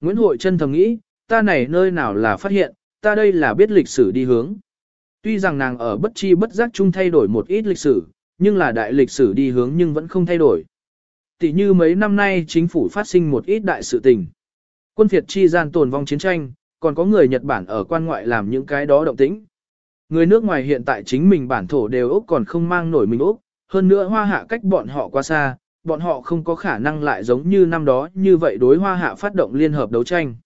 Nguyễn Hội chân thầm nghĩ, ta này nơi nào là phát hiện, ta đây là biết lịch sử đi hướng. Tuy rằng nàng ở bất chi bất giác chung thay đổi một ít lịch sử, nhưng là đại lịch sử đi hướng nhưng vẫn không thay đổi. Tỷ như mấy năm nay chính phủ phát sinh một ít đại sự tình. Quân việt chi gian tồn vong chiến tranh, còn có người Nhật Bản ở quan ngoại làm những cái đó động tĩnh. Người nước ngoài hiện tại chính mình bản thổ đều Úc còn không mang nổi mình Úc, hơn nữa hoa hạ cách bọn họ quá xa, bọn họ không có khả năng lại giống như năm đó như vậy đối hoa hạ phát động liên hợp đấu tranh.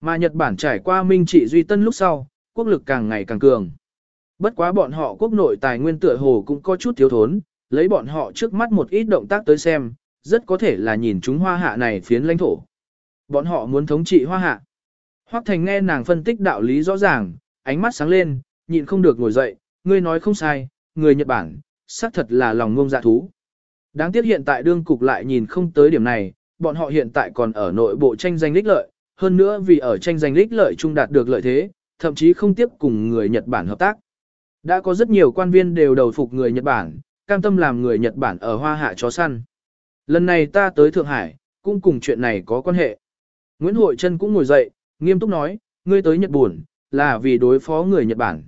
Mà Nhật Bản trải qua minh trị duy tân lúc sau, quốc lực càng ngày càng cường. Bất quá bọn họ quốc nội tài nguyên tựa hồ cũng có chút thiếu thốn, lấy bọn họ trước mắt một ít động tác tới xem, rất có thể là nhìn chúng hoa hạ này phiến lãnh thổ. Bọn họ muốn thống trị hoa hạ. Hoắc Thành nghe nàng phân tích đạo lý rõ ràng, ánh mắt sáng lên, nhịn không được ngồi dậy, ngươi nói không sai, người Nhật Bản, xác thật là lòng ngông dạ thú. Đáng tiếc hiện tại đương cục lại nhìn không tới điểm này, bọn họ hiện tại còn ở nội bộ tranh giành lích lợi, hơn nữa vì ở tranh giành lích lợi chung đạt được lợi thế, thậm chí không tiếp cùng người Nhật Bản hợp tác. Đã có rất nhiều quan viên đều đầu phục người Nhật Bản, cam tâm làm người Nhật Bản ở hoa hạ chó săn. Lần này ta tới Thượng Hải, cũng cùng chuyện này có quan hệ. Nguyễn Hội Trân cũng ngồi dậy, nghiêm túc nói, ngươi tới Nhật Bản, là vì đối phó người Nhật Bản.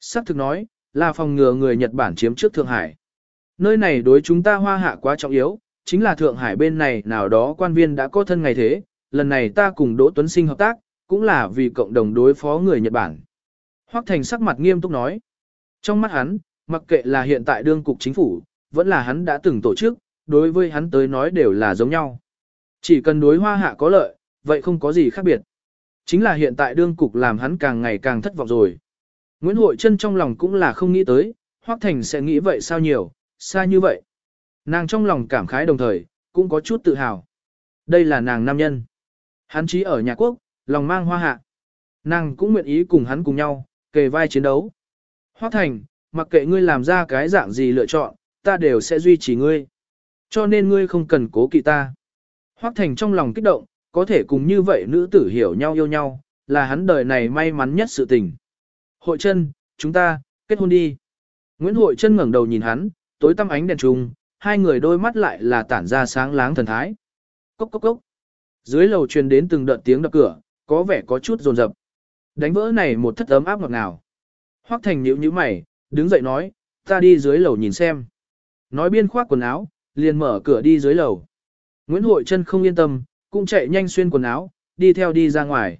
Sắc thực nói, là phòng ngừa người Nhật Bản chiếm trước Thượng Hải. Nơi này đối chúng ta hoa hạ quá trọng yếu, chính là Thượng Hải bên này nào đó quan viên đã có thân ngày thế, lần này ta cùng Đỗ Tuấn Sinh hợp tác, cũng là vì cộng đồng đối phó người Nhật Bản. Hoắc Thành sắc mặt nghiêm túc nói. Trong mắt hắn, mặc kệ là hiện tại đương cục chính phủ, vẫn là hắn đã từng tổ chức, đối với hắn tới nói đều là giống nhau. Chỉ cần đối hoa hạ có lợi, vậy không có gì khác biệt. Chính là hiện tại đương cục làm hắn càng ngày càng thất vọng rồi. Nguyễn Hội Trân trong lòng cũng là không nghĩ tới, Hoắc Thành sẽ nghĩ vậy sao nhiều, xa như vậy. Nàng trong lòng cảm khái đồng thời, cũng có chút tự hào. Đây là nàng nam nhân. Hắn chí ở nhà quốc, lòng mang hoa hạ. Nàng cũng nguyện ý cùng hắn cùng nhau, kề vai chiến đấu. Hoác Thành, mặc kệ ngươi làm ra cái dạng gì lựa chọn, ta đều sẽ duy trì ngươi. Cho nên ngươi không cần cố kỵ ta. Hoác Thành trong lòng kích động, có thể cùng như vậy nữ tử hiểu nhau yêu nhau, là hắn đời này may mắn nhất sự tình. Hội chân, chúng ta, kết hôn đi. Nguyễn Hội chân ngẩng đầu nhìn hắn, tối tăm ánh đèn trùng, hai người đôi mắt lại là tản ra sáng láng thần thái. Cốc cốc cốc. Dưới lầu truyền đến từng đợt tiếng đập cửa, có vẻ có chút rồn rập. Đánh vỡ này một thất ấm áp ngọt ngào. Hoắc Thành nhíu nhíu mày, đứng dậy nói, ta đi dưới lầu nhìn xem. Nói biên khoác quần áo, liền mở cửa đi dưới lầu. Nguyễn Hội chân không yên tâm, cũng chạy nhanh xuyên quần áo, đi theo đi ra ngoài.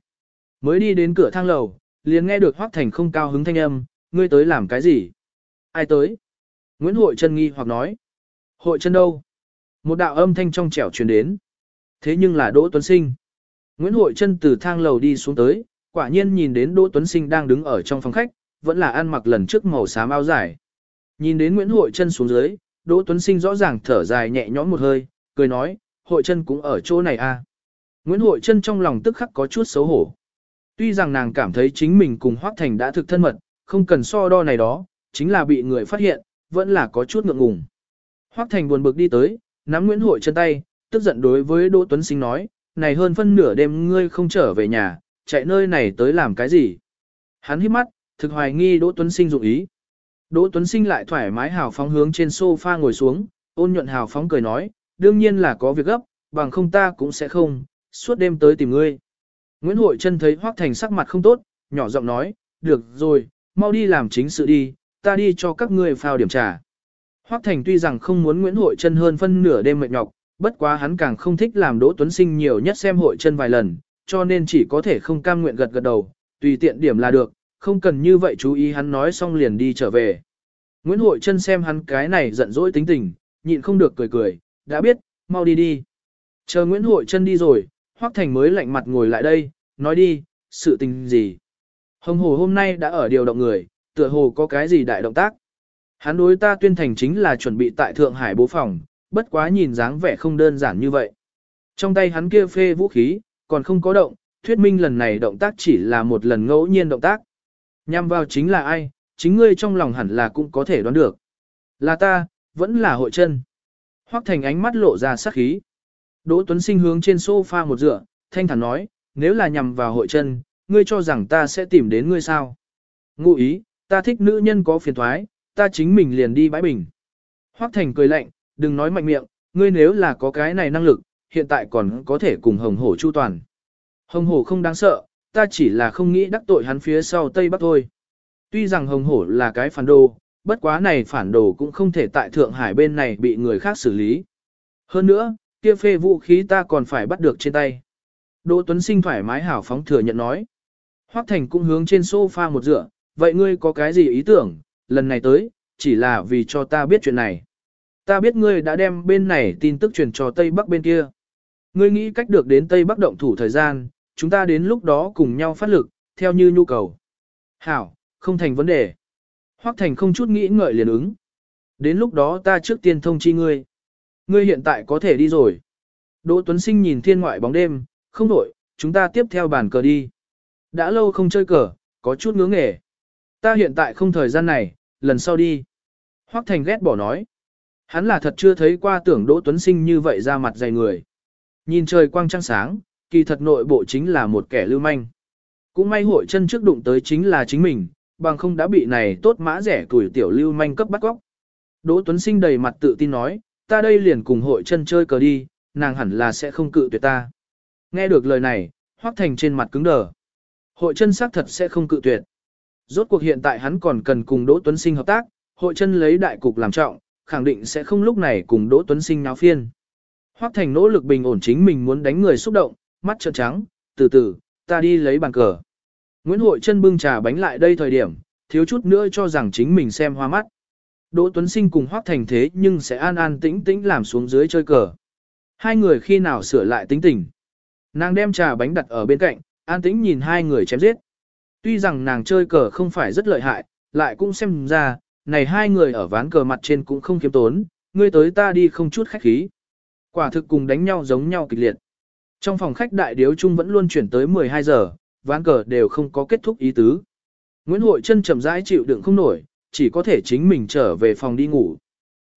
Mới đi đến cửa thang lầu, liền nghe được Hoắc Thành không cao hứng thanh âm, ngươi tới làm cái gì? Ai tới? Nguyễn Hội chân nghi hoặc nói. Hội chân đâu? Một đạo âm thanh trong trẻo truyền đến. Thế nhưng là Đỗ Tuấn Sinh. Nguyễn Hội chân từ thang lầu đi xuống tới, quả nhiên nhìn đến Đỗ Tuấn Sinh đang đứng ở trong phòng khách, vẫn là ăn mặc lần trước màu xám áo dài. Nhìn đến Nguyễn Hội chân xuống dưới, Đỗ Tuấn Sinh rõ ràng thở dài nhẹ nhõm một hơi, cười nói, Hội chân cũng ở chỗ này à. Nguyễn Hội chân trong lòng tức khắc có chút xấu hổ. Tuy rằng nàng cảm thấy chính mình cùng Hoác Thành đã thực thân mật, không cần so đo này đó, chính là bị người phát hiện, vẫn là có chút ngượng ngùng. Hoắc Thành buồn bực đi tới, nắm Nguyễn Hội chân tay, tức giận đối với Đỗ Tuấn Sinh nói, này hơn phân nửa đêm ngươi không trở về nhà, chạy nơi này tới làm cái gì. Hắn hít mắt, thực hoài nghi Đỗ Tuấn Sinh dụng ý. Đỗ Tuấn Sinh lại thoải mái hào phóng hướng trên sofa ngồi xuống, ôn nhuận hào phóng cười nói, đương nhiên là có việc gấp, bằng không ta cũng sẽ không, suốt đêm tới tìm ngươi. Nguyễn Hội Trân thấy Hoắc Thành sắc mặt không tốt, nhỏ giọng nói, được rồi, mau đi làm chính sự đi, ta đi cho các ngươi phao điểm trà. Hoắc Thành tuy rằng không muốn Nguyễn Hội Trân hơn phân nửa đêm mệt nhọc, bất quá hắn càng không thích làm Đỗ Tuấn Sinh nhiều nhất xem Hội Trân vài lần, cho nên chỉ có thể không cam nguyện gật gật đầu, tùy tiện điểm là được, không cần như vậy chú ý hắn nói xong liền đi trở về. Nguyễn Hội Trân xem hắn cái này giận dỗi tính tình, nhịn không được cười cười, đã biết, mau đi đi. Chờ Nguyễn Hội Trân đi rồi, Hoắc Thành mới lạnh mặt ngồi lại đây, nói đi, sự tình gì. Hồng Hồ hôm nay đã ở điều động người, tựa hồ có cái gì đại động tác. Hắn đối ta tuyên thành chính là chuẩn bị tại Thượng Hải bố phòng, bất quá nhìn dáng vẻ không đơn giản như vậy. Trong tay hắn kia phê vũ khí, còn không có động, thuyết minh lần này động tác chỉ là một lần ngẫu nhiên động tác. Nhằm vào chính là ai, chính ngươi trong lòng hẳn là cũng có thể đoán được. Là ta, vẫn là hội chân. Hoắc Thành ánh mắt lộ ra sắc khí. Đỗ Tuấn Sinh hướng trên sofa một dựa, thanh thản nói, nếu là nhằm vào hội chân, ngươi cho rằng ta sẽ tìm đến ngươi sao? Ngụ ý, ta thích nữ nhân có phiền thoái, ta chính mình liền đi bãi bình. Hoắc Thành cười lạnh, đừng nói mạnh miệng, ngươi nếu là có cái này năng lực, hiện tại còn có thể cùng hồng hổ chu toàn. Hồng hổ không đáng sợ, ta chỉ là không nghĩ đắc tội hắn phía sau Tây Bắc thôi. Tuy rằng hồng hổ là cái phản đồ, bất quá này phản đồ cũng không thể tại Thượng Hải bên này bị người khác xử lý. Hơn nữa, kia phê vũ khí ta còn phải bắt được trên tay. Đỗ Tuấn Sinh thoải mái hảo phóng thừa nhận nói. Hoắc Thành cũng hướng trên sofa một dựa, vậy ngươi có cái gì ý tưởng, lần này tới, chỉ là vì cho ta biết chuyện này. Ta biết ngươi đã đem bên này tin tức truyền cho Tây Bắc bên kia. Ngươi nghĩ cách được đến Tây Bắc động thủ thời gian, chúng ta đến lúc đó cùng nhau phát lực, theo như nhu cầu. Hảo, không thành vấn đề. Hoắc Thành không chút nghĩ ngợi liền ứng. Đến lúc đó ta trước tiên thông chi ngươi. Ngươi hiện tại có thể đi rồi. Đỗ Tuấn Sinh nhìn thiên ngoại bóng đêm, không đổi, chúng ta tiếp theo bàn cờ đi. Đã lâu không chơi cờ, có chút ngưỡng nghề. Ta hiện tại không thời gian này, lần sau đi. Hoắc Thành ghét bỏ nói. Hắn là thật chưa thấy qua tưởng Đỗ Tuấn Sinh như vậy ra mặt dày người. Nhìn trời quang trăng sáng, kỳ thật nội bộ chính là một kẻ lưu manh. Cũng may hội chân trước đụng tới chính là chính mình, bằng không đã bị này tốt mã rẻ tuổi tiểu lưu manh cấp bắt góc. Đỗ Tuấn Sinh đầy mặt tự tin nói, ta đây liền cùng hội chân chơi cờ đi, nàng hẳn là sẽ không cự tuyệt ta. Nghe được lời này, Hoắc Thành trên mặt cứng đờ. Hội chân xác thật sẽ không cự tuyệt. Rốt cuộc hiện tại hắn còn cần cùng Đỗ Tuấn Sinh hợp tác, hội chân lấy đại cục làm trọng, khẳng định sẽ không lúc này cùng Đỗ Tuấn Sinh náo phiên. Hoắc Thành nỗ lực bình ổn chính mình muốn đánh người xúc động, mắt trợn trắng, từ từ, ta đi lấy bàn cờ. Nguyễn Hội chân bưng trà bánh lại đây thời điểm, thiếu chút nữa cho rằng chính mình xem hoa mắt. Đỗ Tuấn Sinh cùng Hoắc Thành thế nhưng sẽ an an tĩnh tĩnh làm xuống dưới chơi cờ. Hai người khi nào sửa lại tính tình. Nàng đem trà bánh đặt ở bên cạnh, an tĩnh nhìn hai người chém giết. Tuy rằng nàng chơi cờ không phải rất lợi hại, lại cũng xem ra, này hai người ở ván cờ mặt trên cũng không kiếm tốn, ngươi tới ta đi không chút khách khí. Quả thực cùng đánh nhau giống nhau kịch liệt. Trong phòng khách đại điếu chung vẫn luôn chuyển tới 12 giờ, ván cờ đều không có kết thúc ý tứ. Nguyễn Hội chân chậm rãi chịu đựng không nổi, chỉ có thể chính mình trở về phòng đi ngủ.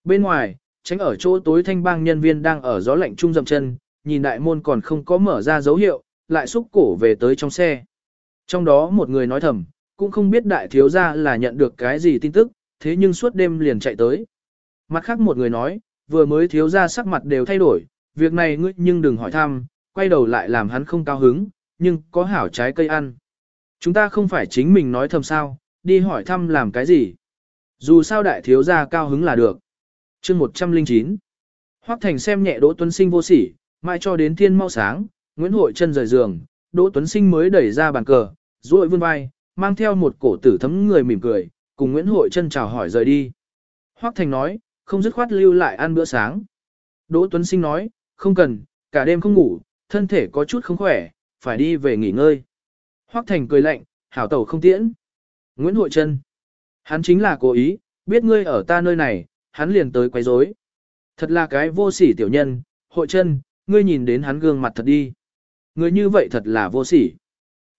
Bên ngoài, tránh ở chỗ tối thanh bang nhân viên đang ở gió lạnh trung dậm chân, nhìn đại môn còn không có mở ra dấu hiệu, lại xúc cổ về tới trong xe. Trong đó một người nói thầm, cũng không biết đại thiếu gia là nhận được cái gì tin tức, thế nhưng suốt đêm liền chạy tới. Mặt khác một người nói, vừa mới thiếu gia sắc mặt đều thay đổi, việc này ngươi nhưng đừng hỏi thăm, quay đầu lại làm hắn không cao hứng, nhưng có hảo trái cây ăn. Chúng ta không phải chính mình nói thầm sao, đi hỏi thăm làm cái gì. Dù sao đại thiếu gia cao hứng là được. chương 109 Hoắc Thành xem nhẹ Đỗ Tuấn Sinh vô sỉ, mai cho đến thiên mau sáng, Nguyễn Hội chân rời giường, Đỗ Tuấn Sinh mới đẩy ra bàn cờ, duỗi vươn vai, mang theo một cổ tử thấm người mỉm cười, cùng Nguyễn Hội chân chào hỏi rời đi. Hoắc Thành nói, không dứt khoát lưu lại ăn bữa sáng. Đỗ Tuấn Sinh nói, không cần, cả đêm không ngủ, thân thể có chút không khỏe, phải đi về nghỉ ngơi. Hoắc Thành cười lạnh, hảo tẩu không tiễn. Nguyễn Hội Trân. Hắn chính là cố ý, biết ngươi ở ta nơi này, hắn liền tới quấy rối. Thật là cái vô sỉ tiểu nhân, Hội Trân, ngươi nhìn đến hắn gương mặt thật đi. Ngươi như vậy thật là vô sỉ.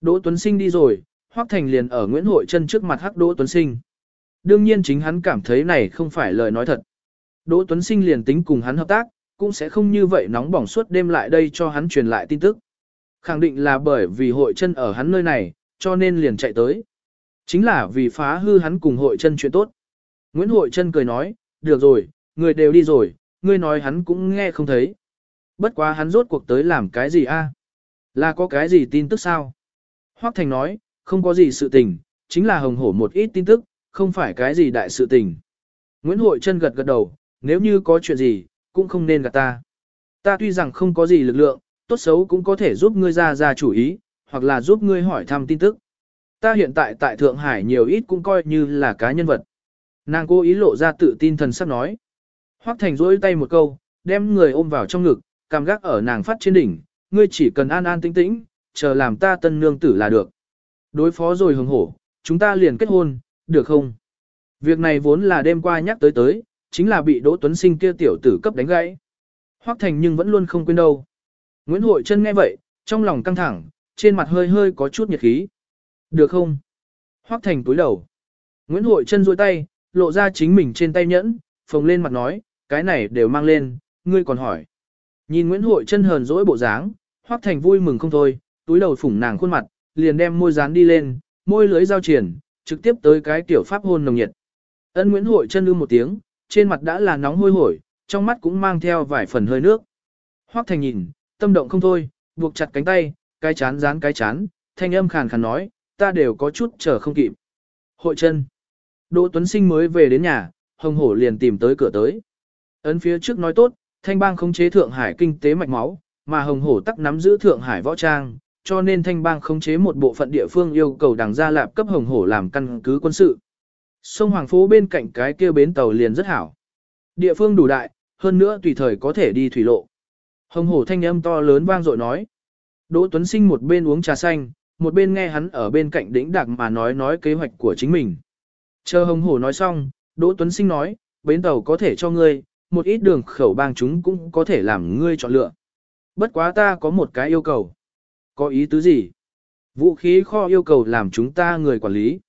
Đỗ Tuấn Sinh đi rồi, Hoắc Thành liền ở Nguyễn Hội Trân trước mặt hắc Đỗ Tuấn Sinh. Đương nhiên chính hắn cảm thấy này không phải lời nói thật. Đỗ Tuấn Sinh liền tính cùng hắn hợp tác, cũng sẽ không như vậy nóng bỏng suốt đêm lại đây cho hắn truyền lại tin tức. Khẳng định là bởi vì hội chân ở hắn nơi này, cho nên liền chạy tới. Chính là vì phá hư hắn cùng hội chân chuyện tốt. Nguyễn Hội chân cười nói, được rồi, người đều đi rồi, ngươi nói hắn cũng nghe không thấy. Bất quá hắn rốt cuộc tới làm cái gì a? Là có cái gì tin tức sao? Hoắc Thành nói, không có gì sự tình, chính là hồng hổ một ít tin tức, không phải cái gì đại sự tình. Nguyễn Hội chân gật gật đầu, nếu như có chuyện gì, cũng không nên gạt ta. Ta tuy rằng không có gì lực lượng, tốt xấu cũng có thể giúp ngươi ra ra chủ ý, hoặc là giúp ngươi hỏi thăm tin tức. Ta hiện tại tại Thượng Hải nhiều ít cũng coi như là cá nhân vật. Nàng cố ý lộ ra tự tin thần sắc nói. Hoắc Thành rỗi tay một câu, đem người ôm vào trong ngực, cảm gác ở nàng phát trên đỉnh, ngươi chỉ cần an an tĩnh tĩnh, chờ làm ta tân nương tử là được. Đối phó rồi hứng hổ, chúng ta liền kết hôn, được không? Việc này vốn là đêm qua nhắc tới tới, chính là bị Đỗ Tuấn Sinh kia tiểu tử cấp đánh gãy. Hoắc Thành nhưng vẫn luôn không quên đâu. Nguyễn Hội Trân nghe vậy, trong lòng căng thẳng, trên mặt hơi hơi có chút nhiệt khí. Được không? Hoắc Thành túi đầu. Nguyễn Hội Trân duỗi tay, lộ ra chính mình trên tay nhẫn, phồng lên mặt nói, cái này đều mang lên, ngươi còn hỏi. Nhìn Nguyễn Hội Trân hờn dỗi bộ dáng, Hoắc Thành vui mừng không thôi, túi đầu phủng nàng khuôn mặt, liền đem môi dán đi lên, môi lưới giao triển, trực tiếp tới cái tiểu pháp hôn nồng nhiệt. Ân Nguyễn Hội chân ư một tiếng, trên mặt đã là nóng hôi hổi, trong mắt cũng mang theo vài phần hơi nước. Hoắc Thành nhìn, tâm động không thôi, buộc chặt cánh tay, cái chán dán cái chán, thanh âm khàn khàn nói, ta đều có chút chờ không kịp. Hội chân. Đỗ Tuấn Sinh mới về đến nhà, hồng hổ liền tìm tới cửa tới. Ấn phía trước nói tốt, thanh bang khống chế Thượng Hải kinh tế mạch máu, mà hồng hổ tắc nắm giữ Thượng Hải võ trang, cho nên thanh bang khống chế một bộ phận địa phương yêu cầu đảng gia lạp cấp hồng hổ làm căn cứ quân sự. Sông Hoàng Phố bên cạnh cái kia bến tàu liền rất hảo. Địa phương đủ đại, hơn nữa tùy thời có thể đi thủy lộ. Hồng hổ thanh âm to lớn vang dội nói. Đỗ Tuấn Sinh một bên uống trà xanh, một bên nghe hắn ở bên cạnh đỉnh đạc mà nói nói kế hoạch của chính mình. Chờ hồng hổ nói xong, Đỗ Tuấn Sinh nói, bến tàu có thể cho ngươi, một ít đường khẩu bang chúng cũng có thể làm ngươi chọn lựa. Bất quá ta có một cái yêu cầu. Có ý tứ gì? Vũ khí kho yêu cầu làm chúng ta người quản lý.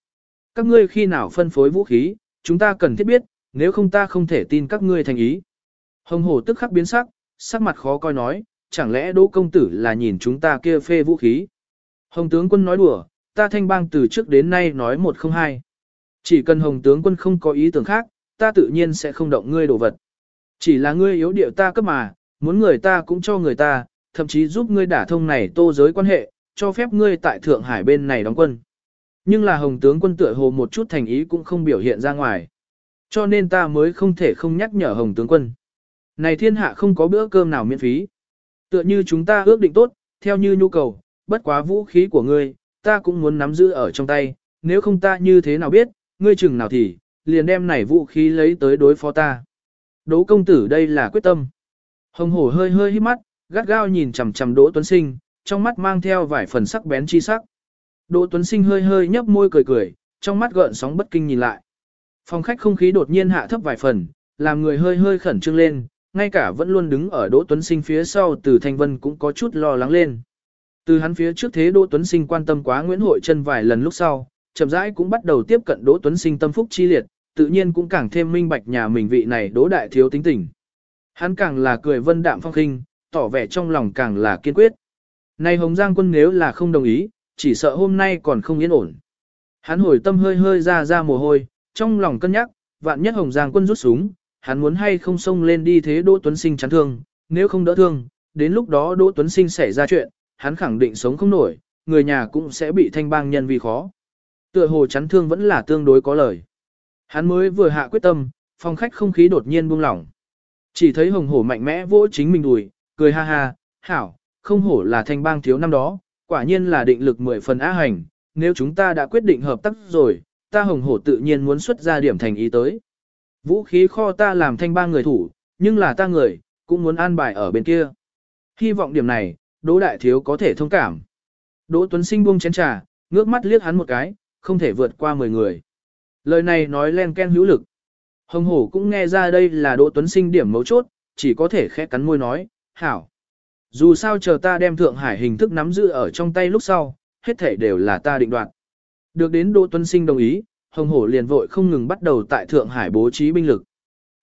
Các ngươi khi nào phân phối vũ khí, chúng ta cần thiết biết, nếu không ta không thể tin các ngươi thành ý. Hồng hổ tức khắc biến sắc, sắc mặt khó coi nói, chẳng lẽ đỗ công tử là nhìn chúng ta kia phê vũ khí. Hồng tướng quân nói đùa, ta thanh bang từ trước đến nay nói một không hai. Chỉ cần hồng tướng quân không có ý tưởng khác, ta tự nhiên sẽ không động ngươi đồ vật. Chỉ là ngươi yếu điệu ta cấp mà, muốn người ta cũng cho người ta, thậm chí giúp ngươi đả thông này tô giới quan hệ, cho phép ngươi tại Thượng Hải bên này đóng quân. Nhưng là hồng tướng quân tựa hồ một chút thành ý cũng không biểu hiện ra ngoài. Cho nên ta mới không thể không nhắc nhở hồng tướng quân. Này thiên hạ không có bữa cơm nào miễn phí. Tựa như chúng ta ước định tốt, theo như nhu cầu, bất quá vũ khí của ngươi, ta cũng muốn nắm giữ ở trong tay, nếu không ta như thế nào biết, ngươi chừng nào thì, liền đem này vũ khí lấy tới đối phó ta. Đỗ công tử đây là quyết tâm. Hồng hổ hơi hơi hít mắt, gắt gao nhìn chằm chằm Đỗ Tuấn Sinh, trong mắt mang theo vài phần sắc bén chi sắc. Đỗ Tuấn Sinh hơi hơi nhấp môi cười cười, trong mắt gợn sóng bất kinh nhìn lại. Phòng khách không khí đột nhiên hạ thấp vài phần, làm người hơi hơi khẩn trương lên, ngay cả vẫn luôn đứng ở Đỗ Tuấn Sinh phía sau từ Thanh Vân cũng có chút lo lắng lên. Từ hắn phía trước thế Đỗ Tuấn Sinh quan tâm quá Nguyễn Hội Trân vài lần lúc sau, chậm rãi cũng bắt đầu tiếp cận Đỗ Tuấn Sinh tâm phúc chi liệt, tự nhiên cũng càng thêm minh bạch nhà mình vị này Đỗ đại thiếu tính tình. Hắn càng là cười vân đạm phong khinh, tỏ vẻ trong lòng càng là kiên quyết. Này Hồng Giang quân nếu là không đồng ý, chỉ sợ hôm nay còn không yên ổn. Hắn hồi tâm hơi hơi ra ra mồ hôi, trong lòng cân nhắc, vạn nhất Hồng Giang quân rút súng, hắn muốn hay không xông lên đi thế Đỗ Tuấn Sinh chắn thương, nếu không đỡ thương, đến lúc đó Đỗ Tuấn Sinh xảy ra chuyện, hắn khẳng định sống không nổi, người nhà cũng sẽ bị thanh bang nhân vì khó. Tựa hồ chắn thương vẫn là tương đối có lời. Hắn mới vừa hạ quyết tâm, phòng khách không khí đột nhiên buông lỏng. Chỉ thấy hồng hổ mạnh mẽ vỗ chính mình đùi, cười ha ha, hảo, không hổ là thanh bang thiếu năm đó, quả nhiên là định lực mười phần á hành, nếu chúng ta đã quyết định hợp tác rồi, ta hồng hổ tự nhiên muốn xuất ra điểm thành ý tới. Vũ khí kho ta làm thanh bang người thủ, nhưng là ta người, cũng muốn an bài ở bên kia. Hy vọng điểm này, Đỗ Đại Thiếu có thể thông cảm. Đỗ Tuấn Sinh buông chén trà, ngước mắt liếc hắn một cái, không thể vượt qua 10 người. Lời này nói len ken hữu lực. Hồng hổ cũng nghe ra đây là Đỗ Tuấn Sinh điểm mấu chốt, chỉ có thể khẽ cắn môi nói, hảo. Dù sao chờ ta đem Thượng Hải hình thức nắm giữ ở trong tay lúc sau, hết thể đều là ta định đoạt. Được đến Đỗ Tuân Sinh đồng ý, Hồng Hổ liền vội không ngừng bắt đầu tại Thượng Hải bố trí binh lực.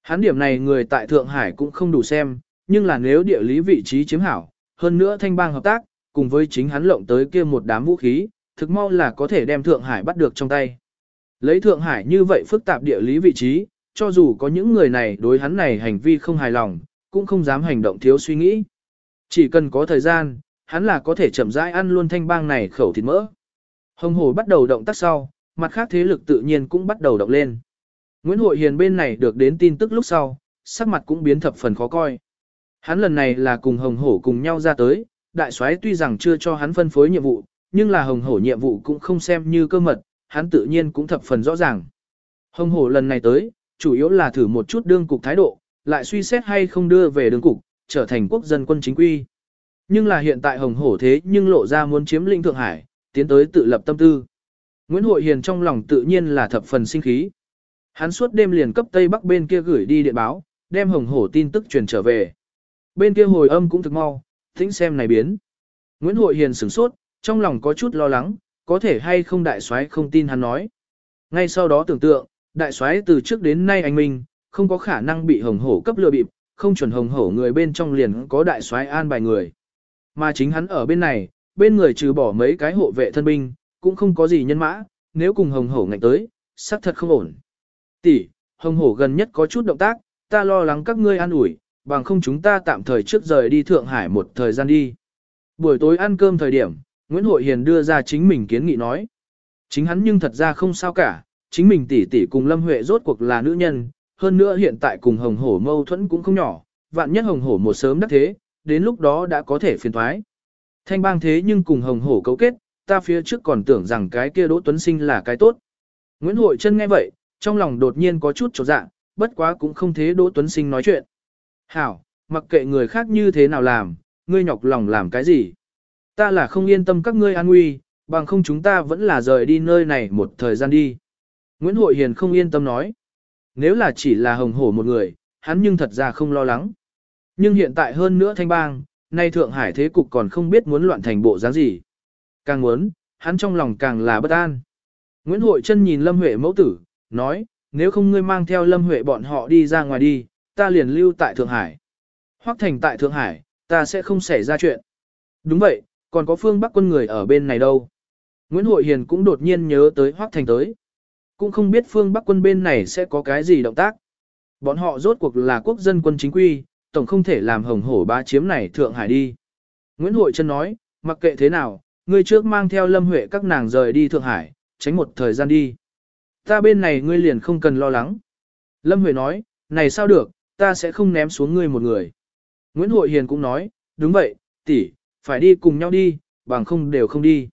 Hắn điểm này người tại Thượng Hải cũng không đủ xem, nhưng là nếu địa lý vị trí chiếm hảo, hơn nữa thanh bang hợp tác, cùng với chính hắn lộng tới kia một đám vũ khí, thực mau là có thể đem Thượng Hải bắt được trong tay. Lấy Thượng Hải như vậy phức tạp địa lý vị trí, cho dù có những người này đối hắn này hành vi không hài lòng, cũng không dám hành động thiếu suy nghĩ. Chỉ cần có thời gian, hắn là có thể chậm rãi ăn luôn thanh bang này khẩu thịt mỡ. Hồng Hồ bắt đầu động tác sau, mặt khác thế lực tự nhiên cũng bắt đầu động lên. Nguyễn Hội Hiền bên này được đến tin tức lúc sau, sắc mặt cũng biến thập phần khó coi. Hắn lần này là cùng Hồng Hổ cùng nhau ra tới, đại soái tuy rằng chưa cho hắn phân phối nhiệm vụ, nhưng là Hồng Hổ nhiệm vụ cũng không xem như cơ mật, hắn tự nhiên cũng thập phần rõ ràng. Hồng Hổ lần này tới, chủ yếu là thử một chút đương cục thái độ, lại suy xét hay không đưa về đường cục, trở thành quốc dân quân chính quy. Nhưng là hiện tại Hồng Hổ thế nhưng lộ ra muốn chiếm lĩnh Thượng Hải, tiến tới tự lập tâm tư. Nguyễn Hội Hiền trong lòng tự nhiên là thập phần sinh khí. Hắn suốt đêm liền cấp Tây Bắc bên kia gửi đi điện báo, đem Hồng Hổ tin tức truyền trở về. Bên kia hồi âm cũng thực mau, tính xem này biến. Nguyễn Hội Hiền sửng sốt, trong lòng có chút lo lắng, có thể hay không đại soái không tin hắn nói. Ngay sau đó tưởng tượng, đại soái từ trước đến nay anh Minh, không có khả năng bị hồng hổ cấp lừa bịp, không chuẩn hồng hổ người bên trong liền có đại soái an bài người. Mà chính hắn ở bên này, bên người trừ bỏ mấy cái hộ vệ thân binh, cũng không có gì nhân mã, nếu cùng hồng hổ ngạnh tới, xác thật không ổn. Tỷ, hồng hổ gần nhất có chút động tác, ta lo lắng các ngươi an ủi, bằng không chúng ta tạm thời trước rời đi Thượng Hải một thời gian đi. Buổi tối ăn cơm thời điểm, Nguyễn Hội Hiền đưa ra chính mình kiến nghị nói. Chính hắn nhưng thật ra không sao cả, chính mình tỷ tỷ cùng Lâm Huệ rốt cuộc là nữ nhân, hơn nữa hiện tại cùng Hồng Hổ mâu thuẫn cũng không nhỏ, vạn nhất Hồng Hổ một sớm đắc thế, đến lúc đó đã có thể phiền thoái. Thanh bang thế nhưng cùng Hồng Hổ cấu kết, ta phía trước còn tưởng rằng cái kia Đỗ Tuấn Sinh là cái tốt. Nguyễn Hội Trân nghe vậy, trong lòng đột nhiên có chút trột dạ, bất quá cũng không thế Đỗ Tuấn Sinh nói chuyện. Hảo, mặc kệ người khác như thế nào làm, ngươi nhọc lòng làm cái gì. Ta là không yên tâm các ngươi an nguy, bằng không chúng ta vẫn là rời đi nơi này một thời gian đi. Nguyễn Hội Hiền không yên tâm nói. Nếu là chỉ là hồng hổ một người, hắn nhưng thật ra không lo lắng. Nhưng hiện tại hơn nữa thanh bang, nay Thượng Hải thế cục còn không biết muốn loạn thành bộ dáng gì. Càng muốn, hắn trong lòng càng là bất an. Nguyễn Hội Trân nhìn Lâm Huệ mẫu tử, nói, nếu không ngươi mang theo Lâm Huệ bọn họ đi ra ngoài đi, ta liền lưu tại Thượng Hải. Hoắc thành tại Thượng Hải, ta sẽ không xảy ra chuyện. Đúng vậy, còn có phương Bắc quân người ở bên này đâu. Nguyễn Hội Hiền cũng đột nhiên nhớ tới Hoắc thành tới. Cũng không biết phương Bắc quân bên này sẽ có cái gì động tác. Bọn họ rốt cuộc là quốc dân quân chính quy, tổng không thể làm hồng hổ ba chiếm này Thượng Hải đi. Nguyễn Hội Trân nói, mặc kệ thế nào, ngươi trước mang theo Lâm Huệ các nàng rời đi Thượng Hải, tránh một thời gian đi. Ta bên này ngươi liền không cần lo lắng. Lâm Huệ nói, này sao được, ta sẽ không ném xuống ngươi một người. Nguyễn Hội Hiền cũng nói, đúng vậy, tỷ, phải đi cùng nhau đi, bằng không đều không đi.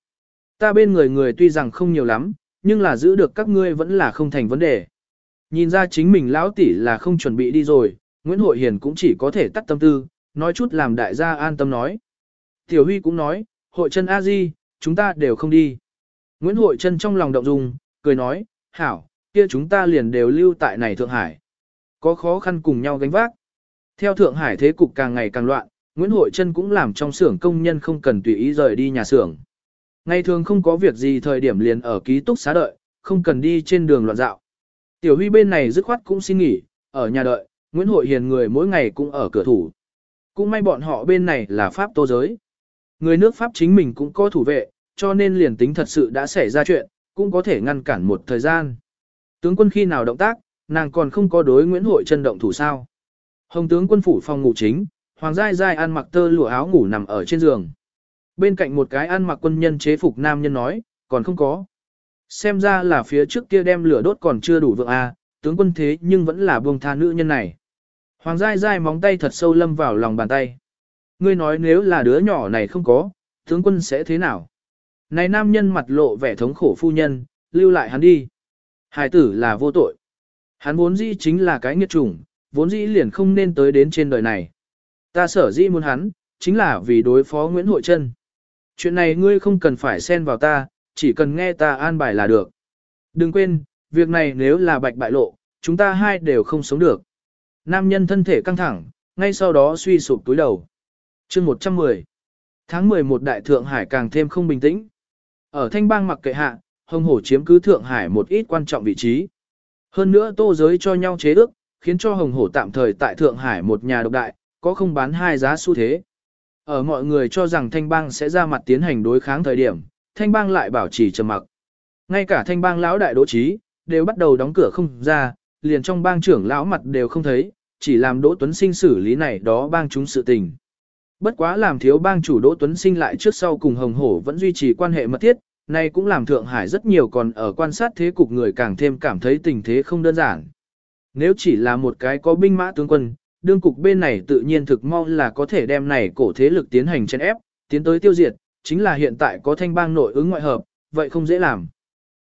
Ta bên người người tuy rằng không nhiều lắm, nhưng là giữ được các ngươi vẫn là không thành vấn đề. Nhìn ra chính mình lão tỷ là không chuẩn bị đi rồi, Nguyễn Hội Hiền cũng chỉ có thể tắt tâm tư, nói chút làm đại gia an tâm nói. Tiểu Huy cũng nói, hội chân a di, chúng ta đều không đi. Nguyễn Hội chân trong lòng động dung, cười nói, hảo, kia chúng ta liền đều lưu tại này Thượng Hải. Có khó khăn cùng nhau gánh vác. Theo Thượng Hải thế cục càng ngày càng loạn, Nguyễn Hội Trân cũng làm trong xưởng công nhân không cần tùy ý rời đi nhà xưởng. Ngày thường không có việc gì thời điểm liền ở ký túc xá đợi, không cần đi trên đường loạn dạo. Tiểu Huy bên này dứt khoát cũng xin nghỉ, ở nhà đợi, Nguyễn Hội Hiền người mỗi ngày cũng ở cửa thủ. Cũng may bọn họ bên này là Pháp tô giới. Người nước Pháp chính mình cũng có thủ vệ, cho nên liền tính thật sự đã xảy ra chuyện, cũng có thể ngăn cản một thời gian. Tướng quân khi nào động tác, nàng còn không có đối Nguyễn Hội chân động thủ sao. Hồng tướng quân phủ phòng ngủ chính, Hoàng Giai Giai ăn mặc tơ lụa áo ngủ nằm ở trên giường. Bên cạnh một cái ăn mặc quân nhân chế phục nam nhân nói, còn không có. Xem ra là phía trước kia đem lửa đốt còn chưa đủ vượng a, tướng quân thế nhưng vẫn là buông tha nữ nhân này. Hoàng Giai Giai móng tay thật sâu lâm vào lòng bàn tay. Ngươi nói nếu là đứa nhỏ này không có, tướng quân sẽ thế nào? Này nam nhân mặt lộ vẻ thống khổ phu nhân, lưu lại hắn đi. Hải tử là vô tội. Hắn vốn dĩ chính là cái nghiệt chủng, vốn dĩ liền không nên tới đến trên đời này. Ta sở dĩ muốn hắn, chính là vì đối phó Nguyễn Hội Trân. Chuyện này ngươi không cần phải xen vào ta, chỉ cần nghe ta an bài là được. Đừng quên, việc này nếu là bạch bại lộ, chúng ta hai đều không sống được. Nam nhân thân thể căng thẳng, ngay sau đó suy sụp túi đầu. chương 110 Tháng 11 Đại Thượng Hải càng thêm không bình tĩnh. Ở thanh bang mặc kệ hạ, hồng hổ chiếm cứ Thượng Hải một ít quan trọng vị trí. Hơn nữa tô giới cho nhau chế ước, khiến cho hồng hổ tạm thời tại Thượng Hải một nhà độc đại, có không bán hai giá xu thế. Ở mọi người cho rằng thanh bang sẽ ra mặt tiến hành đối kháng thời điểm, thanh bang lại bảo trì trầm mặc. Ngay cả thanh bang lão đại đỗ trí, đều bắt đầu đóng cửa không ra, liền trong bang trưởng lão mặt đều không thấy, chỉ làm đỗ tuấn sinh xử lý này đó bang chúng sự tình. Bất quá làm thiếu bang chủ đỗ tuấn sinh lại trước sau cùng hồng hổ vẫn duy trì quan hệ mật thiết, này cũng làm Thượng Hải rất nhiều còn ở quan sát thế cục người càng thêm cảm thấy tình thế không đơn giản. Nếu chỉ là một cái có binh mã tướng quân, đương cục bên này tự nhiên thực mong là có thể đem này cổ thế lực tiến hành chèn ép, tiến tới tiêu diệt, chính là hiện tại có thanh bang nội ứng ngoại hợp, vậy không dễ làm.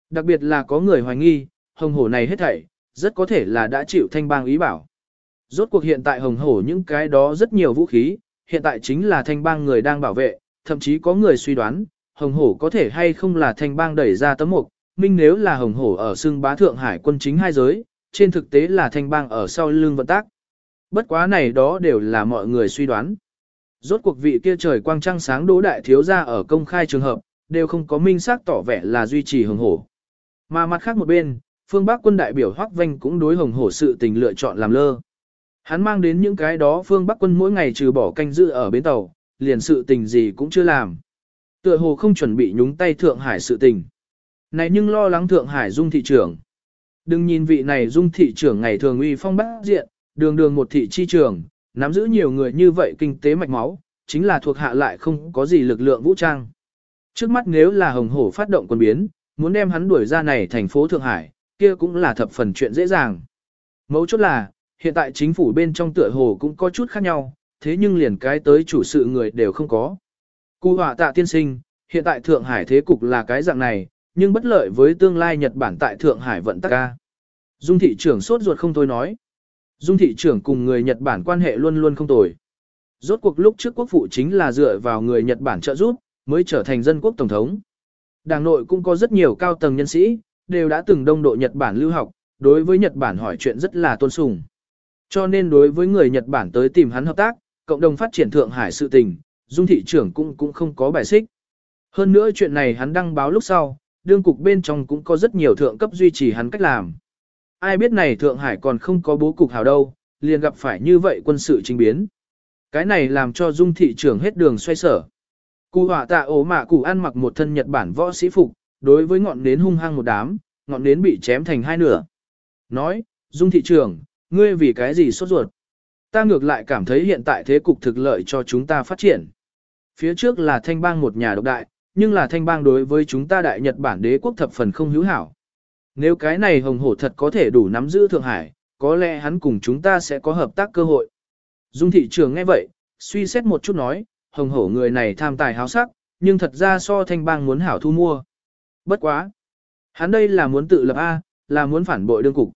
Đặc biệt là có người hoài nghi, hồng hổ này hết thảy, rất có thể là đã chịu thanh bang ý bảo. Rốt cuộc hiện tại hồng hổ những cái đó rất nhiều vũ khí, hiện tại chính là thanh bang người đang bảo vệ, thậm chí có người suy đoán, hồng hổ có thể hay không là thanh bang đẩy ra tấm mục, minh nếu là hồng hổ ở xương bá thượng hải quân chính hai giới, trên thực tế là thanh bang ở sau lưng vận tác. Bất quá này đó đều là mọi người suy đoán. Rốt cuộc vị kia trời quang trăng sáng đỗ đại thiếu ra ở công khai trường hợp, đều không có minh xác tỏ vẻ là duy trì hồng hổ. Mà mặt khác một bên, phương Bắc quân đại biểu Hoắc Vanh cũng đối hồng hổ sự tình lựa chọn làm lơ. Hắn mang đến những cái đó phương Bắc quân mỗi ngày trừ bỏ canh giữ ở bến tàu, liền sự tình gì cũng chưa làm. Tựa hồ không chuẩn bị nhúng tay Thượng Hải sự tình. Này nhưng lo lắng Thượng Hải dung thị trưởng. Đừng nhìn vị này dung thị trưởng ngày thường uy phong bác diện, đường đường một thị chi trường, nắm giữ nhiều người như vậy kinh tế mạch máu, chính là thuộc hạ lại không có gì lực lượng vũ trang. Trước mắt nếu là hồng hổ phát động quân biến, muốn đem hắn đuổi ra này thành phố Thượng Hải, kia cũng là thập phần chuyện dễ dàng. Mấu chốt là, hiện tại chính phủ bên trong tựa hồ cũng có chút khác nhau, thế nhưng liền cái tới chủ sự người đều không có. Cụ họa tạ tiên sinh, hiện tại Thượng Hải thế cục là cái dạng này, nhưng bất lợi với tương lai Nhật Bản tại Thượng Hải vận tắc ca. Dung thị trưởng sốt ruột không thôi nói. Dung thị trưởng cùng người Nhật Bản quan hệ luôn luôn không tồi. Rốt cuộc lúc trước quốc phụ chính là dựa vào người Nhật Bản trợ giúp, mới trở thành dân quốc tổng thống. Đảng nội cũng có rất nhiều cao tầng nhân sĩ, đều đã từng đông độ Nhật Bản lưu học, đối với Nhật Bản hỏi chuyện rất là tôn sùng. Cho nên đối với người Nhật Bản tới tìm hắn hợp tác, cộng đồng phát triển Thượng Hải sự tình, Dung thị trưởng cũng cũng không có bài xích. Hơn nữa chuyện này hắn đăng báo lúc sau, đương cục bên trong cũng có rất nhiều thượng cấp duy trì hắn cách làm. Ai biết này Thượng Hải còn không có bố cục hào đâu, liền gặp phải như vậy quân sự trình biến. Cái này làm cho Dung thị trưởng hết đường xoay sở. Cụ hỏa tạ ố mạ cụ ăn mặc một thân Nhật Bản võ sĩ phục, đối với ngọn nến hung hăng một đám, ngọn nến bị chém thành hai nửa. Nói, Dung thị trưởng, ngươi vì cái gì sốt ruột? Ta ngược lại cảm thấy hiện tại thế cục thực lợi cho chúng ta phát triển. Phía trước là thanh bang một nhà độc đại, nhưng là thanh bang đối với chúng ta đại Nhật Bản đế quốc thập phần không hữu hảo. Nếu cái này hồng hổ thật có thể đủ nắm giữ Thượng Hải, có lẽ hắn cùng chúng ta sẽ có hợp tác cơ hội. Dung thị trường nghe vậy, suy xét một chút nói, hồng hổ người này tham tài háo sắc, nhưng thật ra so thanh bang muốn hảo thu mua. Bất quá. Hắn đây là muốn tự lập A, là muốn phản bội đương cục.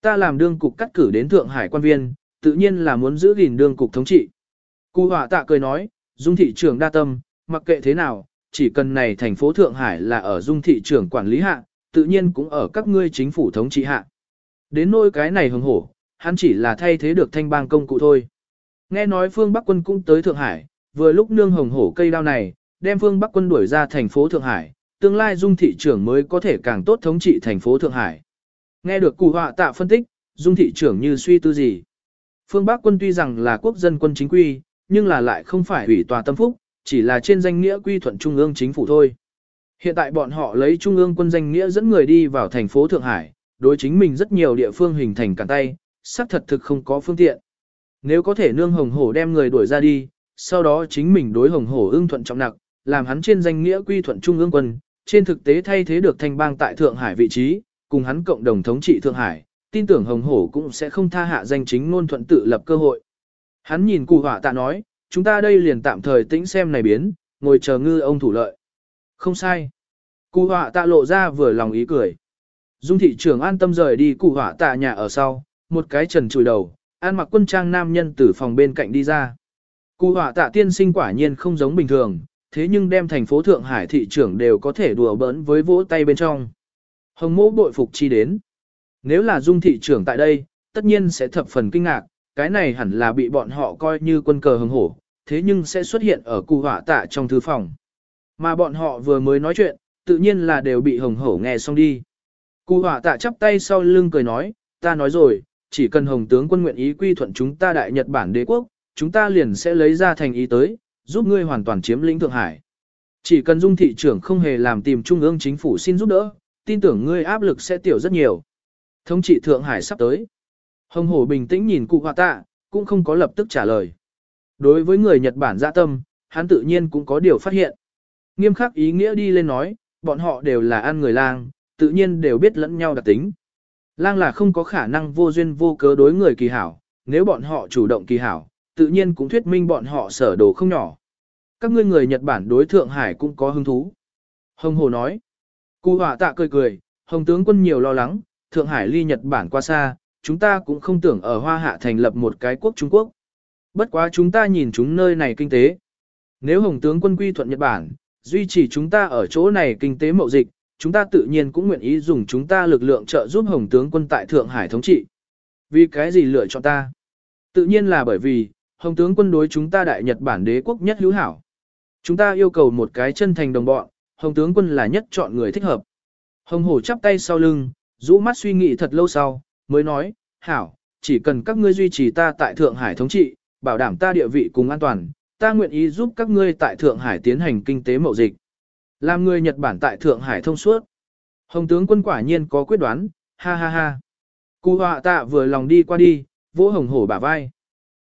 Ta làm đương cục cắt cử đến Thượng Hải quan viên, tự nhiên là muốn giữ gìn đương cục thống trị. Cụ hỏa tạ cười nói, dung thị Trường đa tâm, mặc kệ thế nào, chỉ cần này thành phố Thượng Hải là ở dung thị Trường quản lý hạ, tự nhiên cũng ở các ngươi chính phủ thống trị hạ. Đến nôi cái này hứng hổ, hắn chỉ là thay thế được thanh bang công cụ thôi. Nghe nói phương Bắc quân cũng tới Thượng Hải, vừa lúc nương hồng hổ cây đao này, đem phương Bắc quân đuổi ra thành phố Thượng Hải, tương lai dung thị trưởng mới có thể càng tốt thống trị thành phố Thượng Hải. Nghe được cụ họa tạ phân tích, dung thị trưởng như suy tư gì. Phương Bắc quân tuy rằng là quốc dân quân chính quy, nhưng là lại không phải ủy tòa tâm phúc, chỉ là trên danh nghĩa quy thuận trung ương chính phủ thôi. Hiện tại bọn họ lấy trung ương quân danh nghĩa dẫn người đi vào thành phố Thượng Hải, đối chính mình rất nhiều địa phương hình thành cản tay, xác thật thực không có phương tiện. Nếu có thể nương hồng hổ đem người đuổi ra đi, sau đó chính mình đối hồng hổ ưng thuận trọng nặng, làm hắn trên danh nghĩa quy thuận trung ương quân, trên thực tế thay thế được thanh bang tại Thượng Hải vị trí, cùng hắn cộng đồng thống trị Thượng Hải, tin tưởng hồng hổ cũng sẽ không tha hạ danh chính ngôn thuận tự lập cơ hội. Hắn nhìn cụ hỏa tạ nói, chúng ta đây liền tạm thời tĩnh xem này biến, ngồi chờ ngư ông thủ lợi. Không sai. Cụ họa tạ lộ ra vừa lòng ý cười. Dung thị trưởng an tâm rời đi cụ họa tạ nhà ở sau, một cái trần chùi đầu, an mặc quân trang nam nhân từ phòng bên cạnh đi ra. Cụ họa tạ tiên sinh quả nhiên không giống bình thường, thế nhưng đem thành phố Thượng Hải thị trưởng đều có thể đùa bỡn với vỗ tay bên trong. Hồng mô bội phục chi đến. Nếu là dung thị trưởng tại đây, tất nhiên sẽ thập phần kinh ngạc, cái này hẳn là bị bọn họ coi như quân cờ hứng hổ, thế nhưng sẽ xuất hiện ở cụ họa tạ trong thư phòng. Mà bọn họ vừa mới nói chuyện, tự nhiên là đều bị hồng hổ nghe xong đi. Cụ hỏa tạ chắp tay sau lưng cười nói, ta nói rồi, chỉ cần hồng tướng quân nguyện ý quy thuận chúng ta đại Nhật Bản đế quốc, chúng ta liền sẽ lấy ra thành ý tới, giúp ngươi hoàn toàn chiếm lĩnh Thượng Hải. Chỉ cần dung thị trưởng không hề làm tìm trung ương chính phủ xin giúp đỡ, tin tưởng ngươi áp lực sẽ tiểu rất nhiều. Thống trị Thượng Hải sắp tới. Hồng hổ bình tĩnh nhìn cụ hòa tạ, cũng không có lập tức trả lời. Đối với người Nhật Bản dạ tâm, hắn tự nhiên cũng có điều phát hiện. Nghiêm khắc ý nghĩa đi lên nói, bọn họ đều là ăn người lang, tự nhiên đều biết lẫn nhau đặc tính. Lang là không có khả năng vô duyên vô cớ đối người kỳ hảo, nếu bọn họ chủ động kỳ hảo, tự nhiên cũng thuyết minh bọn họ sở đồ không nhỏ. Các ngươi người Nhật Bản đối Thượng Hải cũng có hứng thú. Hồng Hồ nói. Cụ hỏa tạ cười cười, Hồng tướng quân nhiều lo lắng, Thượng Hải ly Nhật Bản qua xa, chúng ta cũng không tưởng ở Hoa Hạ thành lập một cái quốc Trung Quốc. Bất quá chúng ta nhìn chúng nơi này kinh tế. Nếu Hồng tướng quân quy thuận Nhật Bản, duy trì chúng ta ở chỗ này kinh tế mậu dịch, chúng ta tự nhiên cũng nguyện ý dùng chúng ta lực lượng trợ giúp Hồng tướng quân tại Thượng Hải thống trị. Vì cái gì lựa chọn ta? Tự nhiên là bởi vì, Hồng tướng quân đối chúng ta đại Nhật Bản đế quốc nhất hữu hảo. Chúng ta yêu cầu một cái chân thành đồng bọn, Hồng tướng quân là nhất chọn người thích hợp. Hồng hổ chắp tay sau lưng, rũ mắt suy nghĩ thật lâu sau, mới nói, hảo, chỉ cần các ngươi duy trì ta tại Thượng Hải thống trị, bảo đảm ta địa vị cùng an toàn, ta nguyện ý giúp các ngươi tại Thượng Hải tiến hành kinh tế mậu dịch. Làm người Nhật Bản tại Thượng Hải thông suốt. Hồng tướng quân quả nhiên có quyết đoán, ha ha ha. Cụ họa tạ vừa lòng đi qua đi, vỗ hồng hổ bả vai.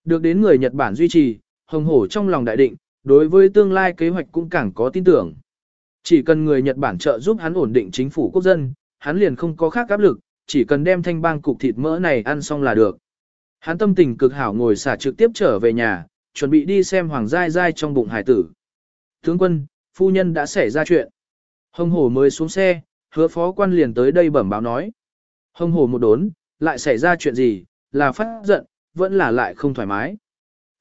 Được đến người Nhật Bản duy trì, hồng hổ trong lòng đại định, đối với tương lai kế hoạch cũng càng có tin tưởng. Chỉ cần người Nhật Bản trợ giúp hắn ổn định chính phủ quốc dân, hắn liền không có khác áp lực, chỉ cần đem thanh bang cục thịt mỡ này ăn xong là được. Hắn tâm tình cực hảo ngồi xả trực tiếp trở về nhà, chuẩn bị đi xem Hoàng Giai Giai trong bụng hải tử. Tướng quân, phu nhân đã xảy ra chuyện. Hồng hổ mới xuống xe, hứa phó quan liền tới đây bẩm báo nói. Hồng hổ một đốn, lại xảy ra chuyện gì, là phát giận, vẫn là lại không thoải mái.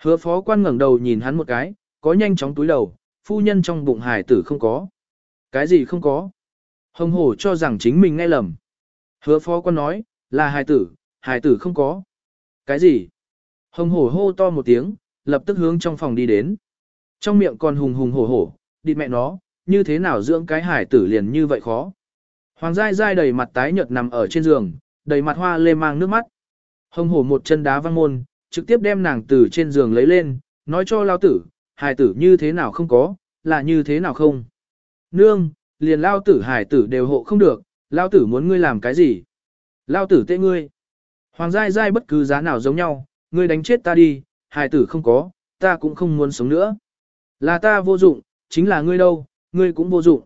Hứa phó quan ngẩng đầu nhìn hắn một cái, có nhanh chóng túi đầu, phu nhân trong bụng hải tử không có. Cái gì không có? Hồng hổ cho rằng chính mình nghe lầm. Hứa phó quan nói, là hải tử, hải tử không có. Cái gì? Hồng hổ hô to một tiếng, lập tức hướng trong phòng đi đến. Trong miệng còn hùng hùng hổ hổ, đi mẹ nó, như thế nào dưỡng cái hải tử liền như vậy khó. Hoàng Giai Giai đầy mặt tái nhợt nằm ở trên giường, đầy mặt hoa lê mang nước mắt. Hồng hổ một chân đá văng môn, trực tiếp đem nàng từ trên giường lấy lên, nói cho lao tử, hải tử như thế nào không có, là như thế nào không. Nương, liền lao tử hải tử đều hộ không được, lao tử muốn ngươi làm cái gì? Lao tử tệ ngươi. Hoàng Giai Giai bất cứ giá nào giống nhau, ngươi đánh chết ta đi, hải tử không có, ta cũng không muốn sống nữa. Là ta vô dụng, chính là ngươi đâu, ngươi cũng vô dụng.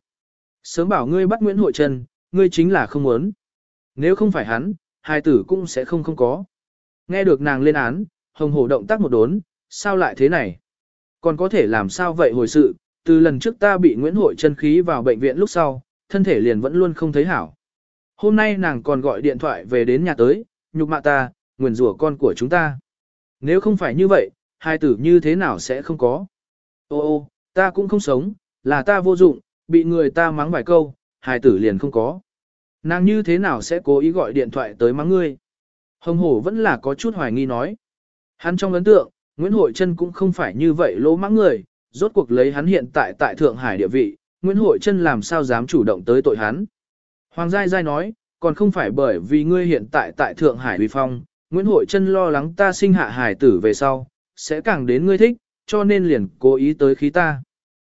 Sớm bảo ngươi bắt Nguyễn Hội Trần, ngươi chính là không muốn. Nếu không phải hắn, hài tử cũng sẽ không không có. Nghe được nàng lên án, hồng hổ động tác một đốn, sao lại thế này? Còn có thể làm sao vậy hồi sự, từ lần trước ta bị Nguyễn Hội chân khí vào bệnh viện lúc sau, thân thể liền vẫn luôn không thấy hảo. Hôm nay nàng còn gọi điện thoại về đến nhà tới, nhục mạ ta, nguyền rủa con của chúng ta. Nếu không phải như vậy, hai tử như thế nào sẽ không có? Ô ô, ta cũng không sống, là ta vô dụng, bị người ta mắng vài câu, hai tử liền không có. Nàng như thế nào sẽ cố ý gọi điện thoại tới mắng ngươi? Hồng hổ vẫn là có chút hoài nghi nói. Hắn trong ấn tượng, Nguyễn Hội Trân cũng không phải như vậy lỗ mắng người, rốt cuộc lấy hắn hiện tại tại Thượng Hải địa vị, Nguyễn Hội Trân làm sao dám chủ động tới tội hắn. Hoàng Giai Giai nói, còn không phải bởi vì ngươi hiện tại tại Thượng Hải uy phong, Nguyễn Hội Trân lo lắng ta sinh hạ hải tử về sau, sẽ càng đến ngươi thích, cho nên liền cố ý tới khí ta.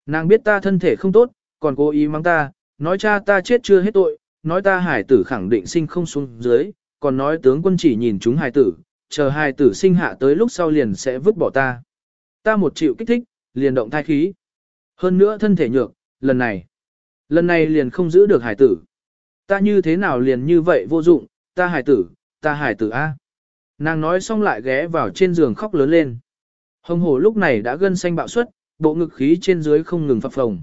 Nàng biết ta thân thể không tốt, còn cố ý mắng ta, nói cha ta chết chưa hết tội, nói ta hải tử khẳng định sinh không xuống dưới, còn nói tướng quân chỉ nhìn chúng hải tử, chờ hải tử sinh hạ tới lúc sau liền sẽ vứt bỏ ta. Ta một chịu kích thích, liền động thai khí. Hơn nữa thân thể nhược, lần này, lần này liền không giữ được hải tử. Ta như thế nào liền như vậy vô dụng, ta hải tử, ta hải tử A. Nàng nói xong lại ghé vào trên giường khóc lớn lên. Hồng hổ lúc này đã gân xanh bạo suất, bộ ngực khí trên dưới không ngừng phập phồng.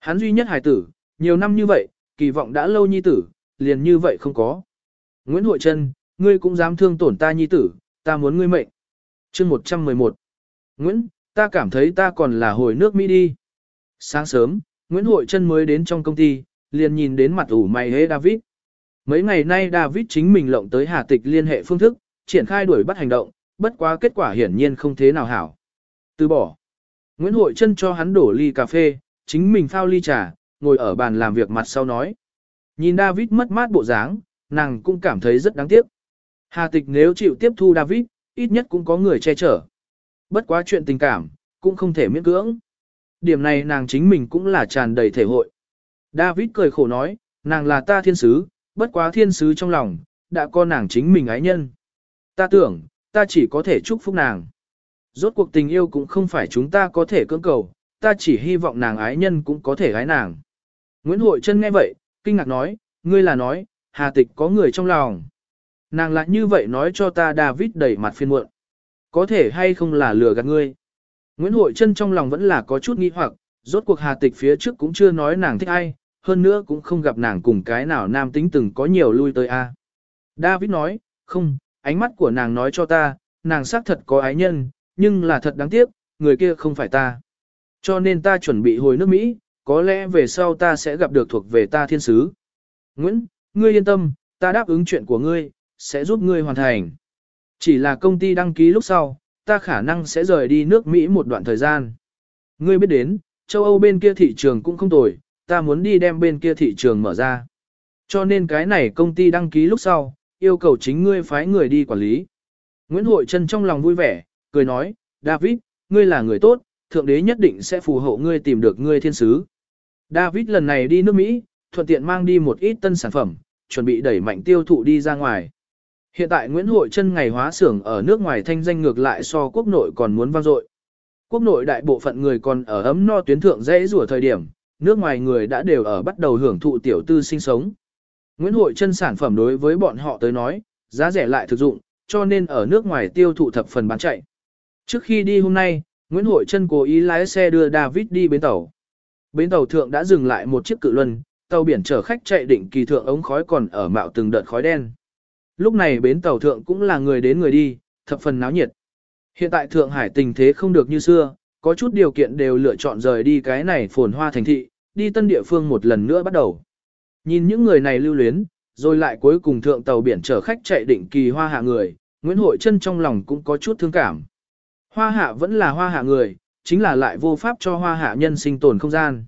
Hắn duy nhất hài tử, nhiều năm như vậy, kỳ vọng đã lâu nhi tử, liền như vậy không có. Nguyễn Hội Trân, ngươi cũng dám thương tổn ta nhi tử, ta muốn ngươi mệnh. chương 111 Nguyễn, ta cảm thấy ta còn là hồi nước Mỹ đi. Sáng sớm, Nguyễn Hội Trân mới đến trong công ty, liền nhìn đến mặt ủ mày hế David. Mấy ngày nay David chính mình lộng tới Hà Tịch liên hệ phương thức, triển khai đuổi bắt hành động, bất quá kết quả hiển nhiên không thế nào hảo. Từ bỏ. Nguyễn Hội Trân cho hắn đổ ly cà phê, chính mình phao ly trà, ngồi ở bàn làm việc mặt sau nói. Nhìn David mất mát bộ dáng, nàng cũng cảm thấy rất đáng tiếc. Hà tịch nếu chịu tiếp thu David, ít nhất cũng có người che chở. Bất quá chuyện tình cảm, cũng không thể miễn cưỡng. Điểm này nàng chính mình cũng là tràn đầy thể hội. David cười khổ nói, nàng là ta thiên sứ, bất quá thiên sứ trong lòng, đã có nàng chính mình ái nhân. Ta tưởng, ta chỉ có thể chúc phúc nàng. Rốt cuộc tình yêu cũng không phải chúng ta có thể cưỡng cầu, ta chỉ hy vọng nàng ái nhân cũng có thể gái nàng. Nguyễn Hội Trân nghe vậy, kinh ngạc nói, ngươi là nói, Hà Tịch có người trong lòng. Nàng lại như vậy nói cho ta David đẩy mặt phiên muộn. Có thể hay không là lừa gạt ngươi. Nguyễn Hội Trân trong lòng vẫn là có chút nghi hoặc, rốt cuộc Hà Tịch phía trước cũng chưa nói nàng thích ai, hơn nữa cũng không gặp nàng cùng cái nào nam tính từng có nhiều lui tới a. David nói, không, ánh mắt của nàng nói cho ta, nàng xác thật có ái nhân, nhưng là thật đáng tiếc, người kia không phải ta. Cho nên ta chuẩn bị hồi nước Mỹ, có lẽ về sau ta sẽ gặp được thuộc về ta thiên sứ. Nguyễn, ngươi yên tâm, ta đáp ứng chuyện của ngươi, sẽ giúp ngươi hoàn thành. Chỉ là công ty đăng ký lúc sau, ta khả năng sẽ rời đi nước Mỹ một đoạn thời gian. Ngươi biết đến, châu Âu bên kia thị trường cũng không tồi, ta muốn đi đem bên kia thị trường mở ra. Cho nên cái này công ty đăng ký lúc sau, yêu cầu chính ngươi phái người đi quản lý. Nguyễn Hội Trân trong lòng vui vẻ, cười nói, David, ngươi là người tốt, thượng đế nhất định sẽ phù hộ ngươi tìm được ngươi thiên sứ. David lần này đi nước Mỹ, thuận tiện mang đi một ít tân sản phẩm, chuẩn bị đẩy mạnh tiêu thụ đi ra ngoài. Hiện tại Nguyễn Hội Trân ngày hóa xưởng ở nước ngoài thanh danh ngược lại so quốc nội còn muốn vang dội. Quốc nội đại bộ phận người còn ở ấm no tuyến thượng dễ rủa thời điểm, nước ngoài người đã đều ở bắt đầu hưởng thụ tiểu tư sinh sống. Nguyễn Hội chân sản phẩm đối với bọn họ tới nói, giá rẻ lại thực dụng, cho nên ở nước ngoài tiêu thụ thập phần bán chạy. Trước khi đi hôm nay, Nguyễn Hội Trân cố ý lái xe đưa David đi bến tàu. Bến tàu thượng đã dừng lại một chiếc cự luân, tàu biển chở khách chạy định kỳ thượng ống khói còn ở mạo từng đợt khói đen. Lúc này bến tàu thượng cũng là người đến người đi, thập phần náo nhiệt. Hiện tại Thượng Hải tình thế không được như xưa, có chút điều kiện đều lựa chọn rời đi cái này phồn hoa thành thị, đi tân địa phương một lần nữa bắt đầu. Nhìn những người này lưu luyến, rồi lại cuối cùng thượng tàu biển chở khách chạy định kỳ hoa hạ người, Nguyễn Hội Trân trong lòng cũng có chút thương cảm. Hoa hạ vẫn là hoa hạ người, chính là lại vô pháp cho hoa hạ nhân sinh tồn không gian.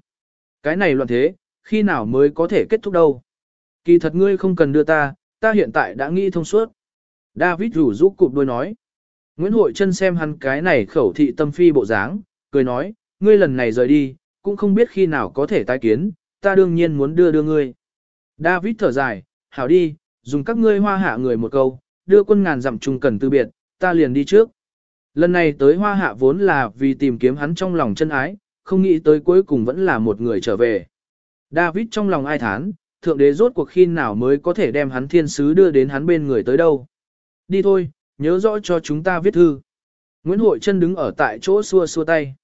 Cái này loạn thế, khi nào mới có thể kết thúc đâu. Kỳ thật ngươi không cần đưa ta, ta hiện tại đã nghĩ thông suốt. David rủ rũ cụp đôi nói. Nguyễn Hội Trân xem hắn cái này khẩu thị tâm phi bộ dáng, cười nói, ngươi lần này rời đi, cũng không biết khi nào có thể tái kiến, ta đương nhiên muốn đưa đưa ngươi. David thở dài, hảo đi, dùng các ngươi hoa hạ người một câu, đưa quân ngàn dặm chung cần từ biệt, ta liền đi trước. Lần này tới hoa hạ vốn là vì tìm kiếm hắn trong lòng chân ái, không nghĩ tới cuối cùng vẫn là một người trở về. David trong lòng ai thán, thượng đế rốt cuộc khi nào mới có thể đem hắn thiên sứ đưa đến hắn bên người tới đâu. Đi thôi, nhớ rõ cho chúng ta viết thư. Nguyễn Hội chân đứng ở tại chỗ xua xua tay.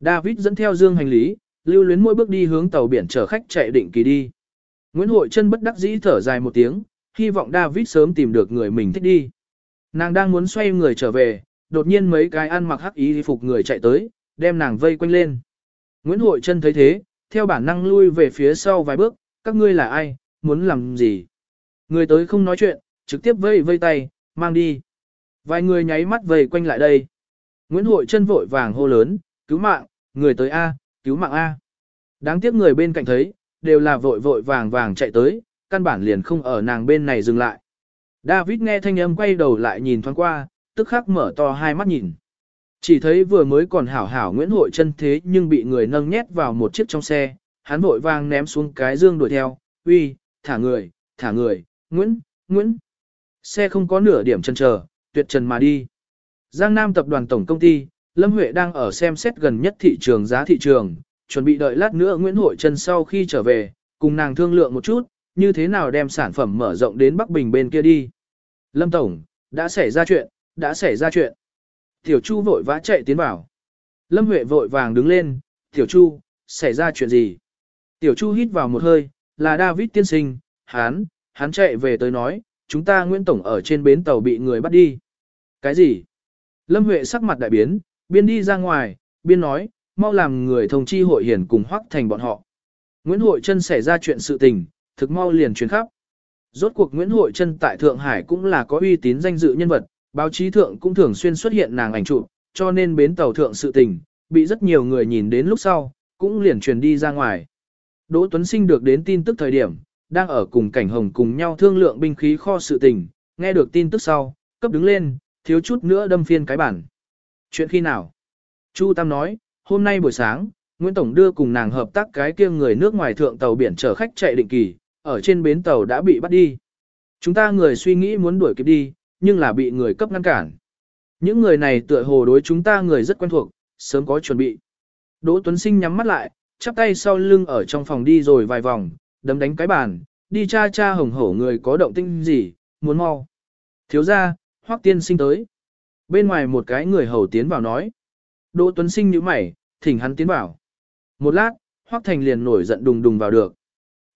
David dẫn theo dương hành lý, lưu luyến mỗi bước đi hướng tàu biển chở khách chạy định kỳ đi. Nguyễn Hội chân bất đắc dĩ thở dài một tiếng, hy vọng David sớm tìm được người mình thích đi. Nàng đang muốn xoay người trở về, đột nhiên mấy cái ăn mặc hắc ý phục người chạy tới, đem nàng vây quanh lên. Nguyễn Hội chân thấy thế, theo bản năng lui về phía sau vài bước, các ngươi là ai, muốn làm gì? Người tới không nói chuyện, trực tiếp vây vây tay, mang đi. Vài người nháy mắt vây quanh lại đây. Nguyễn Hội chân vội vàng hô lớn, cứu mạng, người tới A, cứu mạng A. Đáng tiếc người bên cạnh thấy, đều là vội vội vàng vàng chạy tới, căn bản liền không ở nàng bên này dừng lại. David nghe thanh âm quay đầu lại nhìn thoáng qua, tức khắc mở to hai mắt nhìn. Chỉ thấy vừa mới còn hảo hảo Nguyễn Hội chân thế nhưng bị người nâng nhét vào một chiếc trong xe, hắn vội vàng ném xuống cái dương đuổi theo, uy, thả người, thả người, Nguyễn, Nguyễn. Xe không có nửa điểm chân chờ, tuyệt trần mà đi. Giang Nam tập đoàn tổng công ty, Lâm Huệ đang ở xem xét gần nhất thị trường giá thị trường, chuẩn bị đợi lát nữa Nguyễn Hội Trân sau khi trở về, cùng nàng thương lượng một chút, như thế nào đem sản phẩm mở rộng đến Bắc Bình bên kia đi. Lâm Tổng, đã xảy ra chuyện, đã xảy ra chuyện. Tiểu Chu vội vã chạy tiến vào. Lâm Huệ vội vàng đứng lên, Tiểu Chu, xảy ra chuyện gì? Tiểu Chu hít vào một hơi, là David tiên sinh, hắn, hắn chạy về tới nói, chúng ta Nguyễn Tổng ở trên bến tàu bị người bắt đi. Cái gì? Lâm Huệ sắc mặt đại biến, biên đi ra ngoài, biên nói, mau làm người thông chi hội hiển cùng hoắc thành bọn họ. Nguyễn Hội Trân xảy ra chuyện sự tình, thực mau liền truyền khắp. Rốt cuộc Nguyễn Hội Trân tại Thượng Hải cũng là có uy tín danh dự nhân vật, báo chí thượng cũng thường xuyên xuất hiện nàng ảnh chụp, cho nên bến tàu thượng sự tình, bị rất nhiều người nhìn đến lúc sau, cũng liền truyền đi ra ngoài. Đỗ Tuấn Sinh được đến tin tức thời điểm, đang ở cùng cảnh hồng cùng nhau thương lượng binh khí kho sự tình, nghe được tin tức sau, cấp đứng lên, thiếu chút nữa đâm phiên cái bản. Chuyện khi nào? Chu Tam nói, hôm nay buổi sáng, Nguyễn Tổng đưa cùng nàng hợp tác cái kia người nước ngoài thượng tàu biển chở khách chạy định kỳ, ở trên bến tàu đã bị bắt đi. Chúng ta người suy nghĩ muốn đuổi kịp đi, nhưng là bị người cấp ngăn cản. Những người này tựa hồ đối chúng ta người rất quen thuộc, sớm có chuẩn bị. Đỗ Tuấn Sinh nhắm mắt lại, chắp tay sau lưng ở trong phòng đi rồi vài vòng, đấm đánh cái bàn, đi cha cha hồng hổ người có động tinh gì, muốn mau. Thiếu ra, hoắc tiên sinh tới. Bên ngoài một cái người hầu tiến vào nói. Đỗ Tuấn Sinh như mày, thỉnh hắn tiến vào. Một lát, hoắc thành liền nổi giận đùng đùng vào được.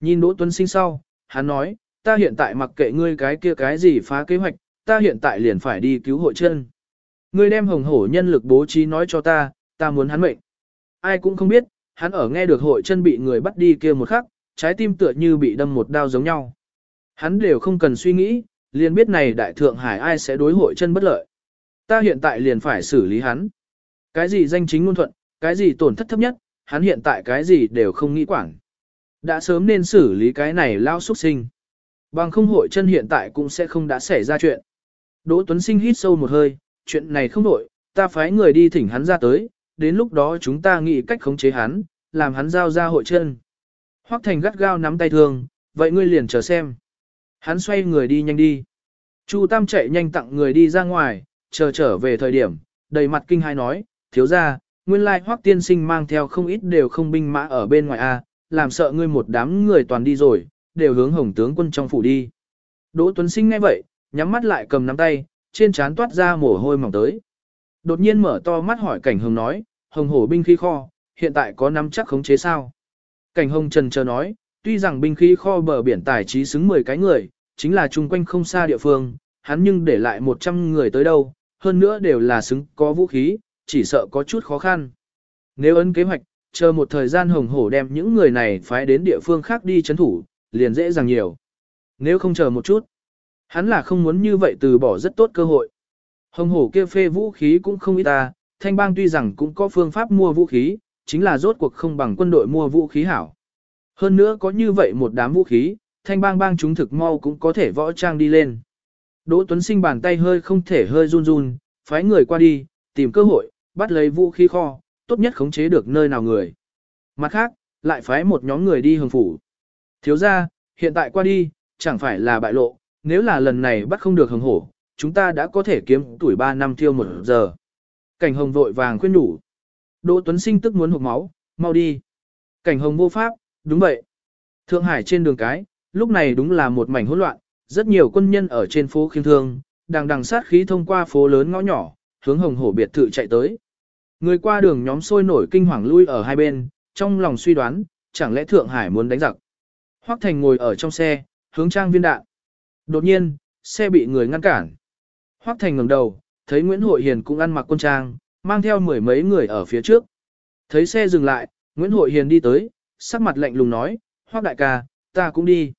Nhìn Đỗ Tuấn Sinh sau, hắn nói, ta hiện tại mặc kệ ngươi cái kia cái gì phá kế hoạch, ta hiện tại liền phải đi cứu hội chân. Ngươi đem hồng hổ nhân lực bố trí nói cho ta, ta muốn hắn mệnh. Ai cũng không biết, hắn ở nghe được hội chân bị người bắt đi kia một khắc, trái tim tựa như bị đâm một đao giống nhau. Hắn đều không cần suy nghĩ, liền biết này đại thượng hải ai sẽ đối hội chân bất lợi. Ta hiện tại liền phải xử lý hắn. Cái gì danh chính ngôn thuận, cái gì tổn thất thấp nhất, hắn hiện tại cái gì đều không nghĩ quản. Đã sớm nên xử lý cái này lao xuất sinh. Bằng không hội chân hiện tại cũng sẽ không đã xảy ra chuyện. Đỗ Tuấn Sinh hít sâu một hơi, chuyện này không nổi, ta phái người đi thỉnh hắn ra tới, đến lúc đó chúng ta nghĩ cách khống chế hắn, làm hắn giao ra hội chân. Hoắc Thành gắt gao nắm tay thương, vậy ngươi liền chờ xem. Hắn xoay người đi nhanh đi. Chu Tam chạy nhanh tặng người đi ra ngoài, chờ trở về thời điểm, đầy mặt kinh hai nói, thiếu ra, nguyên lai hoắc tiên sinh mang theo không ít đều không binh mã ở bên ngoài a, làm sợ ngươi một đám người toàn đi rồi, đều hướng hồng tướng quân trong phủ đi. Đỗ Tuấn Sinh nghe vậy, nhắm mắt lại cầm nắm tay, trên trán toát ra mồ hôi mỏng tới. Đột nhiên mở to mắt hỏi cảnh hồng nói, hồng hổ binh khí kho, hiện tại có nắm chắc khống chế sao? Cảnh hồng trần chờ nói, tuy rằng binh khí kho bờ biển tài trí xứng 10 cái người, chính là chung quanh không xa địa phương, hắn nhưng để lại 100 người tới đâu, hơn nữa đều là xứng có vũ khí, chỉ sợ có chút khó khăn. Nếu ấn kế hoạch, chờ một thời gian hồng hổ đem những người này phái đến địa phương khác đi chấn thủ, liền dễ dàng nhiều. Nếu không chờ một chút, hắn là không muốn như vậy từ bỏ rất tốt cơ hội. Hồng hổ kia phê vũ khí cũng không ít ta, thanh bang tuy rằng cũng có phương pháp mua vũ khí, chính là rốt cuộc không bằng quân đội mua vũ khí hảo. Hơn nữa có như vậy một đám vũ khí, thanh bang bang chúng thực mau cũng có thể võ trang đi lên. Đỗ Tuấn Sinh bàn tay hơi không thể hơi run run, phái người qua đi, tìm cơ hội, bắt lấy vũ khí kho, tốt nhất khống chế được nơi nào người. Mặt khác, lại phái một nhóm người đi hưởng phủ. Thiếu ra, hiện tại qua đi, chẳng phải là bại lộ, nếu là lần này bắt không được hồng hổ, chúng ta đã có thể kiếm tuổi 3 năm thiêu một giờ. Cảnh hồng vội vàng khuyên nhủ. Đỗ Tuấn Sinh tức muốn hụt máu, mau đi. Cảnh hồng vô pháp, đúng vậy. Thượng Hải trên đường cái, lúc này đúng là một mảnh hỗn loạn, rất nhiều quân nhân ở trên phố khiêng thương, đang đằng sát khí thông qua phố lớn ngõ nhỏ, hướng hồng hổ biệt thự chạy tới. Người qua đường nhóm sôi nổi kinh hoàng lui ở hai bên, trong lòng suy đoán, chẳng lẽ Thượng Hải muốn đánh giặc. Hoắc Thành ngồi ở trong xe, hướng trang viên đạn. Đột nhiên, xe bị người ngăn cản. Hoắc Thành ngẩng đầu, thấy Nguyễn Hội Hiền cũng ăn mặc quân trang, mang theo mười mấy người ở phía trước. Thấy xe dừng lại, Nguyễn Hội Hiền đi tới, sắc mặt lạnh lùng nói, Hoắc đại ca, ta cũng đi.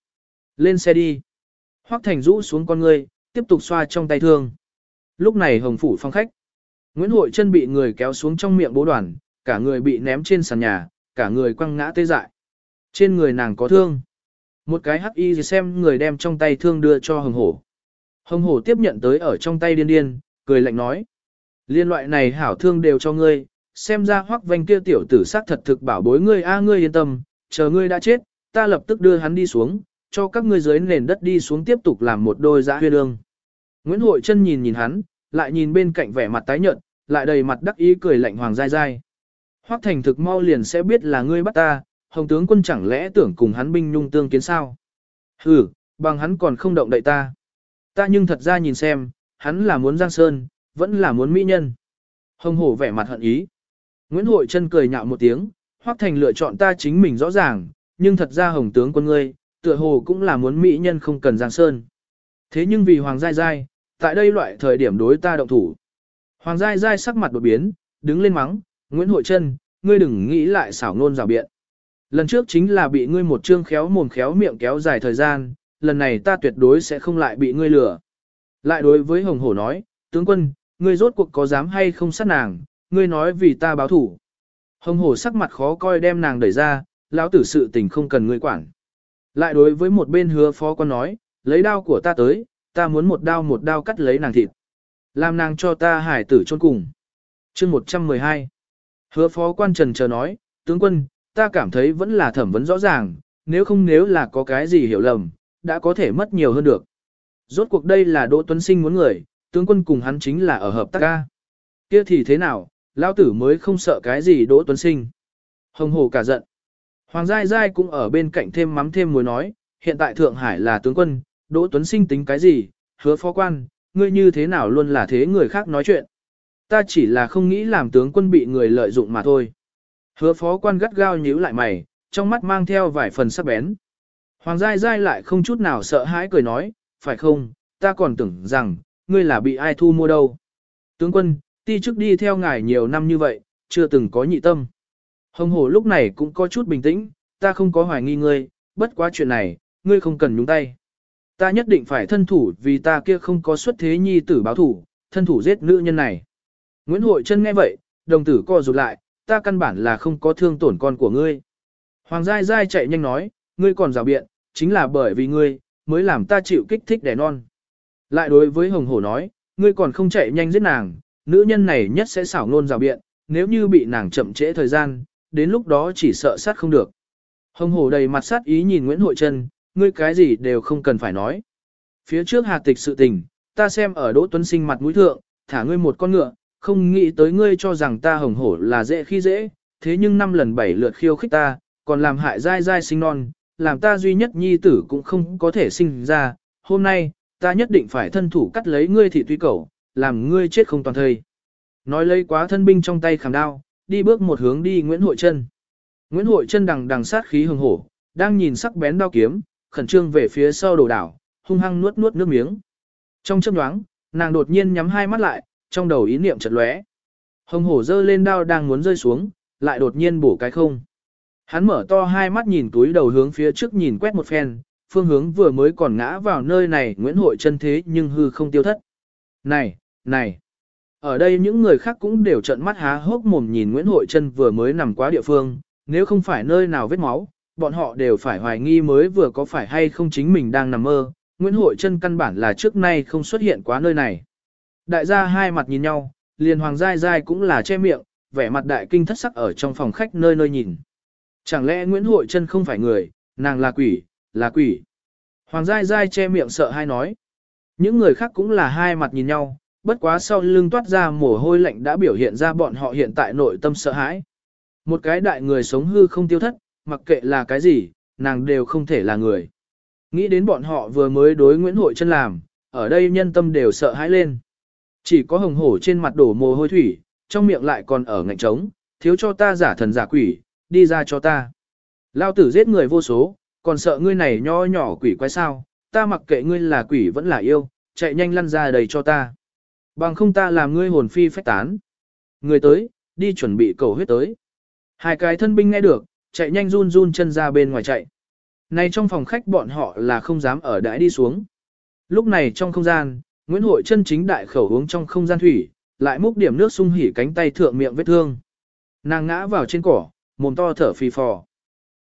Lên xe đi. Hoắc Thành rũ xuống con ngươi, tiếp tục xoa trong tay thương. Lúc này Hồng Phủ phong khách. Nguyễn Hội chân bị người kéo xuống trong miệng bố đoàn, cả người bị ném trên sàn nhà, cả người quăng ngã tê dại. Trên người nàng có thương. Một cái hắc y xem người đem trong tay thương đưa cho Hồng Hổ. Hồng Hổ tiếp nhận tới ở trong tay điên điên, cười lạnh nói. Liên loại này hảo thương đều cho ngươi, xem ra hoắc vanh kia tiểu tử sát thật thực bảo bối ngươi a ngươi yên tâm, chờ ngươi đã chết, ta lập tức đưa hắn đi xuống, cho các ngươi dưới nền đất đi xuống tiếp tục làm một đôi giã huyên ương. Nguyễn Hội chân nhìn nhìn hắn, lại nhìn bên cạnh vẻ mặt tái nhợt, lại đầy mặt đắc ý cười lạnh hoàng dai dai. Hoắc thành thực mau liền sẽ biết là ngươi bắt ta, hồng tướng quân chẳng lẽ tưởng cùng hắn binh nhung tương kiến sao? Hừ, bằng hắn còn không động đậy ta. Ta nhưng thật ra nhìn xem, hắn là muốn Giang Sơn, vẫn là muốn mỹ nhân. Hồng hổ vẻ mặt hận ý. Nguyễn Hội chân cười nhạo một tiếng, Hoắc Thành lựa chọn ta chính mình rõ ràng, nhưng thật ra hồng tướng quân ngươi, tựa hồ cũng là muốn mỹ nhân không cần Giang Sơn. Thế nhưng vì Hoàng Giai Giai, tại đây loại thời điểm đối ta động thủ. Hoàng Giai Giai sắc mặt đột biến, đứng lên mắng, Nguyễn Hội Trân, ngươi đừng nghĩ lại xảo ngôn rào biện. Lần trước chính là bị ngươi một chương khéo mồm khéo miệng kéo dài thời gian, lần này ta tuyệt đối sẽ không lại bị ngươi lừa. Lại đối với Hồng Hổ nói, tướng quân, ngươi rốt cuộc có dám hay không sát nàng, ngươi nói vì ta báo thủ. Hồng Hổ sắc mặt khó coi đem nàng đẩy ra, lão tử sự tình không cần ngươi quản. Lại đối với một bên hứa phó quan nói, lấy đao của ta tới, ta muốn một đao một đao cắt lấy nàng thịt. Làm nàng cho ta hải tử chôn cùng. chương 112. Hứa phó quan trần chờ nói, tướng quân, ta cảm thấy vẫn là thẩm vấn rõ ràng, nếu không nếu là có cái gì hiểu lầm, đã có thể mất nhiều hơn được. Rốt cuộc đây là Đỗ Tuấn Sinh muốn người, tướng quân cùng hắn chính là ở hợp tác ca. Kia thì thế nào, lão tử mới không sợ cái gì Đỗ Tuấn Sinh. Hồng hồ cả giận. Hoàng Giai Giai cũng ở bên cạnh thêm mắm thêm muối nói, hiện tại Thượng Hải là tướng quân, Đỗ Tuấn Sinh tính cái gì, hứa phó quan, ngươi như thế nào luôn là thế người khác nói chuyện. Ta chỉ là không nghĩ làm tướng quân bị người lợi dụng mà thôi. Hứa phó quan gắt gao nhíu lại mày, trong mắt mang theo vài phần sắc bén. Hoàng Giai Giai lại không chút nào sợ hãi cười nói, phải không, ta còn tưởng rằng, ngươi là bị ai thu mua đâu. Tướng quân, ti chức đi theo ngài nhiều năm như vậy, chưa từng có nhị tâm. Hồng hổ lúc này cũng có chút bình tĩnh, ta không có hoài nghi ngươi, bất quá chuyện này, ngươi không cần nhúng tay. Ta nhất định phải thân thủ vì ta kia không có xuất thế nhi tử báo thủ, thân thủ giết nữ nhân này. Nguyễn Hội chân nghe vậy, đồng tử co rụt lại, ta căn bản là không có thương tổn con của ngươi. Hoàng Giai Giai chạy nhanh nói, ngươi còn rào biện, chính là bởi vì ngươi, mới làm ta chịu kích thích đẻ non. Lại đối với Hồng Hổ nói, ngươi còn không chạy nhanh giết nàng, nữ nhân này nhất sẽ xảo ngôn rào biện, nếu như bị nàng chậm trễ thời gian, đến lúc đó chỉ sợ sát không được. Hồng Hổ đầy mặt sát ý nhìn Nguyễn Hội Trân, ngươi cái gì đều không cần phải nói. Phía trước hà tịch sự tình, ta xem ở Đỗ Tuấn Sinh mặt mũi thượng, thả ngươi một con ngựa, không nghĩ tới ngươi cho rằng ta hồng hổ là dễ khi dễ, thế nhưng năm lần bảy lượt khiêu khích ta, còn làm hại dai dai sinh non, làm ta duy nhất nhi tử cũng không có thể sinh ra, hôm nay, ta nhất định phải thân thủ cắt lấy ngươi thị tuy cầu, làm ngươi chết không toàn thời. Nói lấy quá thân binh trong tay khảm đao, đi bước một hướng đi Nguyễn Hội Trân. Nguyễn Hội Trân đằng đằng sát khí hừng hổ, đang nhìn sắc bén đao kiếm, khẩn trương về phía sau đổ đảo, hung hăng nuốt nuốt nước miếng. Trong chớp nhoáng, nàng đột nhiên nhắm hai mắt lại, trong đầu ý niệm chợt lóe. Hồng hổ giơ lên đao đang muốn rơi xuống, lại đột nhiên bổ cái không. Hắn mở to hai mắt nhìn túi đầu hướng phía trước nhìn quét một phen, phương hướng vừa mới còn ngã vào nơi này Nguyễn Hội chân thế nhưng hư không tiêu thất. Này, này, ở đây những người khác cũng đều trợn mắt há hốc mồm nhìn Nguyễn Hội chân vừa mới nằm quá địa phương, nếu không phải nơi nào vết máu, bọn họ đều phải hoài nghi mới vừa có phải hay không chính mình đang nằm mơ. Nguyễn Hội chân căn bản là trước nay không xuất hiện quá nơi này. Đại gia hai mặt nhìn nhau, liền hoàng giai giai cũng là che miệng, vẻ mặt đại kinh thất sắc ở trong phòng khách nơi nơi nhìn. Chẳng lẽ Nguyễn Hội Trân không phải người, nàng là quỷ, là quỷ. Hoàng giai giai che miệng sợ hai nói. Những người khác cũng là hai mặt nhìn nhau, bất quá sau lưng toát ra mồ hôi lạnh đã biểu hiện ra bọn họ hiện tại nội tâm sợ hãi. Một cái đại người sống hư không tiêu thất, mặc kệ là cái gì, nàng đều không thể là người. Nghĩ đến bọn họ vừa mới đối Nguyễn Hội chân làm, ở đây nhân tâm đều sợ hãi lên. Chỉ có hồng hổ trên mặt đổ mồ hôi thủy, trong miệng lại còn ở ngạnh trống, thiếu cho ta giả thần giả quỷ, đi ra cho ta. Lao tử giết người vô số, còn sợ ngươi này nho nhỏ quỷ quái sao, ta mặc kệ ngươi là quỷ vẫn là yêu, chạy nhanh lăn ra đầy cho ta. Bằng không ta làm ngươi hồn phi phách tán. Người tới, đi chuẩn bị cầu huyết tới. Hai cái thân binh nghe được, chạy nhanh run run chân ra bên ngoài chạy. Này trong phòng khách bọn họ là không dám ở đãi đi xuống. Lúc này trong không gian, Nguyễn Hội chân chính đại khẩu uống trong không gian thủy, lại múc điểm nước sung hỉ cánh tay thượng miệng vết thương. Nàng ngã vào trên cỏ, mồm to thở phì phò.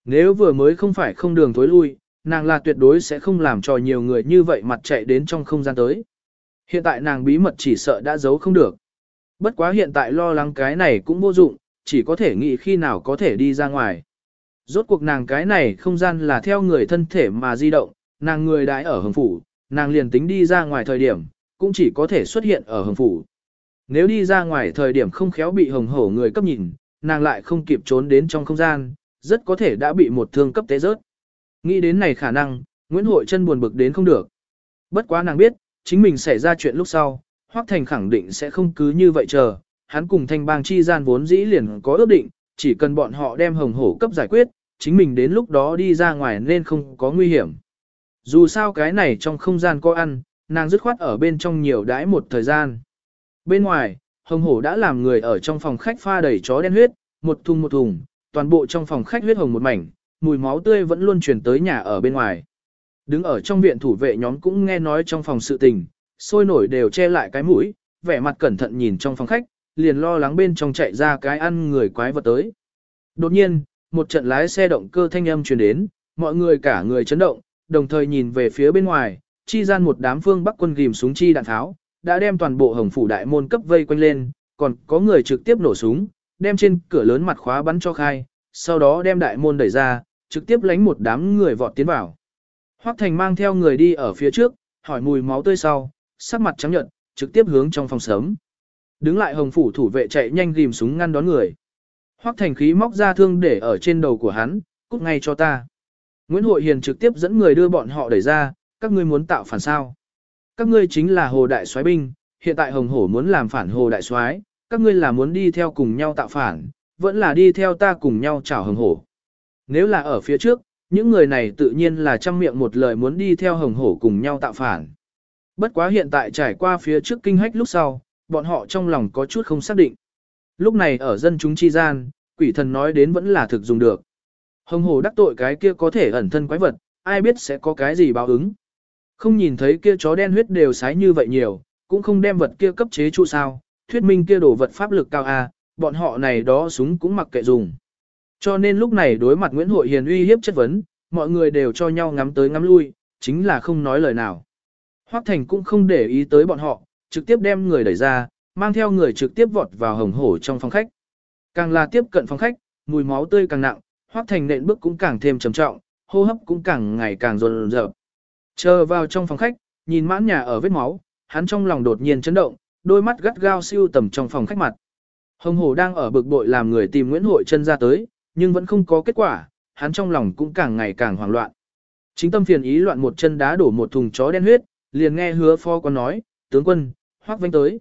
Nếu vừa mới không phải không đường tối lui, nàng là tuyệt đối sẽ không làm cho nhiều người như vậy mặt chạy đến trong không gian tới. Hiện tại nàng bí mật chỉ sợ đã giấu không được. Bất quá hiện tại lo lắng cái này cũng vô dụng, chỉ có thể nghĩ khi nào có thể đi ra ngoài. Rốt cuộc nàng cái này không gian là theo người thân thể mà di động, nàng người đãi ở hồng phủ, nàng liền tính đi ra ngoài thời điểm, cũng chỉ có thể xuất hiện ở hồng phủ. Nếu đi ra ngoài thời điểm không khéo bị hồng hổ người cấp nhìn, nàng lại không kịp trốn đến trong không gian, rất có thể đã bị một thương cấp tế rớt. Nghĩ đến này khả năng, Nguyễn Hội chân buồn bực đến không được. Bất quá nàng biết, chính mình xảy ra chuyện lúc sau, Hoắc Thành khẳng định sẽ không cứ như vậy chờ, hắn cùng thanh bang chi gian vốn dĩ liền có ước định, chỉ cần bọn họ đem hồng hổ cấp giải quyết, chính mình đến lúc đó đi ra ngoài nên không có nguy hiểm. Dù sao cái này trong không gian có ăn, nàng dứt khoát ở bên trong nhiều đãi một thời gian. Bên ngoài, hồng hổ đã làm người ở trong phòng khách pha đầy chó đen huyết, một thùng một thùng, toàn bộ trong phòng khách huyết hồng một mảnh, mùi máu tươi vẫn luôn truyền tới nhà ở bên ngoài. Đứng ở trong viện thủ vệ nhóm cũng nghe nói trong phòng sự tình, sôi nổi đều che lại cái mũi, vẻ mặt cẩn thận nhìn trong phòng khách, liền lo lắng bên trong chạy ra cái ăn người quái vật tới. Đột nhiên, một trận lái xe động cơ thanh âm truyền đến, mọi người cả người chấn động, đồng thời nhìn về phía bên ngoài, chi gian một đám phương bắc quân ghim súng chi đạn tháo, đã đem toàn bộ hồng phủ đại môn cấp vây quanh lên, còn có người trực tiếp nổ súng, đem trên cửa lớn mặt khóa bắn cho khai, sau đó đem đại môn đẩy ra, trực tiếp lánh một đám người vọt tiến vào. Hoắc Thành mang theo người đi ở phía trước, hỏi mùi máu tươi sau, sắc mặt trắng nhợt, trực tiếp hướng trong phòng sớm. Đứng lại hồng phủ thủ vệ chạy nhanh ghim súng ngăn đón người. Hoắc Thành khí móc ra thương để ở trên đầu của hắn, cút ngay cho ta. Nguyễn Hội Hiền trực tiếp dẫn người đưa bọn họ đẩy ra, các ngươi muốn tạo phản sao. Các ngươi chính là hồ đại soái binh, hiện tại hồng hổ muốn làm phản hồ đại soái, các ngươi là muốn đi theo cùng nhau tạo phản, vẫn là đi theo ta cùng nhau chảo hồng hổ. Nếu là ở phía trước, những người này tự nhiên là trăm miệng một lời muốn đi theo hồng hổ cùng nhau tạo phản. Bất quá hiện tại trải qua phía trước kinh hách lúc sau, bọn họ trong lòng có chút không xác định. Lúc này ở dân chúng chi gian, quỷ thần nói đến vẫn là thực dùng được. Hồng hồ đắc tội cái kia có thể ẩn thân quái vật, ai biết sẽ có cái gì báo ứng. Không nhìn thấy kia chó đen huyết đều sái như vậy nhiều, cũng không đem vật kia cấp chế trụ sao, thuyết minh kia đổ vật pháp lực cao a, bọn họ này đó súng cũng mặc kệ dùng. Cho nên lúc này đối mặt Nguyễn Hội Hiền uy hiếp chất vấn, mọi người đều cho nhau ngắm tới ngắm lui, chính là không nói lời nào. Hoắc Thành cũng không để ý tới bọn họ, trực tiếp đem người đẩy ra, mang theo người trực tiếp vọt vào hồng hổ trong phòng khách. Càng là tiếp cận phòng khách, mùi máu tươi càng nặng, Hoắc Thành nện bước cũng càng thêm trầm trọng, hô hấp cũng càng ngày càng dồn dập. Chờ vào trong phòng khách, nhìn mãn nhà ở vết máu, hắn trong lòng đột nhiên chấn động, đôi mắt gắt gao siêu tầm trong phòng khách mặt. Hồng Hổ đang ở bực bội làm người tìm Nguyễn Hội chân ra tới, nhưng vẫn không có kết quả, hắn trong lòng cũng càng ngày càng hoảng loạn. Chính tâm phiền ý loạn một chân đá đổ một thùng chó đen huyết, liền nghe hứa phó có nói, tướng quân, hoác vanh tới.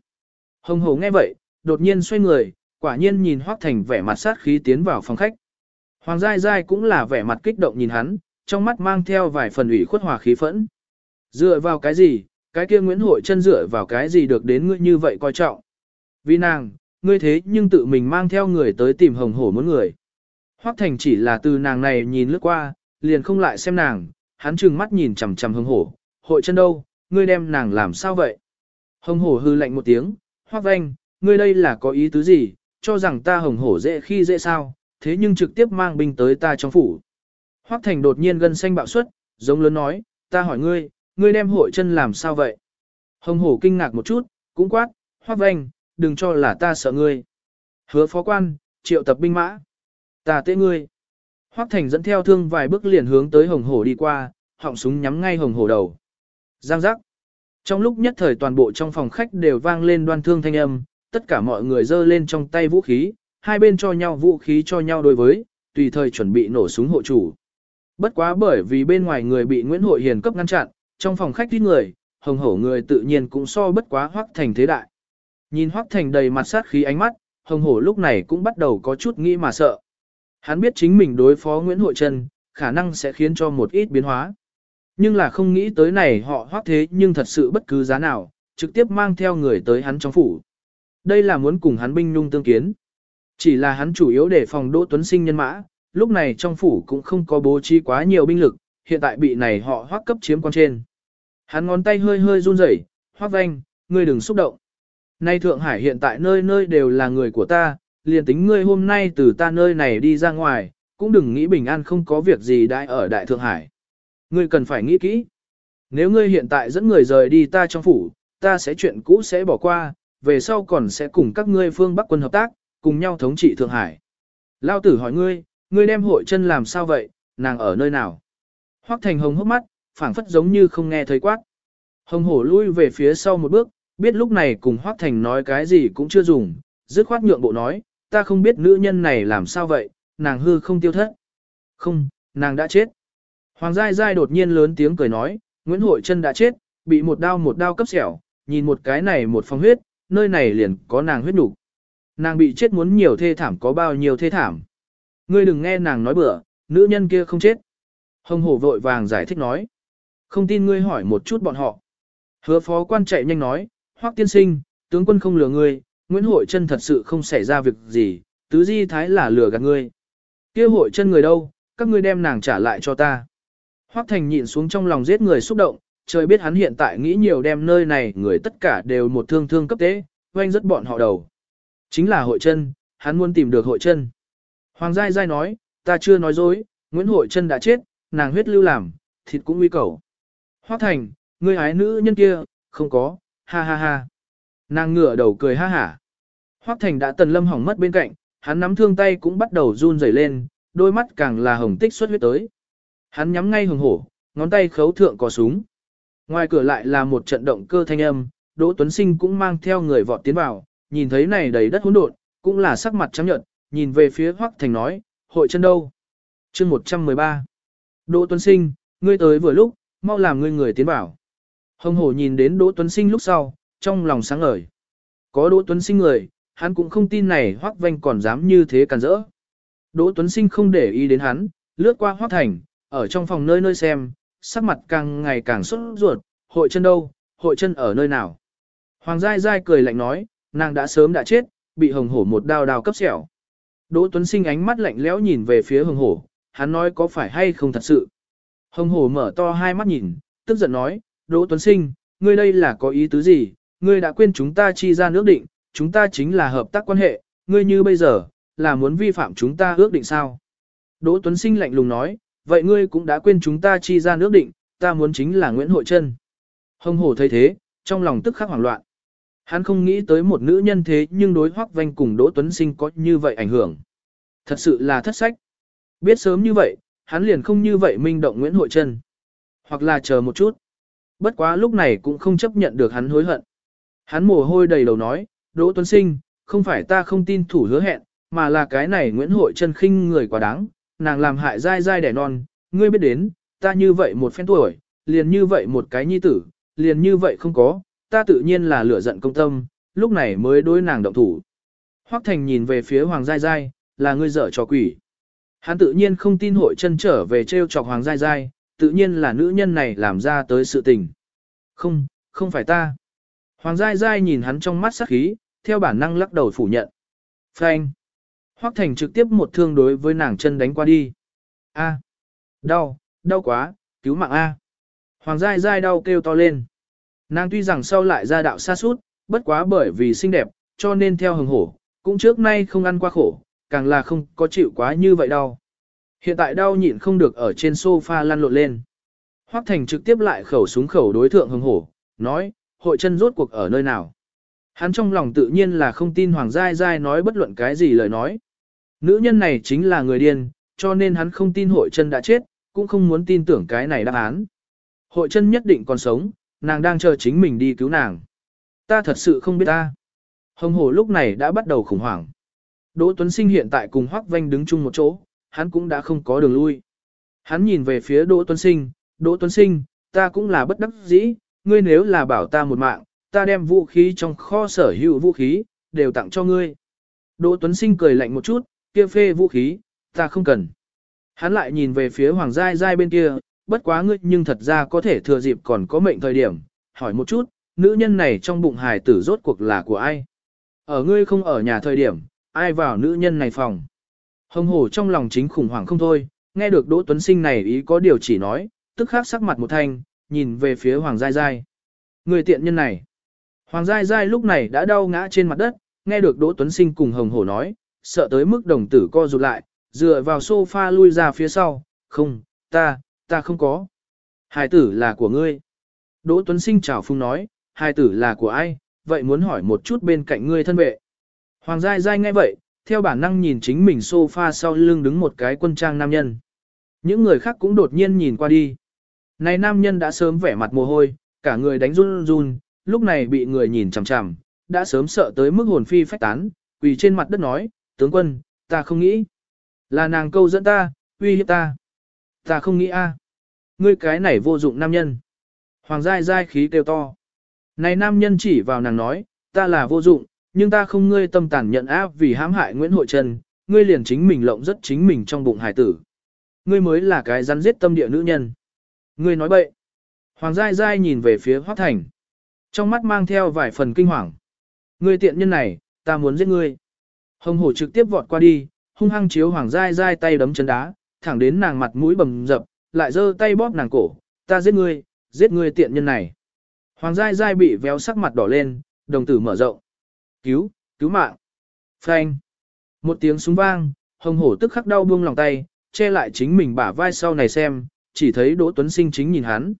Hồng Hổ nghe vậy, đột nhiên xoay người, quả nhiên nhìn hoác thành vẻ mặt sát khí tiến vào phòng khách. Hoàng Giai Giai cũng là vẻ mặt kích động nhìn hắn, trong mắt mang theo vài phần ủy khuất hòa khí phẫn. Dựa vào cái gì, cái kia Nguyễn Hội chân dựa vào cái gì được đến ngươi như vậy coi trọng. Vì nàng, ngươi thế nhưng tự mình mang theo người tới tìm hồng hổ muốn người. Hoắc Thành chỉ là từ nàng này nhìn lướt qua, liền không lại xem nàng, hắn trừng mắt nhìn chằm chằm hồng hổ, hội chân đâu, ngươi đem nàng làm sao vậy? Hồng hổ hư lạnh một tiếng, Hoắc Vanh, ngươi đây là có ý tứ gì, cho rằng ta hồng hổ dễ khi dễ sao, thế nhưng trực tiếp mang binh tới ta trong phủ. Hoắc Thành đột nhiên gân xanh bạo xuất, giống lớn nói, ta hỏi ngươi, ngươi đem hội chân làm sao vậy? Hồng hổ kinh ngạc một chút, cũng quát, Hoắc Vanh, đừng cho là ta sợ ngươi. Hứa phó quan, triệu tập binh mã. Ta tệ ngươi. Hoắc Thành dẫn theo thương vài bước liền hướng tới hồng hổ đi qua, họng súng nhắm ngay hồng hổ đầu. Giang giác. Trong lúc nhất thời toàn bộ trong phòng khách đều vang lên đoan thương thanh âm, tất cả mọi người giơ lên trong tay vũ khí, hai bên cho nhau vũ khí cho nhau đối với, tùy thời chuẩn bị nổ súng hộ chủ. Bất quá bởi vì bên ngoài người bị Nguyễn Hội Hiền cấp ngăn chặn, trong phòng khách ít người, hồng hổ người tự nhiên cũng so bất quá Hoắc Thành thế đại. Nhìn Hoắc Thành đầy mặt sát khí ánh mắt, hồng hổ lúc này cũng bắt đầu có chút nghĩ mà sợ. Hắn biết chính mình đối phó Nguyễn Hội Trân, khả năng sẽ khiến cho một ít biến hóa. Nhưng là không nghĩ tới này họ hoác thế nhưng thật sự bất cứ giá nào, trực tiếp mang theo người tới hắn trong phủ. Đây là muốn cùng hắn binh nhung tương kiến. Chỉ là hắn chủ yếu để phòng Đỗ Tuấn Sinh nhân mã, lúc này trong phủ cũng không có bố trí quá nhiều binh lực, hiện tại bị này họ hoác cấp chiếm quan trên. Hắn ngón tay hơi hơi run rẩy, hoác vanh, ngươi đừng xúc động. Nay Thượng Hải hiện tại nơi nơi đều là người của ta, liền tính ngươi hôm nay từ ta nơi này đi ra ngoài, cũng đừng nghĩ bình an không có việc gì đại ở Đại Thượng Hải. Ngươi cần phải nghĩ kỹ. Nếu ngươi hiện tại dẫn người rời đi ta trong phủ, ta sẽ chuyện cũ sẽ bỏ qua, về sau còn sẽ cùng các ngươi phương Bắc quân hợp tác, cùng nhau thống trị Thượng Hải. Lao tử hỏi ngươi, ngươi đem hội chân làm sao vậy, nàng ở nơi nào? Hoắc Thành Hồng hốc mắt, phảng phất giống như không nghe thấy quát. Hồng hổ lui về phía sau một bước, biết lúc này cùng Hoắc Thành nói cái gì cũng chưa dùng, dứt khoát nhượng bộ nói, ta không biết nữ nhân này làm sao vậy, nàng hư không tiêu thất. Không, nàng đã chết. Hoàng Giai Giai đột nhiên lớn tiếng cười nói, Nguyễn Hội Trân đã chết, bị một đao một đao cấp xẻo, nhìn một cái này một phong huyết, nơi này liền có nàng huyết đủ. Nàng bị chết muốn nhiều thê thảm có bao nhiêu thê thảm. Ngươi đừng nghe nàng nói bừa, nữ nhân kia không chết. Hồng hổ vội vàng giải thích nói. Không tin ngươi hỏi một chút bọn họ. Hứa phó quan chạy nhanh nói, hoắc tiên sinh, tướng quân không lừa ngươi, Nguyễn Hội Trân thật sự không xảy ra việc gì, tứ di thái là lừa gạt ngươi. kia hội chân người đâu, các ngươi đem nàng trả lại cho ta. Hoắc Thành nhịn xuống trong lòng giết người xúc động, trời biết hắn hiện tại nghĩ nhiều đem nơi này người tất cả đều một thương thương cấp tế, oanh rất bọn họ đầu. Chính là hội chân, hắn muốn tìm được hội chân. Hoàng Giai Giai nói, ta chưa nói dối, Nguyễn Hội chân đã chết, nàng huyết lưu làm, thịt cũng nguy cầu. Hoắc Thành, ngươi ái nữ nhân kia, không có, ha ha ha. Nàng ngửa đầu cười ha hả. Hoắc Thành đã tần lâm hỏng mất bên cạnh, hắn nắm thương tay cũng bắt đầu run rẩy lên, đôi mắt càng là hồng tích xuất huyết tới. Hắn nhắm ngay hồng hổ, ngón tay khấu thượng có súng. Ngoài cửa lại là một trận động cơ thanh âm, Đỗ Tuấn Sinh cũng mang theo người vọt tiến vào, nhìn thấy này đầy đất hỗn độn, cũng là sắc mặt trắng nhợt, nhìn về phía Hoắc Thành nói, hội chân đâu? Chương 113. Đỗ Tuấn Sinh, ngươi tới vừa lúc, mau làm ngươi người tiến vào. Hồng hổ nhìn đến Đỗ Tuấn Sinh lúc sau, trong lòng sáng ngời. Có Đỗ Tuấn Sinh người, hắn cũng không tin này Hoắc Vanh còn dám như thế càn rỡ. Đỗ Tuấn Sinh không để ý đến hắn, lướt qua Hoắc Thành, ở trong phòng nơi nơi xem, sắc mặt càng ngày càng sốt ruột, hội chân đâu, hội chân ở nơi nào. Hoàng Giai Giai cười lạnh nói, nàng đã sớm đã chết, bị hồng hổ một đao đao cấp xẻo. Đỗ Tuấn Sinh ánh mắt lạnh lẽo nhìn về phía hồng hổ, hắn nói có phải hay không thật sự. Hồng hổ mở to hai mắt nhìn, tức giận nói, Đỗ Tuấn Sinh, ngươi đây là có ý tứ gì, ngươi đã quên chúng ta chi ra nước định, chúng ta chính là hợp tác quan hệ, ngươi như bây giờ, là muốn vi phạm chúng ta ước định sao? Đỗ Tuấn Sinh lạnh lùng nói, vậy ngươi cũng đã quên chúng ta chi ra nước định, ta muốn chính là Nguyễn Hội Trân. Hồng hổ thấy thế, trong lòng tức khắc hoảng loạn. Hắn không nghĩ tới một nữ nhân thế nhưng đối hoắc vanh cùng Đỗ Tuấn Sinh có như vậy ảnh hưởng. Thật sự là thất sách. Biết sớm như vậy, hắn liền không như vậy minh động Nguyễn Hội Trân. Hoặc là chờ một chút. Bất quá lúc này cũng không chấp nhận được hắn hối hận. Hắn mồ hôi đầy đầu nói, Đỗ Tuấn Sinh, không phải ta không tin thủ hứa hẹn, mà là cái này Nguyễn Hội chân khinh người quá đáng, nàng làm hại dai dai đẻ non, ngươi biết đến, ta như vậy một phen tuổi, liền như vậy một cái nhi tử, liền như vậy không có, ta tự nhiên là lửa giận công tâm, lúc này mới đối nàng động thủ. Hoắc Thành nhìn về phía Hoàng Giai Giai, là ngươi dở trò quỷ. Hắn tự nhiên không tin hội chân trở về treo chọc Hoàng Giai Giai, tự nhiên là nữ nhân này làm ra tới sự tình. Không, không phải ta. Hoàng Giai Giai nhìn hắn trong mắt sắc khí, theo bản năng lắc đầu phủ nhận. Frank. Hoắc Thành trực tiếp một thương đối với nàng chân đánh qua đi. A. Đau, đau quá, cứu mạng A. Hoàng Giai Giai đau kêu to lên. Nàng tuy rằng sau lại ra đạo xa sút bất quá bởi vì xinh đẹp, cho nên theo hừng hổ, cũng trước nay không ăn qua khổ, càng là không có chịu quá như vậy đau. Hiện tại đau nhịn không được ở trên sofa lăn lộn lên. Hoắc Thành trực tiếp lại khẩu súng khẩu đối thượng hừng hổ, nói, hội chân rốt cuộc ở nơi nào. Hắn trong lòng tự nhiên là không tin Hoàng Giai Giai nói bất luận cái gì lời nói. Nữ nhân này chính là người điên, cho nên hắn không tin hội chân đã chết, cũng không muốn tin tưởng cái này đáp án. Hội chân nhất định còn sống, nàng đang chờ chính mình đi cứu nàng. Ta thật sự không biết ta. Hồng hổ lúc này đã bắt đầu khủng hoảng. Đỗ Tuấn Sinh hiện tại cùng Hoắc Vanh đứng chung một chỗ, hắn cũng đã không có đường lui. Hắn nhìn về phía Đỗ Tuấn Sinh, Đỗ Tuấn Sinh, ta cũng là bất đắc dĩ, ngươi nếu là bảo ta một mạng, ta đem vũ khí trong kho sở hữu vũ khí, đều tặng cho ngươi. Đỗ Tuấn Sinh cười lạnh một chút, kia phê vũ khí, ta không cần. Hắn lại nhìn về phía Hoàng Giai Giai bên kia, bất quá ngươi nhưng thật ra có thể thừa dịp còn có mệnh thời điểm, hỏi một chút, nữ nhân này trong bụng hài tử rốt cuộc là của ai? Ở ngươi không ở nhà thời điểm, ai vào nữ nhân này phòng? Hồng hổ trong lòng chính khủng hoảng không thôi, nghe được Đỗ Tuấn Sinh này ý có điều chỉ nói, tức khắc sắc mặt một thanh, nhìn về phía Hoàng Giai Giai. Người tiện nhân này. Hoàng Giai Giai lúc này đã đau ngã trên mặt đất, nghe được Đỗ Tuấn Sinh cùng Hồng Hổ nói, sợ tới mức đồng tử co rụt lại, dựa vào sofa lui ra phía sau, không, ta, ta không có. Hài tử là của ngươi. Đỗ Tuấn Sinh chào phung nói, hài tử là của ai, vậy muốn hỏi một chút bên cạnh ngươi thân vệ. Hoàng Giai Giai nghe vậy, theo bản năng nhìn chính mình sofa sau lưng đứng một cái quân trang nam nhân. Những người khác cũng đột nhiên nhìn qua đi. Này nam nhân đã sớm vẻ mặt mồ hôi, cả người đánh run run, lúc này bị người nhìn chằm chằm, đã sớm sợ tới mức hồn phi phách tán, quỳ trên mặt đất nói, tướng quân, ta không nghĩ. Là nàng câu dẫn ta, uy hiếp ta. Ta không nghĩ a. À. Ngươi cái này vô dụng nam nhân. Hoàng giai giai khí kêu to. Này nam nhân chỉ vào nàng nói, ta là vô dụng, nhưng ta không ngươi tâm tàn nhận áp vì hãm hại Nguyễn Hội Trần, ngươi liền chính mình lộng rất chính mình trong bụng hải tử. Ngươi mới là cái rắn giết tâm địa nữ nhân. Ngươi nói bậy. Hoàng giai giai nhìn về phía Hoác Thành. Trong mắt mang theo vài phần kinh hoàng. Ngươi tiện nhân này, ta muốn giết ngươi. Hồng hổ trực tiếp vọt qua đi, hung hăng chiếu Hoàng giai giai tay đấm chân đá, thẳng đến nàng mặt mũi bầm dập, lại giơ tay bóp nàng cổ, ta giết ngươi, giết ngươi tiện nhân này. Hoàng giai giai bị véo sắc mặt đỏ lên, đồng tử mở rộng. Cứu, cứu mạng. Phanh. Một tiếng súng vang, hồng hổ tức khắc đau buông lòng tay, che lại chính mình bả vai sau này xem, chỉ thấy Đỗ Tuấn Sinh chính nhìn hắn.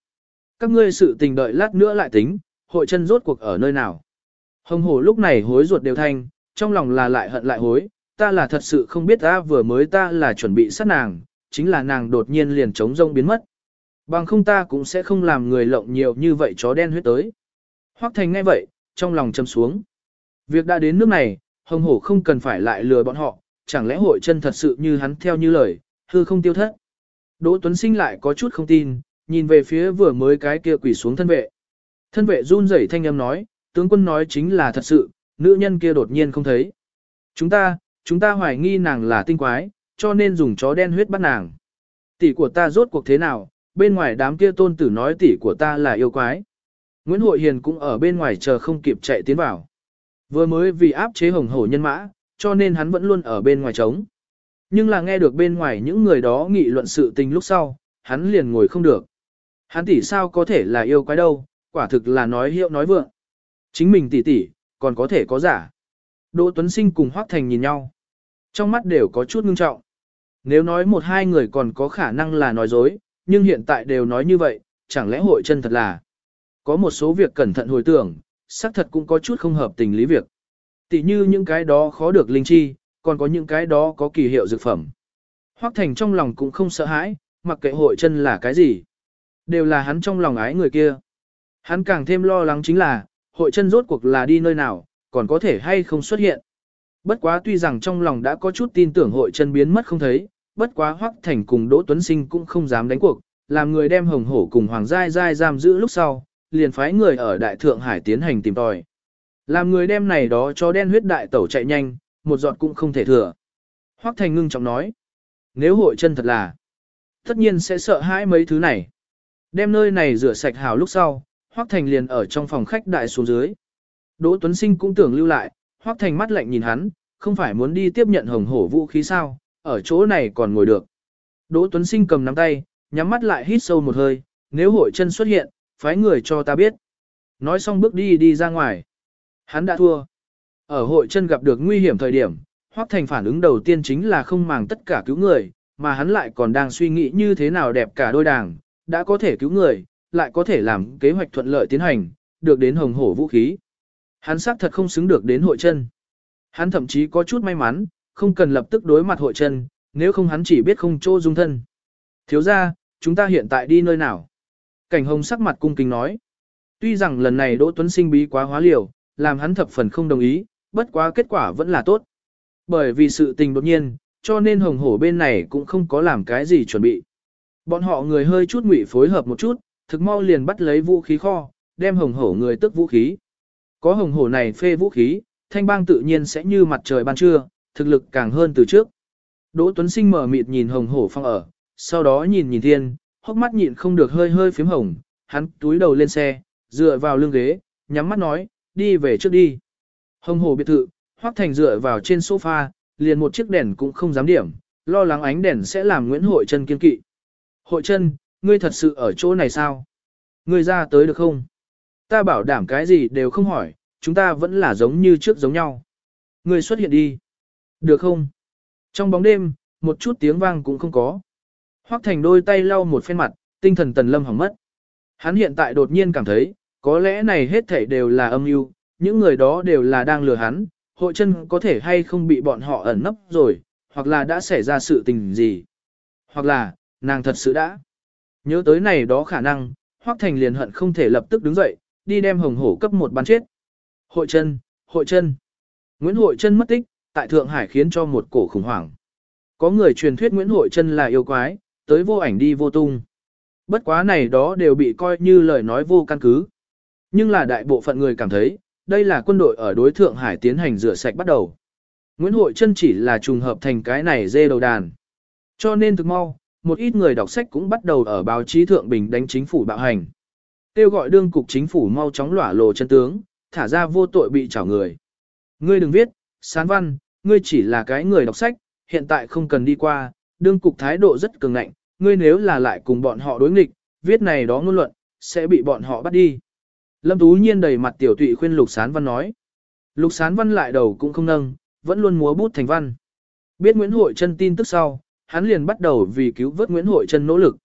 Các ngươi sự tình đợi lát nữa lại tính, hội chân rốt cuộc ở nơi nào. Hồng hổ lúc này hối ruột đều thanh, trong lòng là lại hận lại hối, ta là thật sự không biết ta vừa mới ta là chuẩn bị sát nàng, chính là nàng đột nhiên liền trống rông biến mất. Bằng không ta cũng sẽ không làm người lộng nhiều như vậy chó đen huyết tới. Hoắc Thành ngay vậy, trong lòng châm xuống. Việc đã đến nước này, hồng hổ không cần phải lại lừa bọn họ, chẳng lẽ hội chân thật sự như hắn theo như lời, hư không tiêu thất. Đỗ Tuấn Sinh lại có chút không tin, nhìn về phía vừa mới cái kia quỷ xuống thân vệ. Thân vệ run rẩy thanh âm nói, tướng quân nói chính là thật sự, nữ nhân kia đột nhiên không thấy. Chúng ta, chúng ta hoài nghi nàng là tinh quái, cho nên dùng chó đen huyết bắt nàng. Tỷ của ta rốt cuộc thế nào, bên ngoài đám kia tôn tử nói tỷ của ta là yêu quái. Nguyễn Hội Hiền cũng ở bên ngoài chờ không kịp chạy tiến vào. Vừa mới vì áp chế hồng hổ nhân mã, cho nên hắn vẫn luôn ở bên ngoài trống. Nhưng là nghe được bên ngoài những người đó nghị luận sự tình lúc sau, hắn liền ngồi không được. Hắn tỷ sao có thể là yêu quái đâu, quả thực là nói hiệu nói vượng. Chính mình tỷ tỷ, còn có thể có giả. Đỗ Tuấn Sinh cùng Hoắc Thành nhìn nhau. Trong mắt đều có chút ngưng trọng. Nếu nói một hai người còn có khả năng là nói dối, nhưng hiện tại đều nói như vậy, chẳng lẽ hội chân thật là. Có một số việc cẩn thận hồi tưởng, xác thật cũng có chút không hợp tình lý việc. Tỷ như những cái đó khó được linh chi, còn có những cái đó có kỳ hiệu dược phẩm. Hoắc Thành trong lòng cũng không sợ hãi, mặc kệ hội chân là cái gì. Đều là hắn trong lòng ái người kia. Hắn càng thêm lo lắng chính là, hội chân rốt cuộc là đi nơi nào, còn có thể hay không xuất hiện. Bất quá tuy rằng trong lòng đã có chút tin tưởng hội chân biến mất không thấy, bất quá Hoắc Thành cùng Đỗ Tuấn Sinh cũng không dám đánh cuộc, làm người đem Hồng Hổ cùng Hoàng Giai Giai giam giữ lúc sau, liền phái người ở Đại Thượng Hải tiến hành tìm tòi. Làm người đem này đó cho đen huyết đại tẩu chạy nhanh, một giọt cũng không thể thừa. Hoắc Thành ngưng trọng nói, nếu hội chân thật là, tất nhiên sẽ sợ hãi mấy thứ này. Đem nơi này rửa sạch hào lúc sau, Hoắc Thành liền ở trong phòng khách đại xuống dưới. Đỗ Tuấn Sinh cũng tưởng lưu lại, Hoắc Thành mắt lạnh nhìn hắn, không phải muốn đi tiếp nhận hồng hổ vũ khí sao, ở chỗ này còn ngồi được. Đỗ Tuấn Sinh cầm nắm tay, nhắm mắt lại hít sâu một hơi, nếu hội chân xuất hiện, phái người cho ta biết. Nói xong bước đi đi ra ngoài. Hắn đã thua. Ở hội chân gặp được nguy hiểm thời điểm, Hoắc Thành phản ứng đầu tiên chính là không màng tất cả cứu người, mà hắn lại còn đang suy nghĩ như thế nào đẹp cả đôi đảng, đã có thể cứu người, lại có thể làm kế hoạch thuận lợi tiến hành, được đến hồng hổ vũ khí. Hắn xác thật không xứng được đến hội chân. Hắn thậm chí có chút may mắn, không cần lập tức đối mặt hội chân, nếu không hắn chỉ biết không chỗ dung thân. Thiếu ra, chúng ta hiện tại đi nơi nào? Cảnh hồng sắc mặt cung kính nói. Tuy rằng lần này Đỗ Tuấn Sinh bí quá hóa liều, làm hắn thập phần không đồng ý, bất quá kết quả vẫn là tốt. Bởi vì sự tình đột nhiên, cho nên hồng hổ bên này cũng không có làm cái gì chuẩn bị. Bọn họ người hơi chút ngụy phối hợp một chút, thực mau liền bắt lấy vũ khí kho, đem hồng hổ người tức vũ khí. Có hồng hổ này phê vũ khí, thanh bang tự nhiên sẽ như mặt trời ban trưa, thực lực càng hơn từ trước. Đỗ Tuấn Sinh mở mịt nhìn hồng hổ phong ở, sau đó nhìn nhìn thiên, hốc mắt nhịn không được hơi hơi phím hồng, hắn túi đầu lên xe, dựa vào lưng ghế, nhắm mắt nói, đi về trước đi. Hồng hổ biệt thự, Hoắc Thành dựa vào trên sofa, liền một chiếc đèn cũng không dám điểm, lo lắng ánh đèn sẽ làm Nguyễn Hội Trân kiên kỵ. Hội Trân, ngươi thật sự ở chỗ này sao? Ngươi ra tới được không? Ta bảo đảm cái gì đều không hỏi, chúng ta vẫn là giống như trước giống nhau. Ngươi xuất hiện đi. Được không? Trong bóng đêm, một chút tiếng vang cũng không có. Hoắc Thành đôi tay lau một phen mặt, tinh thần tần lâm hỏng mất. Hắn hiện tại đột nhiên cảm thấy, có lẽ này hết thảy đều là âm mưu, những người đó đều là đang lừa hắn, hội chân có thể hay không bị bọn họ ẩn nấp rồi, hoặc là đã xảy ra sự tình gì. Hoặc là, nàng thật sự đã. Nhớ tới này đó khả năng, Hoắc Thành liền hận không thể lập tức đứng dậy, đi đem hồng hổ cấp một bắn chết. Hội chân, hội chân. Nguyễn Hội chân mất tích, tại Thượng Hải khiến cho một cổ khủng hoảng. Có người truyền thuyết Nguyễn Hội chân là yêu quái, tới vô ảnh đi vô tung. Bất quá này đó đều bị coi như lời nói vô căn cứ. Nhưng là đại bộ phận người cảm thấy, đây là quân đội ở đối Thượng Hải tiến hành rửa sạch bắt đầu. Nguyễn Hội chân chỉ là trùng hợp thành cái này dê đầu đàn. Cho nên thực mau, một ít người đọc sách cũng bắt đầu ở báo chí thượng bình đánh chính phủ bạo hành. Kêu gọi đương cục chính phủ mau chóng lỏa lộ chân tướng, thả ra vô tội bị trảo người. Ngươi đừng viết, sán văn, ngươi chỉ là cái người đọc sách, hiện tại không cần đi qua, đương cục thái độ rất cường ngạnh, ngươi nếu là lại cùng bọn họ đối nghịch, viết này đó ngôn luận, sẽ bị bọn họ bắt đi. Lâm Tú Nhiên đầy mặt tiểu tụy khuyên Lục Sán Văn nói. Lục Sán Văn lại đầu cũng không nâng, vẫn luôn múa bút thành văn. Biết Nguyễn Hội chân tin tức sau, hắn liền bắt đầu vì cứu vớt Nguyễn Hội Trân nỗ lực.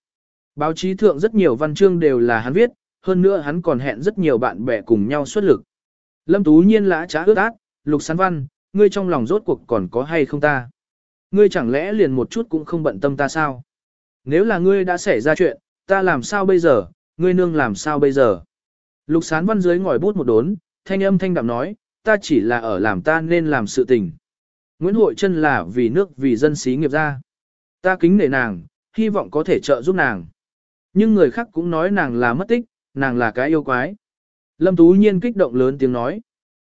Báo chí thượng rất nhiều văn chương đều là hắn viết, hơn nữa hắn còn hẹn rất nhiều bạn bè cùng nhau xuất lực. Lâm Tú Nhiên lã trá ướt át, Lục Sán Văn, ngươi trong lòng rốt cuộc còn có hay không ta? Ngươi chẳng lẽ liền một chút cũng không bận tâm ta sao? Nếu là ngươi đã xảy ra chuyện, ta làm sao bây giờ, ngươi nương làm sao bây giờ? Lục sán văn dưới ngòi bút một đốn, thanh âm thanh đạm nói, ta chỉ là ở làm ta nên làm sự tình. Nguyễn Hội chân là vì nước vì dân xí nghiệp ra. Ta kính nể nàng, hy vọng có thể trợ giúp nàng. Nhưng người khác cũng nói nàng là mất tích, nàng là cái yêu quái. Lâm Tú Nhiên kích động lớn tiếng nói.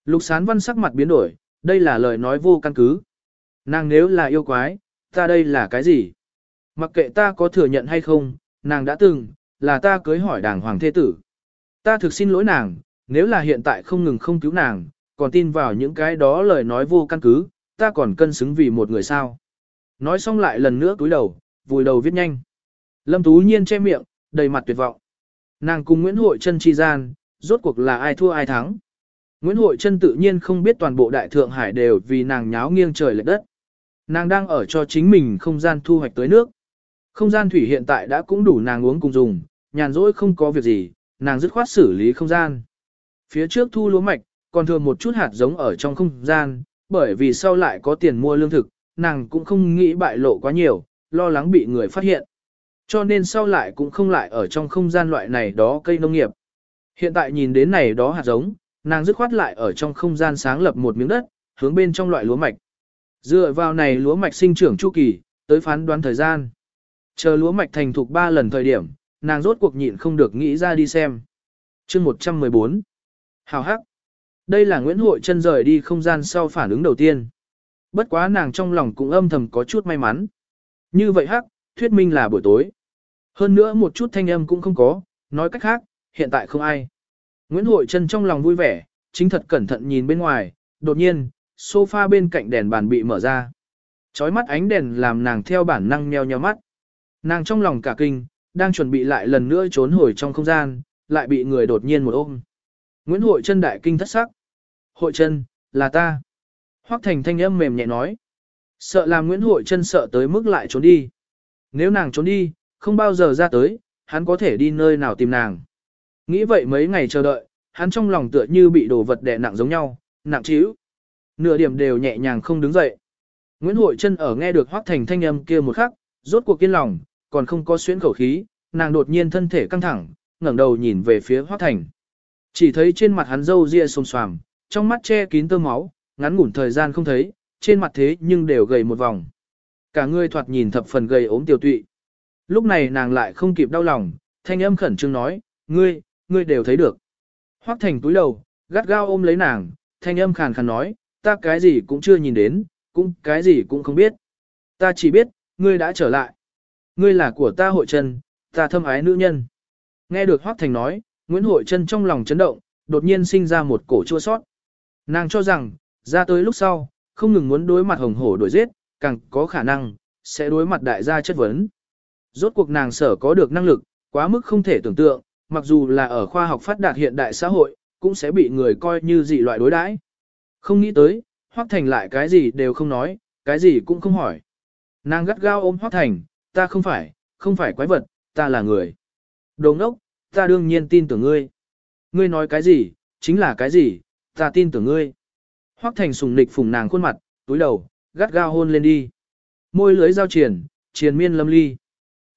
Lục sán văn sắc mặt biến đổi, đây là lời nói vô căn cứ. Nàng nếu là yêu quái, ta đây là cái gì? Mặc kệ ta có thừa nhận hay không, nàng đã từng, là ta cưới hỏi đàng hoàng thế tử. Ta thực xin lỗi nàng, nếu là hiện tại không ngừng không cứu nàng, còn tin vào những cái đó lời nói vô căn cứ, ta còn cân xứng vì một người sao. Nói xong lại lần nữa túi đầu, vùi đầu viết nhanh. Lâm Tú Nhiên che miệng, đầy mặt tuyệt vọng. Nàng cùng Nguyễn Hội Trân chi gian, rốt cuộc là ai thua ai thắng. Nguyễn Hội Trân tự nhiên không biết toàn bộ Đại Thượng Hải đều vì nàng nháo nghiêng trời lệch đất. Nàng đang ở cho chính mình không gian thu hoạch tới nước. Không gian thủy hiện tại đã cũng đủ nàng uống cùng dùng, nhàn rỗi không có việc gì, nàng dứt khoát xử lý không gian. Phía trước thu lúa mạch, còn thừa một chút hạt giống ở trong không gian, bởi vì sau lại có tiền mua lương thực, nàng cũng không nghĩ bại lộ quá nhiều, lo lắng bị người phát hiện. Cho nên sau lại cũng không lại ở trong không gian loại này đó cây nông nghiệp. Hiện tại nhìn đến này đó hạt giống, nàng dứt khoát lại ở trong không gian sáng lập một miếng đất, hướng bên trong loại lúa mạch. Dựa vào này lúa mạch sinh trưởng chu kỳ, tới phán đoán thời gian. Chờ lúa mạch thành thục 3 lần thời điểm, nàng rốt cuộc nhịn không được nghĩ ra đi xem. chương 114 Hào Hắc Đây là Nguyễn Hội chân rời đi không gian sau phản ứng đầu tiên. Bất quá nàng trong lòng cũng âm thầm có chút may mắn. Như vậy Hắc, thuyết minh là buổi tối. Hơn nữa một chút thanh âm cũng không có, nói cách khác, hiện tại không ai. Nguyễn Hội chân trong lòng vui vẻ, chính thật cẩn thận nhìn bên ngoài, đột nhiên, sofa bên cạnh đèn bàn bị mở ra. Chói mắt ánh đèn làm nàng theo bản năng nheo nheo mắt. Nàng trong lòng cả kinh, đang chuẩn bị lại lần nữa trốn hồi trong không gian, lại bị người đột nhiên một ôm. Nguyễn Hội chân đại kinh thất sắc. Hội chân, là ta. Hoắc Thành thanh âm mềm nhẹ nói. Sợ làm Nguyễn Hội chân sợ tới mức lại trốn đi. Nếu nàng trốn đi, không bao giờ ra tới, hắn có thể đi nơi nào tìm nàng. Nghĩ vậy mấy ngày chờ đợi, hắn trong lòng tựa như bị đồ vật đè nặng giống nhau, nặng trĩu. Nửa điểm đều nhẹ nhàng không đứng dậy. Nguyễn Hội Trân ở nghe được Hoắc Thành thanh âm kia một khắc, rốt cuộc kiên lòng, còn không có xuyến khẩu khí, nàng đột nhiên thân thể căng thẳng, ngẩng đầu nhìn về phía Hoắc Thành. Chỉ thấy trên mặt hắn râu ria xồm xoàm, trong mắt che kín tơ máu, ngắn ngủn thời gian không thấy, trên mặt thế nhưng đều gầy một vòng. Cả người thoạt nhìn thập phần gầy ốm tiểu tụy. Lúc này nàng lại không kịp đau lòng, thanh âm khẩn trương nói, ngươi, ngươi đều thấy được. Hoắc Thành túi đầu, gắt gao ôm lấy nàng, thanh âm khàn khàn nói, ta cái gì cũng chưa nhìn đến, cũng cái gì cũng không biết. Ta chỉ biết, ngươi đã trở lại. Ngươi là của ta hội chân, ta thâm ái nữ nhân. Nghe được Hoắc Thành nói, Nguyễn Hội chân trong lòng chấn động, đột nhiên sinh ra một cổ chua sót. Nàng cho rằng, ra tới lúc sau, không ngừng muốn đối mặt hồng hổ đổi giết, càng có khả năng, sẽ đối mặt đại gia chất vấn. Rốt cuộc nàng sở có được năng lực, quá mức không thể tưởng tượng, mặc dù là ở khoa học phát đạt hiện đại xã hội, cũng sẽ bị người coi như dị loại đối đãi. Không nghĩ tới, Hoắc Thành lại cái gì đều không nói, cái gì cũng không hỏi. Nàng gắt gao ôm Hoắc Thành, ta không phải, không phải quái vật, ta là người. Đồ ngốc, ta đương nhiên tin tưởng ngươi. Ngươi nói cái gì, chính là cái gì, ta tin tưởng ngươi. Hoắc Thành sùng nịch phùng nàng khuôn mặt, túi đầu, gắt gao hôn lên đi. Môi lưới giao triển, triền miên lâm ly.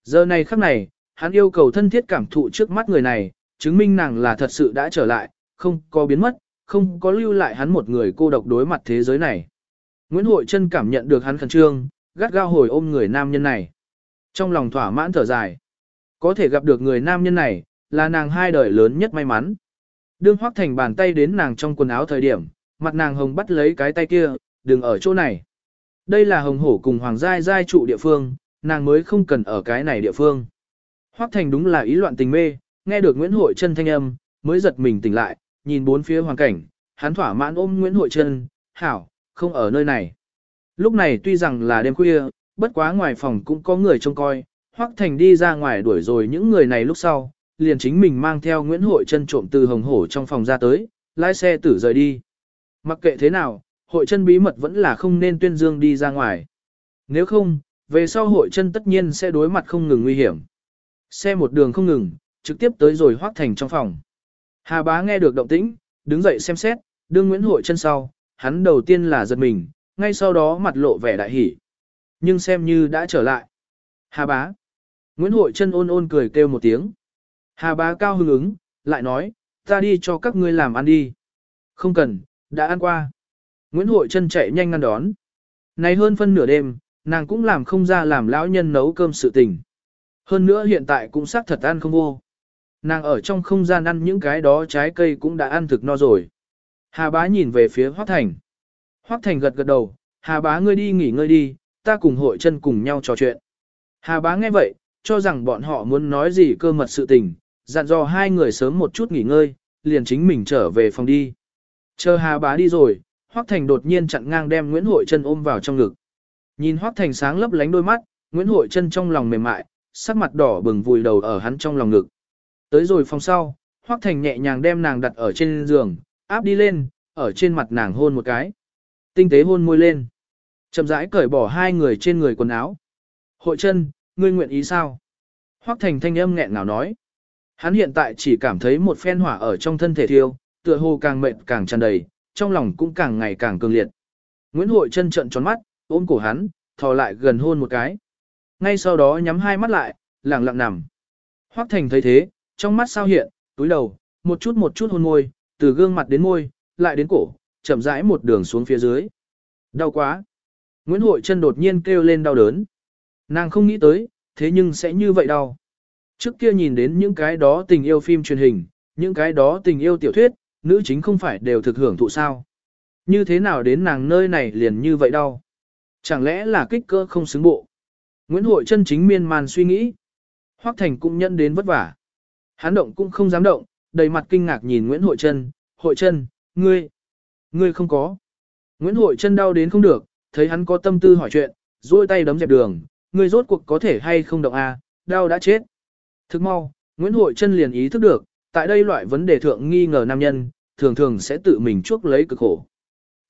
Giờ này khắc này, hắn yêu cầu thân thiết cảm thụ trước mắt người này, chứng minh nàng là thật sự đã trở lại, không có biến mất, không có lưu lại hắn một người cô độc đối mặt thế giới này. Nguyễn Hội Trân cảm nhận được hắn khẩn trương, gắt gao hồi ôm người nam nhân này. Trong lòng thỏa mãn thở dài. Có thể gặp được người nam nhân này, là nàng hai đời lớn nhất may mắn. Đương hoác thành bàn tay đến nàng trong quần áo thời điểm, mặt nàng hồng bắt lấy cái tay kia, đừng ở chỗ này. Đây là hồng hổ cùng hoàng giai giai trụ địa phương, nàng mới không cần ở cái này địa phương. Hoắc Thành đúng là ý loạn tình mê, nghe được Nguyễn Hội Trân thanh âm, mới giật mình tỉnh lại, nhìn bốn phía hoàn cảnh, hắn thỏa mãn ôm Nguyễn Hội Trân, hảo, không ở nơi này. Lúc này tuy rằng là đêm khuya, bất quá ngoài phòng cũng có người trông coi, Hoắc Thành đi ra ngoài đuổi rồi những người này lúc sau, liền chính mình mang theo Nguyễn Hội Trân trộm từ hồng hổ trong phòng ra tới, lái xe tử rời đi. Mặc kệ thế nào, Hội chân bí mật vẫn là không nên tuyên dương đi ra ngoài. Nếu không, về sau Hội chân tất nhiên sẽ đối mặt không ngừng nguy hiểm. Xe một đường không ngừng, trực tiếp tới rồi hoác Thành trong phòng. Hà bá nghe được động tĩnh, đứng dậy xem xét, đương Nguyễn Hội chân sau, hắn đầu tiên là giật mình, ngay sau đó mặt lộ vẻ đại hỉ. Nhưng xem như đã trở lại. Hà bá. Nguyễn Hội chân ôn ôn cười kêu một tiếng. Hà bá cao hứng ứng, lại nói, ta đi cho các ngươi làm ăn đi. Không cần, đã ăn qua. Nguyễn Hội chân chạy nhanh ngăn đón. Này hơn phân nửa đêm, nàng cũng làm không ra làm lão nhân nấu cơm sự tình. Hơn nữa hiện tại cũng xác thật ăn không vô. Nàng ở trong không gian ăn những cái đó trái cây cũng đã ăn thực no rồi. Hà bá nhìn về phía Hoác Thành. Hoác Thành gật gật đầu, Hà bá ngươi đi nghỉ ngơi đi, ta cùng hội chân cùng nhau trò chuyện. Hà bá nghe vậy, cho rằng bọn họ muốn nói gì cơ mật sự tình, dặn dò hai người sớm một chút nghỉ ngơi, liền chính mình trở về phòng đi. Chờ Hà bá đi rồi, Hoắc Thành đột nhiên chặn ngang đem Nguyễn Hội chân ôm vào trong ngực. Nhìn Hoắc Thành sáng lấp lánh đôi mắt, Nguyễn Hội chân trong lòng mềm mại, sắc mặt đỏ bừng vùi đầu ở hắn trong lòng ngực. Tới rồi phòng sau, Hoắc Thành nhẹ nhàng đem nàng đặt ở trên giường, áp đi lên, ở trên mặt nàng hôn một cái. Tinh tế hôn môi lên. Chậm rãi cởi bỏ hai người trên người quần áo. Hội chân, ngươi nguyện ý sao? Hoắc Thành thanh âm nghẹn ngào nói. Hắn hiện tại chỉ cảm thấy một phen hỏa ở trong thân thể thiêu, tựa hồ càng mệt càng tràn đầy, trong lòng cũng càng ngày càng cường liệt. Nguyễn Hội chân trợn tròn mắt, ôm cổ hắn, thò lại gần hôn một cái. Ngay sau đó nhắm hai mắt lại, lặng lặng nằm. Hoắc Thành thấy thế, trong mắt sao hiện, túi đầu, một chút một chút hôn môi, từ gương mặt đến môi, lại đến cổ, chậm rãi một đường xuống phía dưới. Đau quá. Nguyễn Hội chân đột nhiên kêu lên đau đớn. Nàng không nghĩ tới, thế nhưng sẽ như vậy đau. Trước kia nhìn đến những cái đó tình yêu phim truyền hình, những cái đó tình yêu tiểu thuyết, nữ chính không phải đều thực hưởng thụ sao. Như thế nào đến nàng nơi này liền như vậy đau. Chẳng lẽ là kích cỡ không xứng bộ. Nguyễn Hội chân chính miên man suy nghĩ. Hoắc Thành cũng nhận đến vất vả. Hắn động cũng không dám động, đầy mặt kinh ngạc nhìn Nguyễn Hội chân, Hội chân, ngươi, ngươi không có. Nguyễn Hội chân đau đến không được, thấy hắn có tâm tư hỏi chuyện, duỗi tay đấm dẹp đường, ngươi rốt cuộc có thể hay không động à, đau đã chết. Thức mau, Nguyễn Hội chân liền ý thức được, tại đây loại vấn đề thượng nghi ngờ nam nhân, thường thường sẽ tự mình chuốc lấy cực khổ.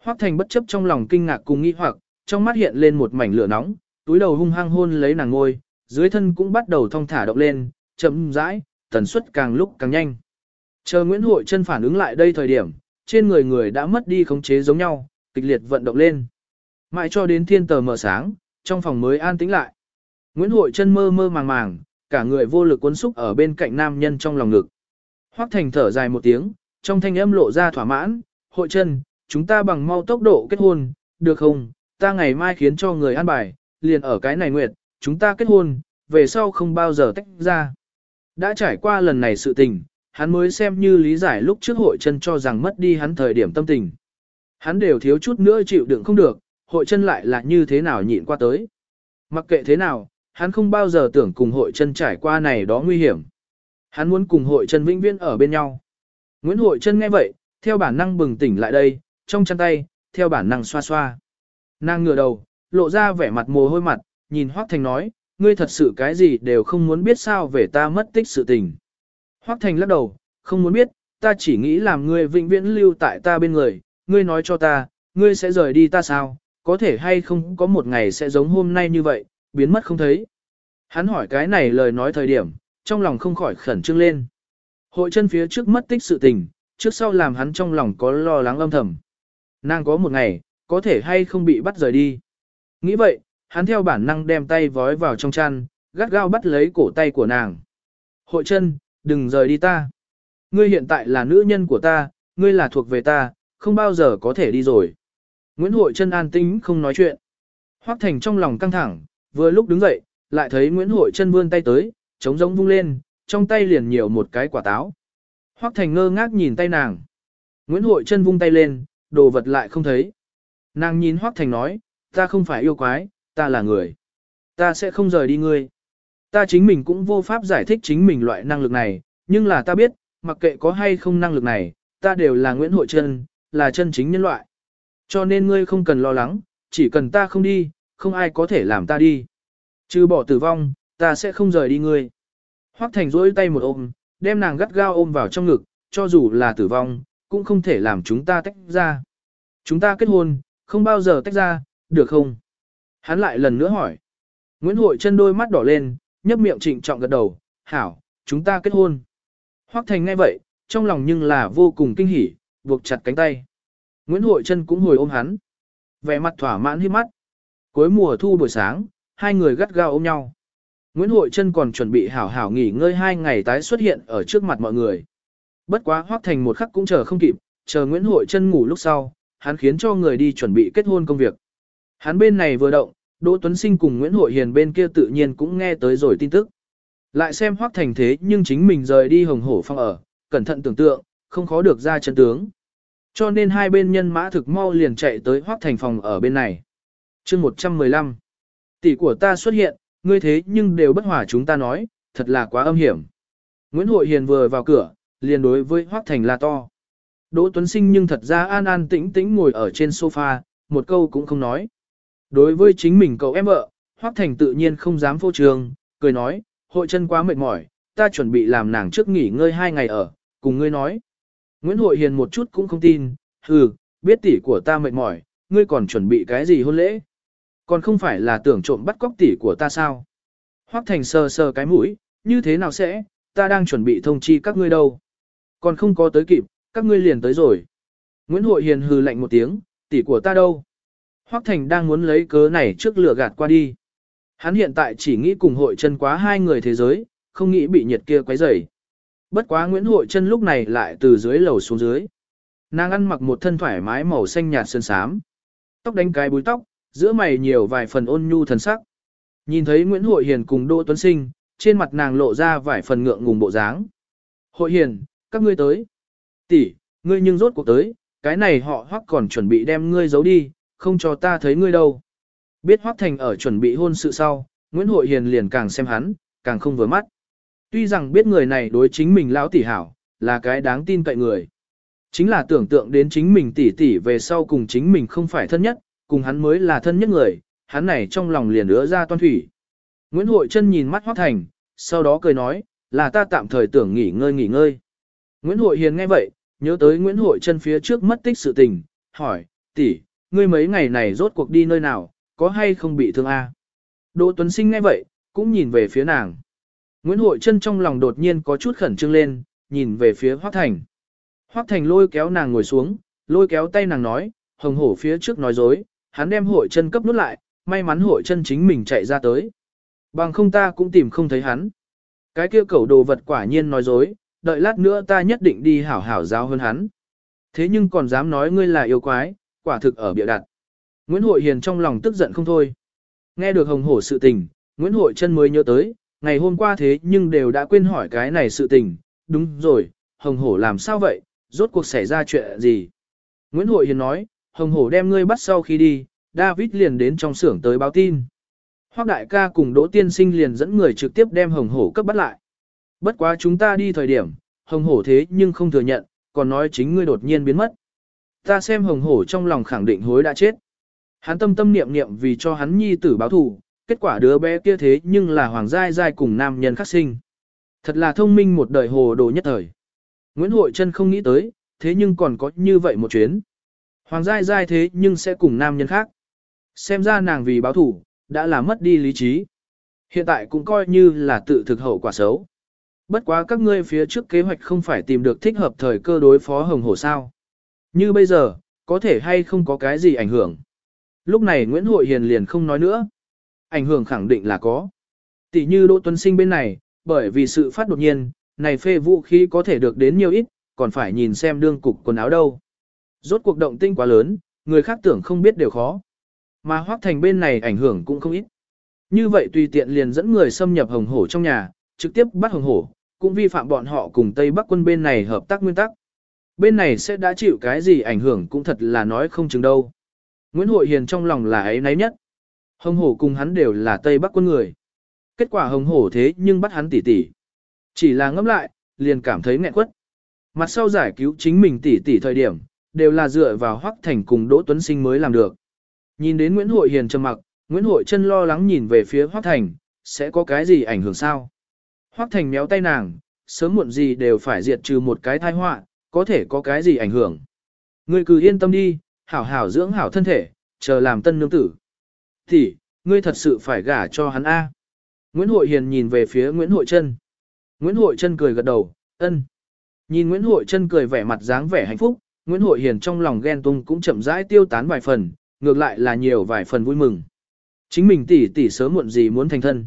Hoắc Thành bất chấp trong lòng kinh ngạc cùng nghi hoặc, trong mắt hiện lên một mảnh lửa nóng, túi đầu hung hăng hôn lấy nàng ngôi, dưới thân cũng bắt đầu thong thả động lên, chậm rãi, tần suất càng lúc càng nhanh. Chờ Nguyễn Hội chân phản ứng lại đây thời điểm, trên người người đã mất đi khống chế giống nhau, kịch liệt vận động lên. Mãi cho đến thiên tờ mở sáng, trong phòng mới an tĩnh lại. Nguyễn Hội chân mơ mơ màng màng, cả người vô lực cuốn xúc ở bên cạnh nam nhân trong lòng ngực. Hoắc Thành thở dài một tiếng, trong thanh âm lộ ra thỏa mãn, "Hội chân, chúng ta bằng mau tốc độ kết hôn, được không? Ta ngày mai khiến cho người an bài, liền ở cái này nguyệt, chúng ta kết hôn, về sau không bao giờ tách ra." Đã trải qua lần này sự tình, hắn mới xem như lý giải lúc trước hội chân cho rằng mất đi hắn thời điểm tâm tình. Hắn đều thiếu chút nữa chịu đựng không được, hội chân lại là như thế nào nhịn qua tới. Mặc kệ thế nào, hắn không bao giờ tưởng cùng hội chân trải qua này đó nguy hiểm. Hắn muốn cùng hội chân vĩnh viễn ở bên nhau. Nguyễn hội chân nghe vậy, theo bản năng bừng tỉnh lại đây, trong chân tay, theo bản năng xoa xoa. Nàng ngửa đầu, lộ ra vẻ mặt mồ hôi mặt, nhìn Hoắc Thành nói, ngươi thật sự cái gì đều không muốn biết sao về ta mất tích sự tình. Hoắc Thành lắc đầu, không muốn biết, ta chỉ nghĩ làm ngươi vĩnh viễn lưu tại ta bên người, ngươi nói cho ta, ngươi sẽ rời đi ta sao, có thể hay không có một ngày sẽ giống hôm nay như vậy, biến mất không thấy. Hắn hỏi cái này lời nói thời điểm, trong lòng không khỏi khẩn trương lên. Hội chân phía trước mất tích sự tình, trước sau làm hắn trong lòng có lo lắng âm thầm. Nàng có một ngày, có thể hay không bị bắt rời đi. Nghĩ vậy, hắn theo bản năng đem tay vói vào trong chăn, gắt gao bắt lấy cổ tay của nàng. Hội chân, đừng rời đi ta. Ngươi hiện tại là nữ nhân của ta, ngươi là thuộc về ta, không bao giờ có thể đi rồi. Nguyễn Hội chân an tĩnh không nói chuyện. Hoắc Thành trong lòng căng thẳng, vừa lúc đứng dậy, lại thấy Nguyễn Hội chân vươn tay tới, chống giống vung lên, trong tay liền nhiều một cái quả táo. Hoắc Thành ngơ ngác nhìn tay nàng. Nguyễn Hội chân vung tay lên, đồ vật lại không thấy. Nàng nhìn Hoắc Thành nói, ta không phải yêu quái, ta là người. Ta sẽ không rời đi ngươi. Ta chính mình cũng vô pháp giải thích chính mình loại năng lực này, nhưng là ta biết, mặc kệ có hay không năng lực này, ta đều là Nguyễn Hội Trân, là chân chính nhân loại. Cho nên ngươi không cần lo lắng, chỉ cần ta không đi, không ai có thể làm ta đi. Trừ bỏ tử vong, ta sẽ không rời đi ngươi. Hoắc Thành rỗi tay một ôm, đem nàng gắt gao ôm vào trong ngực, cho dù là tử vong, cũng không thể làm chúng ta tách ra. Chúng ta kết hôn, không bao giờ tách ra, được không? Hắn lại lần nữa hỏi. Nguyễn Hội chân đôi mắt đỏ lên, nhấp miệng trịnh trọng gật đầu, hảo, chúng ta kết hôn. Hoắc Thành nghe vậy, trong lòng nhưng là vô cùng kinh hỉ, buộc chặt cánh tay. Nguyễn Hội chân cũng hồi ôm hắn. Vẻ mặt thỏa mãn hiếp mắt. Cuối mùa thu buổi sáng, hai người gắt gao ôm nhau. Nguyễn Hội Trân còn chuẩn bị hảo hảo nghỉ ngơi hai ngày tái xuất hiện ở trước mặt mọi người. Bất quá Hoắc Thành một khắc cũng chờ không kịp, chờ Nguyễn Hội Trân ngủ lúc sau, hắn khiến cho người đi chuẩn bị kết hôn công việc. Hắn bên này vừa động, Đỗ Tuấn Sinh cùng Nguyễn Hội Hiền bên kia tự nhiên cũng nghe tới rồi tin tức. Lại xem Hoắc Thành thế nhưng chính mình rời đi hồng hổ phong ở, cẩn thận tưởng tượng, không khó được ra chân tướng. Cho nên hai bên nhân mã thực mau liền chạy tới Hoắc Thành phòng ở bên này. chương 115. Tỷ của ta xuất hiện, ngươi thế nhưng đều bất hòa chúng ta nói, thật là quá âm hiểm. Nguyễn Hội Hiền vừa vào cửa, liền đối với Hoắc Thành là to. Đỗ Tuấn Sinh nhưng thật ra an an tĩnh tĩnh ngồi ở trên sofa, một câu cũng không nói. Đối với chính mình cậu em vợ, Hoắc Thành tự nhiên không dám phô trường, cười nói, hội chân quá mệt mỏi, ta chuẩn bị làm nàng trước nghỉ ngơi hai ngày ở, cùng ngươi nói. Nguyễn Hội Hiền một chút cũng không tin, hừ, biết tỷ của ta mệt mỏi, ngươi còn chuẩn bị cái gì hôn lễ? Còn không phải là tưởng trộm bắt cóc tỷ của ta sao? Hoắc Thành sờ sờ cái mũi, như thế nào sẽ, ta đang chuẩn bị thông chi các ngươi đâu. Còn không có tới kịp, các ngươi liền tới rồi. Nguyễn Hội Hiền hừ lạnh một tiếng, tỷ của ta đâu? Hoắc Thành đang muốn lấy cớ này trước lửa gạt qua đi. Hắn hiện tại chỉ nghĩ cùng hội chân quá hai người thế giới, không nghĩ bị nhiệt kia quấy rầy. Bất quá Nguyễn Hội chân lúc này lại từ dưới lầu xuống dưới. Nàng ăn mặc một thân thoải mái màu xanh nhạt sơn sám. Tóc đánh cái búi tóc, giữa mày nhiều vài phần ôn nhu thần sắc. Nhìn thấy Nguyễn Hội Hiền cùng Đỗ Tuấn Sinh, trên mặt nàng lộ ra vài phần ngượng ngùng bộ dáng. Hội Hiền, các ngươi tới. tỷ, ngươi nhưng rốt cuộc tới, cái này họ hoắc còn chuẩn bị đem ngươi giấu đi, không cho ta thấy ngươi đâu. Biết hoắc thành ở chuẩn bị hôn sự sau, Nguyễn Hội Hiền liền càng xem hắn, càng không vừa mắt. Tuy rằng biết người này đối chính mình lão tỷ hảo, là cái đáng tin cậy người. Chính là tưởng tượng đến chính mình tỷ tỷ về sau cùng chính mình không phải thân nhất, cùng hắn mới là thân nhất người, hắn này trong lòng liền ứa ra toan thủy. Nguyễn Hội Trân nhìn mắt Hoắc Thành, sau đó cười nói, là ta tạm thời tưởng nghỉ ngơi nghỉ ngơi. Nguyễn Hội Hiền nghe vậy, nhớ tới Nguyễn Hội Trân phía trước mất tích sự tình, hỏi, tỷ, ngươi mấy ngày này rốt cuộc đi nơi nào, có hay không bị thương a? Đỗ Tuấn Sinh nghe vậy, cũng nhìn về phía nàng. Nguyễn Hội Trân trong lòng đột nhiên có chút khẩn trương lên, nhìn về phía Hoắc Thành. Hoắc Thành lôi kéo nàng ngồi xuống, lôi kéo tay nàng nói, hồng hổ phía trước nói dối, hắn đem hội chân cấp nút lại, may mắn hội chân chính mình chạy ra tới. Bằng không ta cũng tìm không thấy hắn. Cái kia cẩu đồ vật quả nhiên nói dối, đợi lát nữa ta nhất định đi hảo hảo giáo hơn hắn. Thế nhưng còn dám nói ngươi là yêu quái, quả thực ở bịa đặt. Nguyễn Hội Hiền trong lòng tức giận không thôi. Nghe được hồng hổ sự tình, Nguyễn Hội chân mới nhớ tới, ngày hôm qua thế nhưng đều đã quên hỏi cái này sự tình. Đúng rồi, hồng hổ làm sao vậy, rốt cuộc xảy ra chuyện gì? Nguyễn Hội Hiền nói, hồng hổ đem ngươi bắt sau khi đi, David liền đến trong xưởng tới báo tin. Hoác đại ca cùng Đỗ Tiên Sinh liền dẫn người trực tiếp đem hồng hổ cấp bắt lại. Bất quá chúng ta đi thời điểm, hồng hổ thế nhưng không thừa nhận, còn nói chính ngươi đột nhiên biến mất. Ta xem hồng hổ trong lòng khẳng định hối đã chết. Hắn tâm tâm niệm niệm vì cho hắn nhi tử báo thù, kết quả đứa bé kia thế nhưng là hoàng giai giai cùng nam nhân khắc sinh. Thật là thông minh một đời hồ đồ nhất thời. Nguyễn Hội Trân không nghĩ tới, thế nhưng còn có như vậy một chuyến. Hoàng giai giai thế nhưng sẽ cùng nam nhân khác. Xem ra nàng vì báo thủ, đã là mất đi lý trí. Hiện tại cũng coi như là tự thực hậu quả xấu. Bất quá các ngươi phía trước kế hoạch không phải tìm được thích hợp thời cơ đối phó hồng hổ sao. Như bây giờ, có thể hay không có cái gì ảnh hưởng. Lúc này Nguyễn Hội Hiền liền không nói nữa. Ảnh hưởng khẳng định là có. Tỷ như Đỗ Tuấn Sinh bên này, bởi vì sự phát đột nhiên, này phê vũ khí có thể được đến nhiều ít, còn phải nhìn xem đương cục quần áo đâu. Rốt cuộc động tinh quá lớn, người khác tưởng không biết đều khó. Mà hoác Thành bên này ảnh hưởng cũng không ít. Như vậy tùy tiện liền dẫn người xâm nhập hồng hổ trong nhà, trực tiếp bắt hồng hổ, cũng vi phạm bọn họ cùng Tây Bắc quân bên này hợp tác nguyên tắc. Bên này sẽ đã chịu cái gì ảnh hưởng cũng thật là nói không chừng đâu. Nguyễn Hội Hiền trong lòng là ấy nấy nhất. Hồng hổ cùng hắn đều là Tây Bắc quân người. Kết quả hồng hổ thế nhưng bắt hắn tỉ tỉ. Chỉ là ngẫm lại, liền cảm thấy nghẹn quất. Mặt sau giải cứu chính mình tỉ tỉ thời điểm, đều là dựa vào Hoắc Thành cùng Đỗ Tuấn Sinh mới làm được. Nhìn đến Nguyễn Hội Hiền trầm mặc, Nguyễn Hội chân lo lắng nhìn về phía Hoắc Thành, sẽ có cái gì ảnh hưởng sao? Hoắc Thành méo tay nàng, sớm muộn gì đều phải diệt trừ một cái tai họa, có thể có cái gì ảnh hưởng. Ngươi cứ yên tâm đi, hảo hảo dưỡng hảo thân thể, chờ làm tân nương tử. Thì, ngươi thật sự phải gả cho hắn A. Nguyễn Hội Hiền nhìn về phía Nguyễn Hội Trân. Nguyễn Hội Trân cười gật đầu, ân. Nhìn Nguyễn Hội Trân cười vẻ mặt dáng vẻ hạnh phúc, Nguyễn Hội Hiền trong lòng ghen tung cũng chậm rãi tiêu tán vài phần, ngược lại là nhiều vài phần vui mừng. Chính mình tỷ tỷ sớm muộn gì muốn thành thân.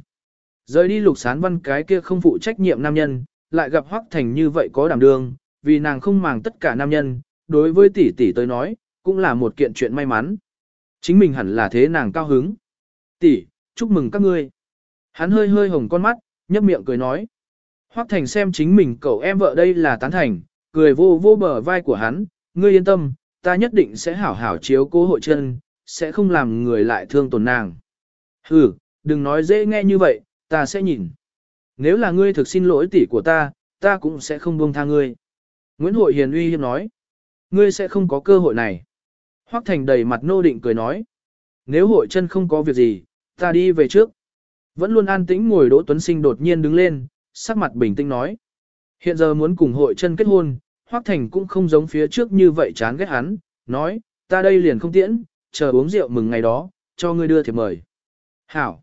Rời đi lục sán văn cái kia không phụ trách nhiệm nam nhân, lại gặp Hoắc Thành như vậy có đảm đương, vì nàng không màng tất cả nam nhân, đối với tỷ tỷ tới nói, cũng là một kiện chuyện may mắn. Chính mình hẳn là thế nàng cao hứng. Tỷ, chúc mừng các ngươi. Hắn hơi hơi hồng con mắt, nhấp miệng cười nói. Hoắc Thành xem chính mình cậu em vợ đây là tán thành, cười vô vô bờ vai của hắn, ngươi yên tâm, ta nhất định sẽ hảo hảo chiếu cố hội chân, sẽ không làm người lại thương tổn nàng. Hừ, đừng nói dễ nghe như vậy, ta sẽ nhìn. Nếu là ngươi thực xin lỗi tỷ của ta, ta cũng sẽ không buông tha ngươi. Nguyễn Hội Hiền uy hiếp nói, ngươi sẽ không có cơ hội này. Hoắc Thành đầy mặt nô định cười nói, nếu hội chân không có việc gì, ta đi về trước. Vẫn luôn an tĩnh ngồi Đỗ Tuấn Sinh đột nhiên đứng lên, sắc mặt bình tĩnh nói. Hiện giờ muốn cùng hội chân kết hôn, Hoắc Thành cũng không giống phía trước như vậy chán ghét hắn, nói, ta đây liền không tiễn, chờ uống rượu mừng ngày đó, cho ngươi đưa thiệp mời. Hảo.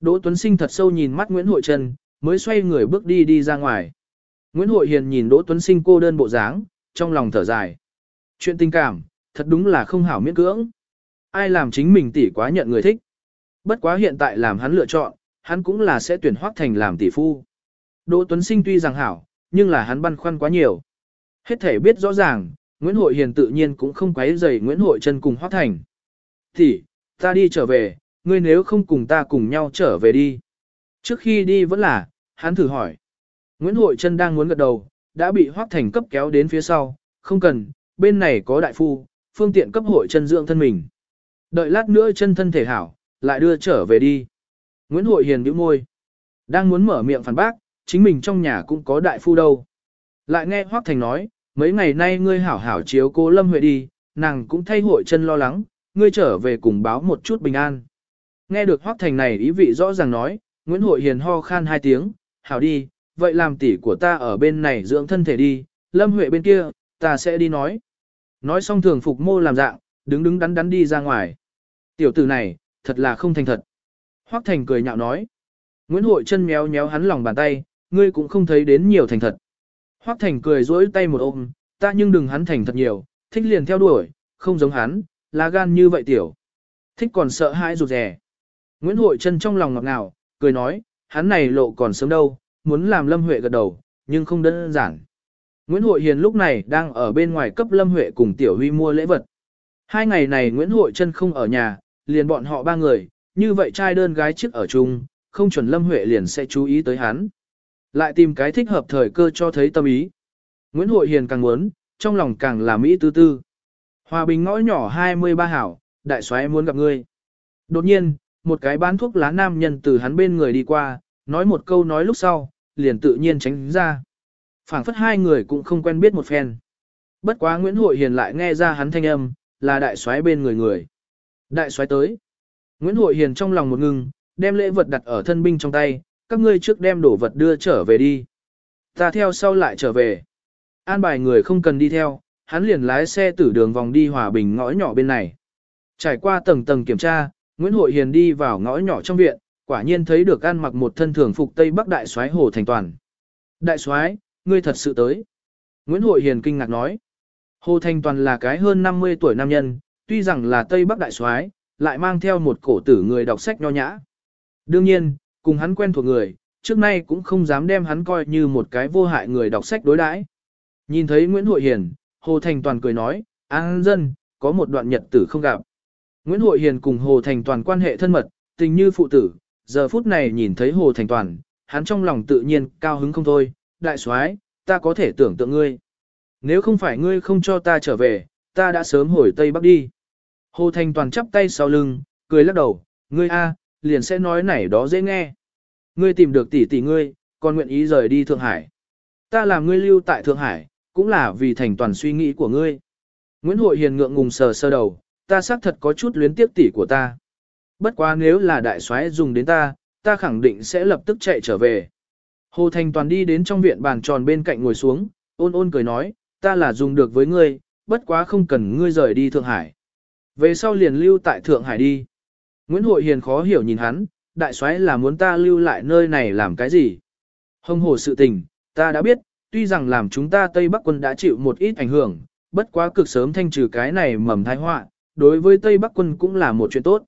Đỗ Tuấn Sinh thật sâu nhìn mắt Nguyễn Hội Trần, mới xoay người bước đi đi ra ngoài. Nguyễn Hội Hiền nhìn Đỗ Tuấn Sinh cô đơn bộ dáng, trong lòng thở dài. Chuyện tình cảm, thật đúng là không hảo miễn cưỡng. Ai làm chính mình tỷ quá nhận người thích. Bất quá hiện tại làm hắn lựa chọn, hắn cũng là sẽ tuyển Hoắc Thành làm tỷ phu. Đỗ Tuấn Sinh tuy rằng hảo, nhưng là hắn băn khoăn quá nhiều. Hết thể biết rõ ràng, Nguyễn Hội Hiền tự nhiên cũng không quấy rầy Nguyễn Hội Trân cùng Hoác Thành. Thì, ta đi trở về, ngươi nếu không cùng ta cùng nhau trở về đi. Trước khi đi vẫn là, hắn thử hỏi. Nguyễn Hội Trân đang muốn gật đầu, đã bị Hoác Thành cấp kéo đến phía sau, không cần, bên này có đại phu, phương tiện cấp hội chân dưỡng thân mình. Đợi lát nữa chân thân thể hảo, lại đưa trở về đi. Nguyễn Hội Hiền bĩu môi. Đang muốn mở miệng phản bác, chính mình trong nhà cũng có đại phu đâu. Lại nghe Hoác Thành nói, mấy ngày nay ngươi hảo hảo chiếu cô Lâm Huệ đi, nàng cũng thay hội chân lo lắng, ngươi trở về cùng báo một chút bình an. Nghe được Hoác Thành này ý vị rõ ràng nói, Nguyễn Hội Hiền ho khan hai tiếng, hảo đi, vậy làm tỷ của ta ở bên này dưỡng thân thể đi, Lâm Huệ bên kia, ta sẽ đi nói. Nói xong thường phục mô làm dạng, đứng đứng đắn đắn đi ra ngoài. Tiểu tử này, thật là không thành thật. Hoác Thành cười nhạo nói. Nguyễn Hội chân méo méo hắn lòng bàn tay, ngươi cũng không thấy đến nhiều thành thật. Hoác Thành cười rỗi tay một ôm, ta nhưng đừng hắn thành thật nhiều, thích liền theo đuổi, không giống hắn, lá gan như vậy tiểu. Thích còn sợ hãi rụt rè. Nguyễn Hội chân trong lòng ngọt ngào, cười nói, hắn này lộ còn sớm đâu, muốn làm Lâm Huệ gật đầu, nhưng không đơn giản. Nguyễn Hội Hiền lúc này đang ở bên ngoài cấp Lâm Huệ cùng Tiểu Huy mua lễ vật. Hai ngày này Nguyễn Hội chân không ở nhà, liền bọn họ ba người, như vậy trai đơn gái trước ở chung, không chuẩn Lâm Huệ liền sẽ chú ý tới hắn. Lại tìm cái thích hợp thời cơ cho thấy tâm ý. Nguyễn Hội Hiền càng muốn, trong lòng càng là Mỹ tư tư. Hòa bình ngõ nhỏ 23 hảo, đại soái muốn gặp ngươi. Đột nhiên, một cái bán thuốc lá nam nhân từ hắn bên người đi qua, nói một câu nói lúc sau, liền tự nhiên tránh ra. phảng phất hai người cũng không quen biết một phen. Bất quá Nguyễn Hội Hiền lại nghe ra hắn thanh âm, là đại soái bên người người. Đại soái tới. Nguyễn Hội Hiền trong lòng một ngưng, đem lễ vật đặt ở thân binh trong tay, các ngươi trước đem đổ vật đưa trở về đi. Ta theo sau lại trở về. An bài người không cần đi theo, hắn liền lái xe tử đường vòng đi hòa bình ngõ nhỏ bên này. Trải qua tầng tầng kiểm tra, Nguyễn Hội Hiền đi vào ngõ nhỏ trong viện, quả nhiên thấy được An mặc một thân thường phục Tây Bắc Đại soái Hồ Thành Toàn. Đại soái, ngươi thật sự tới. Nguyễn Hội Hiền kinh ngạc nói. Hồ Thành Toàn là cái hơn 50 tuổi nam nhân, tuy rằng là Tây Bắc Đại soái, lại mang theo một cổ tử người đọc sách nho nhã. Đương nhiên, cùng hắn quen thuộc người, trước nay cũng không dám đem hắn coi như một cái vô hại người đọc sách đối đãi. Nhìn thấy Nguyễn Hội Hiền, Hồ Thành Toàn cười nói, An dân, có một đoạn nhật tử không gặp. Nguyễn Hội Hiền cùng Hồ Thành Toàn quan hệ thân mật, tình như phụ tử, giờ phút này nhìn thấy Hồ Thành Toàn, hắn trong lòng tự nhiên cao hứng không thôi, đại soái, ta có thể tưởng tượng ngươi. Nếu không phải ngươi không cho ta trở về, ta đã sớm hồi Tây Bắc đi. Hồ Thành Toàn chắp tay sau lưng, cười lắc đầu, ngươi a, liền sẽ nói này đó dễ nghe. Ngươi tìm được tỷ tỷ ngươi, còn nguyện ý rời đi Thượng Hải. Ta làm ngươi lưu tại Thượng Hải, cũng là vì thành toàn suy nghĩ của ngươi. Nguyễn Hội Hiền ngượng ngùng sờ sơ đầu, ta xác thật có chút luyến tiếc tỷ của ta. Bất quá nếu là đại soái dùng đến ta, ta khẳng định sẽ lập tức chạy trở về. Hồ Thành Toàn đi đến trong viện bàn tròn bên cạnh ngồi xuống, ôn ôn cười nói, ta là dùng được với ngươi, bất quá không cần ngươi rời đi Thượng Hải. Về sau liền lưu tại Thượng Hải đi. Nguyễn Hội Hiền khó hiểu nhìn hắn, đại soái là muốn ta lưu lại nơi này làm cái gì? Hồng hồ sự tình, ta đã biết, tuy rằng làm chúng ta Tây Bắc quân đã chịu một ít ảnh hưởng, bất quá cực sớm thanh trừ cái này mầm thái họa, đối với Tây Bắc quân cũng là một chuyện tốt.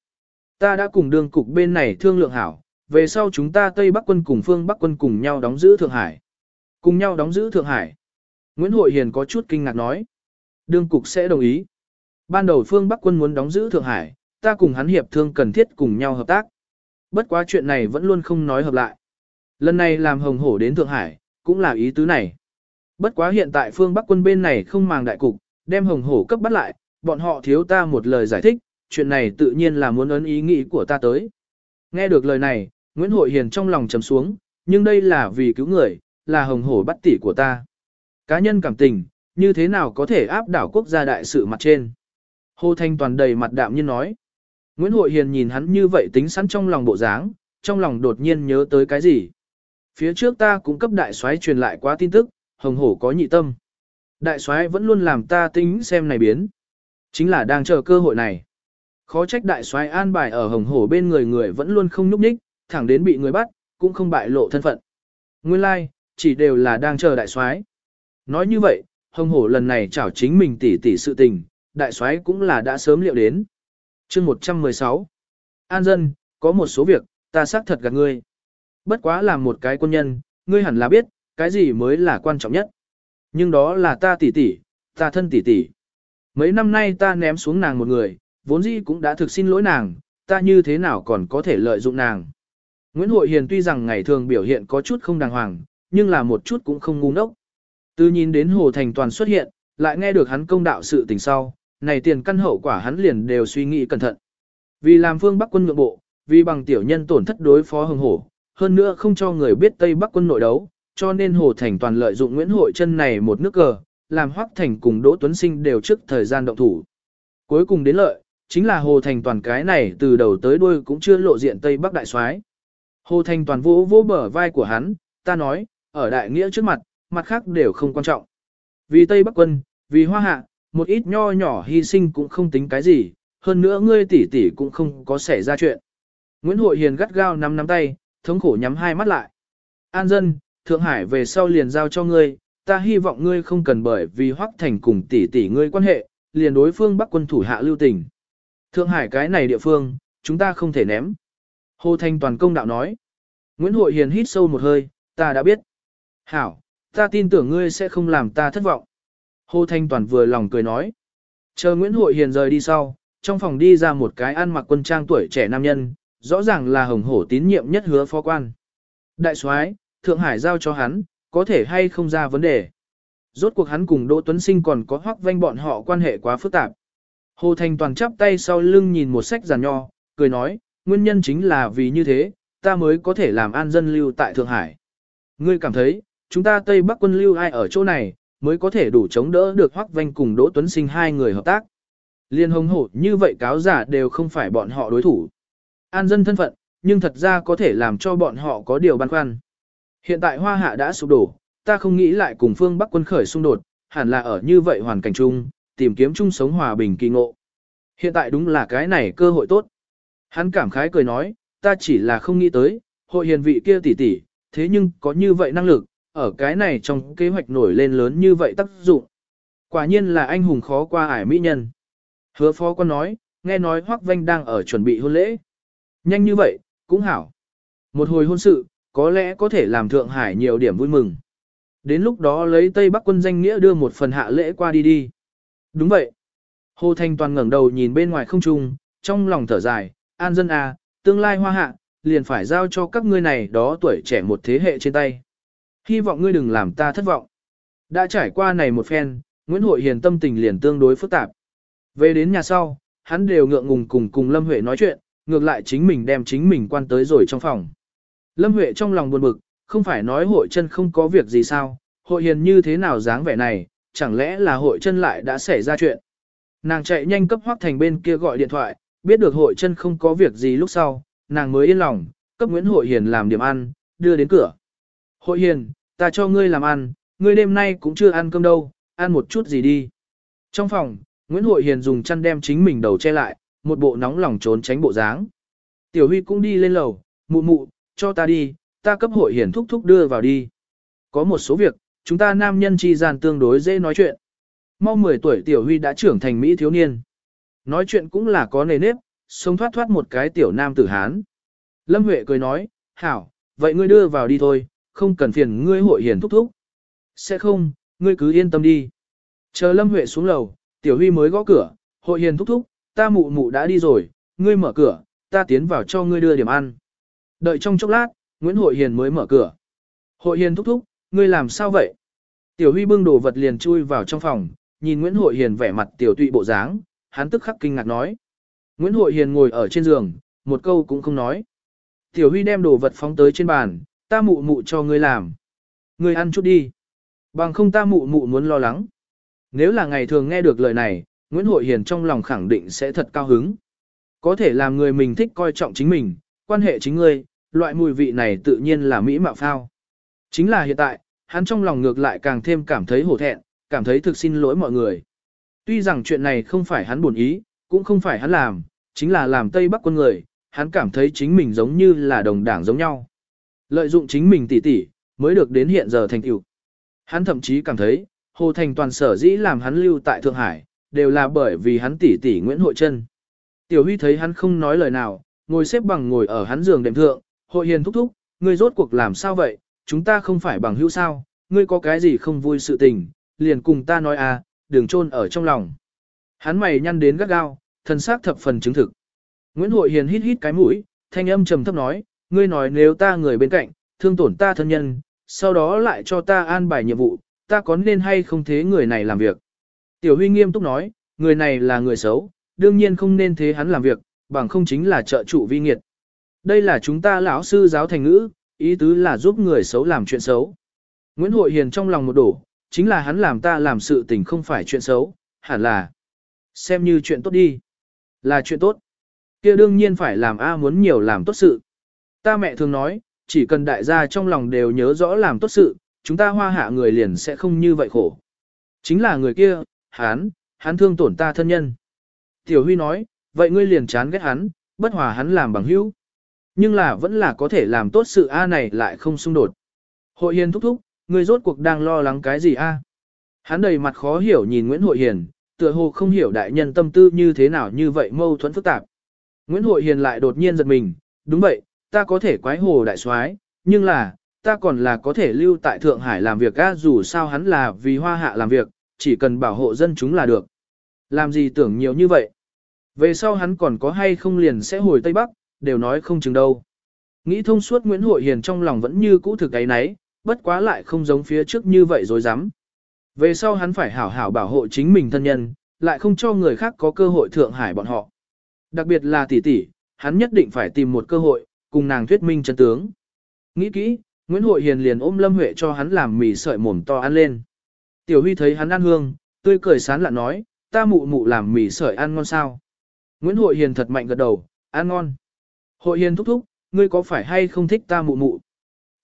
Ta đã cùng đường cục bên này thương lượng hảo, về sau chúng ta Tây Bắc quân cùng phương Bắc quân cùng nhau đóng giữ Thượng Hải. Cùng nhau đóng giữ Thượng Hải. Nguyễn Hội Hiền có chút kinh ngạc nói. Đương cục sẽ đồng ý. Ban đầu phương Bắc quân muốn đóng giữ Thượng Hải, ta cùng hắn hiệp thương cần thiết cùng nhau hợp tác. Bất quá chuyện này vẫn luôn không nói hợp lại. Lần này làm hồng hổ đến Thượng Hải, cũng là ý tứ này. Bất quá hiện tại phương Bắc quân bên này không màng đại cục, đem hồng hổ cấp bắt lại, bọn họ thiếu ta một lời giải thích, chuyện này tự nhiên là muốn ấn ý nghĩ của ta tới. Nghe được lời này, Nguyễn Hội Hiền trong lòng trầm xuống, nhưng đây là vì cứu người, là hồng hổ bắt tỷ của ta. Cá nhân cảm tình, như thế nào có thể áp đảo quốc gia đại sự mặt trên. Hồ Thanh toàn đầy mặt đạm nhiên nói. Nguyễn Hội Hiền nhìn hắn như vậy tính sẵn trong lòng bộ dáng, trong lòng đột nhiên nhớ tới cái gì. Phía trước ta cũng cấp đại soái truyền lại quá tin tức, hồng hổ có nhị tâm. Đại soái vẫn luôn làm ta tính xem này biến. Chính là đang chờ cơ hội này. Khó trách đại soái an bài ở hồng hổ bên người người vẫn luôn không nhúc nhích, thẳng đến bị người bắt, cũng không bại lộ thân phận. Nguyên lai, like, chỉ đều là đang chờ đại soái. Nói như vậy, hồng hổ lần này chảo chính mình tỉ tỉ sự tình, đại soái cũng là đã sớm liệu đến chương 116 An dân, có một số việc, ta xác thật gạt ngươi. Bất quá là một cái quân nhân, ngươi hẳn là biết, cái gì mới là quan trọng nhất. Nhưng đó là ta tỷ tỷ, Ta thân tỷ tỷ. Mấy năm nay ta ném xuống nàng một người, vốn dĩ cũng đã thực xin lỗi nàng, ta như thế nào còn có thể lợi dụng nàng. Nguyễn Hội Hiền tuy rằng ngày thường biểu hiện có chút không đàng hoàng, nhưng là một chút cũng không ngu ngốc. Từ nhìn đến Hồ Thành Toàn xuất hiện, lại nghe được hắn công đạo sự tình sau, này tiền căn hậu quả hắn liền đều suy nghĩ cẩn thận. Vì làm phương Bắc quân nhượng bộ, vì bằng tiểu nhân tổn thất đối phó hưng hổ, hơn nữa không cho người biết Tây Bắc quân nội đấu, cho nên Hồ Thành toàn lợi dụng Nguyễn Hội chân này một nước cờ, làm Hoắc Thành cùng Đỗ Tuấn Sinh đều trước thời gian động thủ. Cuối cùng đến lợi, chính là Hồ Thành toàn cái này từ đầu tới đuôi cũng chưa lộ diện Tây Bắc đại soái. Hồ Thành toàn vỗ vỗ bờ vai của hắn, ta nói, ở đại nghĩa trước mặt, mặt khác đều không quan trọng. Vì Tây Bắc quân, vì Hoa Hạ, một ít nho nhỏ hy sinh cũng không tính cái gì, hơn nữa ngươi tỷ tỷ cũng không có xảy ra chuyện. Nguyễn Hội Hiền gắt gao nắm nắm tay, thống khổ nhắm hai mắt lại. An dân, Thượng Hải về sau liền giao cho ngươi, ta hy vọng ngươi không cần bởi vì Hoắc Thành cùng tỷ tỷ ngươi quan hệ, liền đối phương Bắc quân thủ hạ lưu tình. Thượng Hải cái này địa phương, chúng ta không thể ném. Hồ Thanh toàn công đạo nói. Nguyễn Hội Hiền hít sâu một hơi, ta đã biết. Hảo, ta tin tưởng ngươi sẽ không làm ta thất vọng. Hồ Thanh toàn vừa lòng cười nói. Chờ Nguyễn Hội Hiền rời đi sau, trong phòng đi ra một cái ăn mặc quân trang tuổi trẻ nam nhân, rõ ràng là hồng hổ tín nhiệm nhất hứa phó quan. Đại soái, Thượng Hải giao cho hắn, có thể hay không ra vấn đề. Rốt cuộc hắn cùng Đỗ Tuấn Sinh còn có hoắc vanh bọn họ quan hệ quá phức tạp. Hồ Thành toàn chắp tay sau lưng nhìn một sách giàn nho, cười nói, nguyên nhân chính là vì như thế, ta mới có thể làm an dân lưu tại Thượng Hải. Ngươi cảm thấy, chúng ta Tây Bắc quân lưu ai ở chỗ này, mới có thể đủ chống đỡ được hoắc vanh cùng Đỗ Tuấn Sinh hai người hợp tác. Liên hồng hổ như vậy cáo giả đều không phải bọn họ đối thủ. An dân thân phận, nhưng thật ra có thể làm cho bọn họ có điều băn khoăn. Hiện tại hoa hạ đã sụp đổ, ta không nghĩ lại cùng phương Bắc quân khởi xung đột, hẳn là ở như vậy hoàn cảnh chung, tìm kiếm chung sống hòa bình kỳ ngộ. Hiện tại đúng là cái này cơ hội tốt. Hắn cảm khái cười nói, ta chỉ là không nghĩ tới, hội hiền vị kia tỷ tỷ, thế nhưng có như vậy năng lực, ở cái này trong kế hoạch nổi lên lớn như vậy tác dụng. Quả nhiên là anh hùng khó qua ải mỹ nhân. Hứa phó quan nói, nghe nói Hoắc Vanh đang ở chuẩn bị hôn lễ. Nhanh như vậy, cũng hảo. Một hồi hôn sự, có lẽ có thể làm Thượng Hải nhiều điểm vui mừng. Đến lúc đó lấy Tây Bắc quân danh nghĩa đưa một phần hạ lễ qua đi đi. Đúng vậy. Hồ Thanh Toàn ngẩng đầu nhìn bên ngoài không trung, trong lòng thở dài, an dân à, tương lai hoa hạ, liền phải giao cho các ngươi này đó tuổi trẻ một thế hệ trên tay. Hy vọng ngươi đừng làm ta thất vọng. Đã trải qua này một phen, Nguyễn Hội Hiền tâm tình liền tương đối phức tạp. Về đến nhà sau, hắn đều ngượng ngùng cùng cùng Lâm Huệ nói chuyện, ngược lại chính mình đem chính mình quan tới rồi trong phòng. Lâm Huệ trong lòng buồn bực, không phải nói hội chân không có việc gì sao, hội hiền như thế nào dáng vẻ này, chẳng lẽ là hội chân lại đã xảy ra chuyện. Nàng chạy nhanh cấp hoác thành bên kia gọi điện thoại, biết được hội chân không có việc gì lúc sau, nàng mới yên lòng, cấp Nguyễn Hội Hiền làm điểm ăn, đưa đến cửa. Hội Hiền, ta cho ngươi làm ăn, ngươi đêm nay cũng chưa ăn cơm đâu, ăn một chút gì đi. Trong phòng, Nguyễn Hội Hiền dùng chăn đem chính mình đầu che lại, một bộ nóng lòng trốn tránh bộ dáng. Tiểu Huy cũng đi lên lầu, mụ mụ, cho ta đi, ta cấp hội Hiền thúc thúc đưa vào đi. Có một số việc, chúng ta nam nhân chi gian tương đối dễ nói chuyện. Mau 10 tuổi Tiểu Huy đã trưởng thành Mỹ thiếu niên. Nói chuyện cũng là có nề nếp, sống thoát thoát một cái tiểu nam tử Hán. Lâm Huệ cười nói, hảo, vậy ngươi đưa vào đi thôi, không cần phiền ngươi hội hiền thúc thúc. Sẽ không, ngươi cứ yên tâm đi. Chờ Lâm Huệ xuống lầu, Tiểu Huy mới gõ cửa, hội hiền thúc thúc, ta mụ mụ đã đi rồi, ngươi mở cửa, ta tiến vào cho ngươi đưa điểm ăn. Đợi trong chốc lát, Nguyễn Hội Hiền mới mở cửa. Hội Hiền thúc thúc, ngươi làm sao vậy? Tiểu Huy bưng đồ vật liền chui vào trong phòng, nhìn Nguyễn Hội Hiền vẻ mặt tiểu tụy bộ dáng, hắn tức khắc kinh ngạc nói. Nguyễn Hội Hiền ngồi ở trên giường, một câu cũng không nói. Tiểu Huy đem đồ vật phóng tới trên bàn, ta mụ mụ cho ngươi làm. Ngươi ăn chút đi. Bằng không ta mụ mụ muốn lo lắng. Nếu là ngày thường nghe được lời này, Nguyễn Hội Hiền trong lòng khẳng định sẽ thật cao hứng. Có thể làm người mình thích coi trọng chính mình, quan hệ chính ngươi, loại mùi vị này tự nhiên là mỹ mạo phao. Chính là hiện tại, hắn trong lòng ngược lại càng thêm cảm thấy hổ thẹn, cảm thấy thực xin lỗi mọi người. Tuy rằng chuyện này không phải hắn buồn ý, cũng không phải hắn làm, chính là làm Tây Bắc quân người, hắn cảm thấy chính mình giống như là đồng đảng giống nhau. Lợi dụng chính mình tỉ tỉ, mới được đến hiện giờ thành tựu. Hắn thậm chí cảm thấy, Hồ Thành toàn sở dĩ làm hắn lưu tại Thượng Hải, đều là bởi vì hắn tỉ tỉ Nguyễn Hội Trân. Tiểu Huy thấy hắn không nói lời nào, ngồi xếp bằng ngồi ở hắn giường đệm thượng, hội hiền thúc thúc, ngươi rốt cuộc làm sao vậy, chúng ta không phải bằng hữu sao, ngươi có cái gì không vui sự tình, liền cùng ta nói à, đừng chôn ở trong lòng. Hắn mày nhăn đến gắt gao, thân xác thập phần chứng thực. Nguyễn Hội Hiền hít hít cái mũi, thanh âm trầm thấp nói, ngươi nói nếu ta người bên cạnh, thương tổn ta thân nhân, sau đó lại cho ta an bài nhiệm vụ, ta có nên hay không thế người này làm việc. Tiểu Huy nghiêm túc nói, người này là người xấu, đương nhiên không nên thế hắn làm việc, bằng không chính là trợ trụ vi nghiệt. Đây là chúng ta lão sư giáo thành ngữ, ý tứ là giúp người xấu làm chuyện xấu. Nguyễn Hội Hiền trong lòng một đổ, chính là hắn làm ta làm sự tình không phải chuyện xấu, hẳn là xem như chuyện tốt đi. Là chuyện tốt. kia đương nhiên phải làm A muốn nhiều làm tốt sự. Ta mẹ thường nói, chỉ cần đại gia trong lòng đều nhớ rõ làm tốt sự, chúng ta hoa hạ người liền sẽ không như vậy khổ. Chính là người kia, hắn, hắn thương tổn ta thân nhân. Tiểu Huy nói, vậy ngươi liền chán ghét hắn, bất hòa hắn làm bằng hữu. Nhưng là vẫn là có thể làm tốt sự A này lại không xung đột. Hội Hiền thúc thúc, ngươi rốt cuộc đang lo lắng cái gì A? Hắn đầy mặt khó hiểu nhìn Nguyễn Hội Hiền, tựa hồ không hiểu đại nhân tâm tư như thế nào như vậy mâu thuẫn phức tạp. Nguyễn Hội Hiền lại đột nhiên giật mình, đúng vậy, ta có thể quái hồ đại soái, nhưng là, ta còn là có thể lưu tại Thượng Hải làm việc A dù sao hắn là vì hoa hạ làm việc, chỉ cần bảo hộ dân chúng là được. Làm gì tưởng nhiều như vậy? Về sau hắn còn có hay không liền sẽ hồi Tây Bắc, đều nói không chừng đâu. Nghĩ thông suốt Nguyễn Hội Hiền trong lòng vẫn như cũ thực ấy nấy, bất quá lại không giống phía trước như vậy rồi dám. Về sau hắn phải hảo hảo bảo hộ chính mình thân nhân, lại không cho người khác có cơ hội thượng hải bọn họ. Đặc biệt là tỷ tỷ, hắn nhất định phải tìm một cơ hội, cùng nàng thuyết minh chân tướng. Nghĩ kỹ, Nguyễn Hội Hiền liền ôm Lâm Huệ cho hắn làm mì sợi mồm to ăn lên. Tiểu Huy thấy hắn ăn hương, tươi cười sán lạ nói, ta mụ mụ làm mì sợi ăn ngon sao. Nguyễn Hội Hiền thật mạnh gật đầu, ăn ngon. Hội Hiền thúc thúc, ngươi có phải hay không thích ta mụ mụ?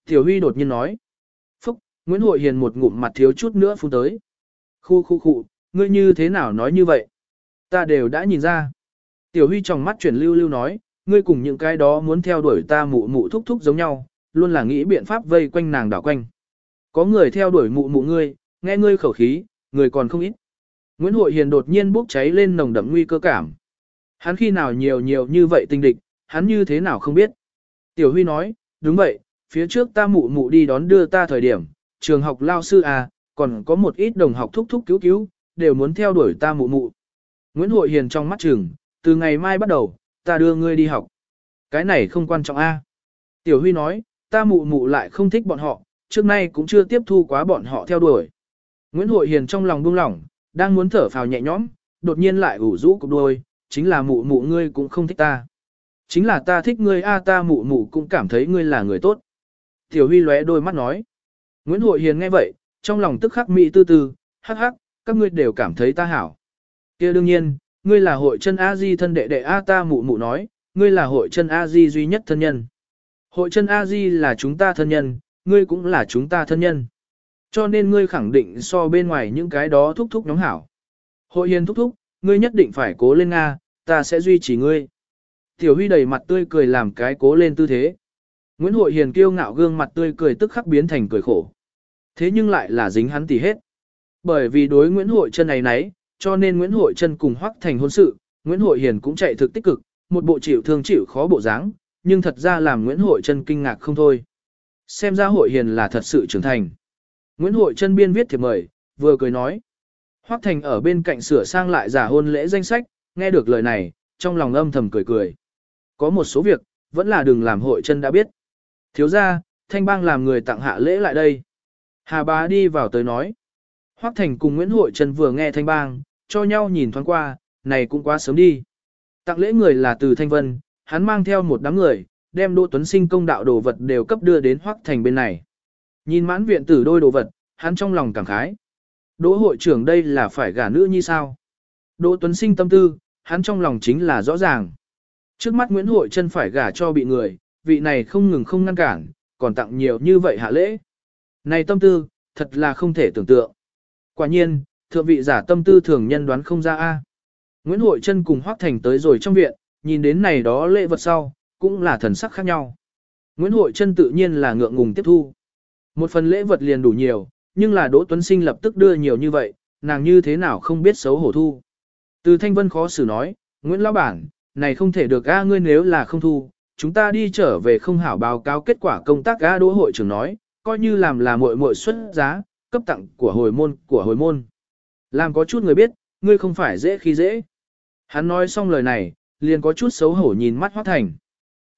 Tiểu Huy đột nhiên nói. Phúc, Nguyễn Hội Hiền một ngụm mặt thiếu chút nữa phun tới. Khu khu khu, ngươi như thế nào nói như vậy? Ta đều đã nhìn ra. Tiểu Huy trong mắt chuyển lưu lưu nói, ngươi cùng những cái đó muốn theo đuổi ta mụ mụ thúc thúc giống nhau, luôn là nghĩ biện pháp vây quanh nàng đảo quanh. Có người theo đuổi mụ mụ ngươi, nghe ngươi khẩu khí, người còn không ít. Nguyễn Hội Hiền đột nhiên bốc cháy lên nồng đậm nguy cơ cảm. Hắn khi nào nhiều nhiều như vậy tình địch, hắn như thế nào không biết. Tiểu Huy nói, đúng vậy, phía trước ta mụ mụ đi đón đưa ta thời điểm, trường học lao sư à, còn có một ít đồng học thúc thúc cứu cứu, đều muốn theo đuổi ta mụ mụ. Nguyễn Hội Hiền trong mắt trường, từ ngày mai bắt đầu, ta đưa ngươi đi học. Cái này không quan trọng a. Tiểu Huy nói, ta mụ mụ lại không thích bọn họ, trước nay cũng chưa tiếp thu quá bọn họ theo đuổi. Nguyễn Hội Hiền trong lòng buông lỏng, đang muốn thở phào nhẹ nhõm, đột nhiên lại ủ rũ cục đôi, chính là mụ mụ ngươi cũng không thích ta. Chính là ta thích ngươi a ta mụ mụ cũng cảm thấy ngươi là người tốt. Tiểu Huy lóe đôi mắt nói. Nguyễn Hội Hiền nghe vậy, trong lòng tức khắc mị tư tư, hắc hắc, các ngươi đều cảm thấy ta hảo. kia đương nhiên, ngươi là hội chân A-di thân đệ đệ A ta mụ mụ nói, ngươi là hội chân A-di duy nhất thân nhân. Hội chân A-di là chúng ta thân nhân, ngươi cũng là chúng ta thân nhân. Cho nên ngươi khẳng định so bên ngoài những cái đó thúc thúc nhóm hảo. Hội hiền thúc thúc, ngươi nhất định phải cố lên Nga, ta sẽ duy trì ngươi. Tiểu Huy đầy mặt tươi cười làm cái cố lên tư thế. Nguyễn Hội Hiền kiêu ngạo gương mặt tươi cười tức khắc biến thành cười khổ. Thế nhưng lại là dính hắn tỉ hết. Bởi vì đối Nguyễn Hội chân này nấy, cho nên Nguyễn Hội chân cùng Hoắc Thành hôn sự, Nguyễn Hội Hiền cũng chạy thực tích cực, một bộ chịu thương chịu khó bộ dáng, nhưng thật ra làm Nguyễn Hội chân kinh ngạc không thôi. Xem ra Hội Hiền là thật sự trưởng thành. Nguyễn Hội chân biên viết thiệp mời, vừa cười nói. Hoắc Thành ở bên cạnh sửa sang lại giả hôn lễ danh sách, nghe được lời này, trong lòng âm thầm cười cười. Có một số việc, vẫn là đừng làm hội chân đã biết. Thiếu ra, thanh bang làm người tặng hạ lễ lại đây. Hà bá đi vào tới nói. Hoắc Thành cùng Nguyễn Hội Trân vừa nghe thanh bang, cho nhau nhìn thoáng qua, này cũng quá sớm đi. Tặng lễ người là từ Thanh Vân, hắn mang theo một đám người, đem Đỗ Tuấn Sinh công đạo đồ vật đều cấp đưa đến Hoắc Thành bên này. Nhìn mãn viện tử đôi đồ vật, hắn trong lòng cảm khái. Đỗ hội trưởng đây là phải gả nữ như sao? Đỗ Tuấn Sinh tâm tư, hắn trong lòng chính là rõ ràng. Trước mắt Nguyễn Hội chân phải gả cho bị người, vị này không ngừng không ngăn cản, còn tặng nhiều như vậy hạ lễ. Này tâm tư, thật là không thể tưởng tượng. Quả nhiên, thượng vị giả tâm tư thường nhân đoán không ra a. Nguyễn Hội Trân cùng Hoắc Thành tới rồi trong viện, nhìn đến này đó lễ vật sau, cũng là thần sắc khác nhau. Nguyễn Hội Trân tự nhiên là ngượng ngùng tiếp thu. Một phần lễ vật liền đủ nhiều, nhưng là Đỗ Tuấn Sinh lập tức đưa nhiều như vậy, nàng như thế nào không biết xấu hổ thu. Từ Thanh Vân khó xử nói, Nguyễn Lão Bản, này không thể được a ngươi nếu là không thu, chúng ta đi trở về không hảo báo cáo kết quả công tác a Đỗ hội trưởng nói, coi như làm là muội muội xuất giá, cấp tặng của hồi môn của hồi môn. Làm có chút người biết, ngươi không phải dễ khi dễ. Hắn nói xong lời này, liền có chút xấu hổ nhìn mắt Hoắc Thành.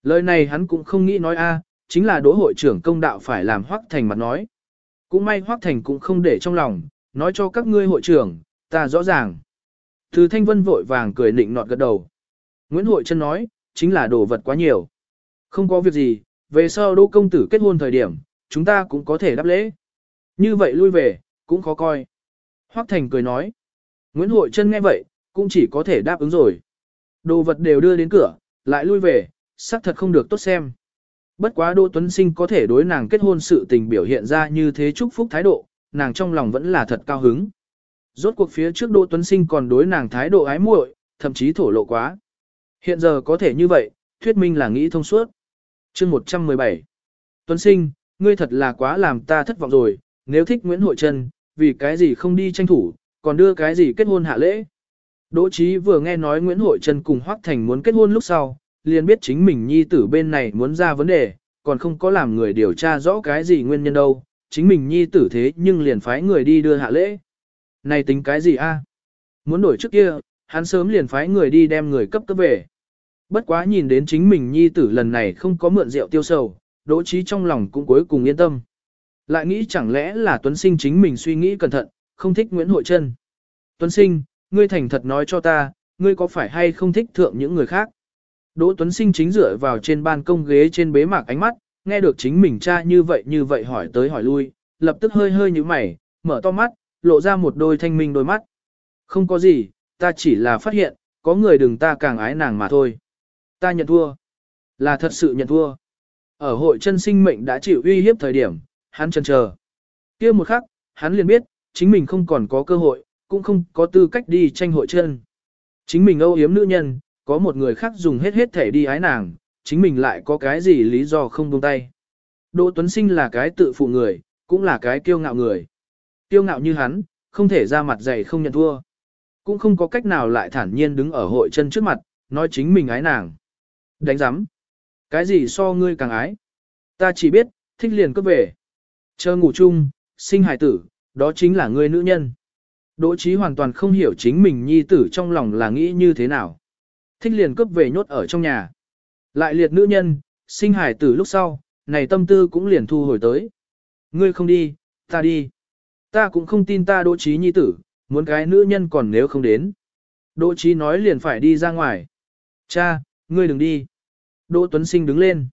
Lời này hắn cũng không nghĩ nói a, chính là đỗ hội trưởng công đạo phải làm Hoắc Thành mặt nói. Cũng may Hoắc Thành cũng không để trong lòng, nói cho các ngươi hội trưởng, ta rõ ràng. Từ Thanh Vân vội vàng cười nịnh nọt gật đầu. Nguyễn Hội Trân nói, chính là đồ vật quá nhiều. Không có việc gì, về sau đỗ công tử kết hôn thời điểm, chúng ta cũng có thể đáp lễ. Như vậy lui về, cũng khó coi. Hoắc Thành cười nói. Nguyễn Hội Trân nghe vậy, cũng chỉ có thể đáp ứng rồi. Đồ vật đều đưa đến cửa, lại lui về, xác thật không được tốt xem. Bất quá Đỗ Tuấn Sinh có thể đối nàng kết hôn sự tình biểu hiện ra như thế chúc phúc thái độ, nàng trong lòng vẫn là thật cao hứng. Rốt cuộc phía trước Đỗ Tuấn Sinh còn đối nàng thái độ ái muội, thậm chí thổ lộ quá. Hiện giờ có thể như vậy, thuyết minh là nghĩ thông suốt. Chương 117 Tuấn Sinh, ngươi thật là quá làm ta thất vọng rồi, nếu thích Nguyễn Hội Trân, vì cái gì không đi tranh thủ, còn đưa cái gì kết hôn hạ lễ. Đỗ Chí vừa nghe nói Nguyễn Hội Trân cùng Hoắc Thành muốn kết hôn lúc sau, liền biết chính mình nhi tử bên này muốn ra vấn đề, còn không có làm người điều tra rõ cái gì nguyên nhân đâu, chính mình nhi tử thế nhưng liền phái người đi đưa hạ lễ. Này tính cái gì a? Muốn đổi trước kia, hắn sớm liền phái người đi đem người cấp cấp về. Bất quá nhìn đến chính mình nhi tử lần này không có mượn rượu tiêu sầu, đỗ trí trong lòng cũng cuối cùng yên tâm. Lại nghĩ chẳng lẽ là Tuấn Sinh chính mình suy nghĩ cẩn thận, không thích Nguyễn Hội Trân. Tuấn Sinh, ngươi thành thật nói cho ta, ngươi có phải hay không thích thượng những người khác? Đỗ Tuấn Sinh chính dựa vào trên ban công ghế trên bế mạc ánh mắt, nghe được chính mình cha như vậy như vậy hỏi tới hỏi lui, lập tức hơi hơi như mày, mở to mắt, lộ ra một đôi thanh minh đôi mắt. Không có gì, ta chỉ là phát hiện, có người đừng ta càng ái nàng mà thôi. Ta nhận thua. Là thật sự nhận thua. Ở hội chân sinh mệnh đã chịu uy hiếp thời điểm, hắn chần chờ. kia một khắc, hắn liền biết, chính mình không còn có cơ hội, cũng không có tư cách đi tranh hội chân. Chính mình âu yếm nữ nhân, có một người khác dùng hết hết thể đi ái nàng, chính mình lại có cái gì lý do không buông tay. Đỗ Tuấn Sinh là cái tự phụ người, cũng là cái kiêu ngạo người. Kiêu ngạo như hắn, không thể ra mặt dày không nhận thua. Cũng không có cách nào lại thản nhiên đứng ở hội chân trước mặt, nói chính mình ái nàng. Đánh giám. Cái gì so ngươi càng ái? Ta chỉ biết, thích liền cấp về. Chờ ngủ chung, sinh hài tử, đó chính là ngươi nữ nhân. Đỗ Chí hoàn toàn không hiểu chính mình nhi tử trong lòng là nghĩ như thế nào. Thích liền cướp về nhốt ở trong nhà. Lại liệt nữ nhân, sinh hài tử lúc sau, này tâm tư cũng liền thu hồi tới. Ngươi không đi, ta đi. Ta cũng không tin ta đỗ Chí nhi tử, muốn cái nữ nhân còn nếu không đến. Đỗ Chí nói liền phải đi ra ngoài. Cha, ngươi đừng đi. Đỗ Tuấn Sinh đứng lên.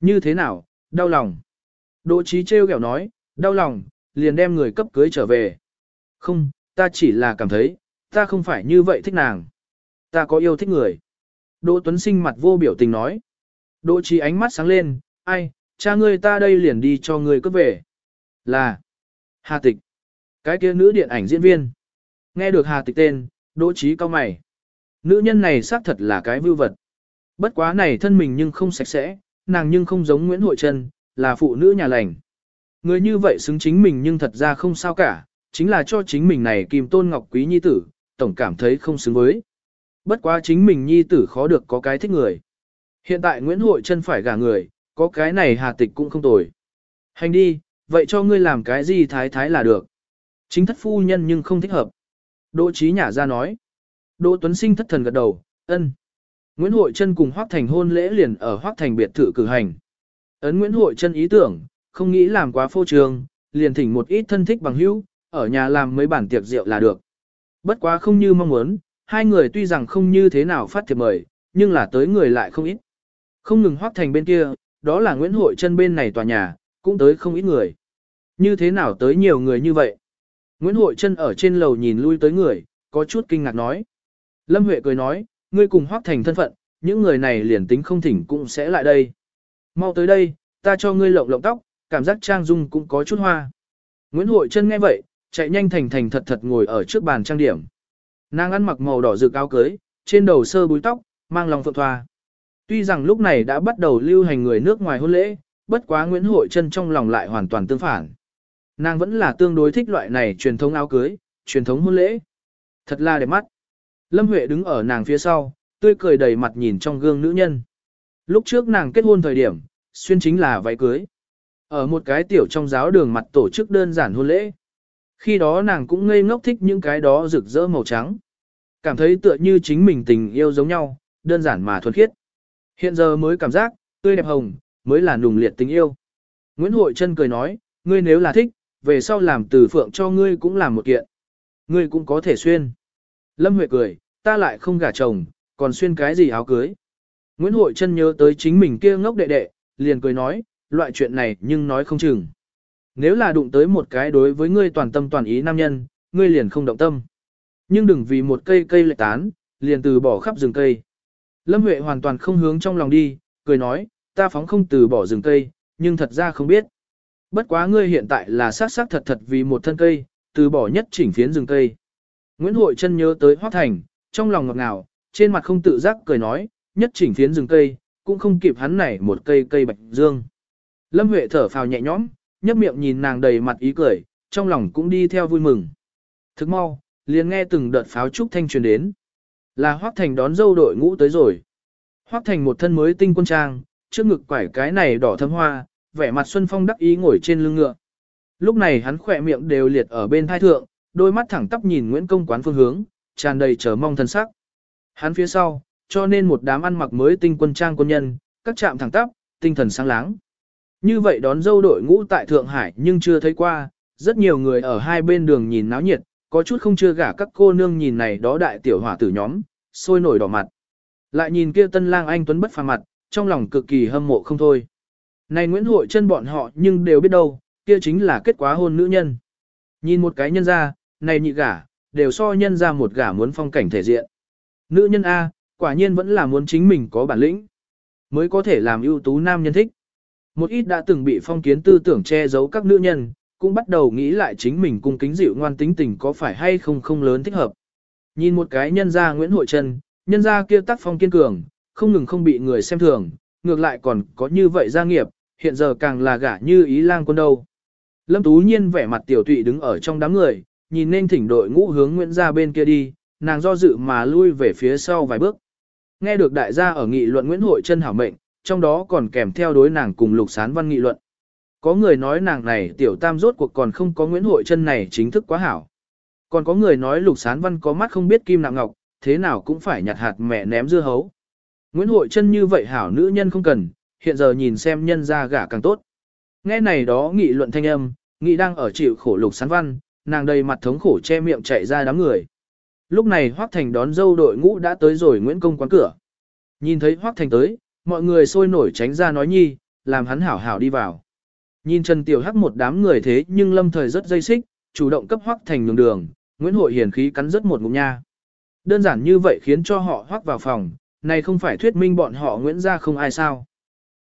Như thế nào, đau lòng. Đỗ Chí trêu ghẹo nói, đau lòng, liền đem người cấp cưới trở về. Không, ta chỉ là cảm thấy, ta không phải như vậy thích nàng. Ta có yêu thích người. Đỗ Tuấn Sinh mặt vô biểu tình nói. Đỗ Chí ánh mắt sáng lên, ai, cha ngươi ta đây liền đi cho ngươi cấp về. Là, Hà Tịch, cái kia nữ điện ảnh diễn viên. Nghe được Hà Tịch tên, Đỗ Chí cao mày. Nữ nhân này xác thật là cái vưu vật. Bất quá này thân mình nhưng không sạch sẽ, nàng nhưng không giống Nguyễn Hội Trân, là phụ nữ nhà lành. Người như vậy xứng chính mình nhưng thật ra không sao cả, chính là cho chính mình này kim tôn ngọc quý nhi tử, tổng cảm thấy không xứng với. Bất quá chính mình nhi tử khó được có cái thích người. Hiện tại Nguyễn Hội chân phải gả người, có cái này hà tịch cũng không tồi. Hành đi, vậy cho ngươi làm cái gì thái thái là được. Chính thất phu nhân nhưng không thích hợp. Đỗ trí nhả ra nói. Đỗ Tuấn Sinh thất thần gật đầu, ân. Nguyễn Hội chân cùng Hoác Thành hôn lễ liền ở Hoác Thành biệt thự cử hành. Ấn Nguyễn Hội chân ý tưởng, không nghĩ làm quá phô trương, liền thỉnh một ít thân thích bằng hữu, ở nhà làm mấy bản tiệc rượu là được. Bất quá không như mong muốn, hai người tuy rằng không như thế nào phát thiệp mời, nhưng là tới người lại không ít. Không ngừng Hoắc Thành bên kia, đó là Nguyễn Hội chân bên này tòa nhà, cũng tới không ít người. Như thế nào tới nhiều người như vậy? Nguyễn Hội chân ở trên lầu nhìn lui tới người, có chút kinh ngạc nói. Lâm Huệ cười nói, ngươi cùng Hoắc Thành thân phận, những người này liền tính không thỉnh cũng sẽ lại đây. Mau tới đây, ta cho ngươi lộng lộng tóc, cảm giác trang dung cũng có chút hoa. Nguyễn Hội Trân nghe vậy, chạy nhanh thành thành thật thật ngồi ở trước bàn trang điểm. Nàng ăn mặc màu đỏ rực áo cưới, trên đầu sơ búi tóc, mang lòng phượng thoa. Tuy rằng lúc này đã bắt đầu lưu hành người nước ngoài hôn lễ, bất quá Nguyễn Hội Trân trong lòng lại hoàn toàn tương phản. Nàng vẫn là tương đối thích loại này truyền thống áo cưới, truyền thống hôn lễ. Thật là đẹp mắt. Lâm Huệ đứng ở nàng phía sau, tươi cười đầy mặt nhìn trong gương nữ nhân. Lúc trước nàng kết hôn thời điểm, xuyên chính là váy cưới. Ở một cái tiểu trong giáo đường mặt tổ chức đơn giản hôn lễ. Khi đó nàng cũng ngây ngốc thích những cái đó rực rỡ màu trắng. Cảm thấy tựa như chính mình tình yêu giống nhau, đơn giản mà thuần khiết. Hiện giờ mới cảm giác, tươi đẹp hồng, mới là nùng liệt tình yêu. Nguyễn Hội Trân cười nói, ngươi nếu là thích, về sau làm từ phượng cho ngươi cũng làm một kiện. Ngươi cũng có thể xuyên. Lâm Huệ cười, ta lại không gả chồng, còn xuyên cái gì áo cưới. Nguyễn Hội Trân nhớ tới chính mình kia ngốc đệ đệ, liền cười nói, loại chuyện này nhưng nói không chừng. Nếu là đụng tới một cái đối với ngươi toàn tâm toàn ý nam nhân, ngươi liền không động tâm. Nhưng đừng vì một cây cây lệ tán, liền từ bỏ khắp rừng cây. Lâm Huệ hoàn toàn không hướng trong lòng đi, cười nói, ta phóng không từ bỏ rừng cây, nhưng thật ra không biết. Bất quá ngươi hiện tại là sát sát thật thật vì một thân cây, từ bỏ nhất chỉnh phiến rừng cây. Nguyễn Hội chân nhớ tới Hoác Thành, trong lòng ngọt ngào, trên mặt không tự giác cười nói, nhất chỉnh phiến rừng cây, cũng không kịp hắn này một cây cây bạch dương. Lâm Huệ thở phào nhẹ nhõm, nhấp miệng nhìn nàng đầy mặt ý cười, trong lòng cũng đi theo vui mừng. Thức mau, liền nghe từng đợt pháo trúc thanh truyền đến. Là Hoác Thành đón dâu đội ngũ tới rồi. Hoác Thành một thân mới tinh quân trang, trước ngực quải cái này đỏ thấm hoa, vẻ mặt Xuân Phong đắc ý ngồi trên lưng ngựa. Lúc này hắn khỏe miệng đều liệt ở bên thai thượng, đôi mắt thẳng tắp nhìn Nguyễn Công quán phương hướng, tràn đầy chờ mong thân sắc. Hắn phía sau, cho nên một đám ăn mặc mới tinh quân trang quân nhân, các trạm thẳng tắp, tinh thần sáng láng. Như vậy đón dâu đội ngũ tại Thượng Hải nhưng chưa thấy qua, rất nhiều người ở hai bên đường nhìn náo nhiệt, có chút không chưa gả các cô nương nhìn này đó đại tiểu hỏa tử nhóm, sôi nổi đỏ mặt. Lại nhìn kia tân lang anh tuấn bất phàm mặt, trong lòng cực kỳ hâm mộ không thôi. Này Nguyễn Hội chân bọn họ nhưng đều biết đâu, kia chính là kết quả hôn nữ nhân. Nhìn một cái nhân ra, này nhị gả, đều so nhân ra một gả muốn phong cảnh thể diện. Nữ nhân A, quả nhiên vẫn là muốn chính mình có bản lĩnh, mới có thể làm ưu tú nam nhân thích. Một ít đã từng bị phong kiến tư tưởng che giấu các nữ nhân, cũng bắt đầu nghĩ lại chính mình cung kính dịu ngoan tính tình có phải hay không không lớn thích hợp. Nhìn một cái nhân gia Nguyễn Hội Trân, nhân gia kia tác phong kiên cường, không ngừng không bị người xem thường, ngược lại còn có như vậy gia nghiệp, hiện giờ càng là gả như ý lang quân đâu. Lâm Tú Nhiên vẻ mặt tiểu tụy đứng ở trong đám người, nhìn nên thỉnh đội ngũ hướng Nguyễn gia bên kia đi, nàng do dự mà lui về phía sau vài bước. Nghe được đại gia ở nghị luận Nguyễn Hội Trân hảo mệnh, trong đó còn kèm theo đối nàng cùng Lục Sán Văn nghị luận. Có người nói nàng này tiểu tam rốt cuộc còn không có Nguyễn Hội Trân này chính thức quá hảo. Còn có người nói Lục Sán Văn có mắt không biết kim nặng ngọc, thế nào cũng phải nhặt hạt mẹ ném dưa hấu. Nguyễn Hội Trân như vậy hảo nữ nhân không cần, hiện giờ nhìn xem nhân ra gả càng tốt. Nghe này đó nghị luận thanh âm, nghị đang ở chịu khổ Lục Sán Văn, nàng đầy mặt thống khổ che miệng chạy ra đám người. Lúc này Hoắc Thành đón dâu đội ngũ đã tới rồi Nguyễn Công quán cửa. Nhìn thấy Hoắc Thành tới, mọi người sôi nổi tránh ra nói nhi, làm hắn hảo hảo đi vào. Nhìn Trần Tiểu Hắc một đám người thế nhưng lâm thời rất dây xích, chủ động cấp Hoắc Thành nhường đường, Nguyễn Hội hiền khí cắn rất một ngụm nha. Đơn giản như vậy khiến cho họ hoác vào phòng, này không phải thuyết minh bọn họ Nguyễn gia không ai sao.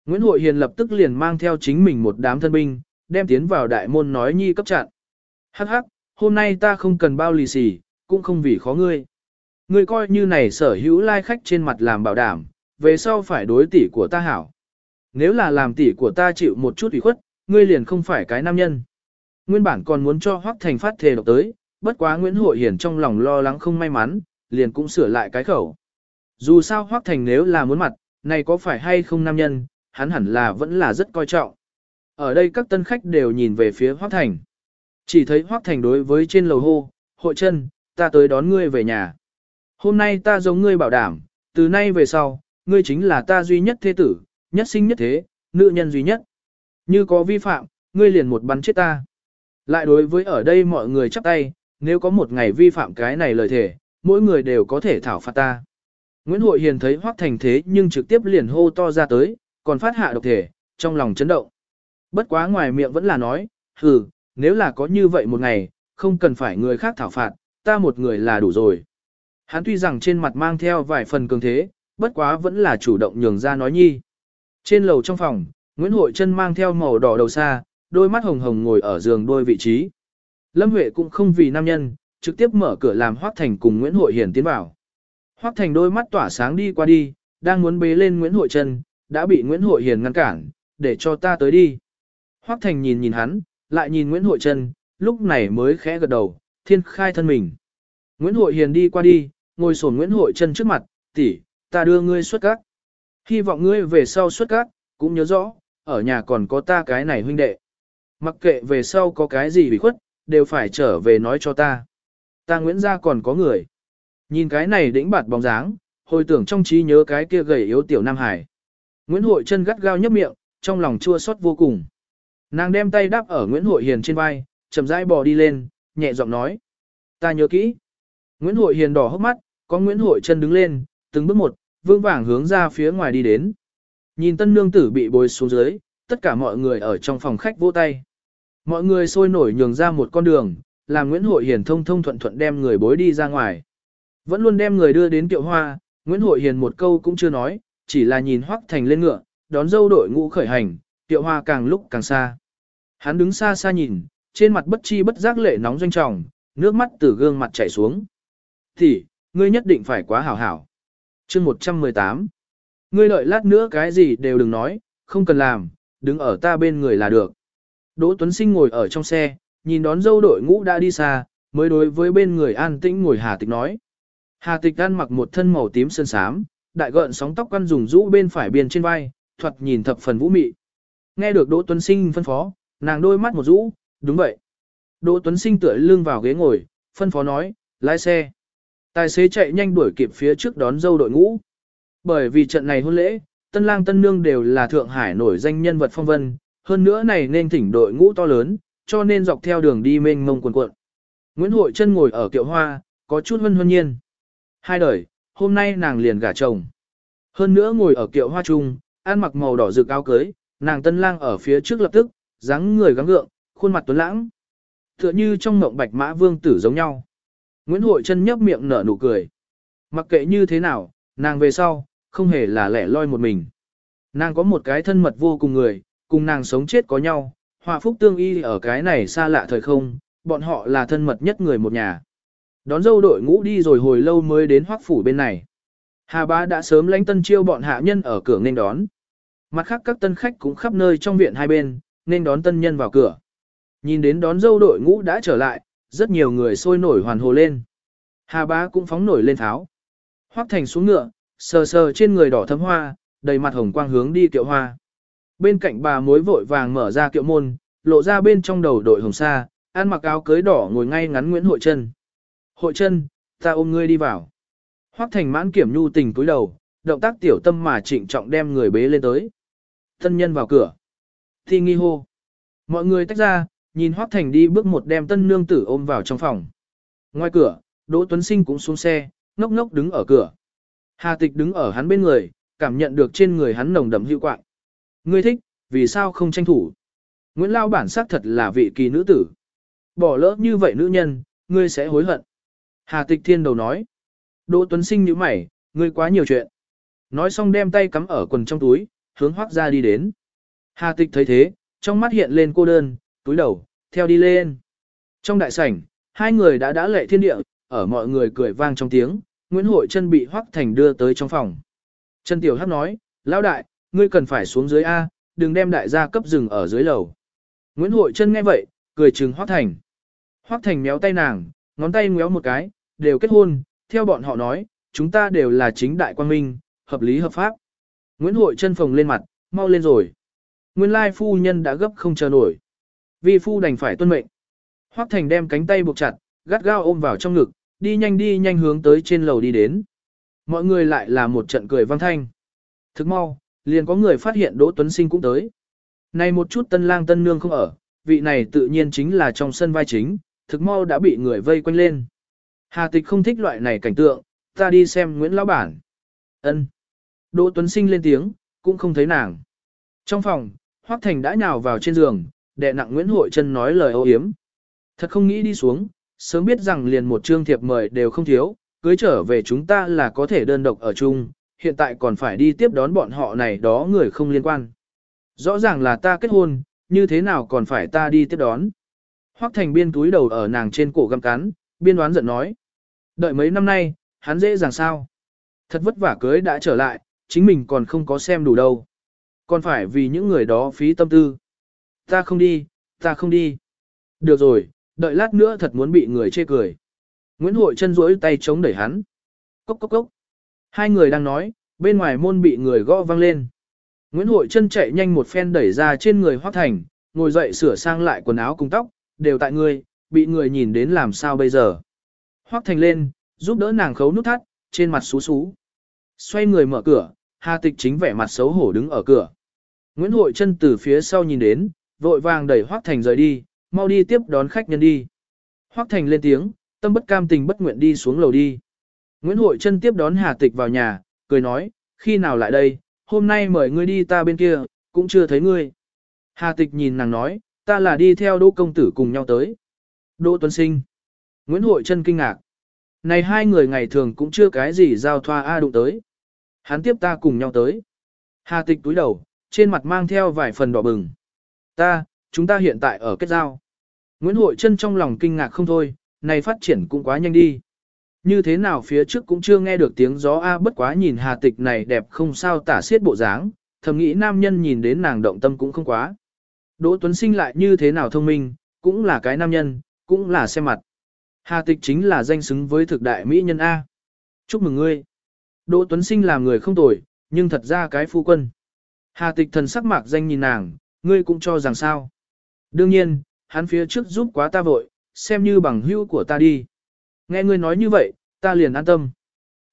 Nguyễn Hội Hiền lập tức liền mang theo chính mình một đám thân binh, đem tiến vào đại môn nói nhi cấp chặn. Hắc hắc, hôm nay ta không cần bao lì xì, cũng không vì khó ngươi. Ngươi coi như này sở hữu lai khách trên mặt làm bảo đảm, về sau phải đối tỷ của ta hảo. Nếu là làm tỷ của ta chịu một chút ủy khuất, ngươi liền không phải cái nam nhân. Nguyên bản còn muốn cho Hoắc Thành phát thề độc tới, bất quá Nguyễn Hội Hiển trong lòng lo lắng không may mắn, liền cũng sửa lại cái khẩu. Dù sao Hoắc Thành nếu là muốn mặt, này có phải hay không nam nhân, hắn hẳn là vẫn là rất coi trọng. Ở đây các tân khách đều nhìn về phía Hoắc Thành. Chỉ thấy Hoắc Thành đối với trên lầu hô, hội chân, ta tới đón ngươi về nhà. Hôm nay ta giống ngươi bảo đảm, từ nay về sau, ngươi chính là ta duy nhất thế tử, nhất sinh nhất thế, nữ nhân duy nhất. Như có vi phạm, ngươi liền một bắn chết ta. Lại đối với ở đây mọi người chắp tay, nếu có một ngày vi phạm cái này lời thể, mỗi người đều có thể thảo phạt ta. Nguyễn Hội Hiền thấy Hoắc Thành thế nhưng trực tiếp liền hô to ra tới, còn phát hạ độc thể, trong lòng chấn động. Bất quá ngoài miệng vẫn là nói, hừ, nếu là có như vậy một ngày, không cần phải người khác thảo phạt, ta một người là đủ rồi. Hắn tuy rằng trên mặt mang theo vài phần cường thế, bất quá vẫn là chủ động nhường ra nói nhi. Trên lầu trong phòng, Nguyễn Hội Trân mang theo màu đỏ đầu xa, đôi mắt hồng hồng ngồi ở giường đôi vị trí. Lâm Huệ cũng không vì nam nhân, trực tiếp mở cửa làm Hoác Thành cùng Nguyễn Hội Hiền tiến vào. Hoác Thành đôi mắt tỏa sáng đi qua đi, đang muốn bế lên Nguyễn Hội Trân, đã bị Nguyễn Hội Hiền ngăn cản, để cho ta tới đi. Hoác Thành nhìn nhìn hắn, lại nhìn Nguyễn Hội Trân, lúc này mới khẽ gật đầu, thiên khai thân mình. Nguyễn Hội Hiền đi qua đi, ngồi sổn Nguyễn Hội chân trước mặt, tỷ, ta đưa ngươi xuất các. Hy vọng ngươi về sau xuất các, cũng nhớ rõ, ở nhà còn có ta cái này huynh đệ. Mặc kệ về sau có cái gì bị khuất, đều phải trở về nói cho ta. Ta Nguyễn gia còn có người. Nhìn cái này đĩnh bạt bóng dáng, hồi tưởng trong trí nhớ cái kia gầy yếu tiểu Nam Hải. Nguyễn Hội chân gắt gao nhấp miệng, trong lòng chua xót vô cùng. Nàng đem tay đắp ở Nguyễn Hội Hiền trên vai, chậm rãi bò đi lên, nhẹ giọng nói. Ta nhớ kỹ. Nguyễn Hội Hiền đỏ hốc mắt, có Nguyễn Hội chân đứng lên, từng bước một, vương vàng hướng ra phía ngoài đi đến. Nhìn tân nương tử bị bồi xuống dưới, tất cả mọi người ở trong phòng khách vỗ tay. Mọi người sôi nổi nhường ra một con đường, làm Nguyễn Hội Hiền thông thông thuận thuận đem người bối đi ra ngoài. Vẫn luôn đem người đưa đến kiệu hoa, Nguyễn Hội Hiền một câu cũng chưa nói, chỉ là nhìn Hoắc Thành lên ngựa, đón dâu đội ngũ khởi hành, kiệu hoa càng lúc càng xa. Hắn đứng xa xa nhìn, trên mặt bất chi bất giác lệ nóng doanh trọng, nước mắt từ gương mặt chảy xuống tỷ, ngươi nhất định phải quá hảo hảo. chương 118. Ngươi lợi lát nữa cái gì đều đừng nói, không cần làm, đứng ở ta bên người là được. Đỗ Tuấn Sinh ngồi ở trong xe, nhìn đón dâu đội ngũ đã đi xa, mới đối với bên người an tĩnh ngồi Hà Tịch nói. Hà Tịch ăn mặc một thân màu tím sơn sám, đại gợn sóng tóc quăn dùng rũ bên phải biên trên vai, thuật nhìn thập phần vũ mị. Nghe được Đỗ Tuấn Sinh phân phó, nàng đôi mắt một rũ, đúng vậy. Đỗ Tuấn Sinh tựa lưng vào ghế ngồi, phân phó nói, lái xe. Tài xế chạy nhanh đuổi kịp phía trước đón dâu đội ngũ. Bởi vì trận này hôn lễ, tân lang tân nương đều là Thượng Hải nổi danh nhân vật phong vân, hơn nữa này nên thỉnh đội ngũ to lớn, cho nên dọc theo đường đi mênh mông quần cuộn. Nguyễn Hội chân ngồi ở kiệu hoa, có chút hân hân nhiên. Hai đời, hôm nay nàng liền gả chồng. Hơn nữa ngồi ở kiệu hoa trung, ăn mặc màu đỏ rực áo cưới, nàng tân lang ở phía trước lập tức, dáng người gắng gượng, khuôn mặt tuấn lãng. Tựa như trong mộng bạch mã vương tử giống nhau. Nguyễn Hội chân nhấp miệng nở nụ cười. Mặc kệ như thế nào, nàng về sau, không hề là lẻ loi một mình. Nàng có một cái thân mật vô cùng người, cùng nàng sống chết có nhau, hòa phúc tương y ở cái này xa lạ thời không, bọn họ là thân mật nhất người một nhà. Đón dâu đội ngũ đi rồi hồi lâu mới đến hoác phủ bên này. Hà bá đã sớm lãnh tân chiêu bọn hạ nhân ở cửa nên đón. Mặt khác các tân khách cũng khắp nơi trong viện hai bên, nên đón tân nhân vào cửa. Nhìn đến đón dâu đội ngũ đã trở lại, rất nhiều người sôi nổi hoàn hồ lên. Hà bá cũng phóng nổi lên tháo. Hoác thành xuống ngựa, sờ sờ trên người đỏ thấm hoa, đầy mặt hồng quang hướng đi kiệu hoa. Bên cạnh bà mối vội vàng mở ra kiệu môn, lộ ra bên trong đầu đội hồng sa, ăn mặc áo cưới đỏ ngồi ngay ngắn Nguyễn Hội Trân. Hội Trân, ta ôm ngươi đi vào. Hoắc Thành mãn kiểm nhu tình cúi đầu, động tác tiểu tâm mà trịnh trọng đem người bế lên tới. Thân nhân vào cửa. Thi nghi hô. Mọi người tách ra, nhìn Hoắc Thành đi bước một đem tân nương tử ôm vào trong phòng. Ngoài cửa, Đỗ Tuấn Sinh cũng xuống xe, ngốc ngốc đứng ở cửa. Hà Tịch đứng ở hắn bên người, cảm nhận được trên người hắn nồng đậm hữu quạng. Ngươi thích, vì sao không tranh thủ? Nguyễn Lao bản sắc thật là vị kỳ nữ tử. Bỏ lỡ như vậy nữ nhân, ngươi sẽ hối hận. Hà Tịch Thiên đầu nói. Đỗ Tuấn Sinh nhíu mày, ngươi quá nhiều chuyện. Nói xong đem tay cắm ở quần trong túi, hướng hoác ra đi đến. Hà Tịch thấy thế, trong mắt hiện lên cô đơn, túi đầu, theo đi lên. Trong đại sảnh, hai người đã đã lệ thiên địa, ở mọi người cười vang trong tiếng, Nguyễn Hội chân bị Hoắc Thành đưa tới trong phòng. Trần Tiểu Hắc nói, lão đại, ngươi cần phải xuống dưới A, đừng đem đại gia cấp rừng ở dưới lầu. Nguyễn Hội chân nghe vậy, cười trừng Hoắc Thành. Hoắc Thành méo tay nàng, ngón tay méo một cái, đều kết hôn, theo bọn họ nói, chúng ta đều là chính đại quang minh, hợp lý hợp pháp. Nguyễn Hội chân phồng lên mặt, mau lên rồi. Nguyên lai phu nhân đã gấp không chờ nổi. Vi phu đành phải tuân mệnh. Hoắc Thành đem cánh tay buộc chặt, gắt gao ôm vào trong ngực, đi nhanh đi nhanh hướng tới trên lầu đi đến. Mọi người lại là một trận cười vang thanh. Thức mau, liền có người phát hiện Đỗ Tuấn Sinh cũng tới. Này một chút tân lang tân nương không ở, vị này tự nhiên chính là trong sân vai chính, thực mau đã bị người vây quanh lên. Hà tịch không thích loại này cảnh tượng, ta đi xem Nguyễn Lão Bản. ân Đỗ Tuấn Sinh lên tiếng, cũng không thấy nàng. Trong phòng, Hoác Thành đã nhào vào trên giường, đệ nặng Nguyễn Hội Trân nói lời ô hiếm. Thật không nghĩ đi xuống, sớm biết rằng liền một chương thiệp mời đều không thiếu, cưới trở về chúng ta là có thể đơn độc ở chung, hiện tại còn phải đi tiếp đón bọn họ này đó người không liên quan. Rõ ràng là ta kết hôn, như thế nào còn phải ta đi tiếp đón. Hoắc Thành biên túi đầu ở nàng trên cổ găm cắn, biên đoán giận nói. Đợi mấy năm nay, hắn dễ dàng sao. Thật vất vả cưới đã trở lại, chính mình còn không có xem đủ đâu. Còn phải vì những người đó phí tâm tư. Ta không đi, ta không đi. Được rồi, đợi lát nữa thật muốn bị người chê cười. Nguyễn Hội chân duỗi tay chống đẩy hắn. Cốc cốc cốc. Hai người đang nói, bên ngoài môn bị người gõ vang lên. Nguyễn Hội chân chạy nhanh một phen đẩy ra trên người Hoắc Thành, ngồi dậy sửa sang lại quần áo cùng tóc, đều tại ngươi, bị người nhìn đến làm sao bây giờ. Hoắc Thành lên, giúp đỡ nàng khấu nút thắt, trên mặt xú xú. Xoay người mở cửa, Hà Tịch chính vẻ mặt xấu hổ đứng ở cửa. Nguyễn Hội chân từ phía sau nhìn đến, vội vàng đẩy Hoắc Thành rời đi, mau đi tiếp đón khách nhân đi. Hoắc Thành lên tiếng, tâm bất cam tình bất nguyện đi xuống lầu đi. Nguyễn Hội chân tiếp đón Hà Tịch vào nhà, cười nói, khi nào lại đây, hôm nay mời ngươi đi ta bên kia, cũng chưa thấy ngươi. Hà Tịch nhìn nàng nói, ta là đi theo Đỗ công tử cùng nhau tới. Đỗ Tuấn Sinh. Nguyễn Hội chân kinh ngạc. Này hai người ngày thường cũng chưa cái gì giao thoa A đụng tới. Hắn tiếp ta cùng nhau tới. Hà Tịch túi đầu, trên mặt mang theo vài phần đỏ bừng. Ta, chúng ta hiện tại ở kết giao. Nguyễn Hội chân trong lòng kinh ngạc không thôi, này phát triển cũng quá nhanh đi. Như thế nào phía trước cũng chưa nghe được tiếng gió A bất quá nhìn Hà Tịch này đẹp không sao tả xiết bộ dáng, thầm nghĩ nam nhân nhìn đến nàng động tâm cũng không quá. Đỗ Tuấn Sinh lại như thế nào thông minh, cũng là cái nam nhân, cũng là xem mặt. Hà Tịch chính là danh xứng với thực đại mỹ nhân A. Chúc mừng ngươi. Đỗ Tuấn Sinh làm người không tồi, nhưng thật ra cái phu quân. Hà Tịch thần sắc mạc danh nhìn nàng, ngươi cũng cho rằng sao. Đương nhiên, hắn phía trước giúp quá ta vội, xem như bằng hữu của ta đi. Nghe ngươi nói như vậy, ta liền an tâm.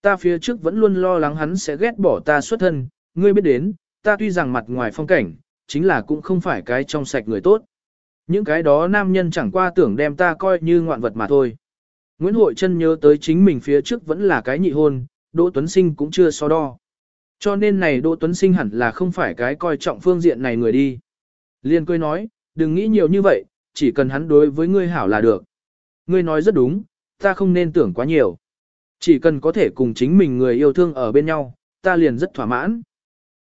Ta phía trước vẫn luôn lo lắng hắn sẽ ghét bỏ ta xuất thân, ngươi biết đến, ta tuy rằng mặt ngoài phong cảnh, chính là cũng không phải cái trong sạch người tốt. Những cái đó nam nhân chẳng qua tưởng đem ta coi như ngoạn vật mà thôi. Nguyễn Hội Trân nhớ tới chính mình phía trước vẫn là cái nhị hôn, Đỗ Tuấn Sinh cũng chưa so đo. Cho nên này Đỗ Tuấn Sinh hẳn là không phải cái coi trọng phương diện này người đi. Liên cười nói, đừng nghĩ nhiều như vậy, chỉ cần hắn đối với ngươi hảo là được. Ngươi nói rất đúng, ta không nên tưởng quá nhiều. Chỉ cần có thể cùng chính mình người yêu thương ở bên nhau, ta liền rất thỏa mãn.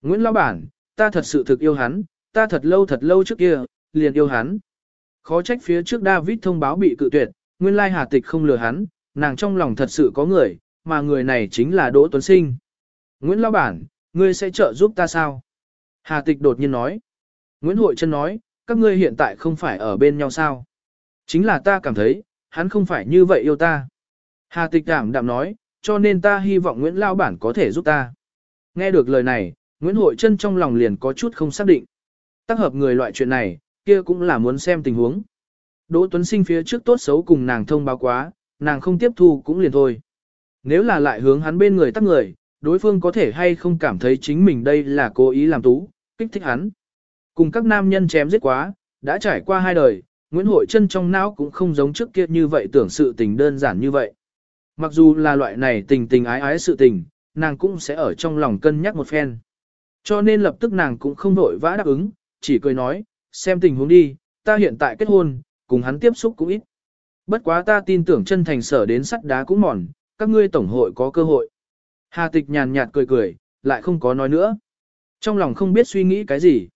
Nguyễn Lão Bản, ta thật sự thực yêu hắn, ta thật lâu thật lâu trước kia, liền yêu hắn. Khó trách phía trước David thông báo bị cự tuyệt, nguyên lai hà tịch không lừa hắn, nàng trong lòng thật sự có người, mà người này chính là Đỗ Tuấn Sinh. Nguyễn Lão Bản, ngươi sẽ trợ giúp ta sao? Hà tịch đột nhiên nói. Nguyễn Hội Trân nói, các ngươi hiện tại không phải ở bên nhau sao? Chính là ta cảm thấy, hắn không phải như vậy yêu ta. Hà tịch đảm đạm nói, cho nên ta hy vọng Nguyễn Lao Bản có thể giúp ta. Nghe được lời này, Nguyễn Hội Trân trong lòng liền có chút không xác định. Tác hợp người loại chuyện này, kia cũng là muốn xem tình huống. Đỗ Tuấn Sinh phía trước tốt xấu cùng nàng thông báo quá, nàng không tiếp thu cũng liền thôi. Nếu là lại hướng hắn bên người tắc người, đối phương có thể hay không cảm thấy chính mình đây là cố ý làm tú, kích thích hắn. Cùng các nam nhân chém giết quá, đã trải qua hai đời, Nguyễn Hội Trân trong não cũng không giống trước kia như vậy tưởng sự tình đơn giản như vậy. Mặc dù là loại này tình tình ái ái sự tình, nàng cũng sẽ ở trong lòng cân nhắc một phen. Cho nên lập tức nàng cũng không vội vã đáp ứng, chỉ cười nói, xem tình huống đi, ta hiện tại kết hôn, cùng hắn tiếp xúc cũng ít. Bất quá ta tin tưởng chân thành sở đến sắt đá cũng mòn, các ngươi tổng hội có cơ hội. Hà tịch nhàn nhạt cười cười, lại không có nói nữa. Trong lòng không biết suy nghĩ cái gì.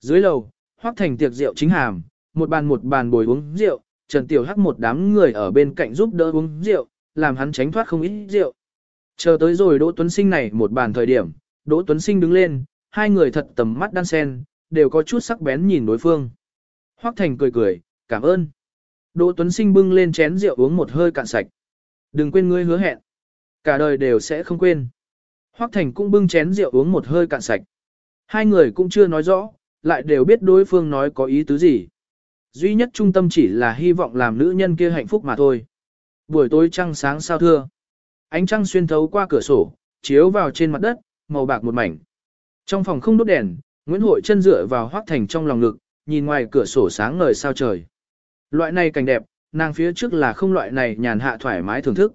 Dưới lầu, hoác thành tiệc rượu chính hàm, một bàn một bàn bồi uống rượu, Trần Tiểu Hắc một đám người ở bên cạnh giúp đỡ uống rượu, làm hắn tránh thoát không ít rượu. Chờ tới rồi Đỗ Tuấn Sinh này một bàn thời điểm, Đỗ Tuấn Sinh đứng lên, hai người thật tầm mắt đan sen, đều có chút sắc bén nhìn đối phương. Hoắc Thành cười cười, cảm ơn. Đỗ Tuấn Sinh bưng lên chén rượu uống một hơi cạn sạch. Đừng quên ngươi hứa hẹn. Cả đời đều sẽ không quên. Hoắc Thành cũng bưng chén rượu uống một hơi cạn sạch. Hai người cũng chưa nói rõ, lại đều biết đối phương nói có ý tứ gì. Duy nhất trung tâm chỉ là hy vọng làm nữ nhân kia hạnh phúc mà thôi. Buổi tối trăng sáng sao thưa. Ánh trăng xuyên thấu qua cửa sổ, chiếu vào trên mặt đất, màu bạc một mảnh. Trong phòng không đốt đèn, Nguyễn Hội chân dựa vào Hoắc Thành trong lòng ngực, nhìn ngoài cửa sổ sáng ngời sao trời. Loại này cảnh đẹp, nàng phía trước là không loại này nhàn hạ thoải mái thưởng thức.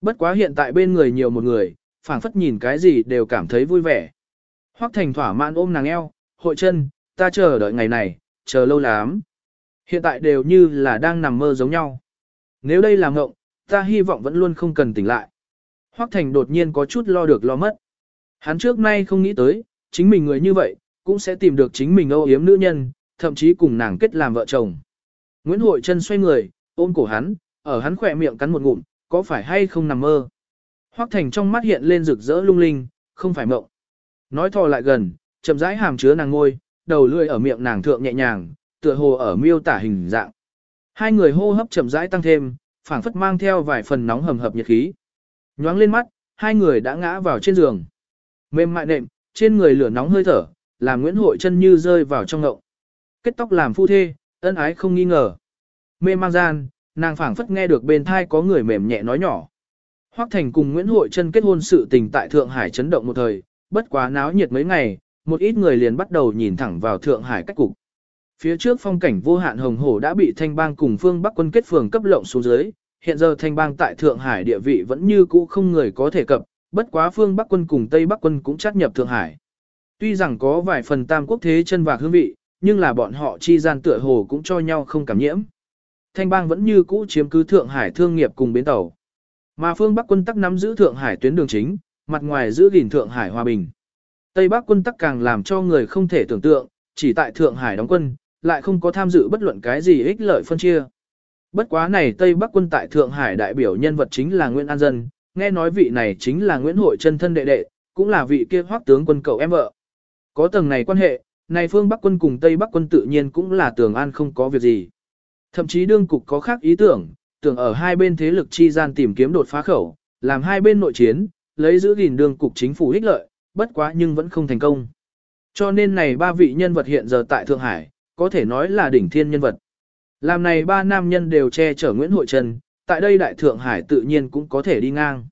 Bất quá hiện tại bên người nhiều một người, phảng phất nhìn cái gì đều cảm thấy vui vẻ. Hoắc Thành thỏa mãn ôm nàng eo, hội chân, ta chờ đợi ngày này, chờ lâu lắm. Hiện tại đều như là đang nằm mơ giống nhau. Nếu đây là ngộng, ta hy vọng vẫn luôn không cần tỉnh lại. Hoắc Thành đột nhiên có chút lo được lo mất. Hắn trước nay không nghĩ tới, chính mình người như vậy, cũng sẽ tìm được chính mình âu yếm nữ nhân, thậm chí cùng nàng kết làm vợ chồng. Nguyễn Hội chân xoay người, ôm cổ hắn, ở hắn khỏe miệng cắn một ngụm, có phải hay không nằm mơ. Hoắc Thành trong mắt hiện lên rực rỡ lung linh, không phải mộng. Nói thò lại gần, chậm rãi hàm chứa nàng ngôi, đầu lưỡi ở miệng nàng thượng nhẹ nhàng, tựa hồ ở miêu tả hình dạng. Hai người hô hấp chậm rãi tăng thêm, phảng phất mang theo vài phần nóng hầm hập nhiệt khí. Nhoáng lên mắt, hai người đã ngã vào trên giường. Mềm mại nệm, trên người lửa nóng hơi thở, làm Nguyễn Hội chân như rơi vào trong ngậu. Kết tóc làm phu thê, ân ái không nghi ngờ. Mê mang gian, nàng phảng phất nghe được bên thai có người mềm nhẹ nói nhỏ. Hoắc Thành cùng Nguyễn Hội Trân kết hôn sự tình tại Thượng Hải chấn động một thời, bất quá náo nhiệt mấy ngày, một ít người liền bắt đầu nhìn thẳng vào Thượng Hải cách cục. Phía trước phong cảnh vô hạn hồng hổ đã bị thanh bang cùng phương Bắc quân kết phường cấp lộng xuống dưới, hiện giờ thanh bang tại Thượng Hải địa vị vẫn như cũ không người có thể cập, bất quá phương Bắc quân cùng Tây Bắc quân cũng chắt nhập Thượng Hải. Tuy rằng có vài phần tam quốc thế chân và hương vị, nhưng là bọn họ chi gian tựa hồ cũng cho nhau không cảm nhiễm. Thanh bang vẫn như cũ chiếm cứ Thượng Hải thương nghiệp cùng bến tàu. Mà phương Bắc quân tắc nắm giữ Thượng Hải tuyến đường chính, mặt ngoài giữ gìn Thượng Hải hòa bình. Tây Bắc quân tắc càng làm cho người không thể tưởng tượng, chỉ tại Thượng Hải đóng quân, lại không có tham dự bất luận cái gì ích lợi phân chia. Bất quá này Tây Bắc quân tại Thượng Hải đại biểu nhân vật chính là Nguyễn An Dân, nghe nói vị này chính là Nguyễn Hội chân thân đệ đệ, cũng là vị kia hoác tướng quân cậu em vợ. Có tầng này quan hệ, này phương Bắc quân cùng Tây Bắc quân tự nhiên cũng là tường an không có việc gì. Thậm chí đương cục có khác ý tưởng, tưởng ở hai bên thế lực chi gian tìm kiếm đột phá khẩu, làm hai bên nội chiến, lấy giữ gìn đương cục chính phủ ích lợi, bất quá nhưng vẫn không thành công. Cho nên này ba vị nhân vật hiện giờ tại Thượng Hải, có thể nói là đỉnh thiên nhân vật. Làm này ba nam nhân đều che chở Nguyễn Hội trần tại đây Đại Thượng Hải tự nhiên cũng có thể đi ngang.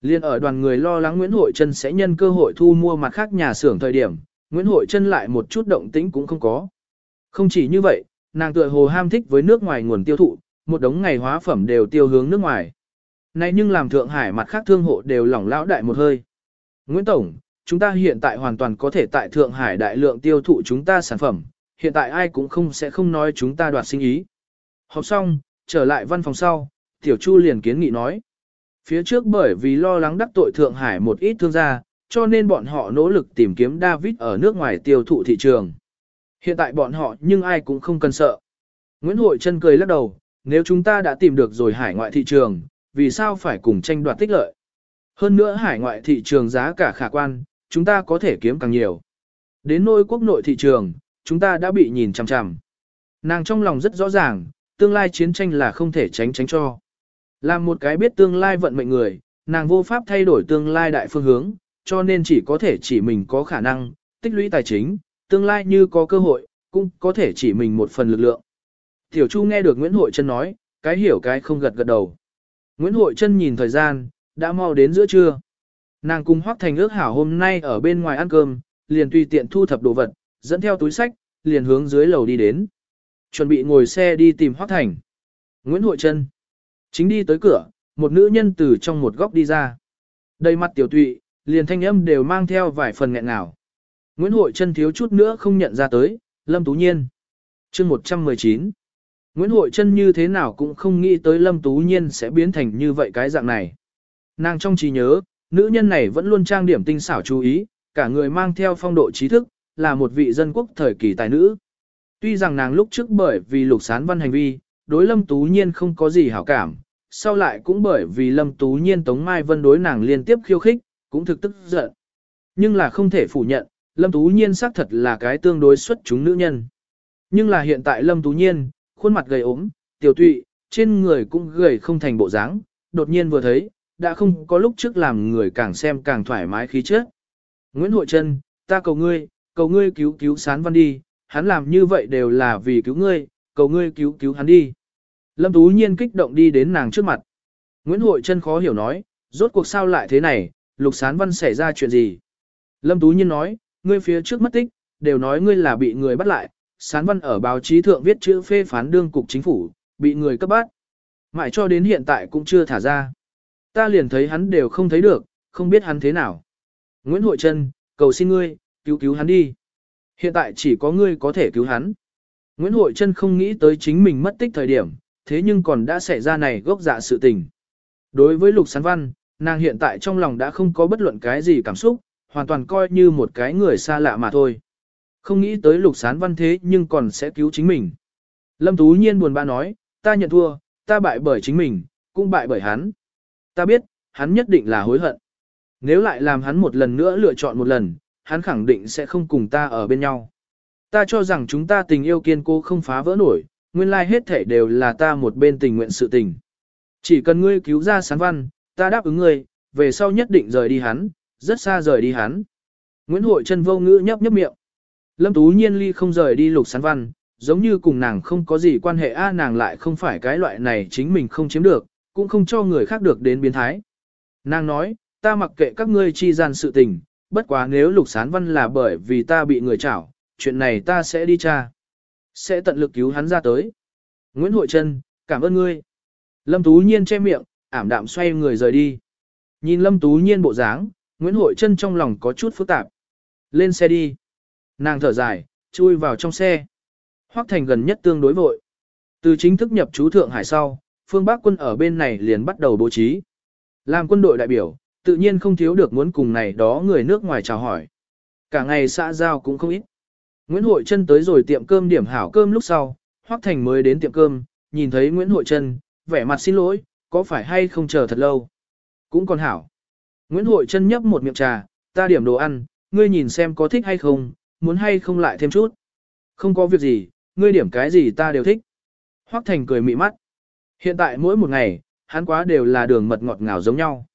Liên ở đoàn người lo lắng Nguyễn Hội Trân sẽ nhân cơ hội thu mua mặt khác nhà xưởng thời điểm, Nguyễn Hội Trân lại một chút động tĩnh cũng không có. Không chỉ như vậy, nàng tựa hồ ham thích với nước ngoài nguồn tiêu thụ, một đống ngày hóa phẩm đều tiêu hướng nước ngoài. Này nhưng làm Thượng Hải mặt khác thương hộ đều lỏng lão đại một hơi. Nguyễn Tổng, chúng ta hiện tại hoàn toàn có thể tại Thượng Hải đại lượng tiêu thụ chúng ta sản phẩm, hiện tại ai cũng không sẽ không nói chúng ta đoạt sinh ý. Học xong, trở lại văn phòng sau, Tiểu Chu liền kiến nghị nói. Phía trước bởi vì lo lắng đắc tội Thượng Hải một ít thương gia, cho nên bọn họ nỗ lực tìm kiếm David ở nước ngoài tiêu thụ thị trường. Hiện tại bọn họ nhưng ai cũng không cần sợ. Nguyễn Hội chân cười lắc đầu, nếu chúng ta đã tìm được rồi hải ngoại thị trường, vì sao phải cùng tranh đoạt tích lợi? Hơn nữa hải ngoại thị trường giá cả khả quan, chúng ta có thể kiếm càng nhiều. Đến nôi quốc nội thị trường, chúng ta đã bị nhìn chằm chằm. Nàng trong lòng rất rõ ràng, tương lai chiến tranh là không thể tránh tránh cho. Làm một cái biết tương lai vận mệnh người, nàng vô pháp thay đổi tương lai đại phương hướng, cho nên chỉ có thể chỉ mình có khả năng, tích lũy tài chính, tương lai như có cơ hội, cũng có thể chỉ mình một phần lực lượng. Tiểu Chu nghe được Nguyễn Hội Trân nói, cái hiểu cái không gật gật đầu. Nguyễn Hội Trân nhìn thời gian, đã mau đến giữa trưa. Nàng cùng Hoắc Thành ước hảo hôm nay ở bên ngoài ăn cơm, liền tùy tiện thu thập đồ vật, dẫn theo túi sách, liền hướng dưới lầu đi đến. Chuẩn bị ngồi xe đi tìm Hoắc Thành. Nguyễn Hội Trân. Chính đi tới cửa, một nữ nhân từ trong một góc đi ra. Đầy mặt tiểu tụy, liền thanh âm đều mang theo vài phần nghẹn ngào. Nguyễn Hội Trân thiếu chút nữa không nhận ra tới, Lâm Tú Nhiên. chương 119. Nguyễn Hội Trân như thế nào cũng không nghĩ tới Lâm Tú Nhiên sẽ biến thành như vậy cái dạng này. Nàng trong trí nhớ, nữ nhân này vẫn luôn trang điểm tinh xảo chú ý, cả người mang theo phong độ trí thức, là một vị dân quốc thời kỳ tài nữ. Tuy rằng nàng lúc trước bởi vì lục sán văn hành vi, đối Lâm Tú Nhiên không có gì hảo cảm, sau lại cũng bởi vì Lâm Tú Nhiên Tống Mai Vân đối nàng liên tiếp khiêu khích, cũng thực tức giận. Nhưng là không thể phủ nhận, Lâm Tú Nhiên xác thật là cái tương đối xuất chúng nữ nhân. Nhưng là hiện tại Lâm Tú Nhiên, khuôn mặt gầy ốm, tiểu tụy, trên người cũng gầy không thành bộ dáng, đột nhiên vừa thấy, đã không có lúc trước làm người càng xem càng thoải mái khí chất. Nguyễn Hội Trân, ta cầu ngươi, cầu ngươi cứu cứu sán văn đi, hắn làm như vậy đều là vì cứu ngươi, cầu ngươi cứu cứu hắn đi. Lâm Tú Nhiên kích động đi đến nàng trước mặt. Nguyễn Hội Trân khó hiểu nói, rốt cuộc sao lại thế này, lục sán văn xảy ra chuyện gì. Lâm Tú Nhiên nói, ngươi phía trước mất tích, đều nói ngươi là bị người bắt lại, sán văn ở báo chí thượng viết chữ phê phán đương cục chính phủ, bị người cấp bắt. Mãi cho đến hiện tại cũng chưa thả ra. Ta liền thấy hắn đều không thấy được, không biết hắn thế nào. Nguyễn Hội Trân, cầu xin ngươi, cứu cứu hắn đi. Hiện tại chỉ có ngươi có thể cứu hắn. Nguyễn Hội Trân không nghĩ tới chính mình mất tích thời điểm, thế nhưng còn đã xảy ra này gốc dạ sự tình. Đối với Lục Sán Văn, nàng hiện tại trong lòng đã không có bất luận cái gì cảm xúc, hoàn toàn coi như một cái người xa lạ mà thôi. Không nghĩ tới Lục Sán Văn thế nhưng còn sẽ cứu chính mình. Lâm Tú Nhiên buồn bã nói, ta nhận thua, ta bại bởi chính mình, cũng bại bởi hắn. Ta biết, hắn nhất định là hối hận. Nếu lại làm hắn một lần nữa lựa chọn một lần, hắn khẳng định sẽ không cùng ta ở bên nhau. Ta cho rằng chúng ta tình yêu kiên cố không phá vỡ nổi, nguyên lai hết thể đều là ta một bên tình nguyện sự tình. Chỉ cần ngươi cứu ra sán văn, ta đáp ứng ngươi, về sau nhất định rời đi hắn, rất xa rời đi hắn. Nguyễn Hội chân vô ngữ nhấp nhấp miệng. Lâm Tú Nhiên ly không rời đi lục sán văn, giống như cùng nàng không có gì quan hệ a nàng lại không phải cái loại này chính mình không chiếm được, cũng không cho người khác được đến biến thái. Nàng nói, ta mặc kệ các ngươi chi gian sự tình, bất quá nếu lục sán văn là bởi vì ta bị người chảo, chuyện này ta sẽ đi tra. Sẽ tận lực cứu hắn ra tới. Nguyễn Hội Trân, cảm ơn ngươi. Lâm Tú Nhiên che miệng, ảm đạm xoay người rời đi. Nhìn Lâm Tú Nhiên bộ dáng, Nguyễn Hội Trân trong lòng có chút phức tạp. Lên xe đi. Nàng thở dài, chui vào trong xe. Hoác Thành gần nhất tương đối vội. Từ chính thức nhập chú Thượng Hải sau, phương Bắc quân ở bên này liền bắt đầu bố trí. Làm quân đội đại biểu, tự nhiên không thiếu được muốn cùng này đó người nước ngoài chào hỏi. Cả ngày xã giao cũng không ít. Nguyễn Hội Trân tới rồi tiệm cơm điểm hảo cơm lúc sau, Hoắc Thành mới đến tiệm cơm, nhìn thấy Nguyễn Hội Trân, vẻ mặt xin lỗi, có phải hay không chờ thật lâu. Cũng còn hảo. Nguyễn Hội Trân nhấp một miệng trà, ta điểm đồ ăn, ngươi nhìn xem có thích hay không, muốn hay không lại thêm chút. Không có việc gì, ngươi điểm cái gì ta đều thích. Hoắc Thành cười mị mắt. Hiện tại mỗi một ngày, hắn quá đều là đường mật ngọt ngào giống nhau.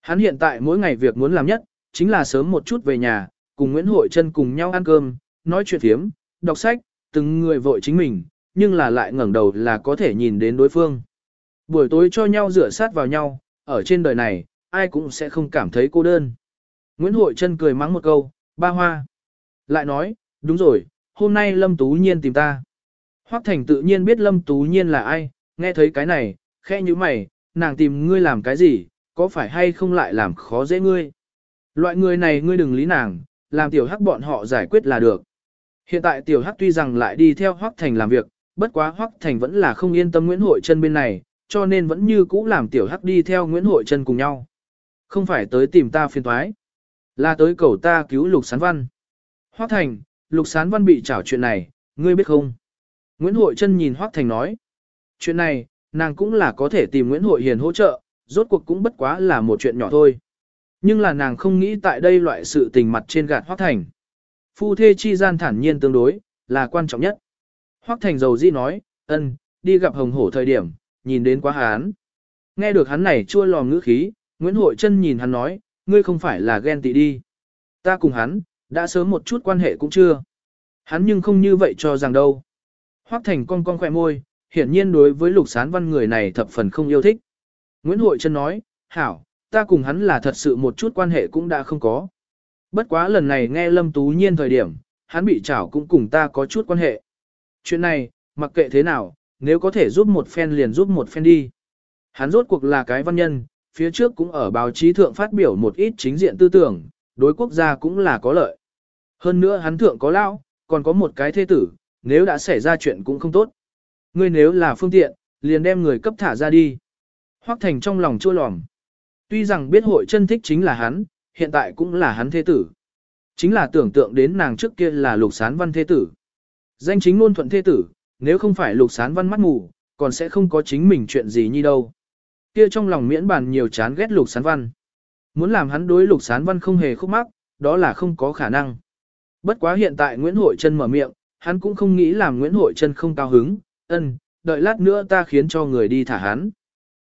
Hắn hiện tại mỗi ngày việc muốn làm nhất, chính là sớm một chút về nhà, cùng Nguyễn Hội Trân cùng nhau ăn cơm, nói chuyện thiếm, đọc sách, từng người vội chính mình, nhưng là lại ngẩng đầu là có thể nhìn đến đối phương. Buổi tối cho nhau rửa sát vào nhau, ở trên đời này, ai cũng sẽ không cảm thấy cô đơn. Nguyễn Hội Trân cười mắng một câu, ba hoa. Lại nói, đúng rồi, hôm nay Lâm Tú Nhiên tìm ta. Hoắc Thành tự nhiên biết Lâm Tú Nhiên là ai, nghe thấy cái này, khẽ như mày, nàng tìm ngươi làm cái gì, có phải hay không lại làm khó dễ ngươi. Loại người này ngươi đừng lý nàng, làm tiểu hắc bọn họ giải quyết là được. Hiện tại tiểu hắc tuy rằng lại đi theo Hoắc Thành làm việc, bất quá Hoắc Thành vẫn là không yên tâm Nguyễn Hội Trân bên này, cho nên vẫn như cũ làm tiểu hắc đi theo Nguyễn Hội Trân cùng nhau. Không phải tới tìm ta phiền toái, là tới cầu ta cứu Lục Sán Văn. Hoắc Thành, Lục Sán Văn bị trảo chuyện này, ngươi biết không? Nguyễn Hội Trân nhìn Hoắc Thành nói. Chuyện này, nàng cũng là có thể tìm Nguyễn Hội Hiền hỗ trợ, rốt cuộc cũng bất quá là một chuyện nhỏ thôi. Nhưng là nàng không nghĩ tại đây loại sự tình mặt trên gạt Hoắc Thành. Phu thê chi gian thản nhiên tương đối, là quan trọng nhất. Hoắc Thành dầu di nói, ân, đi gặp hồng hổ thời điểm, nhìn đến quá hán. Nghe được hắn này chua lò ngữ khí, Nguyễn Hội Trân nhìn hắn nói, ngươi không phải là ghen tị đi. Ta cùng hắn, đã sớm một chút quan hệ cũng chưa. Hắn nhưng không như vậy cho rằng đâu. Hoắc Thành cong cong khỏe môi, hiển nhiên đối với lục sán văn người này thập phần không yêu thích. Nguyễn Hội Trân nói, hảo, ta cùng hắn là thật sự một chút quan hệ cũng đã không có. Bất quá lần này nghe Lâm Tú Nhiên thời điểm, hắn bị trảo cũng cùng ta có chút quan hệ. Chuyện này, mặc kệ thế nào, nếu có thể giúp một phen liền giúp một phen đi. Hắn rốt cuộc là cái văn nhân, phía trước cũng ở báo chí thượng phát biểu một ít chính diện tư tưởng, đối quốc gia cũng là có lợi. Hơn nữa hắn thượng có lão, còn có một cái thế tử, nếu đã xảy ra chuyện cũng không tốt. Ngươi nếu là phương tiện, liền đem người cấp thả ra đi. Hoắc Thành trong lòng chua lòm. Tuy rằng biết hội chân thích chính là hắn, hiện tại cũng là hắn thế tử. Chính là tưởng tượng đến nàng trước kia là lục sán văn thế tử. Danh chính luôn thuận thế tử, nếu không phải lục sán văn mắt mù, còn sẽ không có chính mình chuyện gì như đâu. Kia trong lòng miễn bàn nhiều chán ghét lục sán văn. Muốn làm hắn đối lục sán văn không hề khúc mắc, đó là không có khả năng. Bất quá hiện tại Nguyễn Hội Trân mở miệng, hắn cũng không nghĩ làm Nguyễn Hội Trân không cao hứng, ân, đợi lát nữa ta khiến cho người đi thả hắn.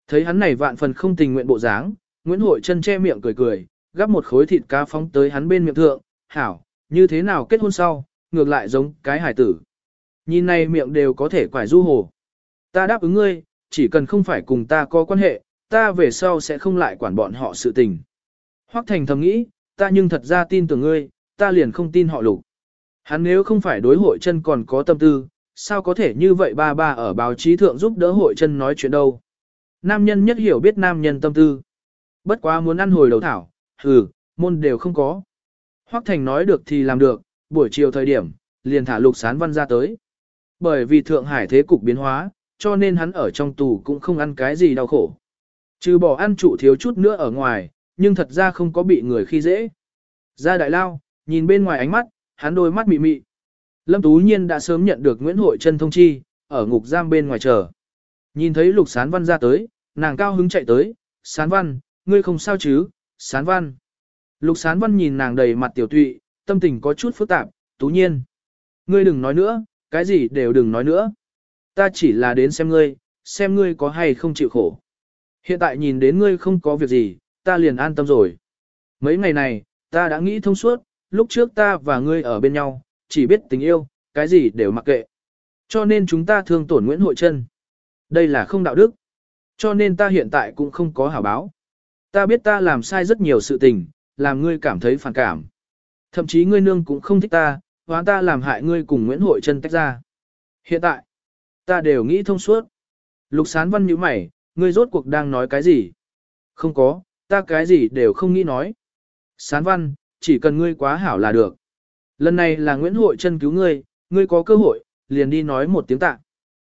Thấy hắn này vạn phần không tình nguyện bộ dáng, Nguyễn Hội chân che miệng cười cười, gắp một khối thịt cá phóng tới hắn bên miệng thượng, hảo, như thế nào kết hôn sau, ngược lại giống cái hải tử. Nhìn này miệng đều có thể quải du hồ. Ta đáp ứng ngươi, chỉ cần không phải cùng ta có quan hệ, ta về sau sẽ không lại quản bọn họ sự tình. Hoắc Thành thầm nghĩ, ta nhưng thật ra tin tưởng ngươi, ta liền không tin họ lục. Hắn nếu không phải đối hội chân còn có tâm tư, sao có thể như vậy ba ba ở báo chí thượng giúp đỡ hội chân nói chuyện đâu. Nam nhân nhất hiểu biết nam nhân tâm tư. Bất quá muốn ăn hồi đầu thảo, hừ, môn đều không có. Hoắc Thành nói được thì làm được, buổi chiều thời điểm, liền thả lục sán văn ra tới. Bởi vì Thượng Hải thế cục biến hóa, cho nên hắn ở trong tù cũng không ăn cái gì đau khổ. Trừ bỏ ăn trụ thiếu chút nữa ở ngoài, nhưng thật ra không có bị người khi dễ. Ra đại lao, nhìn bên ngoài ánh mắt, hắn đôi mắt mị mị. Lâm Tú Nhiên đã sớm nhận được Nguyễn Hội Trân thông chi, ở ngục giam bên ngoài chờ. Nhìn thấy Lục Sán Văn ra tới, nàng cao hứng chạy tới, Sán Văn, ngươi không sao chứ, Sán Văn. Lục Sán Văn nhìn nàng đầy mặt tiểu tụy, tâm tình có chút phức tạp, Tú Nhiên. Ngươi đừng nói nữa, cái gì đều đừng nói nữa. Ta chỉ là đến xem ngươi, xem ngươi có hay không chịu khổ. Hiện tại nhìn đến ngươi không có việc gì, ta liền an tâm rồi. Mấy ngày này, ta đã nghĩ thông suốt, lúc trước ta và ngươi ở bên nhau, chỉ biết tình yêu, cái gì đều mặc kệ. Cho nên chúng ta thương tổn Nguyễn Hội Trân. Đây là không đạo đức. Cho nên ta hiện tại cũng không có hảo báo. Ta biết ta làm sai rất nhiều sự tình, làm ngươi cảm thấy phản cảm. Thậm chí ngươi nương cũng không thích ta, hóa ta làm hại ngươi cùng Nguyễn Hội Trân tách ra. Hiện tại, ta đều nghĩ thông suốt. Lục sán văn như mày, ngươi rốt cuộc đang nói cái gì? Không có, ta cái gì đều không nghĩ nói. Sán văn, chỉ cần ngươi quá hảo là được. Lần này là Nguyễn Hội chân cứu ngươi, ngươi có cơ hội, liền đi nói một tiếng tạ.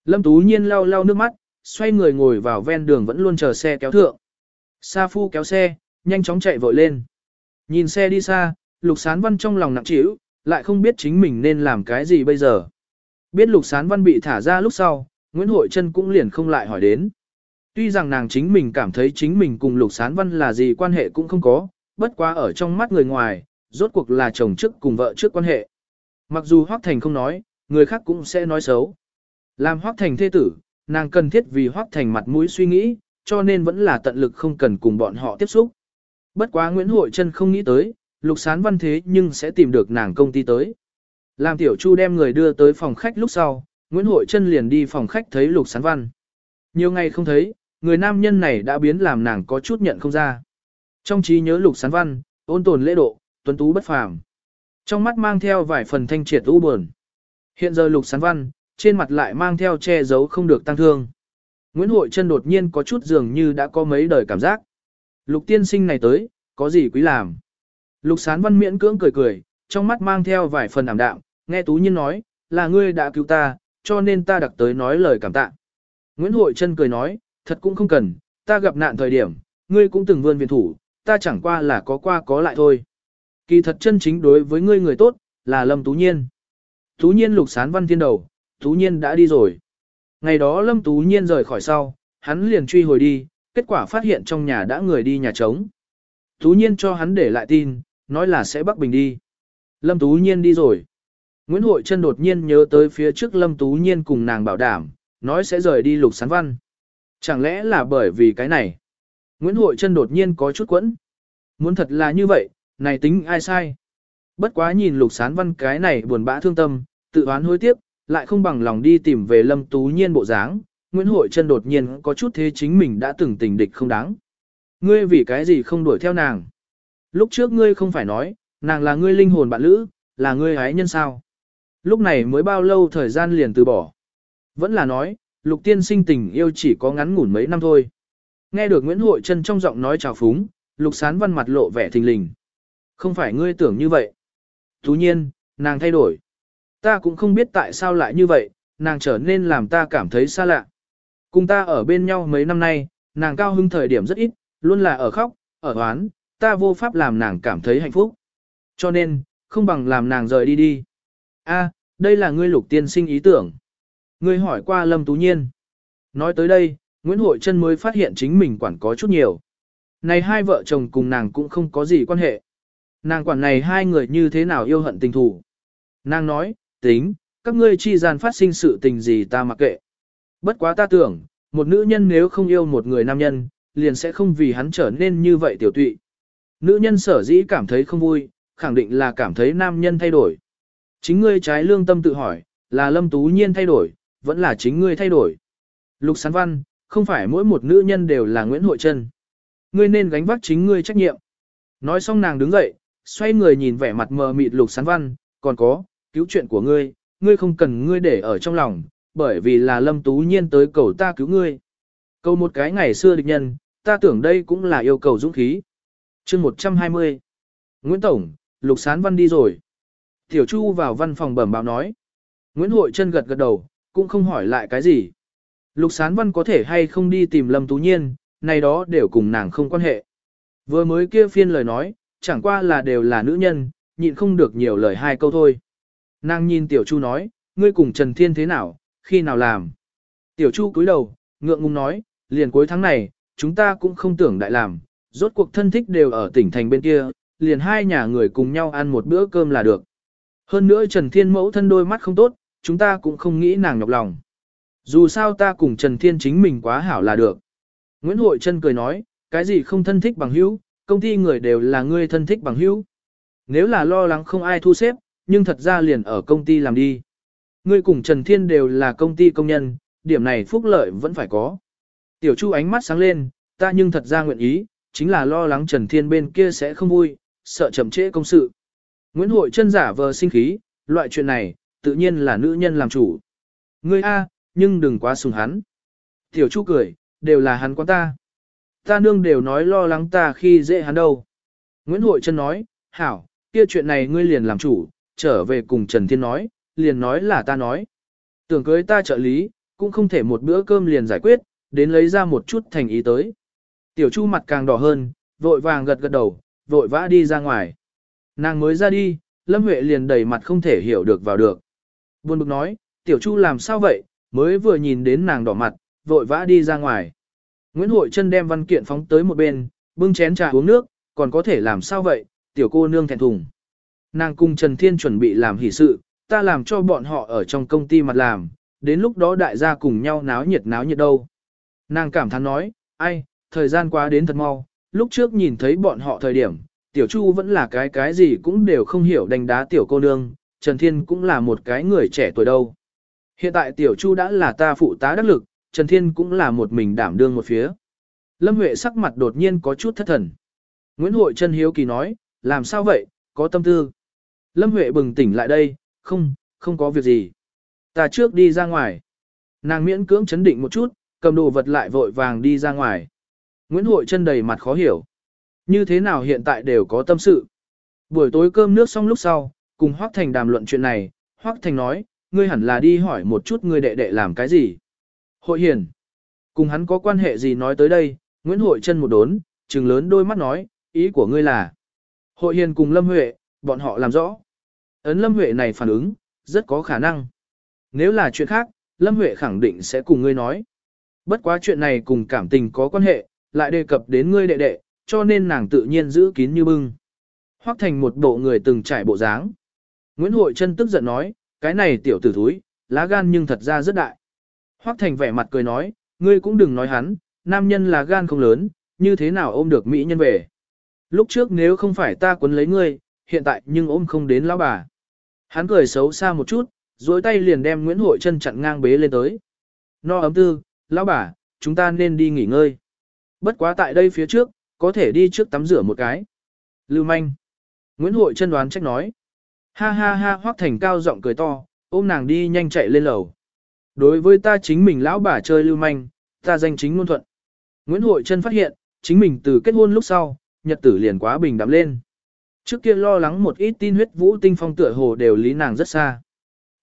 Lâm Tú Nhiên lau lau nước mắt, xoay người ngồi vào ven đường vẫn luôn chờ xe kéo thượng. Sa Phu kéo xe, nhanh chóng chạy vội lên. Nhìn xe đi xa, Lục Sán Văn trong lòng nặng trĩu, lại không biết chính mình nên làm cái gì bây giờ. Biết Lục Sán Văn bị thả ra lúc sau, Nguyễn Hội Trân cũng liền không lại hỏi đến. Tuy rằng nàng chính mình cảm thấy chính mình cùng Lục Sán Văn là gì quan hệ cũng không có, bất quá ở trong mắt người ngoài, rốt cuộc là chồng trước cùng vợ trước quan hệ. Mặc dù Hoác Thành không nói, người khác cũng sẽ nói xấu. Làm Hoác Thành thê tử, nàng cần thiết vì Hoác Thành mặt mũi suy nghĩ, cho nên vẫn là tận lực không cần cùng bọn họ tiếp xúc. Bất quá Nguyễn Hội Trân không nghĩ tới, Lục Sán Văn thế nhưng sẽ tìm được nàng công ty tới. Làm Tiểu Chu đem người đưa tới phòng khách lúc sau, Nguyễn Hội Trân liền đi phòng khách thấy Lục Sán Văn. Nhiều ngày không thấy, người nam nhân này đã biến làm nàng có chút nhận không ra. Trong trí nhớ Lục Sán Văn, ôn tồn lễ độ, tuấn tú bất phàm. Trong mắt mang theo vài phần thanh triệt u buồn. Hiện giờ Lục Sán Văn, trên mặt lại mang theo che giấu không được tăng thương. Nguyễn Hội Trân đột nhiên có chút dường như đã có mấy đời cảm giác. Lục tiên sinh này tới, có gì quý làm. Lục sán văn miễn cưỡng cười cười, trong mắt mang theo vài phần ảm đạm, nghe Tú Nhiên nói, là ngươi đã cứu ta, cho nên ta đặc tới nói lời cảm tạ. Nguyễn Hội Trân cười nói, thật cũng không cần, ta gặp nạn thời điểm, ngươi cũng từng vươn viện thủ, ta chẳng qua là có qua có lại thôi. Kỳ thật chân chính đối với ngươi người tốt, là Lâm Tú Nhiên. Tú Nhiên lục sán văn thiên đầu, Tú Nhiên đã đi rồi. Ngày đó Lâm Tú Nhiên rời khỏi sau, hắn liền truy hồi đi, kết quả phát hiện trong nhà đã người đi nhà trống. Tú Nhiên cho hắn để lại tin, nói là sẽ Bắc Bình đi. Lâm Tú Nhiên đi rồi. Nguyễn Hội Trân đột nhiên nhớ tới phía trước Lâm Tú Nhiên cùng nàng bảo đảm, nói sẽ rời đi lục sán văn. Chẳng lẽ là bởi vì cái này? Nguyễn Hội Trân đột nhiên có chút quẫn. Muốn thật là như vậy, này tính ai sai? Bất quá nhìn lục sán văn cái này buồn bã thương tâm, tự oán hối tiếc, lại không bằng lòng đi tìm về Lâm Tú Nhiên bộ dáng. Nguyễn Hội Trân đột nhiên có chút thế chính mình đã từng tình địch không đáng. Ngươi vì cái gì không đuổi theo nàng? Lúc trước ngươi không phải nói, nàng là ngươi linh hồn bạn lữ, là ngươi hái nhân sao? Lúc này mới bao lâu thời gian liền từ bỏ. Vẫn là nói, lục tiên sinh tình yêu chỉ có ngắn ngủn mấy năm thôi. Nghe được Nguyễn Hội Trân trong giọng nói chào phúng, lục sán văn mặt lộ vẻ thình lình. Không phải ngươi tưởng như vậy. Tú nhiên, nàng thay đổi. Ta cũng không biết tại sao lại như vậy, nàng trở nên làm ta cảm thấy xa lạ. Cùng ta ở bên nhau mấy năm nay, nàng cao hưng thời điểm rất ít, luôn là ở khóc, ở oán, ta vô pháp làm nàng cảm thấy hạnh phúc. Cho nên, không bằng làm nàng rời đi đi. A, đây là ngươi lục tiên sinh ý tưởng. Ngươi hỏi qua Lâm Tú Nhiên. Nói tới đây, Nguyễn Hội Trân mới phát hiện chính mình quản có chút nhiều. Này hai vợ chồng cùng nàng cũng không có gì quan hệ. Nàng quản này hai người như thế nào yêu hận tình thù. Nàng nói, tính, các ngươi chi gian phát sinh sự tình gì ta mặc kệ. Bất quá ta tưởng, một nữ nhân nếu không yêu một người nam nhân, liền sẽ không vì hắn trở nên như vậy tiểu tụy. Nữ nhân sở dĩ cảm thấy không vui, khẳng định là cảm thấy nam nhân thay đổi. Chính ngươi trái lương tâm tự hỏi, là lâm tú nhiên thay đổi, vẫn là chính ngươi thay đổi. Lục sán văn, không phải mỗi một nữ nhân đều là Nguyễn Hội Trân. Ngươi nên gánh vác chính ngươi trách nhiệm. Nói xong nàng đứng dậy, xoay người nhìn vẻ mặt mờ mịt lục sán văn, còn có, cứu chuyện của ngươi, ngươi không cần ngươi để ở trong lòng, bởi vì là lâm tú nhiên tới cầu ta cứu ngươi. Cầu một cái ngày xưa địch nhân, ta tưởng đây cũng là yêu cầu dũng khí. chương 120 Nguyễn Tổng, Lục Sán Văn đi rồi. Tiểu Chu vào văn phòng bẩm báo nói. Nguyễn Hội chân gật gật đầu, cũng không hỏi lại cái gì. Lục Sán Văn có thể hay không đi tìm Lâm Tú Nhiên, này đó đều cùng nàng không quan hệ. Vừa mới kia phiên lời nói, chẳng qua là đều là nữ nhân, nhịn không được nhiều lời hai câu thôi. Nàng nhìn Tiểu Chu nói, ngươi cùng Trần Thiên thế nào, khi nào làm. Tiểu Chu cúi đầu, ngượng ngùng nói, liền cuối tháng này, chúng ta cũng không tưởng đại làm, rốt cuộc thân thích đều ở tỉnh thành bên kia, liền hai nhà người cùng nhau ăn một bữa cơm là được. Hơn nữa Trần Thiên mẫu thân đôi mắt không tốt, chúng ta cũng không nghĩ nàng nhọc lòng. Dù sao ta cùng Trần Thiên chính mình quá hảo là được. Nguyễn Hội Trân cười nói, cái gì không thân thích bằng hữu, công ty người đều là ngươi thân thích bằng hữu. Nếu là lo lắng không ai thu xếp, nhưng thật ra liền ở công ty làm đi. Ngươi cùng Trần Thiên đều là công ty công nhân, điểm này phúc lợi vẫn phải có. Tiểu Chu ánh mắt sáng lên, ta nhưng thật ra nguyện ý, chính là lo lắng Trần Thiên bên kia sẽ không vui, sợ chậm trễ công sự. Nguyễn Hội chân giả vờ sinh khí, loại chuyện này, tự nhiên là nữ nhân làm chủ. Ngươi A, nhưng đừng quá sùng hắn. Tiểu Chu cười, đều là hắn quan ta. Ta nương đều nói lo lắng ta khi dễ hắn đâu. Nguyễn Hội Trân nói, hảo, kia chuyện này ngươi liền làm chủ, trở về cùng Trần Thiên nói, liền nói là ta nói. Tưởng cưới ta trợ lý, cũng không thể một bữa cơm liền giải quyết, đến lấy ra một chút thành ý tới. Tiểu Chu mặt càng đỏ hơn, vội vàng gật gật đầu, vội vã đi ra ngoài. Nàng mới ra đi, Lâm Huệ liền đầy mặt không thể hiểu được vào được. Buồn bực nói, Tiểu Chu làm sao vậy, mới vừa nhìn đến nàng đỏ mặt, vội vã đi ra ngoài. Nguyễn Hội Trân đem văn kiện phóng tới một bên, bưng chén trà uống nước, còn có thể làm sao vậy, tiểu cô nương thẹn thùng. Nàng cùng Trần Thiên chuẩn bị làm hỷ sự, ta làm cho bọn họ ở trong công ty mặt làm, đến lúc đó đại gia cùng nhau náo nhiệt náo nhiệt đâu. Nàng cảm thán nói, ai, thời gian quá đến thật mau, lúc trước nhìn thấy bọn họ thời điểm, tiểu chu vẫn là cái cái gì cũng đều không hiểu đánh đá tiểu cô nương, Trần Thiên cũng là một cái người trẻ tuổi đâu. Hiện tại tiểu chu đã là ta phụ tá đắc lực, Trần Thiên cũng là một mình đảm đương một phía. Lâm Huệ sắc mặt đột nhiên có chút thất thần. Nguyễn Hội Trân Hiếu Kỳ nói, làm sao vậy, có tâm tư. Lâm Huệ bừng tỉnh lại đây, không, không có việc gì. Ta trước đi ra ngoài. Nàng miễn cưỡng chấn định một chút, cầm đồ vật lại vội vàng đi ra ngoài. Nguyễn Hội Trân đầy mặt khó hiểu. Như thế nào hiện tại đều có tâm sự. Buổi tối cơm nước xong lúc sau, cùng Hoác Thành đàm luận chuyện này, Hoác Thành nói, ngươi hẳn là đi hỏi một chút ngươi đệ đệ làm cái gì. Hội hiền. Cùng hắn có quan hệ gì nói tới đây, Nguyễn Hội chân một đốn, trừng lớn đôi mắt nói, ý của ngươi là. Hội hiền cùng Lâm Huệ, bọn họ làm rõ. Ấn Lâm Huệ này phản ứng, rất có khả năng. Nếu là chuyện khác, Lâm Huệ khẳng định sẽ cùng ngươi nói. Bất quá chuyện này cùng cảm tình có quan hệ, lại đề cập đến ngươi đệ đệ, cho nên nàng tự nhiên giữ kín như bưng. Hoắc thành một bộ người từng trải bộ dáng. Nguyễn Hội chân tức giận nói, cái này tiểu tử thúi, lá gan nhưng thật ra rất đại. Hoắc Thành vẻ mặt cười nói, ngươi cũng đừng nói hắn, nam nhân là gan không lớn, như thế nào ôm được mỹ nhân về. Lúc trước nếu không phải ta quấn lấy ngươi, hiện tại nhưng ôm không đến lão bà. Hắn cười xấu xa một chút, dối tay liền đem Nguyễn Hội chân chặn ngang bế lên tới. No ấm tư, lão bà, chúng ta nên đi nghỉ ngơi. Bất quá tại đây phía trước, có thể đi trước tắm rửa một cái. Lưu manh. Nguyễn Hội chân đoán trách nói. Ha ha ha Hoắc Thành cao giọng cười to, ôm nàng đi nhanh chạy lên lầu. Đối với ta chính mình lão bà chơi lưu manh, ta danh chính ngôn thuận. Nguyễn Hội Trân phát hiện, chính mình từ kết hôn lúc sau, nhật tử liền quá bình đạm lên. Trước kia lo lắng một ít tin huyết vũ tinh phong tựa hồ đều lý nàng rất xa.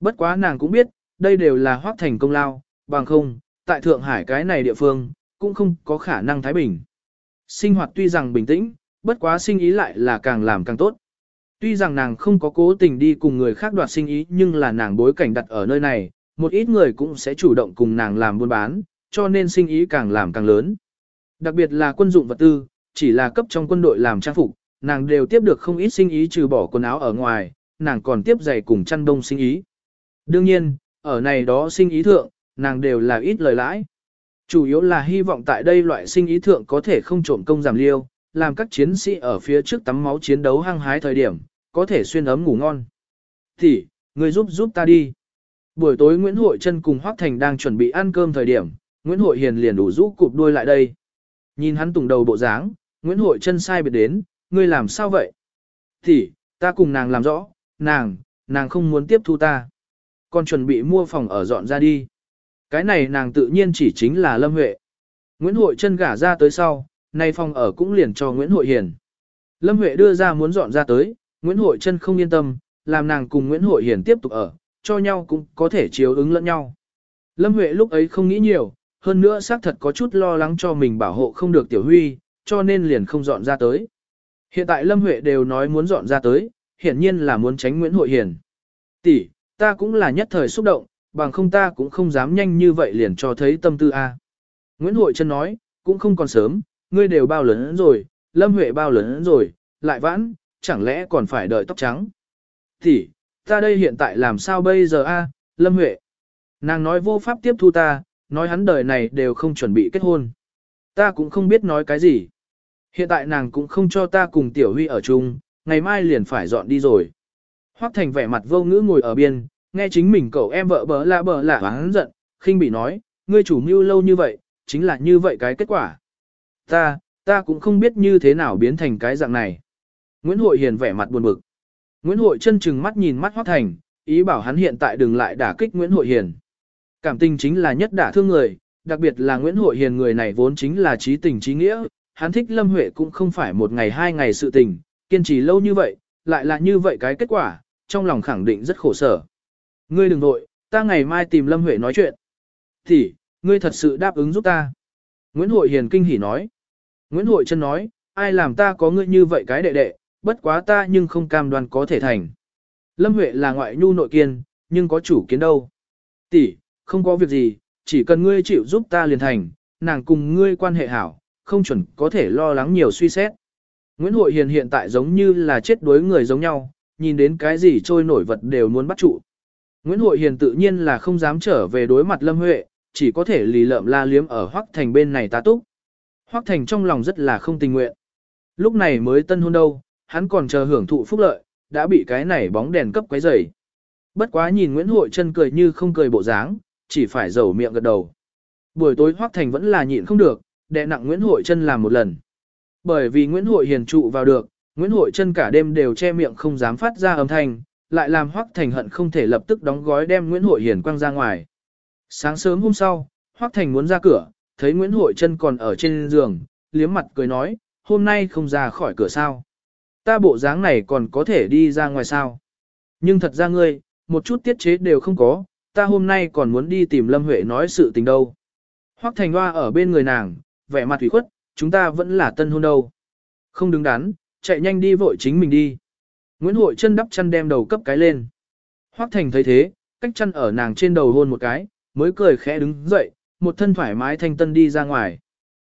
Bất quá nàng cũng biết, đây đều là hoác thành công lao, bằng không, tại Thượng Hải cái này địa phương, cũng không có khả năng thái bình. Sinh hoạt tuy rằng bình tĩnh, bất quá sinh ý lại là càng làm càng tốt. Tuy rằng nàng không có cố tình đi cùng người khác đoạt sinh ý nhưng là nàng bối cảnh đặt ở nơi này, một ít người cũng sẽ chủ động cùng nàng làm buôn bán, cho nên sinh ý càng làm càng lớn. Đặc biệt là quân dụng vật tư, chỉ là cấp trong quân đội làm trang phục, nàng đều tiếp được không ít sinh ý trừ bỏ quần áo ở ngoài, nàng còn tiếp giày cùng chăn đông sinh ý. Đương nhiên, ở này đó sinh ý thượng, nàng đều là ít lời lãi. Chủ yếu là hy vọng tại đây loại sinh ý thượng có thể không trộm công giảm liêu, làm các chiến sĩ ở phía trước tắm máu chiến đấu hăng hái thời điểm, có thể xuyên ấm ngủ ngon. Thì, người giúp giúp ta đi. Buổi tối Nguyễn Hội Trân cùng Hoắc Thành đang chuẩn bị ăn cơm thời điểm, Nguyễn Hội Hiền liền đủ rũ cụp đuôi lại đây. Nhìn hắn tùng đầu bộ dáng, Nguyễn Hội Trân sai biệt đến, ngươi làm sao vậy? Thì, ta cùng nàng làm rõ, nàng, nàng không muốn tiếp thu ta. Còn chuẩn bị mua phòng ở dọn ra đi. Cái này nàng tự nhiên chỉ chính là Lâm Huệ. Nguyễn Hội Trân gả ra tới sau, nay phòng ở cũng liền cho Nguyễn Hội Hiền. Lâm Huệ đưa ra muốn dọn ra tới, Nguyễn Hội Trân không yên tâm, làm nàng cùng Nguyễn Hội Hiền tiếp tục ở, cho nhau cũng có thể chiếu ứng lẫn nhau. Lâm Huệ lúc ấy không nghĩ nhiều, hơn nữa xác thật có chút lo lắng cho mình bảo hộ không được Tiểu Huy, cho nên liền không dọn ra tới. Hiện tại Lâm Huệ đều nói muốn dọn ra tới, hiển nhiên là muốn tránh Nguyễn Hội Hiền. Tỷ, ta cũng là nhất thời xúc động, bằng không ta cũng không dám nhanh như vậy liền cho thấy tâm tư A. Nguyễn Hội Trân nói, cũng không còn sớm, ngươi đều bao lớn rồi, Lâm Huệ bao lớn rồi, lại vãn, chẳng lẽ còn phải đợi tóc trắng. Tỷ, ta đây hiện tại làm sao bây giờ a, Lâm Huệ. Nàng nói vô pháp tiếp thu ta, nói hắn đời này đều không chuẩn bị kết hôn. Ta cũng không biết nói cái gì. Hiện tại nàng cũng không cho ta cùng Tiểu Huy ở chung, ngày mai liền phải dọn đi rồi. Hoắc Thành vẻ mặt vô ngữ ngồi ở biên, nghe chính mình cậu em vợ bỡ lạ bỡ lạ hắn giận, khinh bị nói, ngươi chủ mưu lâu như vậy, chính là như vậy cái kết quả. Ta, ta cũng không biết như thế nào biến thành cái dạng này. Nguyễn Hội Hiền vẻ mặt buồn bực. Nguyễn Hội chân chừng mắt nhìn mắt Hoắc Thành, ý bảo hắn hiện tại đừng lại đả kích Nguyễn Hội Hiền. Cảm tình chính là nhất đả thương người, đặc biệt là Nguyễn Hội Hiền người này vốn chính là trí tình trí nghĩa, hắn thích Lâm Huệ cũng không phải một ngày hai ngày sự tình, kiên trì lâu như vậy, lại là như vậy cái kết quả, trong lòng khẳng định rất khổ sở. Ngươi đừng nội, ta ngày mai tìm Lâm Huệ nói chuyện. Thì, ngươi thật sự đáp ứng giúp ta. Nguyễn Hội Hiền kinh hỉ nói. Nguyễn Hội chân nói, ai làm ta có ngươi như vậy cái đệ đệ, bất quá ta nhưng không cam đoan có thể thành. Lâm Huệ là ngoại nhu nội kiên, nhưng có chủ kiến đâu. Tỷ, không có việc gì, chỉ cần ngươi chịu giúp ta liền thành, nàng cùng ngươi quan hệ hảo, không chuẩn có thể lo lắng nhiều suy xét. Nguyễn Hội Hiền hiện tại giống như là chết đuối người giống nhau, nhìn đến cái gì trôi nổi vật đều muốn bắt trụ. Nguyễn Hội Hiền tự nhiên là không dám trở về đối mặt Lâm Huệ, chỉ có thể lì lợm la liếm ở Hoắc Thành bên này tá túc. Hoắc Thành trong lòng rất là không tình nguyện. Lúc này mới tân hôn đâu, hắn còn chờ hưởng thụ phúc lợi, đã bị cái này bóng đèn cấp quấy rầy. Bất quá nhìn Nguyễn Hội chân cười như không cười bộ dáng, chỉ phải dầu miệng gật đầu. Buổi tối Hoắc Thành vẫn là nhịn không được, đè nặng Nguyễn Hội chân làm một lần. Bởi vì Nguyễn Hội hiền trụ vào được, Nguyễn Hội chân cả đêm đều che miệng không dám phát ra âm thanh, lại làm Hoắc Thành hận không thể lập tức đóng gói đem Nguyễn Hội hiền quăng ra ngoài. Sáng sớm hôm sau, Hoắc Thành muốn ra cửa, thấy Nguyễn Hội chân còn ở trên giường, liếm mặt cười nói, hôm nay không ra khỏi cửa sao. Ta bộ dáng này còn có thể đi ra ngoài sao. Nhưng thật ra ngươi, một chút tiết chế đều không có, ta hôm nay còn muốn đi tìm Lâm Huệ nói sự tình đâu. Hoắc Thành Hoa ở bên người nàng, vẻ mặt ủy khuất, chúng ta vẫn là tân hôn đâu. Không đứng đắn, chạy nhanh đi vội chính mình đi. Nguyễn Hội chân đắp chăn đem đầu cấp cái lên. Hoắc Thành thấy thế, cách chăn ở nàng trên đầu hôn một cái, mới cười khẽ đứng dậy, một thân thoải mái thanh tân đi ra ngoài.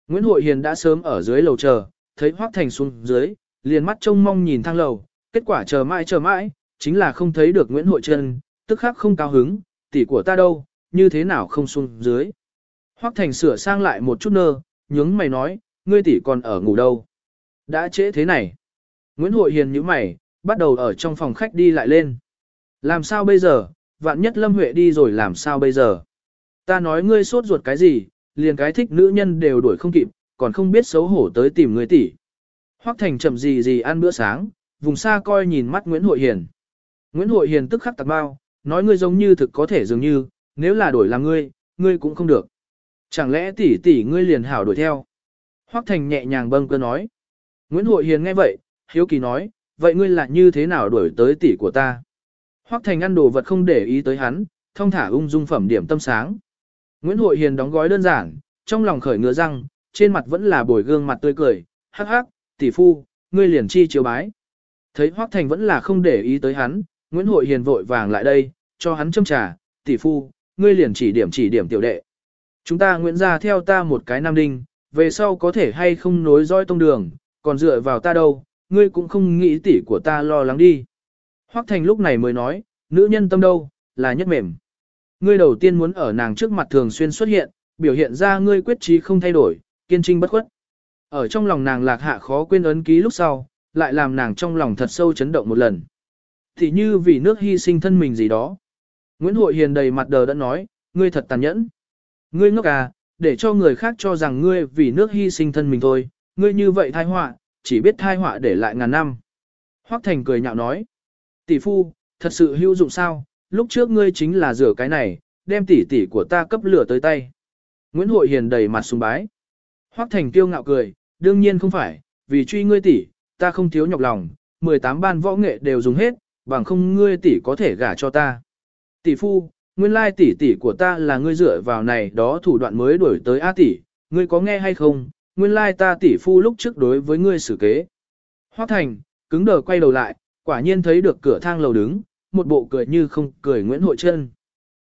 Nguyễn Hội Hiền đã sớm ở dưới lầu chờ, thấy Hoắc Thành xuống dưới, liền mắt trông mong nhìn thang lầu, kết quả chờ mãi chờ mãi, chính là không thấy được Nguyễn Hội Trân, tức khắc không cao hứng, tỷ của ta đâu, như thế nào không xuống dưới. Hoắc Thành sửa sang lại một chút nơ, nhướng mày nói, ngươi tỷ còn ở ngủ đâu. Đã trễ thế này. Nguyễn Hội Hiền nhíu mày, bắt đầu ở trong phòng khách đi lại lên. Làm sao bây giờ, vạn nhất Lâm Huệ đi rồi làm sao bây giờ. Ta nói ngươi sốt ruột cái gì, liền cái thích nữ nhân đều đuổi không kịp, còn không biết xấu hổ tới tìm ngươi tỷ. Hoắc Thành chậm gì gì ăn bữa sáng, vùng xa coi nhìn mắt Nguyễn Hội Hiền. Nguyễn Hội Hiền tức khắc tạc bao, nói ngươi giống như thực có thể dường như, nếu là đổi làm ngươi, ngươi cũng không được. Chẳng lẽ tỷ tỷ ngươi liền hảo đuổi theo? Hoắc Thành nhẹ nhàng bâng cơ nói. Nguyễn Hội Hiền nghe vậy, hiếu kỳ nói, vậy ngươi là như thế nào đuổi tới tỷ của ta? Hoắc Thành ăn đồ vật không để ý tới hắn, thông thả ung dung phẩm điểm tâm sáng. Nguyễn Hội Hiền đóng gói đơn giản, trong lòng khởi ngứa răng, trên mặt vẫn là bồi gương mặt tươi cười, hắc hắc, tỷ phu, ngươi liền chi chiếu bái. Thấy Hoắc Thành vẫn là không để ý tới hắn, Nguyễn Hội Hiền vội vàng lại đây, cho hắn châm trà, tỷ phu, ngươi liền chỉ điểm chỉ điểm tiểu đệ. Chúng ta Nguyễn gia theo ta một cái nam đinh, về sau có thể hay không nối dõi tông đường, còn dựa vào ta đâu, ngươi cũng không nghĩ tỷ của ta lo lắng đi. Hoắc Thành lúc này mới nói, nữ nhân tâm đâu, là nhất mềm. Ngươi đầu tiên muốn ở nàng trước mặt thường xuyên xuất hiện, biểu hiện ra ngươi quyết trí không thay đổi, kiên trinh bất khuất. Ở trong lòng nàng lạc hạ khó quên ấn ký lúc sau, lại làm nàng trong lòng thật sâu chấn động một lần. Thì như vì nước hy sinh thân mình gì đó. Nguyễn Hội Hiền đầy mặt đờ đã nói, ngươi thật tàn nhẫn. Ngươi ngốc à, để cho người khác cho rằng ngươi vì nước hy sinh thân mình thôi, ngươi như vậy thai họa, chỉ biết thai họa để lại ngàn năm. Hoắc Thành cười nhạo nói, tỷ phu, thật sự hữu dụng sao, lúc trước ngươi chính là rửa cái này, đem tỷ tỷ của ta cấp lửa tới tay. Nguyễn Hội Hiền đầy mặt sùng bái. Hoắc Thành tiêu ngạo cười, đương nhiên không phải, vì truy ngươi tỷ, ta không thiếu nhọc lòng, 18 ban võ nghệ đều dùng hết, bằng không ngươi tỷ có thể gả cho ta. Tỷ phu, nguyên lai tỷ tỷ của ta là ngươi dựa vào này đó thủ đoạn mới đuổi tới A tỷ, ngươi có nghe hay không? Nguyên lai ta tỷ phu lúc trước đối với ngươi xử kế. Hoác Thành, cứng đờ quay đầu lại, quả nhiên thấy được cửa thang lầu đứng, một bộ cười như không cười Nguyễn Hội Trân.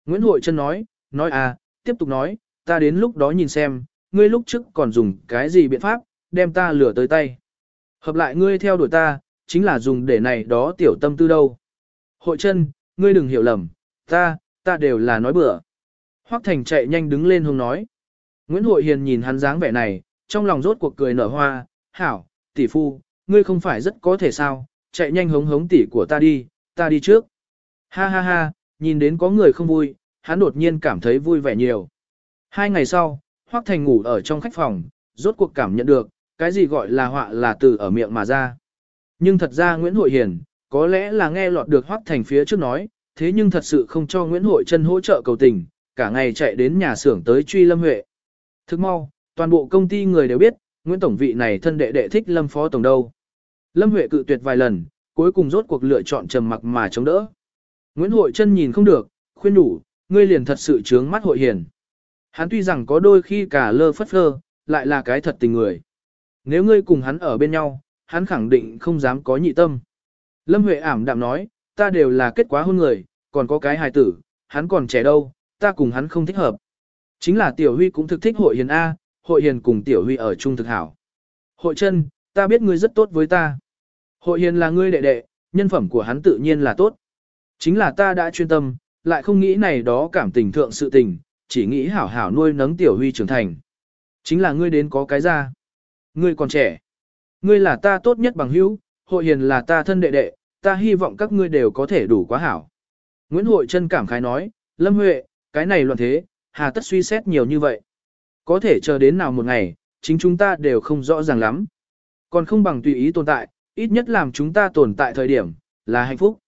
Nguyễn Hội Trân nói, nói à, tiếp tục nói, ta đến lúc đó nhìn xem, ngươi lúc trước còn dùng cái gì biện pháp, đem ta lửa tới tay. Hợp lại ngươi theo đuổi ta, chính là dùng để này đó tiểu tâm tư đâu. Hội chân, ngươi đừng hiểu lầm, ta, ta đều là nói bừa. Hoắc Thành chạy nhanh đứng lên hùng nói. Nguyễn Hội Hiền nhìn hắn dáng vẻ này, trong lòng rốt cuộc cười nở hoa, hảo, tỷ phu, ngươi không phải rất có thể sao, chạy nhanh hống hống tỷ của ta đi, ta đi trước. Ha ha ha, nhìn đến có người không vui, hắn đột nhiên cảm thấy vui vẻ nhiều. Hai ngày sau, Hoắc Thành ngủ ở trong khách phòng, rốt cuộc cảm nhận được, cái gì gọi là họa là từ ở miệng mà ra. Nhưng thật ra Nguyễn Hội Hiền, có lẽ là nghe lọt được Hoắc Thành phía trước nói, thế nhưng thật sự không cho Nguyễn Hội chân hỗ trợ cầu tình, cả ngày chạy đến nhà xưởng tới truy Lâm Huệ. Thức mau, toàn bộ công ty người đều biết, Nguyễn Tổng vị này thân đệ đệ thích Lâm Phó Tổng đâu. Lâm Huệ cự tuyệt vài lần, cuối cùng rốt cuộc lựa chọn trầm mặc mà chống đỡ. Nguyễn Hội chân nhìn không được, khuyên đủ, ngươi liền thật sự trướng mắt hội hiền. Hắn tuy rằng có đôi khi cả lơ phất phơ, lại là cái thật tình người. Nếu ngươi cùng hắn ở bên nhau, hắn khẳng định không dám có nhị tâm. Lâm Huệ ảm đạm nói, ta đều là kết quả hôn người, còn có cái hài tử, hắn còn trẻ đâu, ta cùng hắn không thích hợp. Chính là Tiểu Huy cũng thực thích hội hiền A, hội hiền cùng Tiểu Huy ở chung thực hảo. Hội chân, ta biết ngươi rất tốt với ta. Hội hiền là ngươi đệ đệ, nhân phẩm của hắn tự nhiên là tốt. Chính là ta đã chuyên tâm, lại không nghĩ này đó cảm tình thượng sự tình, chỉ nghĩ hảo hảo nuôi nấng Tiểu Huy trưởng thành. Chính là ngươi đến có cái ra. Ngươi còn trẻ. Ngươi là ta tốt nhất bằng hữu, hội hiền là ta thân đệ đệ, ta hy vọng các ngươi đều có thể đủ quá hảo. Nguyễn Hội Trân cảm khái nói, Lâm Huệ, cái này loạn thế, hà tất suy xét nhiều như vậy. Có thể chờ đến nào một ngày, chính chúng ta đều không rõ ràng lắm. Còn không bằng tùy ý tồn tại, ít nhất làm chúng ta tồn tại thời điểm, là hạnh phúc.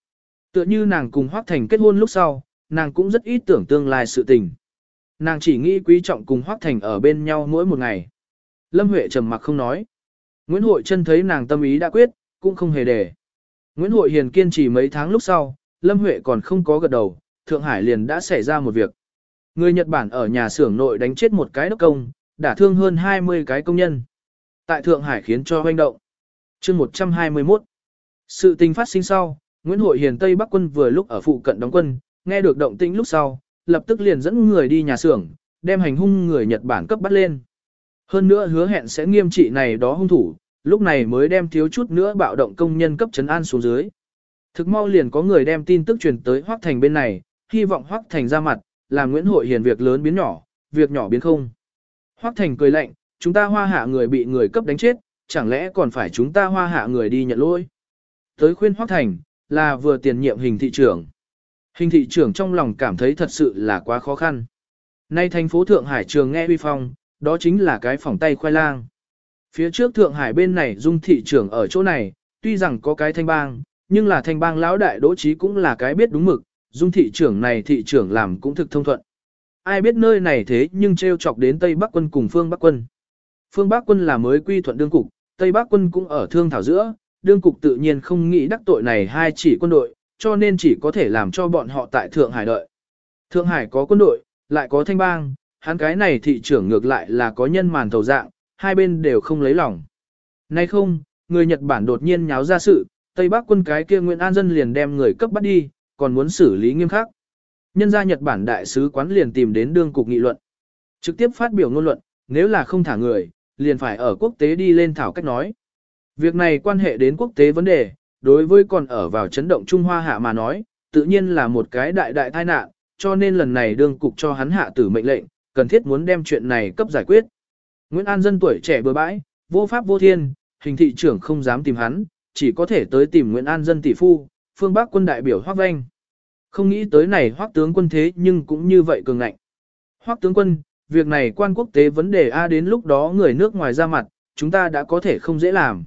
Tựa như nàng cùng Hoác Thành kết hôn lúc sau, nàng cũng rất ít tưởng tương lai sự tình. Nàng chỉ nghĩ quý trọng cùng Hoác Thành ở bên nhau mỗi một ngày. Lâm Huệ trầm mặc không nói. Nguyễn Hội chân thấy nàng tâm ý đã quyết, cũng không hề để. Nguyễn Hội Hiền kiên trì mấy tháng lúc sau, Lâm Huệ còn không có gật đầu, Thượng Hải liền đã xảy ra một việc. Người Nhật Bản ở nhà xưởng nội đánh chết một cái đốc công, đả thương hơn 20 cái công nhân. Tại Thượng Hải khiến cho hoành động. chương 121. Sự tình phát sinh sau, Nguyễn Hội Hiền Tây Bắc quân vừa lúc ở phụ cận đóng quân, nghe được động tĩnh lúc sau, lập tức liền dẫn người đi nhà xưởng, đem hành hung người Nhật Bản cấp bắt lên. Hơn nữa hứa hẹn sẽ nghiêm trị này đó hung thủ, lúc này mới đem thiếu chút nữa bạo động công nhân cấp trấn an xuống dưới. Thực mau liền có người đem tin tức truyền tới Hoắc Thành bên này, hy vọng Hoắc Thành ra mặt, làm Nguyễn Hội Hiền việc lớn biến nhỏ, việc nhỏ biến không. Hoắc Thành cười lạnh, chúng ta hoa hạ người bị người cấp đánh chết, chẳng lẽ còn phải chúng ta hoa hạ người đi nhận lỗi. Tới khuyên Hoắc Thành, là vừa tiền nhiệm hình thị trưởng. Hình thị trưởng trong lòng cảm thấy thật sự là quá khó khăn. Nay thành phố Thượng Hải trường nghe uy phong, đó chính là cái phòng tay khoai lang. Phía trước Thượng Hải bên này dung thị trưởng ở chỗ này, tuy rằng có cái thanh bang, nhưng là thanh bang lão đại đỗ trí cũng là cái biết đúng mực, dung thị trưởng này thị trưởng làm cũng thực thông thuận. Ai biết nơi này thế nhưng treo chọc đến Tây Bắc quân cùng Phương Bắc quân. Phương Bắc quân là mới quy thuận đương cục, Tây Bắc quân cũng ở thương thảo giữa, đương cục tự nhiên không nghĩ đắc tội này hai chỉ quân đội, cho nên chỉ có thể làm cho bọn họ tại Thượng Hải đợi. Thượng Hải có quân đội, lại có thanh bang, hắn cái này thị trưởng ngược lại là có nhân màn thầu dạng, hai bên đều không lấy lòng. Nay không, người Nhật Bản đột nhiên nháo ra sự, Tây Bắc quân cái kia Nguyễn An Dân liền đem người cấp bắt đi, còn muốn xử lý nghiêm khắc. Nhân gia Nhật Bản đại sứ quán liền tìm đến đương cục nghị luận. Trực tiếp phát biểu ngôn luận, nếu là không thả người, liền phải ở quốc tế đi lên thảo cách nói. Việc này quan hệ đến quốc tế vấn đề, đối với còn ở vào chấn động Trung Hoa hạ mà nói, tự nhiên là một cái đại đại tai nạn, cho nên lần này đương cục cho hắn hạ tử mệnh lệnh, cần thiết muốn đem chuyện này cấp giải quyết. Nguyễn An dân tuổi trẻ bừa bãi, vô pháp vô thiên, hình thị trưởng không dám tìm hắn, chỉ có thể tới tìm Nguyễn An dân tỷ phu, phương Bắc quân đại biểu Hoác Vanh. Không nghĩ tới này Hoác tướng quân thế nhưng cũng như vậy cường ngạnh. Hoác tướng quân, việc này quan quốc tế vấn đề A đến lúc đó người nước ngoài ra mặt, chúng ta đã có thể không dễ làm.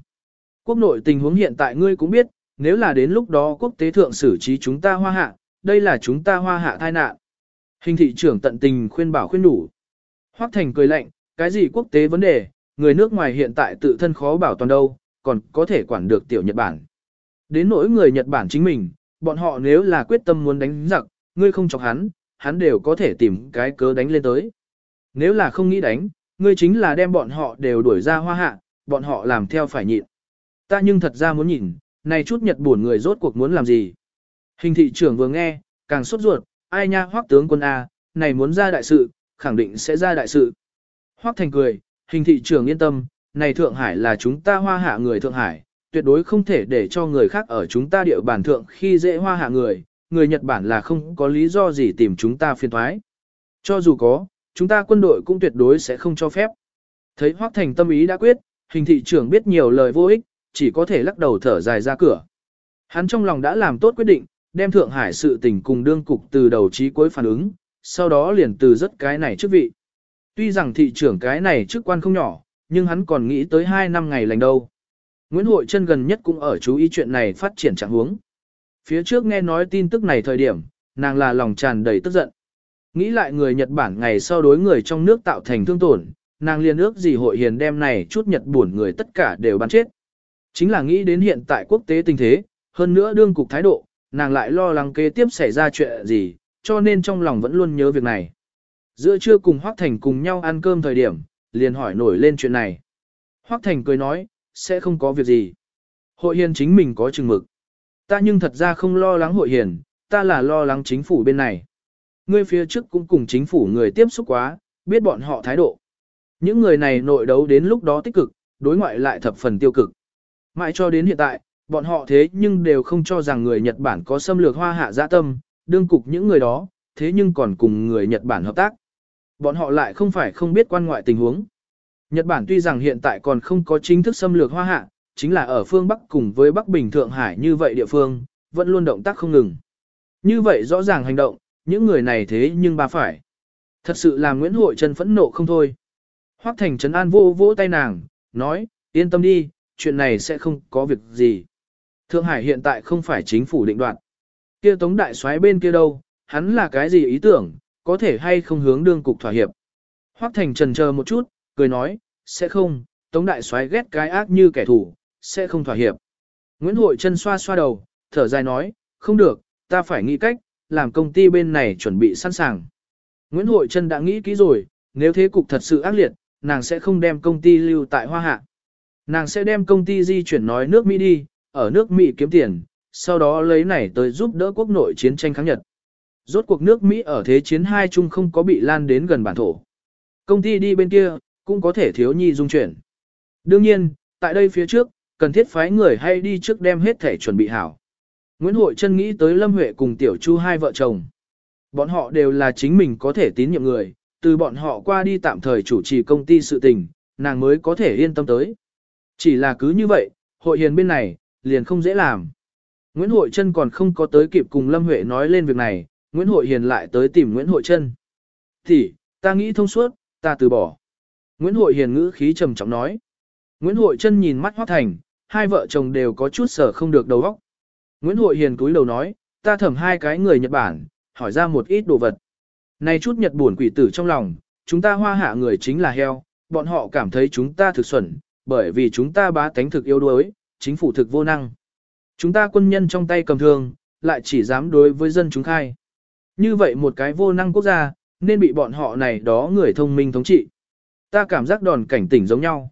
Quốc nội tình huống hiện tại ngươi cũng biết, nếu là đến lúc đó quốc tế thượng xử trí chúng ta hoa hạ, đây là chúng ta hoa hạ tai nạn. Hình thị trưởng tận tình khuyên bảo khuyên đủ. Hoác Thành cười lạnh, cái gì quốc tế vấn đề, người nước ngoài hiện tại tự thân khó bảo toàn đâu, còn có thể quản được tiểu Nhật Bản. Đến nỗi người Nhật Bản chính mình, bọn họ nếu là quyết tâm muốn đánh giặc, ngươi không chọc hắn, hắn đều có thể tìm cái cớ đánh lên tới. Nếu là không nghĩ đánh, ngươi chính là đem bọn họ đều đuổi ra hoa hạ, bọn họ làm theo phải nhịn. Ta nhưng thật ra muốn nhìn, này chút Nhật buồn người rốt cuộc muốn làm gì. Hình thị trưởng vừa nghe, càng sốt ruột, ai nha hoác tướng quân A, này muốn ra đại sự, khẳng định sẽ ra đại sự. Hoác thành cười, hình thị trưởng yên tâm, này Thượng Hải là chúng ta hoa hạ người Thượng Hải, tuyệt đối không thể để cho người khác ở chúng ta địa bàn thượng khi dễ hoa hạ người, người Nhật Bản là không có lý do gì tìm chúng ta phiền thoái. Cho dù có, chúng ta quân đội cũng tuyệt đối sẽ không cho phép. Thấy Hoác Thành tâm ý đã quyết, hình thị trưởng biết nhiều lời vô ích, chỉ có thể lắc đầu thở dài ra cửa. Hắn trong lòng đã làm tốt quyết định, đem Thượng Hải sự tình cùng đương cục từ đầu chí cuối phản ứng, sau đó liền từ rất cái này chức vị. Tuy rằng thị trưởng cái này chức quan không nhỏ, nhưng hắn còn nghĩ tới 2 năm ngày lành đâu. Nguyễn Hội Trân gần nhất cũng ở chú ý chuyện này phát triển trạng huống. Phía trước nghe nói tin tức này thời điểm, nàng là lòng tràn đầy tức giận. Nghĩ lại người Nhật Bản ngày sau đối người trong nước tạo thành thương tổn, nàng liền ước gì hội hiền đem này chút Nhật buồn người tất cả đều bắn chết. Chính là nghĩ đến hiện tại quốc tế tình thế, hơn nữa đương cục thái độ, nàng lại lo lắng kế tiếp xảy ra chuyện gì, cho nên trong lòng vẫn luôn nhớ việc này. Giữa trưa cùng Hoác Thành cùng nhau ăn cơm thời điểm, liền hỏi nổi lên chuyện này. Hoác Thành cười nói, sẽ không có việc gì. Hội hiền chính mình có chừng mực. Ta nhưng thật ra không lo lắng hội hiền, ta là lo lắng chính phủ bên này. Ngươi phía trước cũng cùng chính phủ người tiếp xúc quá, biết bọn họ thái độ. Những người này nội đấu đến lúc đó tích cực, đối ngoại lại thập phần tiêu cực. Mãi cho đến hiện tại, bọn họ thế nhưng đều không cho rằng người Nhật Bản có xâm lược hoa hạ dã tâm, đương cục những người đó, thế nhưng còn cùng người Nhật Bản hợp tác. Bọn họ lại không phải không biết quan ngoại tình huống. Nhật Bản tuy rằng hiện tại còn không có chính thức xâm lược hoa hạ, chính là ở phương Bắc cùng với Bắc Bình Thượng Hải như vậy địa phương, vẫn luôn động tác không ngừng. Như vậy rõ ràng hành động, những người này thế nhưng ba phải. Thật sự là Nguyễn Hội Trân phẫn nộ không thôi. Hoắc Thành Trấn An vô vỗ tay nàng, nói, yên tâm đi, chuyện này sẽ không có việc gì. Thượng Hải hiện tại không phải chính phủ định đoạt. Kia tống đại soái bên kia đâu, hắn là cái gì ý tưởng, có thể hay không hướng đương cục thỏa hiệp. Hoắc Thành trần chờ một chút, cười nói, sẽ không, tống đại soái ghét cái ác như kẻ thù, sẽ không thỏa hiệp. Nguyễn Hội chân xoa xoa đầu, thở dài nói, không được, ta phải nghĩ cách, làm công ty bên này chuẩn bị sẵn sàng. Nguyễn Hội Trân đã nghĩ kỹ rồi, nếu thế cục thật sự ác liệt, nàng sẽ không đem công ty lưu tại Hoa Hạ. Nàng sẽ đem công ty di chuyển nói nước Mỹ đi, ở nước Mỹ kiếm tiền, sau đó lấy này tới giúp đỡ quốc nội chiến tranh kháng Nhật. Rốt cuộc nước Mỹ ở thế chiến hai chung không có bị lan đến gần bản thổ. Công ty đi bên kia, cũng có thể thiếu nhi dung chuyển. Đương nhiên, tại đây phía trước, cần thiết phái người hay đi trước đem hết thể chuẩn bị hảo. Nguyễn Hội Trân nghĩ tới Lâm Huệ cùng Tiểu Chu hai vợ chồng. Bọn họ đều là chính mình có thể tín nhiệm người, từ bọn họ qua đi tạm thời chủ trì công ty sự tình, nàng mới có thể yên tâm tới. Chỉ là cứ như vậy, hội hiền bên này, liền không dễ làm. Nguyễn Hội Trân còn không có tới kịp cùng Lâm Huệ nói lên việc này, Nguyễn Hội Hiền lại tới tìm Nguyễn Hội Trân. Thì, ta nghĩ thông suốt, ta từ bỏ. Nguyễn Hội Hiền ngữ khí trầm trọng nói. Nguyễn Hội Trân nhìn mắt Hoác Thành, hai vợ chồng đều có chút sở không được đầu óc. Nguyễn Hội Hiền cúi đầu nói, ta thẩm hai cái người Nhật Bản, hỏi ra một ít đồ vật. Này chút Nhật buồn quỷ tử trong lòng, chúng ta hoa hạ người chính là heo, bọn họ cảm thấy chúng ta thực xuẩn, bởi vì chúng ta bá tánh thực yếu đuối, chính phủ thực vô năng. Chúng ta quân nhân trong tay cầm thương, lại chỉ dám đối với dân chúng khai. Như vậy một cái vô năng quốc gia, nên bị bọn họ này đó người thông minh thống trị. Ta cảm giác đòn cảnh tỉnh giống nhau.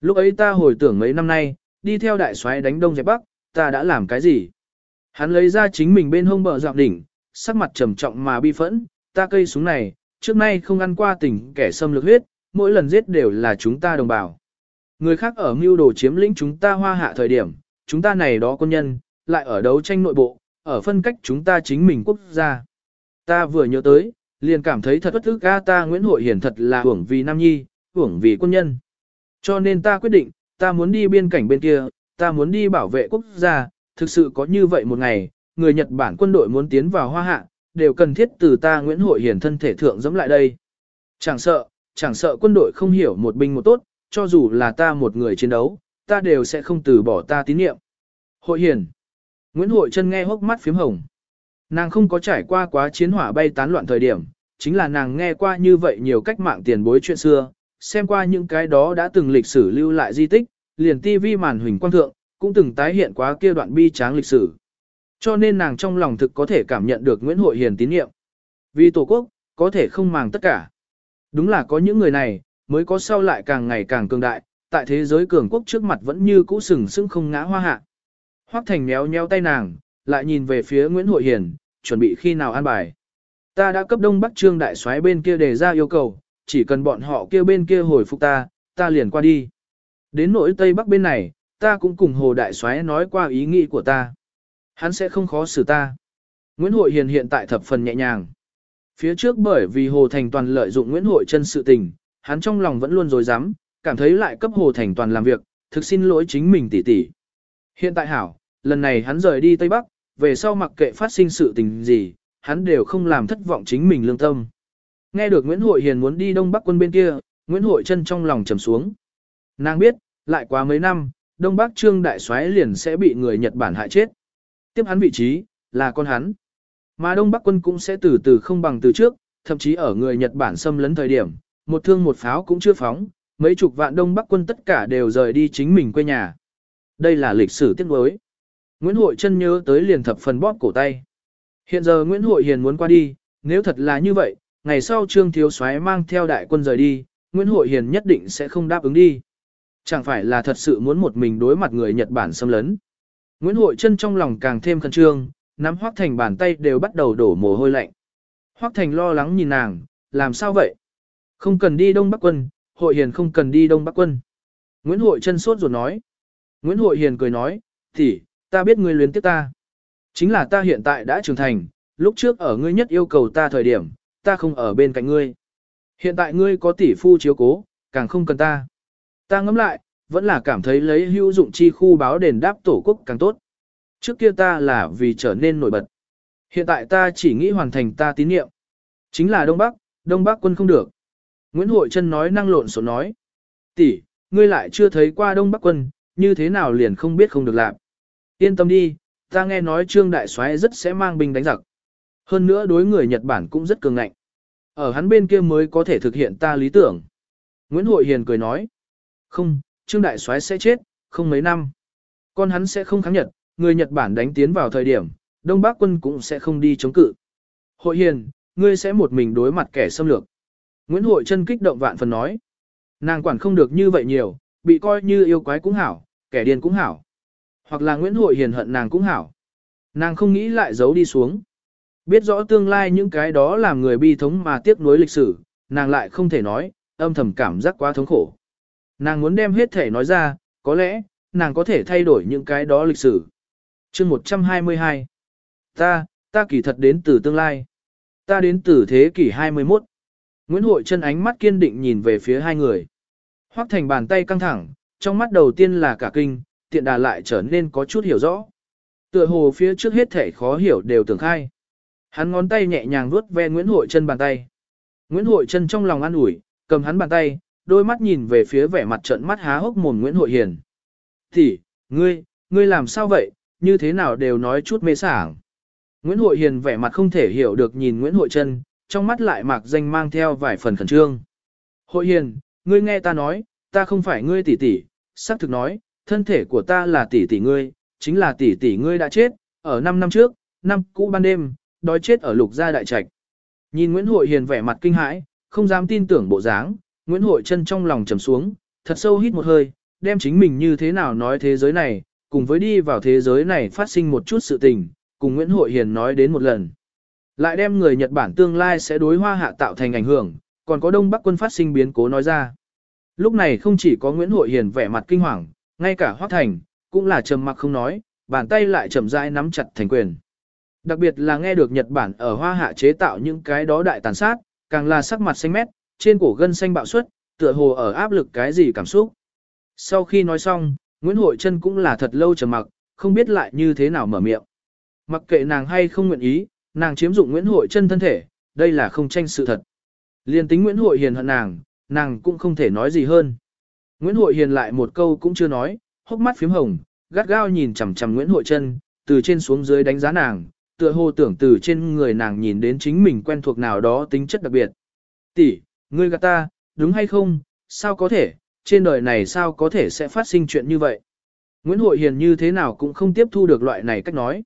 Lúc ấy ta hồi tưởng mấy năm nay, đi theo đại soái đánh đông dẹp bắc, ta đã làm cái gì? Hắn lấy ra chính mình bên hông bờ dạo đỉnh, sắc mặt trầm trọng mà bi phẫn, ta cây súng này, trước nay không ăn qua tình kẻ xâm lược huyết, mỗi lần giết đều là chúng ta đồng bào. Người khác ở mưu đồ chiếm lĩnh chúng ta hoa hạ thời điểm, chúng ta này đó quân nhân, lại ở đấu tranh nội bộ, ở phân cách chúng ta chính mình quốc gia. Ta vừa nhớ tới, liền cảm thấy thật bất thức ca ta Nguyễn Hội Hiển thật là hưởng vì Nam Nhi, hưởng vì quân nhân. Cho nên ta quyết định, ta muốn đi biên cảnh bên kia, ta muốn đi bảo vệ quốc gia, thực sự có như vậy một ngày, người Nhật Bản quân đội muốn tiến vào hoa hạ, đều cần thiết từ ta Nguyễn Hội Hiển thân thể thượng dẫm lại đây. Chẳng sợ, chẳng sợ quân đội không hiểu một binh một tốt, cho dù là ta một người chiến đấu, ta đều sẽ không từ bỏ ta tín nhiệm. Hội Hiền, Nguyễn Hội Trân nghe hốc mắt phím hồng. Nàng không có trải qua quá chiến hỏa bay tán loạn thời điểm, chính là nàng nghe qua như vậy nhiều cách mạng tiền bối chuyện xưa, xem qua những cái đó đã từng lịch sử lưu lại di tích, liền tivi màn hình quang thượng, cũng từng tái hiện quá kia đoạn bi tráng lịch sử. Cho nên nàng trong lòng thực có thể cảm nhận được Nguyễn Hội Hiền tín nhiệm. Vì Tổ quốc, có thể không màng tất cả. Đúng là có những người này, mới có sau lại càng ngày càng cường đại, tại thế giới cường quốc trước mặt vẫn như cũ sừng sững không ngã hoa hạ. Hoắc Thành méo nheo tay nàng, lại nhìn về phía Nguyễn Hội Hiền, chuẩn bị khi nào an bài. Ta đã cấp đông bắc trương đại soái bên kia đề ra yêu cầu, chỉ cần bọn họ kêu bên kia hồi phục ta, ta liền qua đi. Đến nỗi tây bắc bên này, ta cũng cùng hồ đại soái nói qua ý nghĩ của ta. Hắn sẽ không khó xử ta. Nguyễn Hội Hiền hiện tại thập phần nhẹ nhàng. Phía trước bởi vì Hồ Thành Toàn lợi dụng Nguyễn Hội chân sự tình, hắn trong lòng vẫn luôn dối dám, cảm thấy lại cấp Hồ Thành Toàn làm việc, thực xin lỗi chính mình tỉ tỉ. Hiện tại hảo, lần này hắn rời đi Tây Bắc, về sau mặc kệ phát sinh sự tình gì, hắn đều không làm thất vọng chính mình lương tâm. Nghe được Nguyễn Hội Hiền muốn đi Đông Bắc quân bên kia, Nguyễn Hội chân trong lòng trầm xuống. Nàng biết, lại quá mấy năm, Đông Bắc Trương Đại soái liền sẽ bị người Nhật Bản hại chết. Tiếp hắn vị trí, là con hắn. Mà Đông Bắc quân cũng sẽ từ từ không bằng từ trước, thậm chí ở người Nhật Bản xâm lấn thời điểm, một thương một pháo cũng chưa phóng, mấy chục vạn Đông Bắc quân tất cả đều rời đi chính mình quê nhà. Đây là lịch sử tiếc nuối. Nguyễn Hội chân nhớ tới liền thập phần bóp cổ tay. Hiện giờ Nguyễn Hội Hiền muốn qua đi, nếu thật là như vậy, ngày sau Trương Thiếu Soái mang theo đại quân rời đi, Nguyễn Hội Hiền nhất định sẽ không đáp ứng đi. Chẳng phải là thật sự muốn một mình đối mặt người Nhật Bản xâm lấn. Nguyễn Hội chân trong lòng càng thêm khẩn trương, nắm Hoắc Thành bàn tay đều bắt đầu đổ mồ hôi lạnh. Hoắc Thành lo lắng nhìn nàng, làm sao vậy? Không cần đi Đông Bắc quân, Hội Hiền không cần đi Đông Bắc quân. Nguyễn Hội chân sốt ruột nói. Nguyễn Hội Hiền cười nói, tỷ, ta biết ngươi luyến tiếc ta. Chính là ta hiện tại đã trưởng thành, lúc trước ở ngươi nhất yêu cầu ta thời điểm, ta không ở bên cạnh ngươi. Hiện tại ngươi có tỷ phu chiếu cố, càng không cần ta. Ta ngẫm lại, vẫn là cảm thấy lấy hữu dụng chi khu báo đền đáp tổ quốc càng tốt. Trước kia ta là vì trở nên nổi bật. Hiện tại ta chỉ nghĩ hoàn thành ta tín nhiệm. Chính là Đông Bắc, Đông Bắc quân không được. Nguyễn Hội Trân nói năng lộn xộn nói. tỷ, ngươi lại chưa thấy qua Đông Bắc quân, như thế nào liền không biết không được làm. Yên tâm đi, ta nghe nói Trương Đại soái rất sẽ mang binh đánh giặc. Hơn nữa đối người Nhật Bản cũng rất cường ngạnh. Ở hắn bên kia mới có thể thực hiện ta lý tưởng. Nguyễn Hội Hiền cười nói. Không, Trương Đại soái sẽ chết, không mấy năm. Con hắn sẽ không kháng Nhật, người Nhật Bản đánh tiến vào thời điểm, Đông Bắc quân cũng sẽ không đi chống cự. Hội Hiền, ngươi sẽ một mình đối mặt kẻ xâm lược. Nguyễn Hội chân kích động vạn phần nói. Nàng quản không được như vậy nhiều, bị coi như yêu quái cũng hảo, kẻ điên cũng hảo. Hoặc là Nguyễn Hội hiền hận nàng cũng hảo. Nàng không nghĩ lại giấu đi xuống. Biết rõ tương lai những cái đó làm người bi thống mà tiếc nuối lịch sử, nàng lại không thể nói, âm thầm cảm giác quá thống khổ. Nàng muốn đem hết thể nói ra, có lẽ, nàng có thể thay đổi những cái đó lịch sử. chương 122 Ta, ta kỳ thật đến từ tương lai. Ta đến từ thế kỷ 21. Nguyễn Hội chân ánh mắt kiên định nhìn về phía hai người. Hoắc thành bàn tay căng thẳng, trong mắt đầu tiên là cả kinh, tiện đà lại trở nên có chút hiểu rõ. Tựa hồ phía trước hết thể khó hiểu đều tưởng khai. Hắn ngón tay nhẹ nhàng vuốt ve Nguyễn Hội chân bàn tay. Nguyễn Hội chân trong lòng an ủi, cầm hắn bàn tay, đôi mắt nhìn về phía vẻ mặt trận mắt há hốc mồm Nguyễn Hội Hiền. Thì, ngươi, ngươi làm sao vậy, như thế nào đều nói chút mê sảng. Nguyễn Hội Hiền vẻ mặt không thể hiểu được nhìn Nguyễn Hội Trân trong mắt lại mạc danh mang theo vài phần khẩn trương. Hội Hiền, ngươi nghe ta nói, ta không phải ngươi tỷ tỷ, xác thực nói, thân thể của ta là tỷ tỷ ngươi, chính là tỷ tỷ ngươi đã chết, ở 5 năm trước, năm cũ ban đêm, đói chết ở lục gia đại trạch. Nhìn Nguyễn Hội Hiền vẻ mặt kinh hãi, không dám tin tưởng bộ dáng, Nguyễn Hội chân trong lòng trầm xuống, thật sâu hít một hơi, đem chính mình như thế nào nói thế giới này, cùng với đi vào thế giới này phát sinh một chút sự tình, cùng Nguyễn Hội Hiền nói đến một lần. Lại đem người Nhật Bản tương lai sẽ đối hoa hạ tạo thành ảnh hưởng, còn có Đông Bắc quân phát sinh biến cố nói ra. Lúc này không chỉ có Nguyễn Hội Hiền vẻ mặt kinh hoàng, ngay cả Hoác Thành, cũng là trầm mặc không nói, bàn tay lại chậm rãi nắm chặt thành quyền. Đặc biệt là nghe được Nhật Bản ở hoa hạ chế tạo những cái đó đại tàn sát, càng là sắc mặt xanh mét, trên cổ gân xanh bạo suất, tựa hồ ở áp lực cái gì cảm xúc. Sau khi nói xong, Nguyễn Hội Trân cũng là thật lâu trầm mặc, không biết lại như thế nào mở miệng. Mặc kệ nàng hay không nguyện ý, nàng chiếm dụng Nguyễn Hội chân thân thể, đây là không tranh sự thật. Liên tính Nguyễn Hội hiền hận nàng, nàng cũng không thể nói gì hơn. Nguyễn Hội Hiền lại một câu cũng chưa nói, hốc mắt phím hồng, gắt gao nhìn chằm chằm Nguyễn Hội Trân, từ trên xuống dưới đánh giá nàng, tựa hồ tưởng từ trên người nàng nhìn đến chính mình quen thuộc nào đó tính chất đặc biệt. Tỷ, ngươi gạt ta, đúng hay không, sao có thể, trên đời này sao có thể sẽ phát sinh chuyện như vậy. Nguyễn Hội Hiền như thế nào cũng không tiếp thu được loại này cách nói.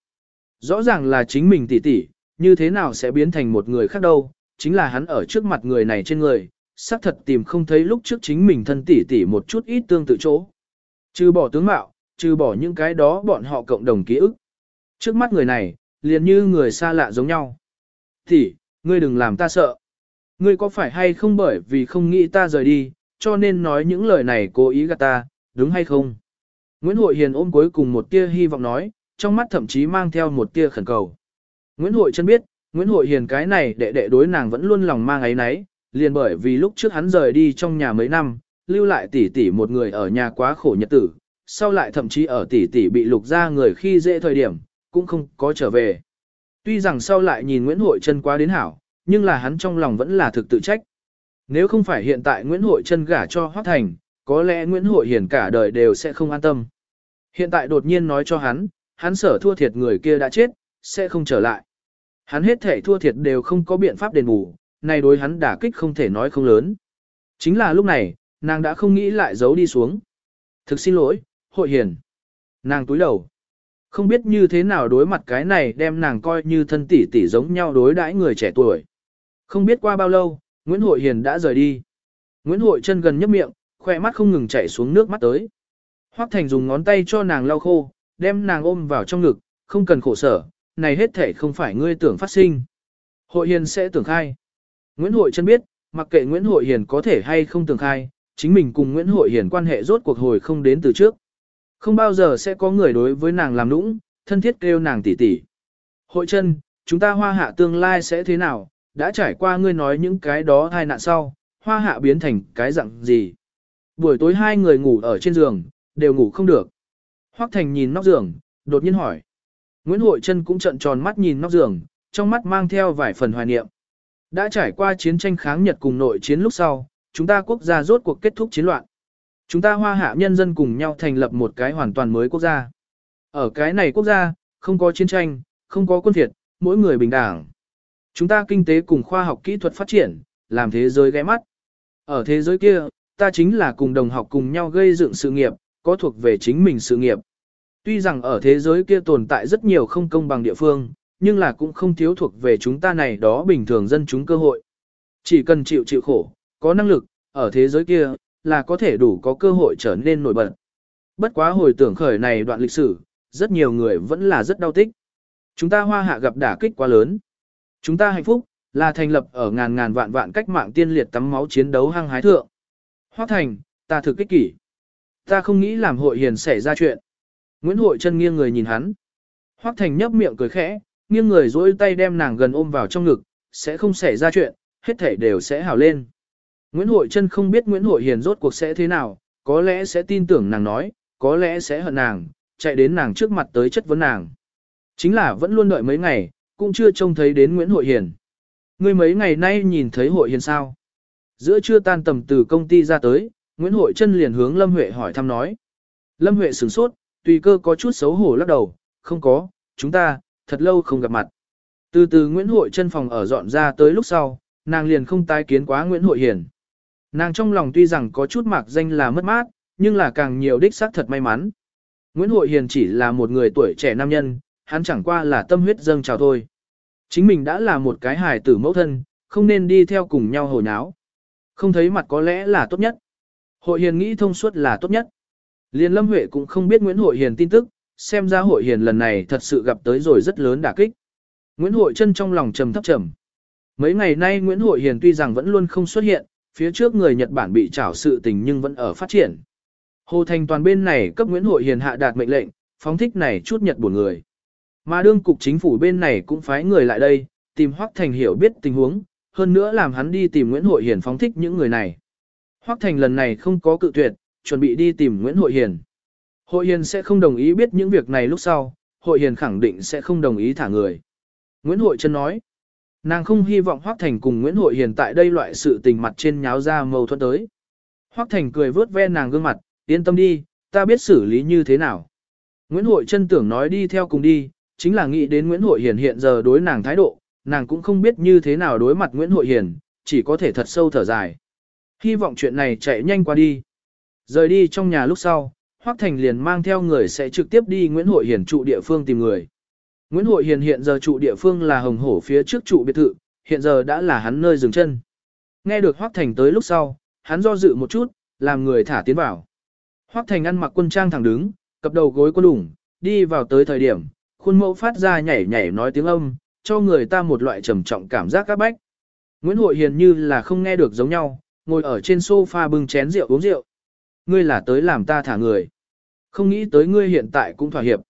Rõ ràng là chính mình tỷ tỷ, như thế nào sẽ biến thành một người khác đâu, chính là hắn ở trước mặt người này trên người, xác thật tìm không thấy lúc trước chính mình thân tỷ tỷ một chút ít tương tự chỗ. Trừ bỏ tướng mạo, trừ bỏ những cái đó bọn họ cộng đồng ký ức. Trước mắt người này, liền như người xa lạ giống nhau. Tỷ, ngươi đừng làm ta sợ. Ngươi có phải hay không bởi vì không nghĩ ta rời đi, cho nên nói những lời này cố ý gạt ta, đúng hay không? Nguyễn Hội Hiền ôm cuối cùng một tia hy vọng nói, trong mắt thậm chí mang theo một tia khẩn cầu. Nguyễn Hội chân biết, Nguyễn Hội Hiền cái này đệ đệ đối nàng vẫn luôn lòng mang ấy nấy, liền bởi vì lúc trước hắn rời đi trong nhà mấy năm, lưu lại tỷ tỷ một người ở nhà quá khổ nhật tử, sau lại thậm chí ở tỷ tỷ bị lục ra người khi dễ thời điểm, cũng không có trở về. Tuy rằng sau lại nhìn Nguyễn Hội Trân quá đến hảo, nhưng là hắn trong lòng vẫn là thực tự trách. Nếu không phải hiện tại Nguyễn Hội Trân gả cho Hoác Thành, có lẽ Nguyễn Hội Hiền cả đời đều sẽ không an tâm. Hiện tại đột nhiên nói cho hắn, hắn sở thua thiệt người kia đã chết, sẽ không trở lại. Hắn hết thể thua thiệt đều không có biện pháp đền bù, này đối hắn đả kích không thể nói không lớn. Chính là lúc này, nàng đã không nghĩ lại giấu đi xuống. Thực xin lỗi, hội hiền. Nàng túi đầu. Không biết như thế nào đối mặt cái này đem nàng coi như thân tỷ tỷ giống nhau đối đãi người trẻ tuổi. Không biết qua bao lâu, Nguyễn Hội Hiền đã rời đi. Nguyễn Hội chân gần nhấp miệng, khoe mắt không ngừng chảy xuống nước mắt tới. Hoắc Thành dùng ngón tay cho nàng lau khô, đem nàng ôm vào trong ngực, không cần khổ sở, này hết thể không phải ngươi tưởng phát sinh. Hội Hiền sẽ tưởng khai. Nguyễn Hội chân biết, mặc kệ Nguyễn Hội Hiền có thể hay không tưởng khai, chính mình cùng Nguyễn Hội Hiền quan hệ rốt cuộc hồi không đến từ trước. Không bao giờ sẽ có người đối với nàng làm nũng, thân thiết kêu nàng tỷ tỷ. Hội chân, chúng ta hoa hạ tương lai sẽ thế nào, đã trải qua ngươi nói những cái đó hai nạn sau, hoa hạ biến thành cái dạng gì. Buổi tối hai người ngủ ở trên giường, đều ngủ không được. Hoắc Thành nhìn nóc giường, đột nhiên hỏi. Nguyễn Hội Trân cũng trợn tròn mắt nhìn nóc giường, trong mắt mang theo vài phần hoài niệm. Đã trải qua chiến tranh kháng Nhật cùng nội chiến lúc sau, chúng ta quốc gia rốt cuộc kết thúc chiến loạn. Chúng ta hoa hạ nhân dân cùng nhau thành lập một cái hoàn toàn mới quốc gia. Ở cái này quốc gia, không có chiến tranh, không có quân thiệt, mỗi người bình đẳng. Chúng ta kinh tế cùng khoa học kỹ thuật phát triển, làm thế giới ghé mắt. Ở thế giới kia, ta chính là cùng đồng học cùng nhau gây dựng sự nghiệp, có thuộc về chính mình sự nghiệp. Tuy rằng ở thế giới kia tồn tại rất nhiều không công bằng địa phương, nhưng là cũng không thiếu thuộc về chúng ta này đó bình thường dân chúng cơ hội. Chỉ cần chịu chịu khổ, có năng lực, ở thế giới kia, là có thể đủ có cơ hội trở nên nổi bật. Bất quá hồi tưởng khởi này đoạn lịch sử, rất nhiều người vẫn là rất đau tích. Chúng ta hoa hạ gặp đả kích quá lớn. Chúng ta hạnh phúc, là thành lập ở ngàn ngàn vạn vạn cách mạng tiên liệt tắm máu chiến đấu hăng hái thượng. Hoác thành, ta thực kích kỷ. Ta không nghĩ làm hội hiền xảy ra chuyện. Nguyễn Hội chân nghiêng người nhìn hắn. Hoác thành nhấp miệng cười khẽ, nghiêng người dỗi tay đem nàng gần ôm vào trong ngực, sẽ không xảy ra chuyện, hết thể đều sẽ hảo lên. Nguyễn Hội Trân không biết Nguyễn Hội Hiền rốt cuộc sẽ thế nào, có lẽ sẽ tin tưởng nàng nói, có lẽ sẽ hận nàng, chạy đến nàng trước mặt tới chất vấn nàng. Chính là vẫn luôn đợi mấy ngày, cũng chưa trông thấy đến Nguyễn Hội Hiền. Ngươi mấy ngày nay nhìn thấy Hội Hiền sao? Giữa trưa tan tầm từ công ty ra tới, Nguyễn Hội Trân liền hướng Lâm Huệ hỏi thăm nói. Lâm Huệ sửng sốt, tùy cơ có chút xấu hổ lắc đầu, không có, chúng ta, thật lâu không gặp mặt. Từ từ Nguyễn Hội chân phòng ở dọn ra tới lúc sau, nàng liền không tái kiến quá Nguyễn Hội Hiền. Nàng trong lòng tuy rằng có chút mạc danh là mất mát, nhưng là càng nhiều đích xác thật may mắn. Nguyễn Hội Hiền chỉ là một người tuổi trẻ nam nhân, hắn chẳng qua là tâm huyết dâng trào thôi. Chính mình đã là một cái hài tử mẫu thân, không nên đi theo cùng nhau hồi nháo. Không thấy mặt có lẽ là tốt nhất. Hội Hiền nghĩ thông suốt là tốt nhất. Liên Lâm Huệ cũng không biết Nguyễn Hội Hiền tin tức, xem ra Hội Hiền lần này thật sự gặp tới rồi rất lớn đả kích. Nguyễn Hội chân trong lòng trầm thấp trầm. Mấy ngày nay Nguyễn Hội Hiền tuy rằng vẫn luôn không xuất hiện, phía trước người Nhật Bản bị trảo sự tình nhưng vẫn ở phát triển. Hồ Thành toàn bên này cấp Nguyễn Hội Hiền hạ đạt mệnh lệnh, phóng thích này chút Nhật buồn người. Mà đương cục chính phủ bên này cũng phái người lại đây, tìm Hoắc Thành hiểu biết tình huống, hơn nữa làm hắn đi tìm Nguyễn Hội Hiền phóng thích những người này. Hoắc Thành lần này không có cự tuyệt, chuẩn bị đi tìm Nguyễn Hội Hiền. Hội Hiền sẽ không đồng ý biết những việc này lúc sau, Hội Hiền khẳng định sẽ không đồng ý thả người. Nguyễn Hội Trân nói, Nàng không hy vọng Hoắc Thành cùng Nguyễn Hội Hiền tại đây loại sự tình mặt trên nháo ra mâu thuẫn tới. Hoắc Thành cười vớt ve nàng gương mặt, yên tâm đi, ta biết xử lý như thế nào. Nguyễn Hội chân tưởng nói đi theo cùng đi, chính là nghĩ đến Nguyễn Hội Hiền hiện giờ đối nàng thái độ, nàng cũng không biết như thế nào đối mặt Nguyễn Hội Hiền, chỉ có thể thật sâu thở dài. Hy vọng chuyện này chạy nhanh qua đi. Rời đi trong nhà lúc sau, Hoắc Thành liền mang theo người sẽ trực tiếp đi Nguyễn Hội Hiền trụ địa phương tìm người. Nguyễn Hội Hiền hiện giờ trụ địa phương là Hồng Hổ phía trước trụ biệt thự, hiện giờ đã là hắn nơi dừng chân. Nghe được Hoắc Thành tới lúc sau, hắn do dự một chút, làm người thả tiến vào. Hoắc Thành ăn mặc quân trang thẳng đứng, cập đầu gối quân đủng, đi vào tới thời điểm, khuôn mẫu phát ra nhảy nhảy nói tiếng âm, cho người ta một loại trầm trọng cảm giác các bách. Nguyễn Hội Hiền như là không nghe được giống nhau, ngồi ở trên sofa bưng chén rượu uống rượu. Ngươi là tới làm ta thả người. Không nghĩ tới ngươi hiện tại cũng thỏa hiệp.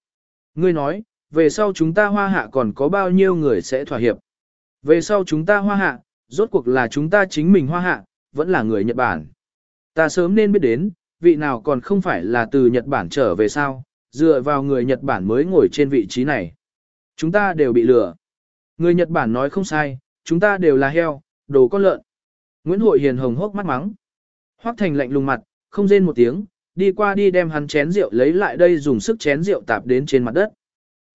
Ngươi nói, về sau chúng ta hoa hạ còn có bao nhiêu người sẽ thỏa hiệp. Về sau chúng ta hoa hạ, rốt cuộc là chúng ta chính mình hoa hạ, vẫn là người Nhật Bản. Ta sớm nên biết đến, vị nào còn không phải là từ Nhật Bản trở về sao, dựa vào người Nhật Bản mới ngồi trên vị trí này. Chúng ta đều bị lừa. Người Nhật Bản nói không sai, chúng ta đều là heo, đồ con lợn. Nguyễn Hội Hiền hồng hốc mắt mắng. Hoắc Thành lạnh lùng mặt, không rên một tiếng, đi qua đi đem hắn chén rượu lấy lại đây dùng sức chén rượu tạp đến trên mặt đất.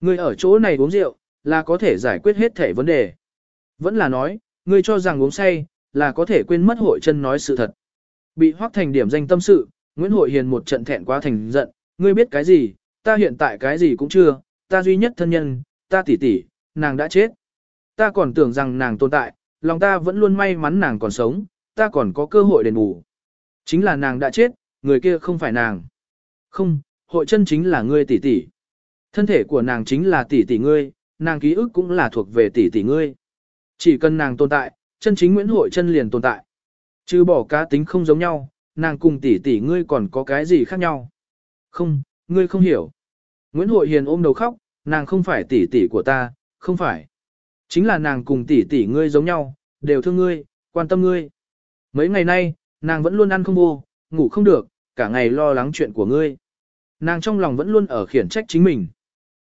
Người ở chỗ này uống rượu, là có thể giải quyết hết thể vấn đề. Vẫn là nói, người cho rằng uống say, là có thể quên mất hội chân nói sự thật. Bị hoác Thành điểm danh tâm sự, Nguyễn Hội Hiền một trận thẹn quá thành giận, ngươi biết cái gì, ta hiện tại cái gì cũng chưa, ta duy nhất thân nhân, ta tỷ tỷ, nàng đã chết. Ta còn tưởng rằng nàng tồn tại, lòng ta vẫn luôn may mắn nàng còn sống, ta còn có cơ hội đền bù. Chính là nàng đã chết, người kia không phải nàng. Không, hội chân chính là ngươi tỷ tỷ. Thân thể của nàng chính là tỷ tỷ ngươi, nàng ký ức cũng là thuộc về tỷ tỷ ngươi. Chỉ cần nàng tồn tại, chân chính Nguyễn Hội chân liền tồn tại. Chứ bỏ cá tính không giống nhau, nàng cùng tỷ tỷ ngươi còn có cái gì khác nhau. Không, ngươi không hiểu. Nguyễn Hội Hiền ôm đầu khóc, nàng không phải tỷ tỷ của ta, không phải. Chính là nàng cùng tỷ tỷ ngươi giống nhau, đều thương ngươi, quan tâm ngươi. Mấy ngày nay, nàng vẫn luôn ăn không vô, ngủ không được, cả ngày lo lắng chuyện của ngươi. Nàng trong lòng vẫn luôn ở khiển trách chính mình.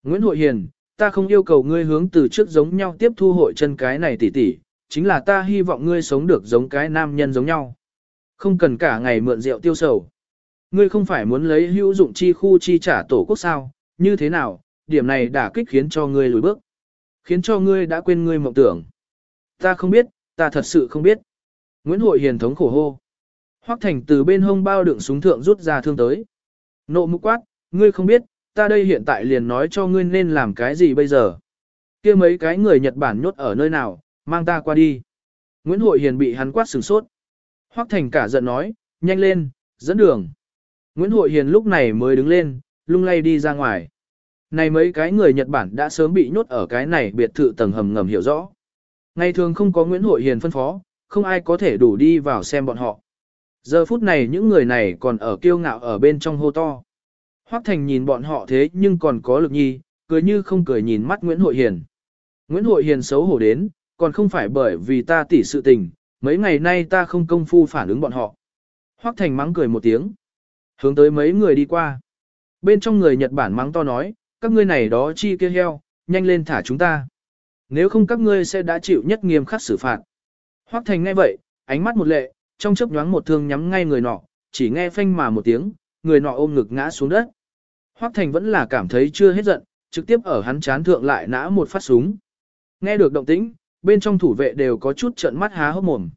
Nguyễn Hội Hiền, ta không yêu cầu ngươi hướng từ trước giống nhau tiếp thu hội chân cái này tỷ tỷ, chính là ta hy vọng ngươi sống được giống cái nam nhân giống nhau. Không cần cả ngày mượn rượu tiêu sầu. Ngươi không phải muốn lấy hữu dụng chi khu chi trả tổ quốc sao, như thế nào, điểm này đã kích khiến cho ngươi lùi bước. Khiến cho ngươi đã quên ngươi mộng tưởng. Ta không biết, ta thật sự không biết. Nguyễn Hội Hiền thống khổ hô. Hoắc Thành từ bên hông bao đựng súng thượng rút ra thương tới. Nộ mục quát, ngươi không biết, ta đây hiện tại liền nói cho ngươi nên làm cái gì bây giờ. kia mấy cái người Nhật Bản nhốt ở nơi nào, mang ta qua đi. Nguyễn Hội Hiền bị hắn quát sửng sốt. Hoắc Thành cả giận nói, nhanh lên, dẫn đường. Nguyễn Hội Hiền lúc này mới đứng lên, lung lay đi ra ngoài. Này mấy cái người Nhật Bản đã sớm bị nhốt ở cái này biệt thự tầng hầm ngầm hiểu rõ. Ngày thường không có Nguyễn Hội Hiền phân phó, không ai có thể đủ đi vào xem bọn họ. Giờ phút này những người này còn ở kiêu ngạo ở bên trong hô to. Hoắc Thành nhìn bọn họ thế nhưng còn có lực nhi, cười như không cười nhìn mắt Nguyễn Hội Hiền. Nguyễn Hội Hiền xấu hổ đến, còn không phải bởi vì ta tỉ sự tình, mấy ngày nay ta không công phu phản ứng bọn họ. Hoắc Thành mắng cười một tiếng. Hướng tới mấy người đi qua. Bên trong người Nhật Bản mắng to nói, các ngươi này đó chi kia heo, nhanh lên thả chúng ta. Nếu không các ngươi sẽ đã chịu nhất nghiêm khắc xử phạt. Hoắc Thành nghe vậy, ánh mắt một lệ, trong chớp nhoáng một thương nhắm ngay người nọ, chỉ nghe phanh mà một tiếng, người nọ ôm ngực ngã xuống đất. Hoắc Thành vẫn là cảm thấy chưa hết giận, trực tiếp ở hắn chán thượng lại nã một phát súng. Nghe được động tĩnh, bên trong thủ vệ đều có chút trợn mắt há hốc mồm.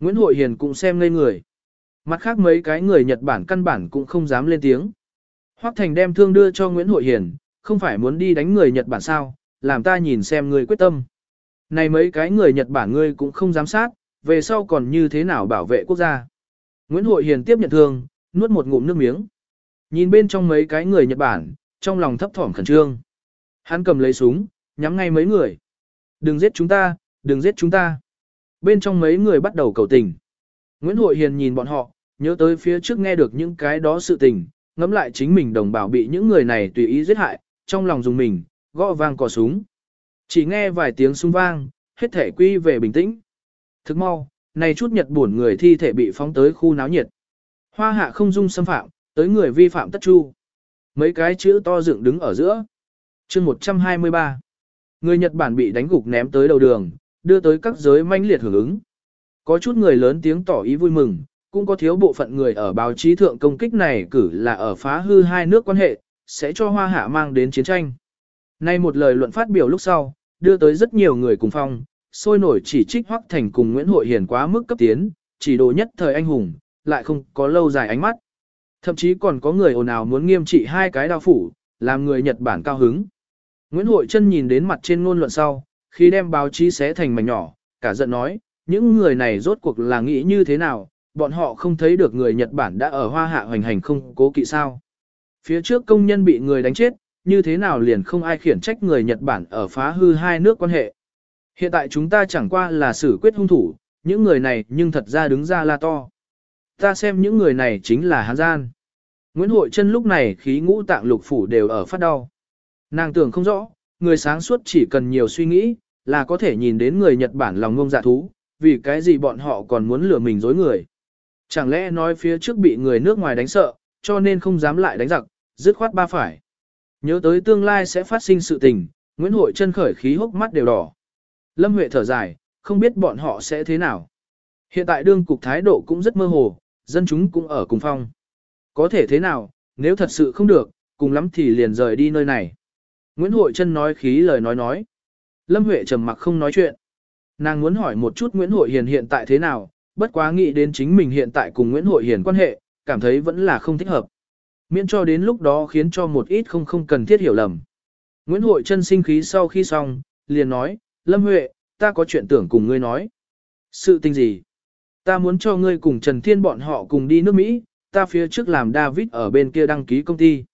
Nguyễn Hội Hiền cũng xem ngây người. Mặt khác mấy cái người Nhật Bản căn bản cũng không dám lên tiếng. Hoắc Thành đem thương đưa cho Nguyễn Hội Hiền, không phải muốn đi đánh người Nhật Bản sao, làm ta nhìn xem ngươi quyết tâm. Này mấy cái người Nhật Bản ngươi cũng không dám sát, về sau còn như thế nào bảo vệ quốc gia. Nguyễn Hội Hiền tiếp nhận thương, nuốt một ngụm nước miếng. Nhìn bên trong mấy cái người Nhật Bản, trong lòng thấp thỏm khẩn trương. Hắn cầm lấy súng, nhắm ngay mấy người. Đừng giết chúng ta, đừng giết chúng ta. Bên trong mấy người bắt đầu cầu tình. Nguyễn Hội Hiền nhìn bọn họ, nhớ tới phía trước nghe được những cái đó sự tình, ngẫm lại chính mình đồng bào bị những người này tùy ý giết hại, trong lòng dùng mình, gõ vang cò súng. Chỉ nghe vài tiếng súng vang, hết thể quy về bình tĩnh. Thức mau, này chút nhật buồn người thi thể bị phóng tới khu náo nhiệt. Hoa hạ không dung xâm phạm, tới người vi phạm tất chu. Mấy cái chữ to dựng đứng ở giữa. chương 123. Người Nhật Bản bị đánh gục ném tới đầu đường, đưa tới các giới manh liệt hưởng ứng. Có chút người lớn tiếng tỏ ý vui mừng, cũng có thiếu bộ phận người ở báo chí thượng công kích này cử là ở phá hư hai nước quan hệ, sẽ cho hoa hạ mang đến chiến tranh. Nay một lời luận phát biểu lúc sau, đưa tới rất nhiều người cùng phong, sôi nổi chỉ trích Hoắc Thành cùng Nguyễn Hội Hiền quá mức cấp tiến, chỉ đồ nhất thời anh hùng, lại không có lâu dài ánh mắt. Thậm chí còn có người ồn ào muốn nghiêm trị hai cái đao phủ, làm người Nhật Bản cao hứng. Nguyễn Hội Trân nhìn đến mặt trên ngôn luận sau, khi đem báo chí xé thành mảnh nhỏ, cả giận nói, những người này rốt cuộc là nghĩ như thế nào, bọn họ không thấy được người Nhật Bản đã ở hoa hạ hoành hành không cố kỵ sao. Phía trước công nhân bị người đánh chết, như thế nào liền không ai khiển trách người Nhật Bản ở phá hư hai nước quan hệ. Hiện tại chúng ta chẳng qua là xử quyết hung thủ, những người này nhưng thật ra đứng ra la to. Ta xem những người này chính là Hán Gian. Nguyễn Hội Trân lúc này khí ngũ tạng lục phủ đều ở phát đau. Nàng tưởng không rõ, người sáng suốt chỉ cần nhiều suy nghĩ, là có thể nhìn đến người Nhật Bản lòng ngông dạ thú, vì cái gì bọn họ còn muốn lừa mình dối người. Chẳng lẽ nói phía trước bị người nước ngoài đánh sợ, cho nên không dám lại đánh giặc, dứt khoát ba phải. Nhớ tới tương lai sẽ phát sinh sự tình, Nguyễn Hội Trân khởi khí hốc mắt đều đỏ. Lâm Huệ thở dài, không biết bọn họ sẽ thế nào. Hiện tại đương cục thái độ cũng rất mơ hồ, dân chúng cũng ở cùng phong. Có thể thế nào, nếu thật sự không được, cùng lắm thì liền rời đi nơi này. Nguyễn Hội Trân nói khí lời nói nói. Lâm Huệ trầm mặc không nói chuyện. Nàng muốn hỏi một chút Nguyễn Hội Hiền hiện tại thế nào, bất quá nghĩ đến chính mình hiện tại cùng Nguyễn Hội Hiền quan hệ, cảm thấy vẫn là không thích hợp. Miễn cho đến lúc đó khiến cho một ít không không cần thiết hiểu lầm. Nguyễn Hội Trân sinh khí sau khi xong, liền nói, Lâm Huệ, ta có chuyện tưởng cùng ngươi nói. Sự tình gì? Ta muốn cho ngươi cùng Trần Thiên bọn họ cùng đi nước Mỹ, ta phía trước làm David ở bên kia đăng ký công ty.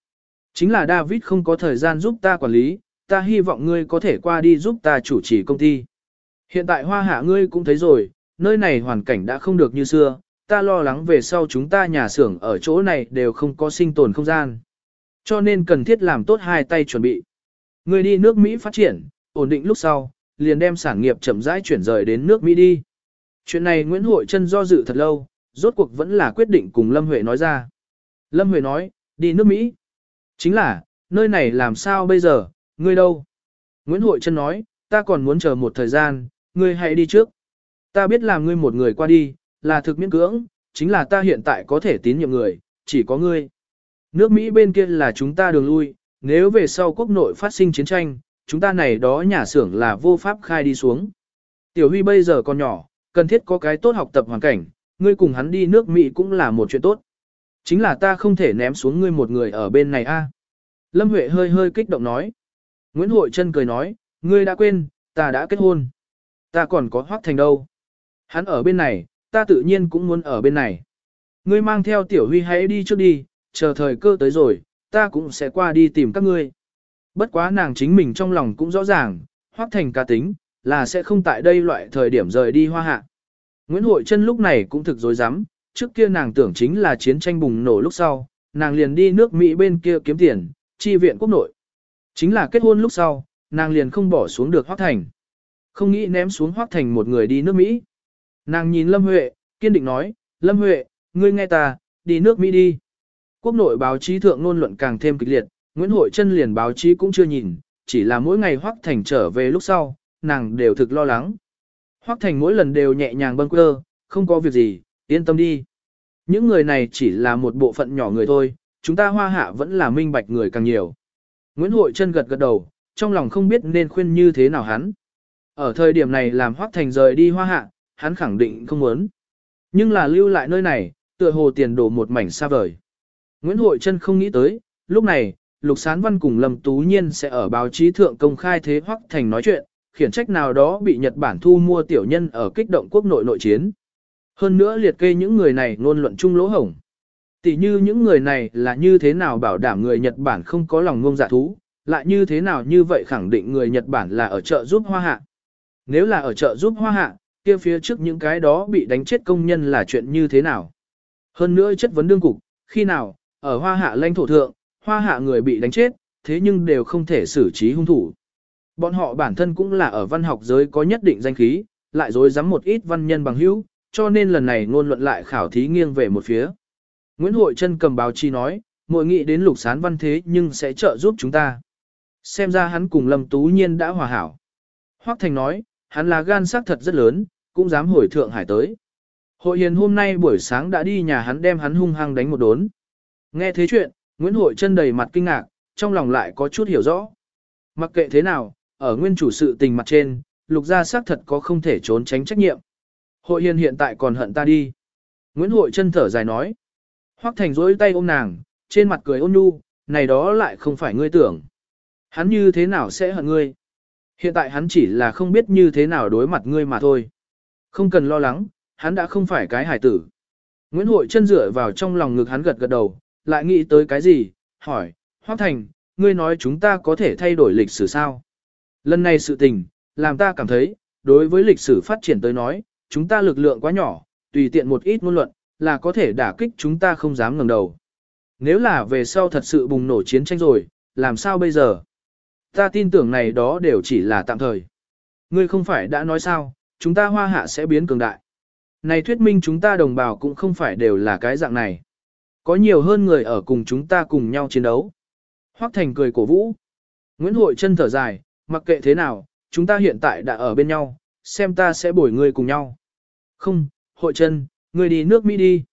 Chính là David không có thời gian giúp ta quản lý, ta hy vọng ngươi có thể qua đi giúp ta chủ trì công ty. Hiện tại hoa hạ ngươi cũng thấy rồi, nơi này hoàn cảnh đã không được như xưa, ta lo lắng về sau chúng ta nhà xưởng ở chỗ này đều không có sinh tồn không gian. Cho nên cần thiết làm tốt hai tay chuẩn bị. Ngươi đi nước Mỹ phát triển, ổn định lúc sau, liền đem sản nghiệp chậm rãi chuyển rời đến nước Mỹ đi. Chuyện này Nguyễn Hội Trân do dự thật lâu, rốt cuộc vẫn là quyết định cùng Lâm Huệ nói ra. Lâm Huệ nói, đi nước Mỹ. Chính là, nơi này làm sao bây giờ, ngươi đâu? Nguyễn Hội Trân nói, ta còn muốn chờ một thời gian, ngươi hãy đi trước. Ta biết làm ngươi một người qua đi, là thực miễn cưỡng, chính là ta hiện tại có thể tín nhiệm người, chỉ có ngươi. Nước Mỹ bên kia là chúng ta đường lui, nếu về sau quốc nội phát sinh chiến tranh, chúng ta này đó nhà xưởng là vô pháp khai đi xuống. Tiểu Huy bây giờ còn nhỏ, cần thiết có cái tốt học tập hoàn cảnh, ngươi cùng hắn đi nước Mỹ cũng là một chuyện tốt. Chính là ta không thể ném xuống ngươi một người ở bên này a. Lâm Huệ hơi hơi kích động nói. Nguyễn Hội Trân cười nói, ngươi đã quên, ta đã kết hôn. Ta còn có Hoác Thành đâu. Hắn ở bên này, ta tự nhiên cũng muốn ở bên này. Ngươi mang theo Tiểu Huy hãy đi trước đi, chờ thời cơ tới rồi, ta cũng sẽ qua đi tìm các ngươi. Bất quá nàng chính mình trong lòng cũng rõ ràng, Hoác Thành ca tính, là sẽ không tại đây loại thời điểm rời đi hoa hạ. Nguyễn Hội Trân lúc này cũng thực dối rắm trước kia nàng tưởng chính là chiến tranh bùng nổ lúc sau, nàng liền đi nước Mỹ bên kia kiếm tiền, chi viện quốc nội. Chính là kết hôn lúc sau, nàng liền không bỏ xuống được Hoác Thành. Không nghĩ ném xuống Hoác Thành một người đi nước Mỹ. Nàng nhìn Lâm Huệ, kiên định nói, Lâm Huệ, ngươi nghe ta, đi nước Mỹ đi. Quốc nội báo chí thượng ngôn luận càng thêm kịch liệt, Nguyễn Hội Trân liền báo chí cũng chưa nhìn, chỉ là mỗi ngày Hoác Thành trở về lúc sau, nàng đều thực lo lắng. Hoác Thành mỗi lần đều nhẹ nhàng bâng quơ, không có việc gì, yên tâm đi. Những người này chỉ là một bộ phận nhỏ người thôi, chúng ta hoa hạ vẫn là minh bạch người càng nhiều. Nguyễn Hội Trân gật gật đầu, trong lòng không biết nên khuyên như thế nào hắn. Ở thời điểm này làm Hoác Thành rời đi hoa hạ, hắn khẳng định không muốn. Nhưng là lưu lại nơi này, tựa hồ tiền đổ một mảnh xa vời. Nguyễn Hội Trân không nghĩ tới, lúc này, Lục Sán Văn cùng Lâm Tú Nhiên sẽ ở báo chí thượng công khai thế hoặc Thành nói chuyện, khiển trách nào đó bị Nhật Bản thu mua tiểu nhân ở kích động quốc nội nội chiến. Hơn nữa liệt kê những người này ngôn luận chung lỗ hổng. Tỷ như những người này là như thế nào bảo đảm người Nhật Bản không có lòng ngông giả thú, lại như thế nào như vậy khẳng định người Nhật Bản là ở chợ giúp hoa hạ. Nếu là ở chợ giúp hoa hạ, kia phía trước những cái đó bị đánh chết công nhân là chuyện như thế nào. Hơn nữa chất vấn đương cục, khi nào, ở hoa hạ lãnh thổ thượng, hoa hạ người bị đánh chết, thế nhưng đều không thể xử trí hung thủ. Bọn họ bản thân cũng là ở văn học giới có nhất định danh khí, lại dối dám một ít văn nhân bằng hữu, cho nên lần này ngôn luận lại khảo thí nghiêng về một phía. Nguyễn Hội Trân cầm báo chi nói, mỗi nghị đến lục sán văn thế nhưng sẽ trợ giúp chúng ta. Xem ra hắn cùng Lâm Tú Nhiên đã hòa hảo. Hoác Thành nói, hắn là gan sắc thật rất lớn, cũng dám hồi Thượng Hải tới. Hội hiền hôm nay buổi sáng đã đi nhà hắn đem hắn hung hăng đánh một đốn. Nghe thế chuyện, Nguyễn Hội chân đầy mặt kinh ngạc, trong lòng lại có chút hiểu rõ. Mặc kệ thế nào, ở nguyên chủ sự tình mặt trên, lục gia xác thật có không thể trốn tránh trách nhiệm. Hội hiền hiện tại còn hận ta đi. Nguyễn Hội chân thở dài nói. Hoắc Thành rỗi tay ôm nàng, trên mặt cười ôn nhu, này đó lại không phải ngươi tưởng. Hắn như thế nào sẽ hận ngươi? Hiện tại hắn chỉ là không biết như thế nào đối mặt ngươi mà thôi. Không cần lo lắng, hắn đã không phải cái hải tử. Nguyễn Hội chân dựa vào trong lòng ngực hắn gật gật đầu, lại nghĩ tới cái gì, hỏi, Hoác Thành, ngươi nói chúng ta có thể thay đổi lịch sử sao? Lần này sự tình, làm ta cảm thấy, đối với lịch sử phát triển tới nói, chúng ta lực lượng quá nhỏ, tùy tiện một ít ngôn luận, là có thể đả kích chúng ta không dám ngẩng đầu. Nếu là về sau thật sự bùng nổ chiến tranh rồi, làm sao bây giờ? Ta tin tưởng này đó đều chỉ là tạm thời. Ngươi không phải đã nói sao, chúng ta hoa hạ sẽ biến cường đại. Này thuyết minh chúng ta đồng bào cũng không phải đều là cái dạng này. Có nhiều hơn người ở cùng chúng ta cùng nhau chiến đấu. Hoắc Thành cười cổ vũ. Nguyễn Hội chân thở dài, mặc kệ thế nào, chúng ta hiện tại đã ở bên nhau, xem ta sẽ bồi ngươi cùng nhau. Không, hội chân, ngươi đi nước Mỹ đi.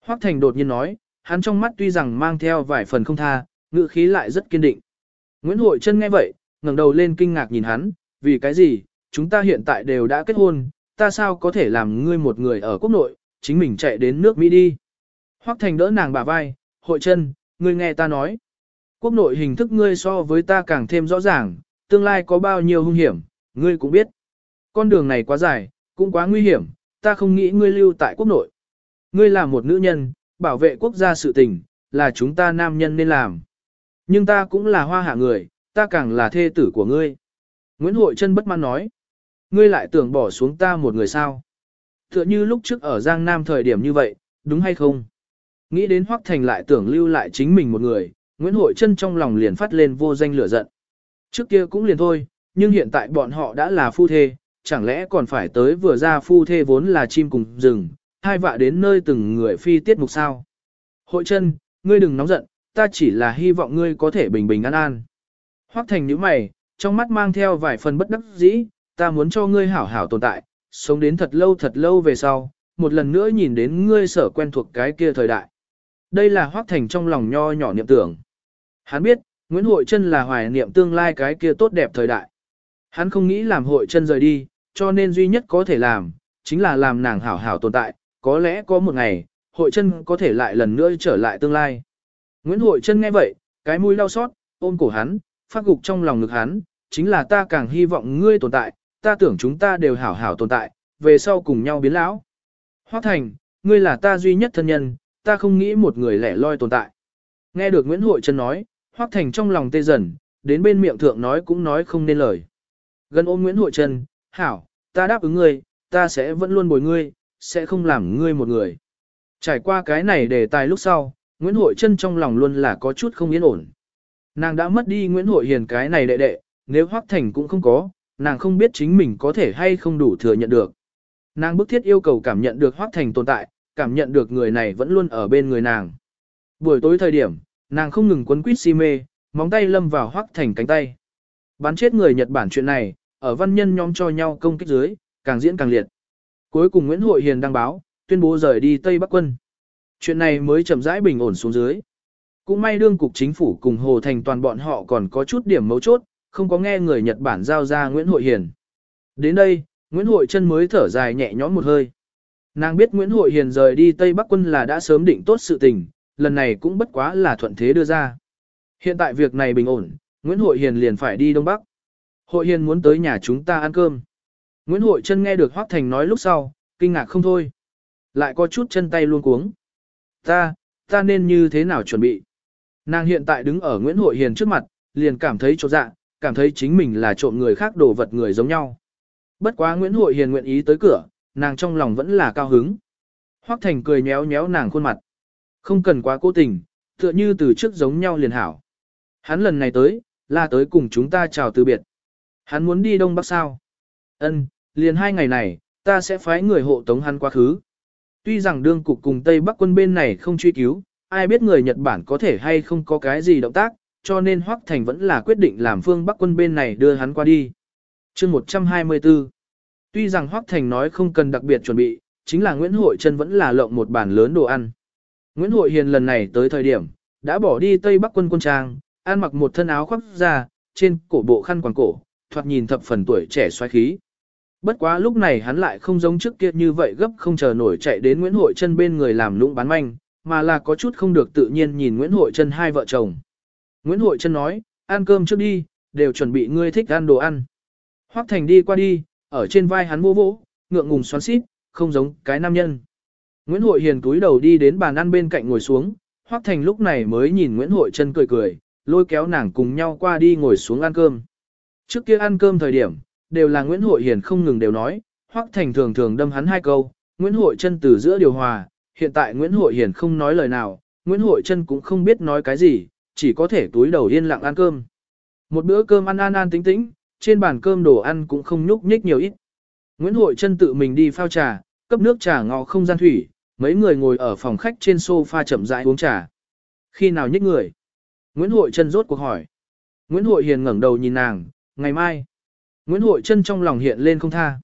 Hoắc Thành đột nhiên nói, hắn trong mắt tuy rằng mang theo vài phần không tha, ngữ khí lại rất kiên định. Nguyễn Hội Trân nghe vậy, ngẩng đầu lên kinh ngạc nhìn hắn, vì cái gì, chúng ta hiện tại đều đã kết hôn, ta sao có thể làm ngươi một người ở quốc nội, chính mình chạy đến nước Mỹ đi. Hoắc Thành đỡ nàng bả vai, Hội chân ngươi nghe ta nói. Quốc nội hình thức ngươi so với ta càng thêm rõ ràng, tương lai có bao nhiêu hung hiểm, ngươi cũng biết. Con đường này quá dài, cũng quá nguy hiểm, ta không nghĩ ngươi lưu tại quốc nội. Ngươi là một nữ nhân, bảo vệ quốc gia sự tình, là chúng ta nam nhân nên làm. Nhưng ta cũng là hoa hạ người, ta càng là thê tử của ngươi. Nguyễn Hội Trân bất mãn nói. Ngươi lại tưởng bỏ xuống ta một người sao? Tựa như lúc trước ở Giang Nam thời điểm như vậy, đúng hay không? Nghĩ đến Hoắc Thành lại tưởng lưu lại chính mình một người, Nguyễn Hội Trân trong lòng liền phát lên vô danh lửa giận. Trước kia cũng liền thôi, nhưng hiện tại bọn họ đã là phu thê, chẳng lẽ còn phải tới vừa ra phu thê vốn là chim cùng rừng, hai vạ đến nơi từng người phi tiết mục sao. Hội Trân ngươi đừng nóng giận, ta chỉ là hy vọng ngươi có thể bình bình an an. Hoắc thành nhíu mày, trong mắt mang theo vài phần bất đắc dĩ, ta muốn cho ngươi hảo hảo tồn tại, sống đến thật lâu thật lâu về sau, một lần nữa nhìn đến ngươi sở quen thuộc cái kia thời đại. Đây là Hoắc thành trong lòng nho nhỏ niệm tưởng. Hắn biết, Nguyễn Hội Trân là hoài niệm tương lai cái kia tốt đẹp thời đại. Hắn không nghĩ làm Hội Trân rời đi, cho nên duy nhất có thể làm, chính là làm nàng hảo hảo tồn tại, có lẽ có một ngày, hội Trân có thể lại lần nữa trở lại tương lai. Nguyễn Hội Trân nghe vậy, cái mũi đau xót, ôm cổ hắn, phát gục trong lòng ngực hắn, chính là ta càng hy vọng ngươi tồn tại, ta tưởng chúng ta đều hảo hảo tồn tại, về sau cùng nhau biến lão. Hoác Thành, ngươi là ta duy nhất thân nhân, ta không nghĩ một người lẻ loi tồn tại. Nghe được Nguyễn Hội Trân nói, Hoác Thành trong lòng tê dần, đến bên miệng thượng nói cũng nói không nên lời. Gần ôm Nguyễn Hội Trân, hảo, ta đáp ứng ngươi, ta sẽ vẫn luôn bồi ngươi, sẽ không làm ngươi một người. Trải qua cái này đề tài lúc sau, Nguyễn Hội Trân trong lòng luôn là có chút không yên ổn. Nàng đã mất đi Nguyễn Hội Hiền cái này đệ đệ, nếu Hoắc Thành cũng không có, nàng không biết chính mình có thể hay không đủ thừa nhận được. Nàng bức thiết yêu cầu cảm nhận được Hoắc Thành tồn tại, cảm nhận được người này vẫn luôn ở bên người nàng. Buổi tối thời điểm, nàng không ngừng quấn quýt si mê, móng tay lâm vào Hoắc Thành cánh tay. Bắn chết người Nhật Bản chuyện này, ở văn nhân nhóm cho nhau công kích dưới, càng diễn càng liệt. Cuối cùng Nguyễn Hội Hiền đăng báo, tuyên bố rời đi Tây Bắc quân. Chuyện này mới chậm rãi bình ổn xuống dưới. Cũng may đương cục chính phủ cùng Hồ Thành toàn bọn họ còn có chút điểm mấu chốt, không có nghe người Nhật Bản giao ra Nguyễn Hội Hiền. Đến đây, Nguyễn Hội chân mới thở dài nhẹ nhõm một hơi. Nàng biết Nguyễn Hội Hiền rời đi Tây Bắc quân là đã sớm định tốt sự tình, lần này cũng bất quá là thuận thế đưa ra. Hiện tại việc này bình ổn, Nguyễn Hội Hiền liền phải đi Đông Bắc. Hội Hiền muốn tới nhà chúng ta ăn cơm. Nguyễn Hội Trân nghe được Hoác Thành nói lúc sau, kinh ngạc không thôi. Lại có chút chân tay luôn cuống. Ta, ta nên như thế nào chuẩn bị? Nàng hiện tại đứng ở Nguyễn Hội Hiền trước mặt, liền cảm thấy trột dạ, cảm thấy chính mình là trộm người khác đồ vật người giống nhau. Bất quá Nguyễn Hội Hiền nguyện ý tới cửa, nàng trong lòng vẫn là cao hứng. Hoác Thành cười nhéo nhéo nàng khuôn mặt. Không cần quá cố tình, tựa như từ trước giống nhau liền hảo. Hắn lần này tới, là tới cùng chúng ta chào từ biệt. Hắn muốn đi Đông Bắc sao? Ân, liền hai ngày này, ta sẽ phái người hộ tống hắn quá khứ. Tuy rằng đương cục cùng Tây Bắc quân bên này không truy cứu, ai biết người Nhật Bản có thể hay không có cái gì động tác, cho nên Hoắc Thành vẫn là quyết định làm phương Bắc quân bên này đưa hắn qua đi. chương 124 Tuy rằng Hoắc Thành nói không cần đặc biệt chuẩn bị, chính là Nguyễn Hội Trân vẫn là lộng một bàn lớn đồ ăn. Nguyễn Hội Hiền lần này tới thời điểm, đã bỏ đi Tây Bắc quân quân trang, ăn mặc một thân áo khoác ra, trên cổ bộ khăn quàng cổ, thoạt nhìn thập phần tuổi trẻ xoáy khí. Bất quá lúc này hắn lại không giống trước kia như vậy gấp không chờ nổi chạy đến Nguyễn Hội Trân bên người làm lũng bán manh, mà là có chút không được tự nhiên nhìn Nguyễn Hội Trân hai vợ chồng. Nguyễn Hội Trân nói, ăn cơm trước đi, đều chuẩn bị ngươi thích ăn đồ ăn. Hoắc Thành đi qua đi, ở trên vai hắn vô vỗ, ngượng ngùng xoắn xít, không giống cái nam nhân. Nguyễn Hội Hiền túi đầu đi đến bàn ăn bên cạnh ngồi xuống, Hoắc Thành lúc này mới nhìn Nguyễn Hội Trân cười cười, lôi kéo nàng cùng nhau qua đi ngồi xuống ăn cơm. Trước kia ăn cơm thời điểm, đều là Nguyễn Hội Hiền không ngừng đều nói, Hoắc Thành thường thường đâm hắn hai câu, Nguyễn Hội chân từ giữa điều hòa, hiện tại Nguyễn Hội Hiền không nói lời nào, Nguyễn Hội chân cũng không biết nói cái gì, chỉ có thể túi đầu yên lặng ăn cơm. Một bữa cơm ăn an an tính tĩnh, trên bàn cơm đồ ăn cũng không nhúc nhích nhiều ít. Nguyễn Hội chân tự mình đi phao trà, cấp nước trà ngọ không gian thủy, mấy người ngồi ở phòng khách trên sofa chậm rãi uống trà. Khi nào nhích người? Nguyễn Hội chân rốt cuộc hỏi. Nguyễn Hội Hiền ngẩng đầu nhìn nàng, Ngày mai, Nguyễn Hội Trân trong lòng hiện lên không tha.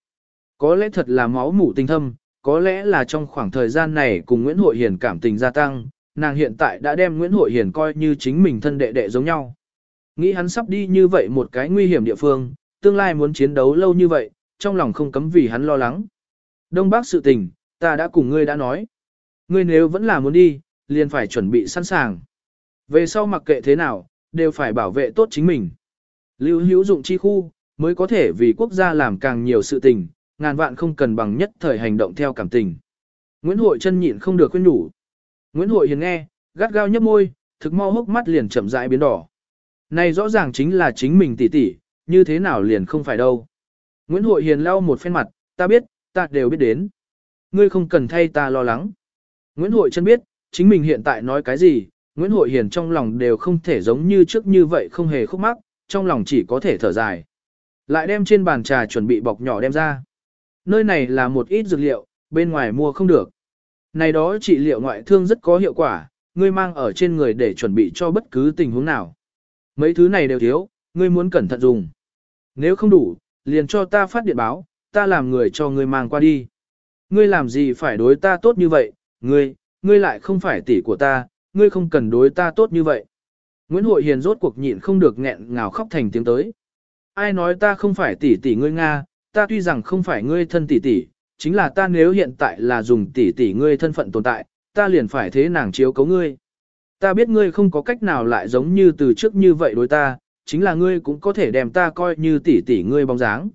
Có lẽ thật là máu mủ tình thâm, có lẽ là trong khoảng thời gian này cùng Nguyễn Hội Hiền cảm tình gia tăng, nàng hiện tại đã đem Nguyễn Hội Hiền coi như chính mình thân đệ đệ giống nhau. Nghĩ hắn sắp đi như vậy một cái nguy hiểm địa phương, tương lai muốn chiến đấu lâu như vậy, trong lòng không cấm vì hắn lo lắng. Đông Bắc sự tình, ta đã cùng ngươi đã nói. Ngươi nếu vẫn là muốn đi, liền phải chuẩn bị sẵn sàng. Về sau mặc kệ thế nào, đều phải bảo vệ tốt chính mình. Lưu hữu dụng chi khu, mới có thể vì quốc gia làm càng nhiều sự tình, ngàn vạn không cần bằng nhất thời hành động theo cảm tình. Nguyễn Hội chân nhịn không được khuyên nhủ. Nguyễn Hội hiền nghe, gắt gao nhấp môi, thực mau hốc mắt liền chậm rãi biến đỏ. Này rõ ràng chính là chính mình tỷ tỷ, như thế nào liền không phải đâu. Nguyễn Hội hiền lau một phen mặt, ta biết, ta đều biết đến. Ngươi không cần thay ta lo lắng. Nguyễn Hội chân biết, chính mình hiện tại nói cái gì, Nguyễn Hội Hiền trong lòng đều không thể giống như trước như vậy không hề khúc mắc, trong lòng chỉ có thể thở dài. Lại đem trên bàn trà chuẩn bị bọc nhỏ đem ra. Nơi này là một ít dược liệu, bên ngoài mua không được. Này đó trị liệu ngoại thương rất có hiệu quả, ngươi mang ở trên người để chuẩn bị cho bất cứ tình huống nào. Mấy thứ này đều thiếu, ngươi muốn cẩn thận dùng. Nếu không đủ, liền cho ta phát điện báo, ta làm người cho ngươi mang qua đi. Ngươi làm gì phải đối ta tốt như vậy, ngươi, ngươi lại không phải tỷ của ta, ngươi không cần đối ta tốt như vậy. Nguyễn Hội Hiền rốt cuộc nhịn không được nghẹn ngào khóc thành tiếng tới. Ai nói ta không phải tỷ tỷ ngươi Nga, ta tuy rằng không phải ngươi thân tỷ tỷ, chính là ta nếu hiện tại là dùng tỷ tỷ ngươi thân phận tồn tại, ta liền phải thế nàng chiếu cấu ngươi. Ta biết ngươi không có cách nào lại giống như từ trước như vậy đối ta, chính là ngươi cũng có thể đem ta coi như tỷ tỷ ngươi bóng dáng.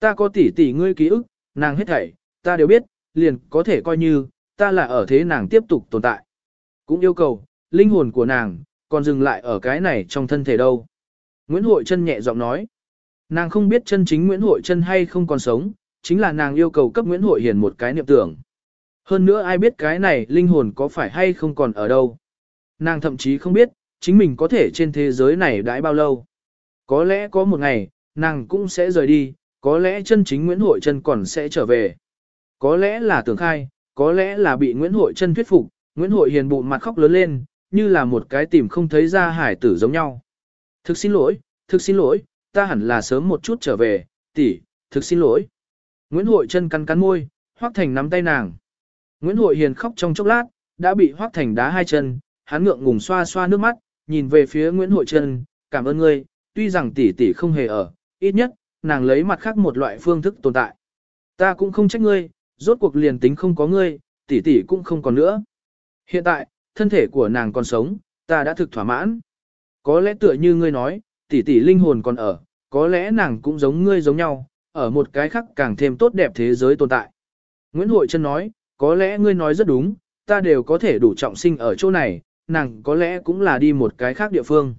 Ta có tỷ tỷ ngươi ký ức, nàng hết thảy, ta đều biết, liền có thể coi như, ta là ở thế nàng tiếp tục tồn tại. Cũng yêu cầu, linh hồn của nàng, còn dừng lại ở cái này trong thân thể đâu. Nguyễn Hội Trân nhẹ giọng nói. Nàng không biết chân chính Nguyễn Hội Trân hay không còn sống, chính là nàng yêu cầu cấp Nguyễn Hội Hiền một cái niệm tưởng. Hơn nữa ai biết cái này linh hồn có phải hay không còn ở đâu. Nàng thậm chí không biết, chính mình có thể trên thế giới này đãi bao lâu. Có lẽ có một ngày, nàng cũng sẽ rời đi, có lẽ chân chính Nguyễn Hội Trân còn sẽ trở về. Có lẽ là tưởng khai, có lẽ là bị Nguyễn Hội Trân thuyết phục, Nguyễn Hội Hiền bụng mặt khóc lớn lên, như là một cái tìm không thấy ra hải tử giống nhau. Thực xin lỗi, thực xin lỗi, ta hẳn là sớm một chút trở về, tỷ, thực xin lỗi. Nguyễn Hội chân cắn cắn môi, Hoắc Thành nắm tay nàng. Nguyễn Hội Hiền khóc trong chốc lát, đã bị Hoắc Thành đá hai chân, hắn ngượng ngùng xoa xoa nước mắt, nhìn về phía Nguyễn Hội Trân, cảm ơn ngươi, tuy rằng tỷ tỷ không hề ở, ít nhất, nàng lấy mặt khác một loại phương thức tồn tại. Ta cũng không trách ngươi, rốt cuộc liền tính không có ngươi, tỷ tỷ cũng không còn nữa. Hiện tại, thân thể của nàng còn sống, ta đã thực thỏa mãn. Có lẽ tựa như ngươi nói, tỷ tỷ linh hồn còn ở, có lẽ nàng cũng giống ngươi giống nhau, ở một cái khác càng thêm tốt đẹp thế giới tồn tại. Nguyễn Hội Trân nói, có lẽ ngươi nói rất đúng, ta đều có thể đủ trọng sinh ở chỗ này, nàng có lẽ cũng là đi một cái khác địa phương.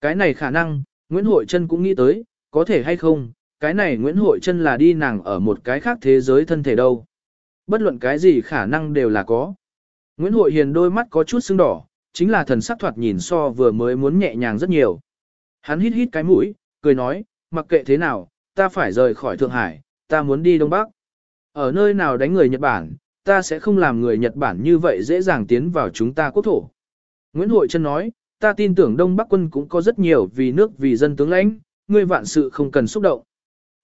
Cái này khả năng, Nguyễn Hội Trân cũng nghĩ tới, có thể hay không, cái này Nguyễn Hội Trân là đi nàng ở một cái khác thế giới thân thể đâu. Bất luận cái gì khả năng đều là có. Nguyễn Hội Hiền đôi mắt có chút sưng đỏ, chính là thần sắc thoạt nhìn so vừa mới muốn nhẹ nhàng rất nhiều. Hắn hít hít cái mũi, cười nói, mặc kệ thế nào, ta phải rời khỏi Thượng Hải, ta muốn đi Đông Bắc. Ở nơi nào đánh người Nhật Bản, ta sẽ không làm người Nhật Bản như vậy dễ dàng tiến vào chúng ta quốc thổ. Nguyễn Hội Trân nói, ta tin tưởng Đông Bắc quân cũng có rất nhiều vì nước vì dân tướng lãnh, ngươi vạn sự không cần xúc động.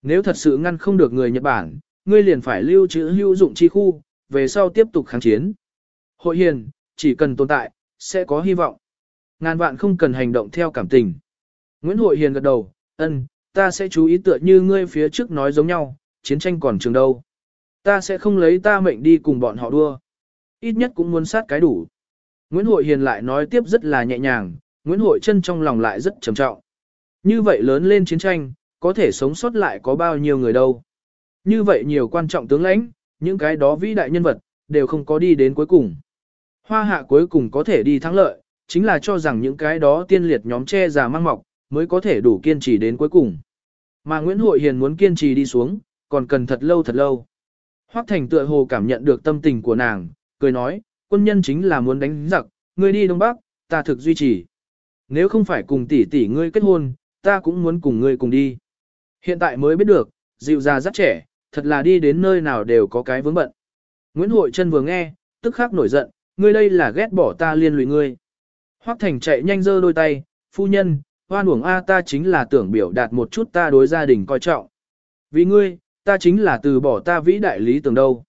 Nếu thật sự ngăn không được người Nhật Bản, ngươi liền phải lưu trữ hữu dụng chi khu, về sau tiếp tục kháng chiến. Hội hiền, chỉ cần tồn tại, sẽ có hy vọng. Ngàn vạn không cần hành động theo cảm tình. Nguyễn Hội Hiền gật đầu, ân, ta sẽ chú ý tựa như ngươi phía trước nói giống nhau, chiến tranh còn trường đâu. Ta sẽ không lấy ta mệnh đi cùng bọn họ đua. Ít nhất cũng muốn sát cái đủ. Nguyễn Hội Hiền lại nói tiếp rất là nhẹ nhàng, Nguyễn Hội chân trong lòng lại rất trầm trọng. Như vậy lớn lên chiến tranh, có thể sống sót lại có bao nhiêu người đâu. Như vậy nhiều quan trọng tướng lãnh, những cái đó vĩ đại nhân vật, đều không có đi đến cuối cùng. Hoa hạ cuối cùng có thể đi thắng lợi, chính là cho rằng những cái đó tiên liệt nhóm che già mang mọc, mới có thể đủ kiên trì đến cuối cùng. Mà Nguyễn Hội Hiền muốn kiên trì đi xuống, còn cần thật lâu thật lâu. Hoắc Thành tựa hồ cảm nhận được tâm tình của nàng, cười nói, quân nhân chính là muốn đánh giặc, ngươi đi Đông Bắc, ta thực duy trì. Nếu không phải cùng tỷ tỷ ngươi kết hôn, ta cũng muốn cùng ngươi cùng đi. Hiện tại mới biết được, dịu già rất trẻ, thật là đi đến nơi nào đều có cái vướng bận. Nguyễn Hội Trân vừa nghe, tức khắc nổi giận, ngươi đây là ghét bỏ ta liên lụy ngươi. Hoắc Thành chạy nhanh giơ đôi tay, phu nhân, Hoan uổng A ta chính là tưởng biểu đạt một chút ta đối gia đình coi trọng. Vì ngươi, ta chính là từ bỏ ta vĩ đại lý tưởng đâu.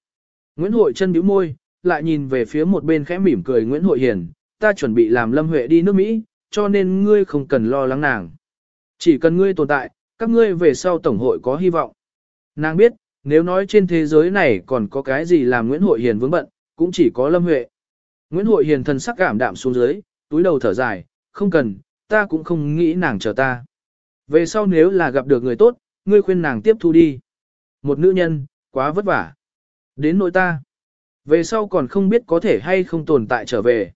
Nguyễn Hội chân bĩu môi, lại nhìn về phía một bên khẽ mỉm cười Nguyễn Hội Hiền, ta chuẩn bị làm Lâm Huệ đi nước Mỹ, cho nên ngươi không cần lo lắng nàng. Chỉ cần ngươi tồn tại, các ngươi về sau Tổng hội có hy vọng. Nàng biết, nếu nói trên thế giới này còn có cái gì làm Nguyễn Hội Hiền vướng bận, cũng chỉ có Lâm Huệ. Nguyễn Hội Hiền thần sắc cảm đạm xuống dưới, túi đầu thở dài, không cần, ta cũng không nghĩ nàng chờ ta. Về sau nếu là gặp được người tốt, ngươi khuyên nàng tiếp thu đi. Một nữ nhân, quá vất vả. Đến nỗi ta. Về sau còn không biết có thể hay không tồn tại trở về.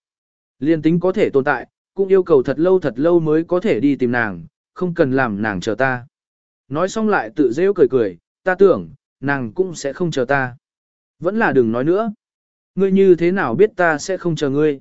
Liên tính có thể tồn tại, cũng yêu cầu thật lâu thật lâu mới có thể đi tìm nàng, không cần làm nàng chờ ta. Nói xong lại tự rêu cười cười, ta tưởng, nàng cũng sẽ không chờ ta. Vẫn là đừng nói nữa. Ngươi như thế nào biết ta sẽ không chờ ngươi?